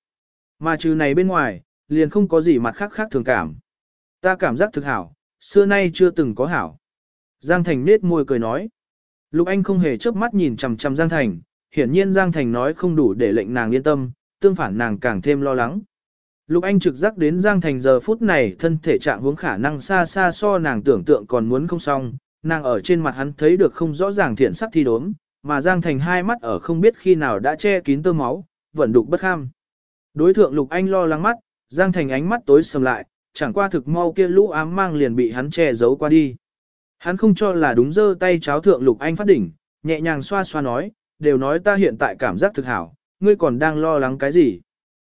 Mà trừ này bên ngoài, liền không có gì mặt khác khác thường cảm. Ta cảm giác thực hảo, xưa nay chưa từng có hảo. Giang Thành nết môi cười nói. Lục Anh không hề chớp mắt nhìn chằm chằm Giang Thành, hiển nhiên Giang Thành nói không đủ để lệnh nàng yên tâm, tương phản nàng càng thêm lo lắng. Lục Anh trực giác đến Giang Thành giờ phút này thân thể trạng hướng khả năng xa xa so nàng tưởng tượng còn muốn không xong, nàng ở trên mặt hắn thấy được không rõ ràng thiện sắc thi đốm, mà Giang Thành hai mắt ở không biết khi nào đã che kín tơ máu, vẫn đục bất kham. Đối thượng Lục Anh lo lắng mắt, Giang Thành ánh mắt tối sầm lại, chẳng qua thực mau kia lũ ám mang liền bị hắn che giấu qua đi. Hắn không cho là đúng dơ tay cháo thượng Lục Anh phát đỉnh, nhẹ nhàng xoa xoa nói, đều nói ta hiện tại cảm giác thực hảo, ngươi còn đang lo lắng cái gì.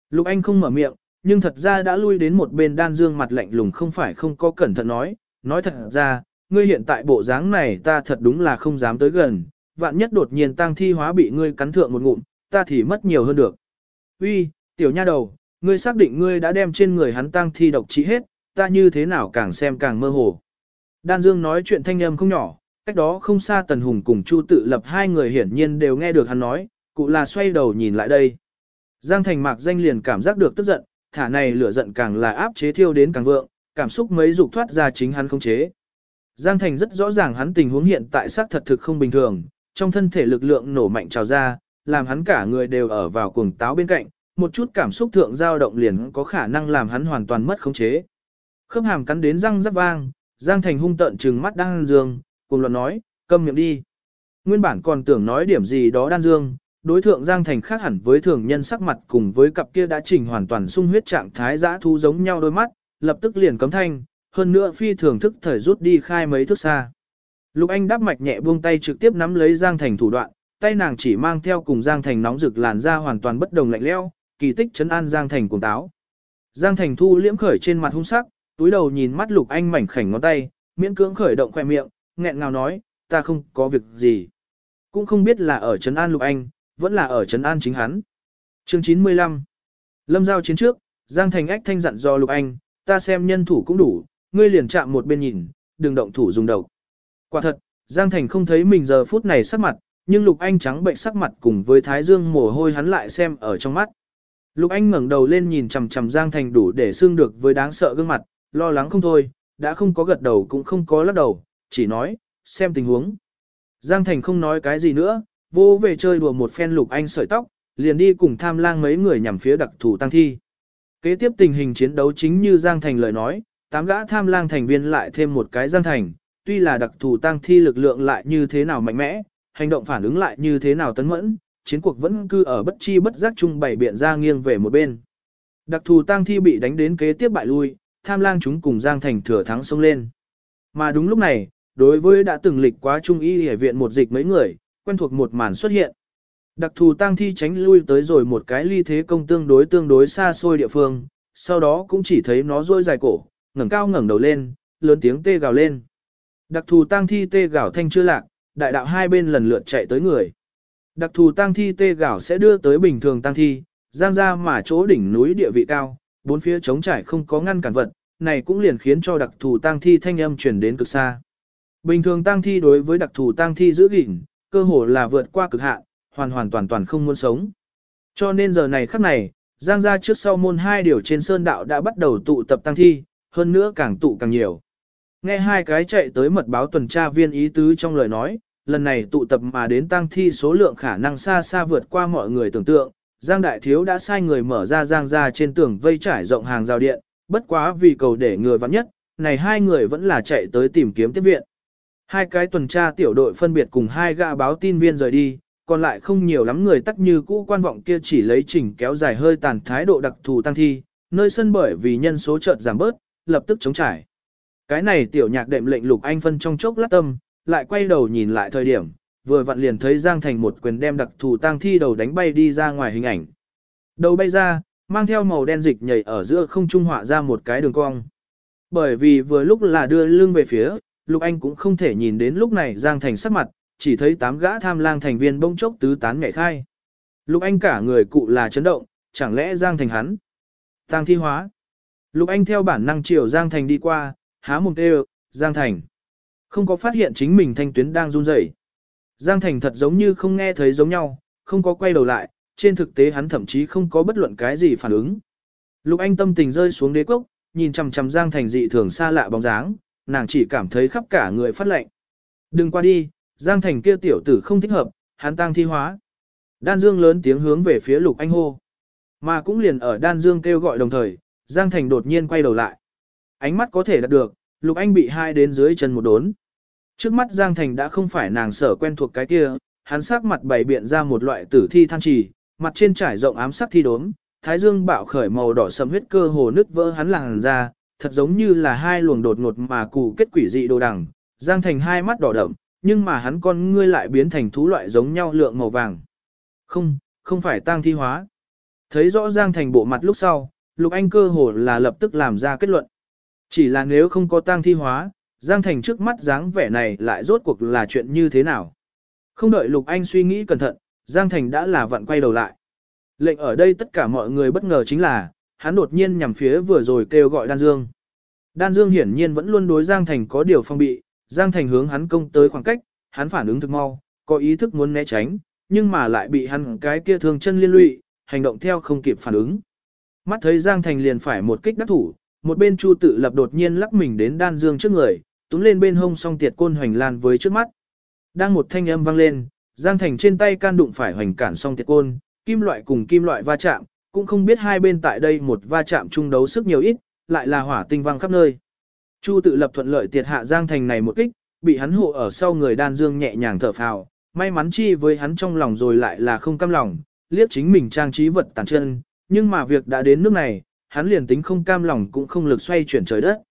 Lục Anh không mở miệng, nhưng thật ra đã lui đến một bên đan dương mặt lạnh lùng không phải không có cẩn thận nói, nói thật ra, ngươi hiện tại bộ dáng này ta thật đúng là không dám tới gần, vạn nhất đột nhiên tang thi hóa bị ngươi cắn thượng một ngụm, ta thì mất nhiều hơn được. Uy, tiểu nha đầu, ngươi xác định ngươi đã đem trên người hắn tang thi độc trị hết, ta như thế nào càng xem càng mơ hồ. Đan Dương nói chuyện thanh âm không nhỏ, cách đó không xa Tần Hùng cùng Chu tự lập hai người hiển nhiên đều nghe được hắn nói, cụ là xoay đầu nhìn lại đây. Giang Thành Mạc danh liền cảm giác được tức giận, thả này lửa giận càng là áp chế thiêu đến càng vượng, cảm xúc mấy dục thoát ra chính hắn không chế. Giang Thành rất rõ ràng hắn tình huống hiện tại xác thật thực không bình thường, trong thân thể lực lượng nổ mạnh trào ra, làm hắn cả người đều ở vào cuồng táo bên cạnh, một chút cảm xúc thượng dao động liền có khả năng làm hắn hoàn toàn mất khống chế. Khớp hàm cắn đến răng rắc vang, Giang Thành hung tợn trừng mắt đang Dương, cùng luận nói, câm miệng đi. Nguyên bản còn tưởng nói điểm gì đó Đan Dương, đối thượng Giang Thành khác hẳn với thường nhân sắc mặt cùng với cặp kia đã chỉnh hoàn toàn sung huyết trạng thái dã thu giống nhau đôi mắt, lập tức liền cấm thanh, hơn nữa phi thường thức thời rút đi khai mấy thước xa. Lục Anh đáp mạch nhẹ buông tay trực tiếp nắm lấy Giang Thành thủ đoạn, tay nàng chỉ mang theo cùng Giang Thành nóng rực làn da hoàn toàn bất đồng lạnh lẽo, kỳ tích chấn an Giang Thành cùng táo. Giang Thành thu liễm khởi trên mặt hung sắc, túi đầu nhìn mắt Lục Anh mảnh khảnh ngón tay, miễn cưỡng khởi động khoe miệng, nghẹn ngào nói, ta không có việc gì. Cũng không biết là ở trấn an Lục Anh, vẫn là ở trấn an chính hắn. Chương 95 Lâm giao chiến trước, Giang Thành ách thanh dặn do Lục Anh, ta xem nhân thủ cũng đủ, ngươi liền chạm một bên nhìn, đừng động thủ dùng đầu. Quả thật, Giang Thành không thấy mình giờ phút này sắc mặt, nhưng Lục Anh trắng bệnh sắc mặt cùng với Thái Dương mồ hôi hắn lại xem ở trong mắt. Lục Anh ngẩng đầu lên nhìn chằm chằm Giang Thành đủ để xương được với đáng sợ gương mặt, lo lắng không thôi, đã không có gật đầu cũng không có lắc đầu, chỉ nói, xem tình huống. Giang Thành không nói cái gì nữa, vô về chơi đùa một phen Lục Anh sợi tóc, liền đi cùng tham lang mấy người nhằm phía đặc thủ tăng thi. Kế tiếp tình hình chiến đấu chính như Giang Thành lời nói, tám gã tham lang thành viên lại thêm một cái Giang Thành, tuy là đặc thù tăng thi lực lượng lại như thế nào mạnh mẽ, hành động phản ứng lại như thế nào tấn mẫn, chiến cuộc vẫn cư ở bất chi bất giác chung bảy biện ra nghiêng về một bên. Đặc thù tăng thi bị đánh đến kế tiếp bại lui, tham lang chúng cùng Giang Thành thừa thắng xông lên. Mà đúng lúc này, đối với đã từng lịch quá trung y hệ viện một dịch mấy người, quen thuộc một màn xuất hiện. Đặc thù tang thi tránh lui tới rồi một cái ly thế công tương đối tương đối xa xôi địa phương, sau đó cũng chỉ thấy nó rôi dài cổ, ngẩng cao ngẩng đầu lên, lớn tiếng tê gào lên. Đặc thù tang thi tê gào thanh chưa lạc, đại đạo hai bên lần lượt chạy tới người. Đặc thù tang thi tê gào sẽ đưa tới bình thường tang thi, giang ra mà chỗ đỉnh núi địa vị cao, bốn phía trống trải không có ngăn cản vật, này cũng liền khiến cho đặc thù tang thi thanh âm truyền đến cực xa. Bình thường tang thi đối với đặc thù tang thi giữ gìn, cơ hồ là vượt qua cực hạn, hoàn hoàn toàn toàn không muốn sống. Cho nên giờ này khắc này, giang gia trước sau môn hai điều trên sơn đạo đã bắt đầu tụ tập tăng thi, hơn nữa càng tụ càng nhiều. Nghe hai cái chạy tới mật báo tuần tra viên ý tứ trong lời nói, lần này tụ tập mà đến tang thi số lượng khả năng xa xa vượt qua mọi người tưởng tượng. Giang Đại Thiếu đã sai người mở ra giang gia trên tường vây trải rộng hàng rào điện, bất quá vì cầu để người vắng nhất, này hai người vẫn là chạy tới tìm kiếm tiếp viện. Hai cái tuần tra tiểu đội phân biệt cùng hai gã báo tin viên rời đi, còn lại không nhiều lắm người tắc như cũ quan vọng kia chỉ lấy chỉnh kéo dài hơi tàn thái độ đặc thù tăng thi, nơi sân bởi vì nhân số chợt giảm bớt, lập tức chống trải. Cái này tiểu nhạc đệm lệnh lục anh phân trong chốc lát tâm, lại quay đầu nhìn lại thời điểm, vừa vặn liền thấy Giang Thành một quyền đem đặc thù tăng thi đầu đánh bay đi ra ngoài hình ảnh. Đầu bay ra, mang theo màu đen dịch nhảy ở giữa không trung họa ra một cái đường cong. Bởi vì vừa lúc là đưa lưng về phía, Lục Anh cũng không thể nhìn đến lúc này Giang Thành sắc mặt, chỉ thấy tám gã tham lang thành viên bông chốc tứ tán nhảy khai. Lục Anh cả người cụ là chấn động, chẳng lẽ Giang Thành hắn? Tăng thi hóa. Lục Anh theo bản năng chiều Giang Thành đi qua, há mồm kêu, Giang Thành. Không có phát hiện chính mình thanh tuyến đang run rẩy. Giang Thành thật giống như không nghe thấy giống nhau, không có quay đầu lại, trên thực tế hắn thậm chí không có bất luận cái gì phản ứng. Lục Anh tâm tình rơi xuống đế cốc, nhìn chằm chằm Giang Thành dị thường xa lạ bóng dáng, nàng chỉ cảm thấy khắp cả người phát lạnh. Đừng qua đi, Giang Thành kia tiểu tử không thích hợp, hắn tang thi hóa. Đan Dương lớn tiếng hướng về phía Lục Anh hô. Mà cũng liền ở Đan Dương kêu gọi đồng thời, Giang Thành đột nhiên quay đầu lại. Ánh mắt có thể đạt được, Lục Anh bị hai đến dưới chân một đốn. Trước mắt Giang Thành đã không phải nàng sở quen thuộc cái kia, hắn sắc mặt bày biện ra một loại tử thi than trì, mặt trên trải rộng ám sắc thi đốm, thái dương bạo khởi màu đỏ sầm huyết cơ hồ nứt vỡ hắn làn ra, thật giống như là hai luồng đột ngột mà cụ kết quỷ dị đồ đằng, Giang Thành hai mắt đỏ đậm, nhưng mà hắn con ngươi lại biến thành thú loại giống nhau lượng màu vàng. Không, không phải tang thi hóa. Thấy rõ Giang Thành bộ mặt lúc sau, Lục Anh cơ hồ là lập tức làm ra kết luận. Chỉ là nếu không có tang thi hóa, Giang Thành trước mắt dáng vẻ này lại rốt cuộc là chuyện như thế nào. Không đợi Lục Anh suy nghĩ cẩn thận, Giang Thành đã là vặn quay đầu lại. Lệnh ở đây tất cả mọi người bất ngờ chính là, hắn đột nhiên nhằm phía vừa rồi kêu gọi Đan Dương. Đan Dương hiển nhiên vẫn luôn đối Giang Thành có điều phong bị, Giang Thành hướng hắn công tới khoảng cách, hắn phản ứng thực mau, có ý thức muốn né tránh, nhưng mà lại bị hắn cái kia thương chân liên lụy, hành động theo không kịp phản ứng. Mắt thấy Giang Thành liền phải một kích đắc thủ, một bên Chu tự lập đột nhiên lắc mình đến Đan Dương trước người, túm lên bên hông song tiệt côn hoành lan với trước mắt. Đang một thanh âm vang lên, Giang Thành trên tay can đụng phải hoành cản song tiệt côn, kim loại cùng kim loại va chạm, cũng không biết hai bên tại đây một va chạm chung đấu sức nhiều ít, lại là hỏa tinh văng khắp nơi. Chu tự lập thuận lợi tiệt hạ Giang Thành này một kích, bị hắn hộ ở sau người đan dương nhẹ nhàng thở phào, may mắn chi với hắn trong lòng rồi lại là không cam lòng, liếc chính mình trang trí vật tàn chân, nhưng mà việc đã đến nước này, hắn liền tính không cam lòng cũng không lực xoay chuyển trời đất.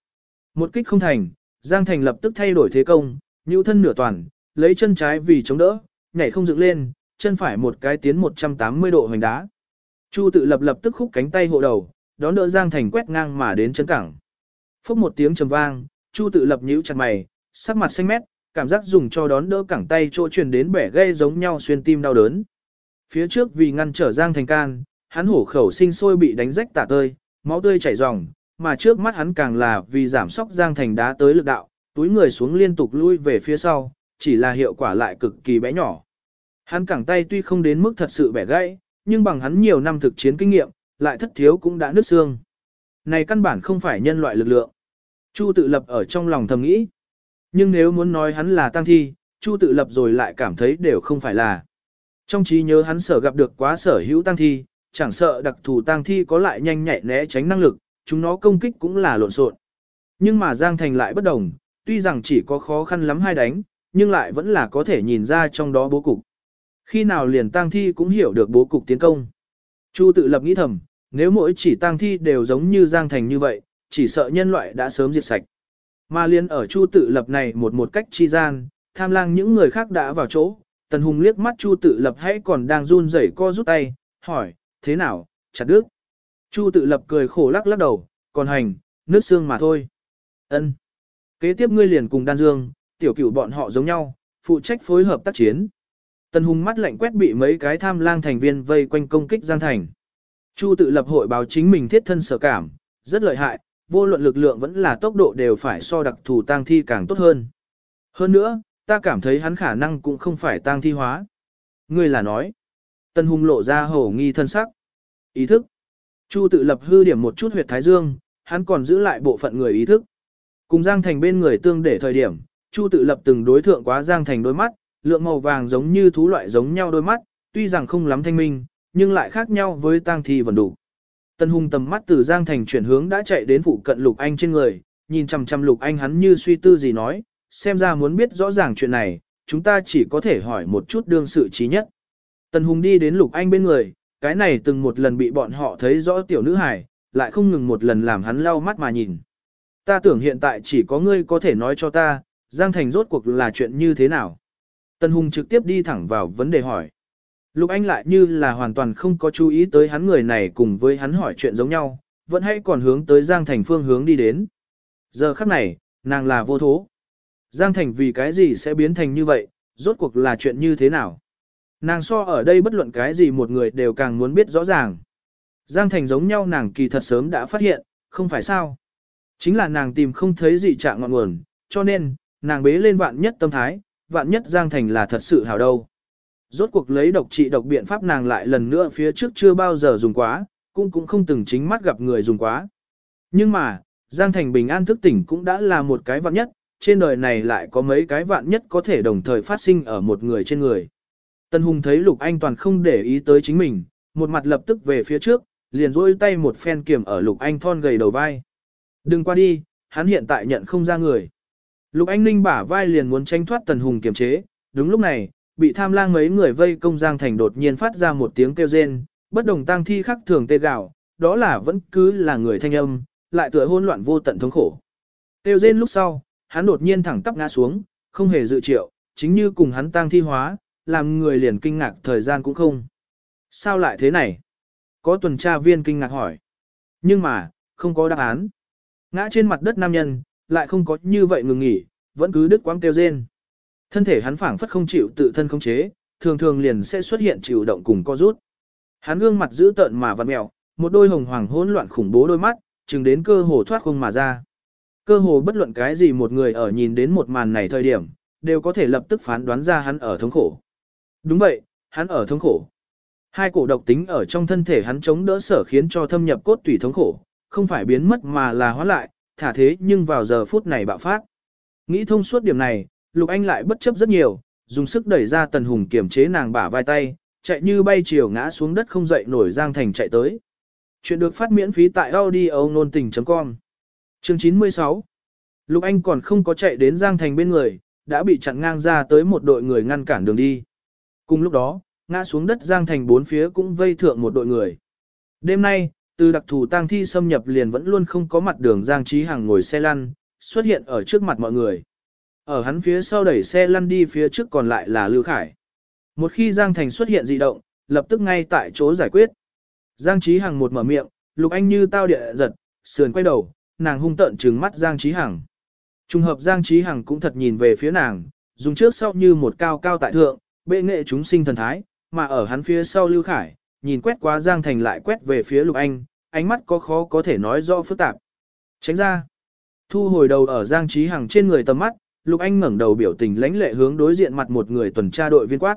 Một kích không thành, Giang Thành lập tức thay đổi thế công, nhũ thân nửa toàn, lấy chân trái vì chống đỡ, nhảy không dựng lên, chân phải một cái tiến 180 độ hoành đá. Chu tự lập lập tức khúc cánh tay hộ đầu, đón đỡ Giang Thành quét ngang mà đến chân cẳng. Phốc một tiếng trầm vang, Chu tự lập nhíu chặt mày, sắc mặt xanh mét, cảm giác dùng cho đón đỡ cẳng tay chỗ truyền đến bẻ gây giống nhau xuyên tim đau đớn. Phía trước vì ngăn trở Giang Thành can, hắn hổ khẩu sinh sôi bị đánh rách tả tơi, máu tươi chảy ròng, mà trước mắt hắn càng là vì giảm sóc Giang Thành đá tới lực đạo, túi người xuống liên tục lui về phía sau, chỉ là hiệu quả lại cực kỳ bé nhỏ. Hắn cẳng tay tuy không đến mức thật sự bẻ gãy, nhưng bằng hắn nhiều năm thực chiến kinh nghiệm, lại thất thiếu cũng đã nứt xương. Này căn bản không phải nhân loại lực lượng. Chu tự lập ở trong lòng thầm nghĩ. Nhưng nếu muốn nói hắn là tăng thi, Chu tự lập rồi lại cảm thấy đều không phải là. Trong trí nhớ hắn sở gặp được quá sở hữu tăng thi, chẳng sợ đặc thù tăng thi có lại nhanh nhạy né tránh năng lực, chúng nó công kích cũng là lộn xộn. Nhưng mà Giang Thành lại bất đồng, tuy rằng chỉ có khó khăn lắm hai đánh, nhưng lại vẫn là có thể nhìn ra trong đó bố cục. Khi nào liền tang thi cũng hiểu được bố cục tiến công. Chu tự lập nghĩ thầm, nếu mỗi chỉ tang thi đều giống như Giang Thành như vậy, chỉ sợ nhân loại đã sớm diệt sạch. Mà liên ở Chu tự lập này một một cách chi gian, tham lang những người khác đã vào chỗ, Tần Hùng liếc mắt Chu tự lập hãy còn đang run rẩy co rút tay, hỏi, thế nào, chặt đứt. Chu tự lập cười khổ lắc lắc đầu, còn hành, nước xương mà thôi. Ân. Kế tiếp ngươi liền cùng Đan Dương, tiểu cửu bọn họ giống nhau, phụ trách phối hợp tác chiến. Tần Hùng mắt lạnh quét bị mấy cái tham lang thành viên vây quanh công kích Giang Thành. Chu tự lập hội báo chính mình thiết thân sở cảm, rất lợi hại, vô luận lực lượng vẫn là tốc độ đều phải so đặc thù tang thi càng tốt hơn. Hơn nữa, ta cảm thấy hắn khả năng cũng không phải tang thi hóa. Ngươi là nói. Tần Hùng lộ ra hổ nghi thân sắc. Ý thức. Chu tự lập hư điểm một chút huyệt thái dương, hắn còn giữ lại bộ phận người ý thức. Cùng Giang Thành bên người tương để thời điểm, Chu tự lập từng đối thượng quá Giang Thành đôi mắt, lượng màu vàng giống như thú loại giống nhau đôi mắt, tuy rằng không lắm thanh minh, nhưng lại khác nhau với tang thi vẫn đủ. Tân Hùng tầm mắt từ Giang Thành chuyển hướng đã chạy đến phụ cận Lục Anh trên người, nhìn chằm chằm Lục Anh hắn như suy tư gì nói, xem ra muốn biết rõ ràng chuyện này, chúng ta chỉ có thể hỏi một chút đương sự trí nhất. Tần Hùng đi đến Lục Anh bên người, cái này từng một lần bị bọn họ thấy rõ tiểu nữ hải, lại không ngừng một lần làm hắn lau mắt mà nhìn. Ta tưởng hiện tại chỉ có ngươi có thể nói cho ta, Giang Thành rốt cuộc là chuyện như thế nào. Tần Hùng trực tiếp đi thẳng vào vấn đề hỏi. Lục Anh lại như là hoàn toàn không có chú ý tới hắn người này cùng với hắn hỏi chuyện giống nhau, vẫn hay còn hướng tới Giang Thành phương hướng đi đến. Giờ khắc này, nàng là vô thố. Giang Thành vì cái gì sẽ biến thành như vậy, rốt cuộc là chuyện như thế nào? Nàng so ở đây bất luận cái gì một người đều càng muốn biết rõ ràng. Giang Thành giống nhau nàng kỳ thật sớm đã phát hiện, không phải sao. Chính là nàng tìm không thấy gì trạng ngọn nguồn, cho nên, nàng bế lên vạn nhất tâm thái, vạn nhất Giang Thành là thật sự hảo đâu. Rốt cuộc lấy độc trị độc biện pháp nàng lại lần nữa phía trước chưa bao giờ dùng quá, cũng cũng không từng chính mắt gặp người dùng quá. Nhưng mà, Giang Thành bình an thức tỉnh cũng đã là một cái vạn nhất, trên đời này lại có mấy cái vạn nhất có thể đồng thời phát sinh ở một người trên người. Tân Hùng thấy Lục Anh toàn không để ý tới chính mình, một mặt lập tức về phía trước, liền rôi tay một phen kiềm ở Lục Anh thon gầy đầu vai. Đừng qua đi, hắn hiện tại nhận không ra người. Lục Anh Ninh bả vai liền muốn tranh thoát Tần Hùng kiềm chế, đúng lúc này, bị tham lang mấy người vây công Giang Thành đột nhiên phát ra một tiếng kêu rên, bất đồng tang thi khắc thường tê gạo, đó là vẫn cứ là người thanh âm, lại tựa hỗn loạn vô tận thống khổ. Kêu rên lúc sau, hắn đột nhiên thẳng tắp ngã xuống, không hề dự triệu, chính như cùng hắn tang thi hóa, làm người liền kinh ngạc thời gian cũng không. Sao lại thế này? Có tuần tra viên kinh ngạc hỏi. Nhưng mà, không có đáp án. Ngã trên mặt đất nam nhân, lại không có như vậy ngừng nghỉ, vẫn cứ đứt quãng kêu rên. Thân thể hắn phảng phất không chịu tự thân khống chế, thường thường liền sẽ xuất hiện chịu động cùng co rút. Hắn gương mặt dữ tợn mà vặn mèo, một đôi hồng hoàng hỗn loạn khủng bố đôi mắt, chừng đến cơ hồ thoát không mà ra. Cơ hồ bất luận cái gì một người ở nhìn đến một màn này thời điểm, đều có thể lập tức phán đoán ra hắn ở thống khổ. Đúng vậy, hắn ở thống khổ. Hai cổ độc tính ở trong thân thể hắn chống đỡ sở khiến cho thâm nhập cốt tủy thống khổ, không phải biến mất mà là hóa lại, thả thế nhưng vào giờ phút này bạo phát. Nghĩ thông suốt điểm này, Lục Anh lại bất chấp rất nhiều, dùng sức đẩy ra Tần Hùng kiểm chế nàng bả vai tay, chạy như bay chiều ngã xuống đất không dậy nổi Giang Thành chạy tới. Chuyện được phát miễn phí tại audio nôn tình.com Chương 96 Lục Anh còn không có chạy đến Giang Thành bên người, đã bị chặn ngang ra tới một đội người ngăn cản đường đi. Cùng lúc đó, ngã xuống đất Giang Thành bốn phía cũng vây thượng một đội người. Đêm nay, từ đặc thù tang thi xâm nhập liền vẫn luôn không có mặt đường Giang Trí Hằng ngồi xe lăn, xuất hiện ở trước mặt mọi người. Ở hắn phía sau đẩy xe lăn đi phía trước còn lại là Lưu Khải. Một khi Giang Thành xuất hiện dị động, lập tức ngay tại chỗ giải quyết. Giang Trí Hằng một mở miệng, Lục Anh như tao địa giật, sườn quay đầu, nàng hung tợn trừng mắt Giang Trí Hằng. Trùng hợp Giang Trí Hằng cũng thật nhìn về phía nàng, dùng trước sau như một cao cao tại thượng, bệ nghệ chúng sinh thần thái, mà ở hắn phía sau Lưu Khải, nhìn quét qua Giang Thành lại quét về phía Lục Anh, ánh mắt có khó có thể nói rõ phức tạp. Tránh ra. Thu hồi đầu ở Giang Trí Hằng trên người tầm mắt, Lục Anh ngẩng đầu biểu tình lãnh lệ hướng đối diện mặt một người tuần tra đội viên quát.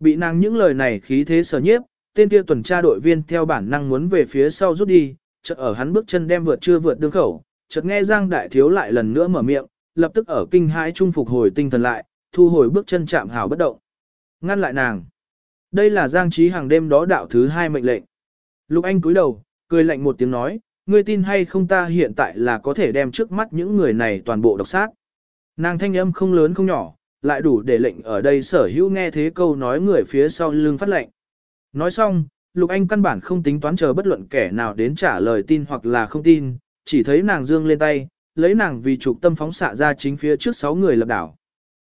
Bị nàng những lời này khí thế sở nhiếp, tên kia tuần tra đội viên theo bản năng muốn về phía sau rút đi, chợt ở hắn bước chân đem vượt chưa vượt đường khẩu, chợt nghe Giang Đại Thiếu lại lần nữa mở miệng, lập tức ở kinh hãi trung phục hồi tinh thần lại, thu hồi bước chân chạm hảo bất động. Ngăn lại nàng. Đây là Giang Trí hàng đêm đó đạo thứ hai mệnh lệnh. Lục Anh cúi đầu, cười lạnh một tiếng nói, ngươi tin hay không ta hiện tại là có thể đem trước mắt những người này toàn bộ độc sát. Nàng thanh âm không lớn không nhỏ, lại đủ để lệnh ở đây sở hữu nghe thế câu nói người phía sau lưng phát lệnh. Nói xong, Lục Anh căn bản không tính toán chờ bất luận kẻ nào đến trả lời tin hoặc là không tin, chỉ thấy nàng dương lên tay, lấy nàng vì trục tâm phóng xạ ra chính phía trước sáu người lập đảo.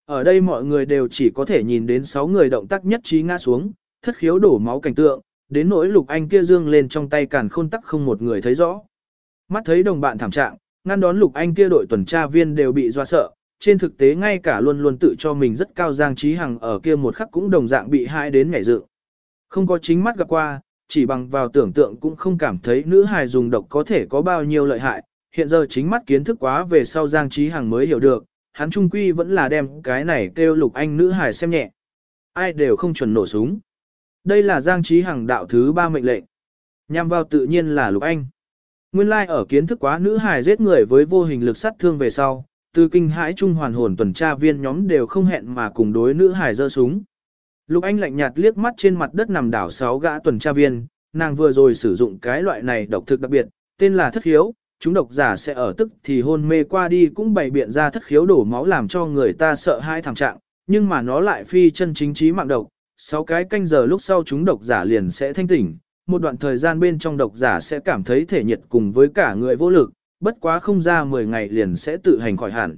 Ở đây mọi người đều chỉ có thể nhìn đến sáu người động tác nhất trí ngã xuống, thất khiếu đổ máu cảnh tượng, đến nỗi Lục Anh kia dương lên trong tay càn khôn tắc không một người thấy rõ. Mắt thấy đồng bạn thảm trạng, ngăn đón Lục Anh kia đội tuần tra viên đều bị doa sợ, trên thực tế ngay cả luôn luôn tự cho mình rất cao Giang Trí Hằng ở kia một khắc cũng đồng dạng bị hại đến ngảy dự. Không có chính mắt gặp qua, chỉ bằng vào tưởng tượng cũng không cảm thấy nữ hài dùng độc có thể có bao nhiêu lợi hại, hiện giờ chính mắt kiến thức quá về sau Giang Trí Hằng mới hiểu được, hắn trung quy vẫn là đem cái này kêu lục anh nữ hài xem nhẹ. Ai đều không chuẩn nổ súng. Đây là Giang Trí Hằng đạo thứ ba mệnh lệnh. Nhằm vào tự nhiên là lục anh. Nguyên lai like ở kiến thức quá nữ hài giết người với vô hình lực sát thương về sau, từ kinh hãi trung hoàn hồn tuần tra viên nhóm đều không hẹn mà cùng đối nữ hải giơ súng. Lục Anh lạnh nhạt liếc mắt trên mặt đất nằm đảo sáu gã tuần tra viên, nàng vừa rồi sử dụng cái loại này độc thực đặc biệt, tên là thất hiếu chúng độc giả sẽ ở tức thì hôn mê qua đi cũng bày biện ra thất khiếu đổ máu làm cho người ta sợ hai thảm trạng, nhưng mà nó lại phi chân chính trí mạng độc, sáu cái canh giờ lúc sau chúng độc giả liền sẽ thanh tỉnh, một đoạn thời gian bên trong độc giả sẽ cảm thấy thể nhiệt cùng với cả người vô lực, bất quá không ra 10 ngày liền sẽ tự hành khỏi hẳn.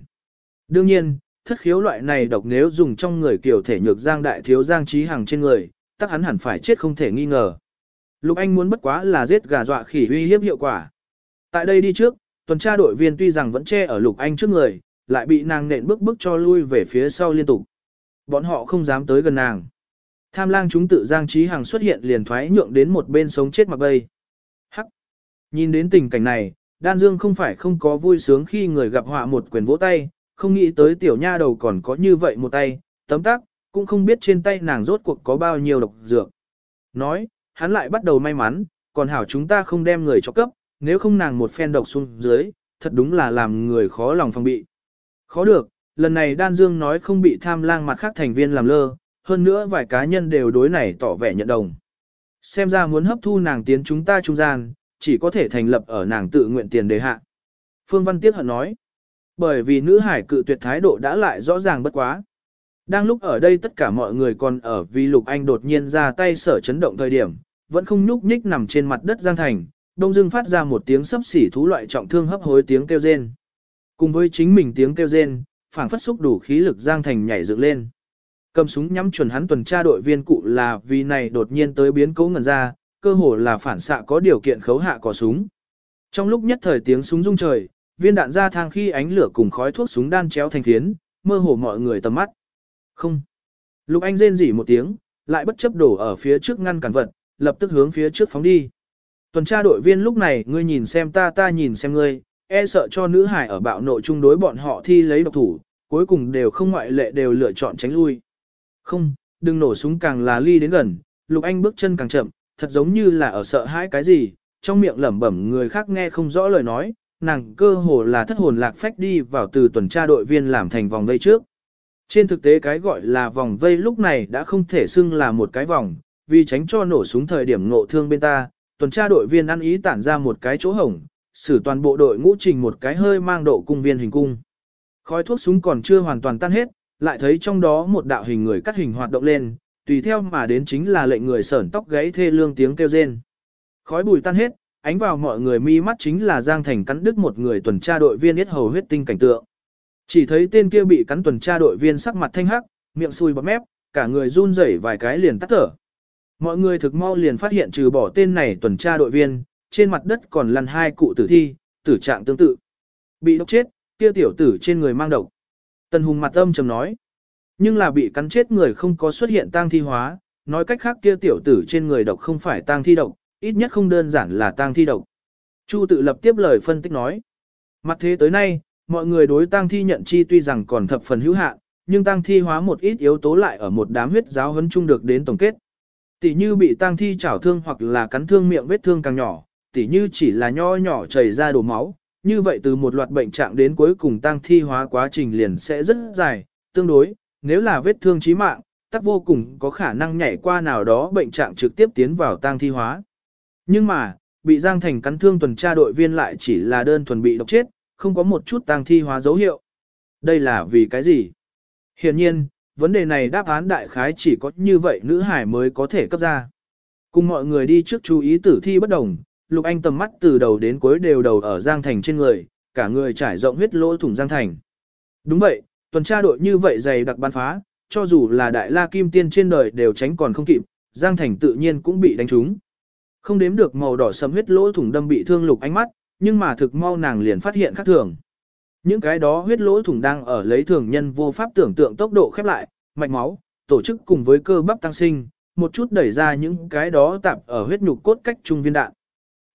Đương nhiên, thất khiếu loại này độc nếu dùng trong người kiểu thể nhược giang đại thiếu giang trí hàng trên người, tắc hắn hẳn phải chết không thể nghi ngờ. Lục Anh muốn bất quá là giết gà dọa khỉ uy hiếp hiệu quả. Tại đây đi trước, tuần tra đội viên tuy rằng vẫn che ở Lục Anh trước người, lại bị nàng nện bước bước cho lui về phía sau liên tục. Bọn họ không dám tới gần nàng. Tham lang chúng tự giang trí hàng xuất hiện liền thoái nhượng đến một bên sống chết mặc bay. Hắc! Nhìn đến tình cảnh này, Đan Dương không phải không có vui sướng khi người gặp họa một quyền vỗ tay, không nghĩ tới tiểu nha đầu còn có như vậy một tay, tấm tắc, cũng không biết trên tay nàng rốt cuộc có bao nhiêu độc dược. Nói, hắn lại bắt đầu may mắn, còn hảo chúng ta không đem người cho cấp, nếu không nàng một phen độc xuống dưới, thật đúng là làm người khó lòng phòng bị. Khó được, lần này Đan Dương nói không bị tham lang mặt khác thành viên làm lơ, hơn nữa vài cá nhân đều đối này tỏ vẻ nhận đồng. Xem ra muốn hấp thu nàng tiến chúng ta trung gian, chỉ có thể thành lập ở nàng tự nguyện tiền đề hạ. Phương Văn Tiết hận nói, bởi vì nữ hải cự tuyệt thái độ đã lại rõ ràng bất quá. Đang lúc ở đây tất cả mọi người còn ở vì Lục Anh đột nhiên ra tay sở chấn động thời điểm, vẫn không nhúc nhích nằm trên mặt đất Giang Thành, đông dưng phát ra một tiếng sấp xỉ thú loại trọng thương hấp hối tiếng kêu rên. Cùng với chính mình tiếng kêu rên, phảng phất xúc đủ khí lực Giang Thành nhảy dựng lên. Cầm súng nhắm chuẩn hắn tuần tra đội viên cụ là vì này đột nhiên tới biến cố ngần ra, cơ hồ là phản xạ có điều kiện khấu hạ cò súng. Trong lúc nhất thời tiếng súng rung trời, viên đạn ra thang khi ánh lửa cùng khói thuốc súng đan chéo thành thiến, mơ hồ mọi người tầm mắt. Không. Lục Anh rên rỉ một tiếng, lại bất chấp đổ ở phía trước ngăn cản vật, lập tức hướng phía trước phóng đi. Tuần tra đội viên lúc này, ngươi nhìn xem ta ta nhìn xem ngươi, e sợ cho nữ hải ở bạo nội chung đối bọn họ thi lấy độc thủ, cuối cùng đều không ngoại lệ đều lựa chọn tránh lui. Không, đừng nổ súng càng là ly đến gần, Lục Anh bước chân càng chậm, thật giống như là ở sợ hãi cái gì, trong miệng lẩm bẩm người khác nghe không rõ lời nói, nàng cơ hồ là thất hồn lạc phách đi vào từ tuần tra đội viên làm thành vòng vây trước. Trên thực tế cái gọi là vòng vây lúc này đã không thể xưng là một cái vòng, vì tránh cho nổ súng thời điểm ngộ thương bên ta, tuần tra đội viên ăn ý tản ra một cái chỗ hổng, xử toàn bộ đội ngũ trình một cái hơi mang độ cung viên hình cung. Khói thuốc súng còn chưa hoàn toàn tan hết, lại thấy trong đó một đạo hình người cắt hình hoạt động lên, tùy theo mà đến chính là lệnh người sởn tóc gáy thê lương tiếng kêu rên. Khói bùi tan hết, ánh vào mọi người mi mắt chính là Giang Thành cắn đứt một người tuần tra đội viên yết hầu huyết tinh cảnh tượng. Chỉ thấy tên kia bị cắn tuần tra đội viên sắc mặt thanh hắc, miệng sùi bọt mép, cả người run rẩy vài cái liền tắt thở. Mọi người thực mau liền phát hiện trừ bỏ tên này tuần tra đội viên, trên mặt đất còn lăn hai cụ tử thi, tử trạng tương tự. Bị độc chết, kia tiểu tử trên người mang độc. Tần Hùng mặt âm trầm nói. Nhưng là bị cắn chết người không có xuất hiện tang thi hóa, nói cách khác kia tiểu tử trên người độc không phải tang thi độc, ít nhất không đơn giản là tang thi độc. Chu tự lập tiếp lời phân tích nói. Mặt thế tới nay, mọi người đối tang thi nhận chi tuy rằng còn thập phần hữu hạn, nhưng tang thi hóa một ít yếu tố lại ở một đám huyết giáo huấn chung được đến tổng kết. Tỷ như bị tang thi chảo thương hoặc là cắn thương miệng vết thương càng nhỏ, tỷ như chỉ là nho nhỏ chảy ra đổ máu, như vậy từ một loạt bệnh trạng đến cuối cùng tang thi hóa quá trình liền sẽ rất dài, tương đối, nếu là vết thương chí mạng, tắc vô cùng có khả năng nhảy qua nào đó bệnh trạng trực tiếp tiến vào tang thi hóa. Nhưng mà, bị Giang Thành cắn thương tuần tra đội viên lại chỉ là đơn thuần bị độc chết, không có một chút tang thi hóa dấu hiệu. Đây là vì cái gì? Hiển nhiên, vấn đề này đáp án đại khái chỉ có như vậy nữ hải mới có thể cấp ra. Cùng mọi người đi trước chú ý tử thi bất đồng, Lục Anh tầm mắt từ đầu đến cuối đều đầu ở Giang Thành trên người, cả người trải rộng huyết lỗ thủng Giang Thành. Đúng vậy, tuần tra đội như vậy dày đặc ban phá, cho dù là đại la kim tiên trên đời đều tránh còn không kịp, Giang Thành tự nhiên cũng bị đánh trúng. Không đếm được màu đỏ sẫm huyết lỗ thủng đâm bị thương lục anh mắt, nhưng mà thực mau nàng liền phát hiện khác thường. Những cái đó huyết lỗ thủng đang ở lấy thường nhân vô pháp tưởng tượng tốc độ khép lại, mạch máu, tổ chức cùng với cơ bắp tăng sinh, một chút đẩy ra những cái đó tạp ở huyết nhục cốt cách trung viên đạn.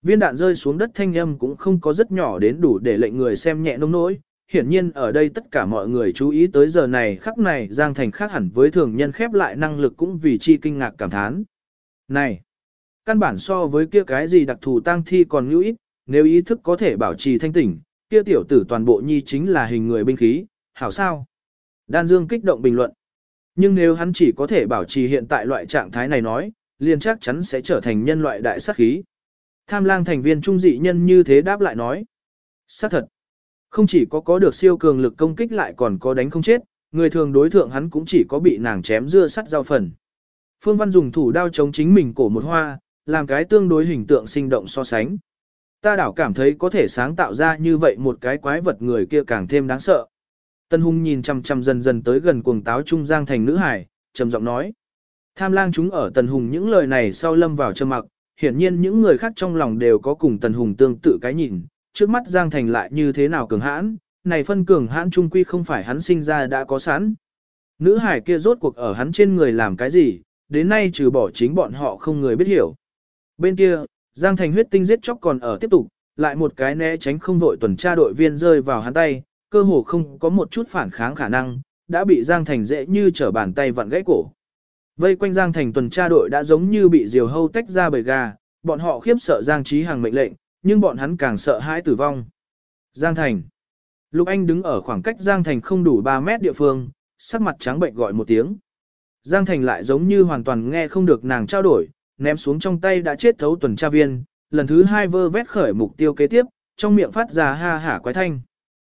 Viên đạn rơi xuống đất thanh âm cũng không có rất nhỏ đến đủ để lệnh người xem nhẹ nông nỗi. Hiển nhiên ở đây tất cả mọi người chú ý tới giờ này khắc này Giang Thành khác hẳn với thường nhân khép lại năng lực cũng vì chi kinh ngạc cảm thán. Này! Căn bản so với kia cái gì đặc thù tang thi còn ngữ ít, nếu ý thức có thể bảo trì thanh tỉnh, kia tiểu tử toàn bộ nhi chính là hình người binh khí, hảo sao? Đan Dương kích động bình luận. Nhưng nếu hắn chỉ có thể bảo trì hiện tại loại trạng thái này nói, liền chắc chắn sẽ trở thành nhân loại đại sát khí. Tham lang thành viên trung dị nhân như thế đáp lại nói. Xác thật. Không chỉ có có được siêu cường lực công kích lại còn có đánh không chết, người thường đối thượng hắn cũng chỉ có bị nàng chém dưa sắt giao phần. Phương Văn dùng thủ đao chống chính mình cổ một hoa, làm cái tương đối hình tượng sinh động so sánh. Ta đảo cảm thấy có thể sáng tạo ra như vậy một cái quái vật người kia càng thêm đáng sợ. Tân Hùng nhìn chằm chằm dần dần tới gần cuồng táo trung giang thành nữ hải, trầm giọng nói. Tham lang chúng ở Tần Hùng những lời này sau lâm vào trầm mặc, hiển nhiên những người khác trong lòng đều có cùng Tần Hùng tương tự cái nhìn, trước mắt Giang Thành lại như thế nào cường hãn, này phân cường hãn trung quy không phải hắn sinh ra đã có sẵn. Nữ hải kia rốt cuộc ở hắn trên người làm cái gì, đến nay trừ bỏ chính bọn họ không người biết hiểu. Bên kia, Giang Thành huyết tinh giết chóc còn ở tiếp tục, lại một cái né tránh không đội tuần tra đội viên rơi vào hắn tay, cơ hồ không có một chút phản kháng khả năng, đã bị Giang Thành dễ như trở bàn tay vặn gãy cổ. Vây quanh Giang Thành tuần tra đội đã giống như bị diều hâu tách ra bầy gà, bọn họ khiếp sợ Giang Trí Hàng mệnh lệnh, nhưng bọn hắn càng sợ hãi tử vong. Giang Thành. Lục Anh đứng ở khoảng cách Giang Thành không đủ 3 mét địa phương, sắc mặt trắng bệnh gọi một tiếng. Giang Thành lại giống như hoàn toàn nghe không được nàng trao đổi, ném xuống trong tay đã chết thấu tuần tra viên, lần thứ hai vơ vét khởi mục tiêu kế tiếp, trong miệng phát ra ha hả quái thanh.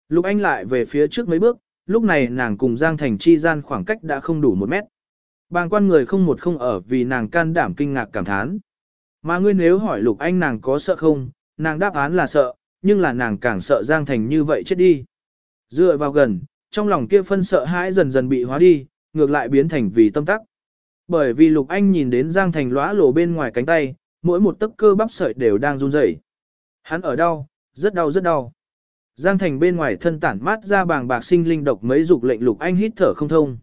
Lục Anh lại về phía trước mấy bước, lúc này nàng cùng Giang Thành chi gian khoảng cách đã không đủ một mét. Bàng quan người không một không ở vì nàng can đảm kinh ngạc cảm thán. Mà ngươi nếu hỏi Lục Anh nàng có sợ không, nàng đáp án là sợ, nhưng là nàng càng sợ Giang Thành như vậy chết đi. Dựa vào gần, trong lòng kia phân sợ hãi dần dần bị hóa đi, ngược lại biến thành vì tâm tắc. Bởi vì Lục Anh nhìn đến Giang Thành lóa lổ bên ngoài cánh tay, mỗi một tấc cơ bắp sợi đều đang run rẩy. Hắn ở đau, rất đau rất đau. Giang Thành bên ngoài thân tản mát ra bàng bạc sinh linh độc mấy dục lệnh Lục Anh hít thở không thông.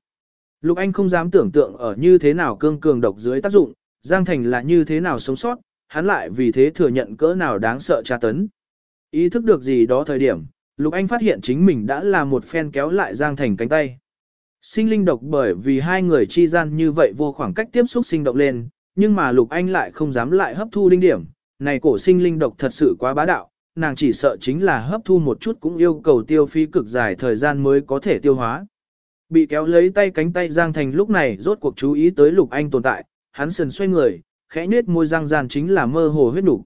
Lục Anh không dám tưởng tượng ở như thế nào cương cường độc dưới tác dụng, Giang Thành là như thế nào sống sót, hắn lại vì thế thừa nhận cỡ nào đáng sợ tra tấn. Ý thức được gì đó thời điểm, Lục Anh phát hiện chính mình đã là một phen kéo lại Giang Thành cánh tay. Sinh linh độc bởi vì hai người chi gian như vậy vô khoảng cách tiếp xúc sinh động lên, nhưng mà Lục Anh lại không dám lại hấp thu linh điểm. Này cổ sinh linh độc thật sự quá bá đạo, nàng chỉ sợ chính là hấp thu một chút cũng yêu cầu tiêu phí cực dài thời gian mới có thể tiêu hóa. Bị kéo lấy tay cánh tay Giang Thành lúc này rốt cuộc chú ý tới Lục Anh tồn tại, hắn sần xoay người, khẽ nết môi răng giàn chính là mơ hồ huyết đủ.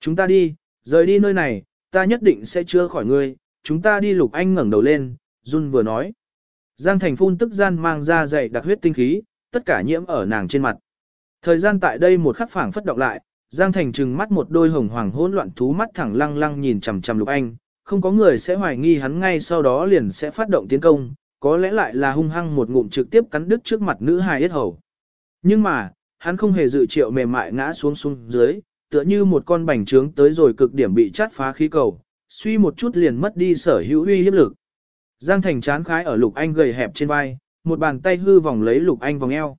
Chúng ta đi, rời đi nơi này, ta nhất định sẽ chữa khỏi ngươi, chúng ta đi Lục Anh ngẩng đầu lên, run vừa nói. Giang Thành phun tức gian mang ra dày đặc huyết tinh khí, tất cả nhiễm ở nàng trên mặt. Thời gian tại đây một khắc phảng phất động lại, Giang Thành trừng mắt một đôi hồng hoàng hỗn loạn thú mắt thẳng lăng lăng nhìn chằm chằm Lục Anh, không có người sẽ hoài nghi hắn ngay sau đó liền sẽ phát động tiến công, có lẽ lại là hung hăng một ngụm trực tiếp cắn đứt trước mặt nữ hài yết hầu. Nhưng mà, hắn không hề dự triệu mềm mại ngã xuống xuống dưới, tựa như một con bành trướng tới rồi cực điểm bị chát phá khí cầu, suy một chút liền mất đi sở hữu uy hiếp lực. Giang Thành chán khái ở Lục Anh gầy hẹp trên vai, một bàn tay hư vòng lấy Lục Anh vòng eo.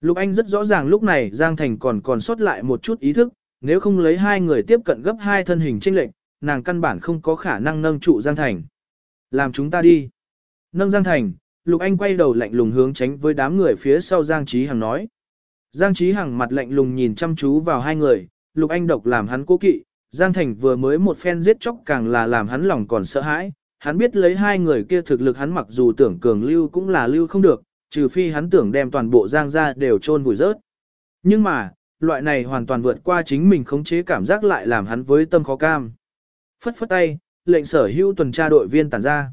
Lục Anh rất rõ ràng lúc này Giang Thành còn còn sót lại một chút ý thức, nếu không lấy hai người tiếp cận gấp hai thân hình chênh lệch, nàng căn bản không có khả năng nâng trụ Giang Thành. Làm chúng ta đi. Nâng Giang Thành, Lục Anh quay đầu lạnh lùng hướng tránh với đám người phía sau Giang Trí Hằng nói. Giang Trí Hằng mặt lạnh lùng nhìn chăm chú vào hai người, Lục Anh độc làm hắn cố kỵ, Giang Thành vừa mới một phen giết chóc càng là làm hắn lòng còn sợ hãi, hắn biết lấy hai người kia thực lực hắn mặc dù tưởng cường lưu cũng là lưu không được, trừ phi hắn tưởng đem toàn bộ Giang ra đều chôn vùi rớt. Nhưng mà, loại này hoàn toàn vượt qua chính mình khống chế cảm giác lại làm hắn với tâm khó cam. Phất phất tay, lệnh sở hữu tuần tra đội viên tản ra.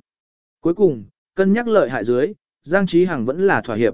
Cuối cùng, cân nhắc lợi hại dưới, Giang Trí Hằng vẫn là thỏa hiệp.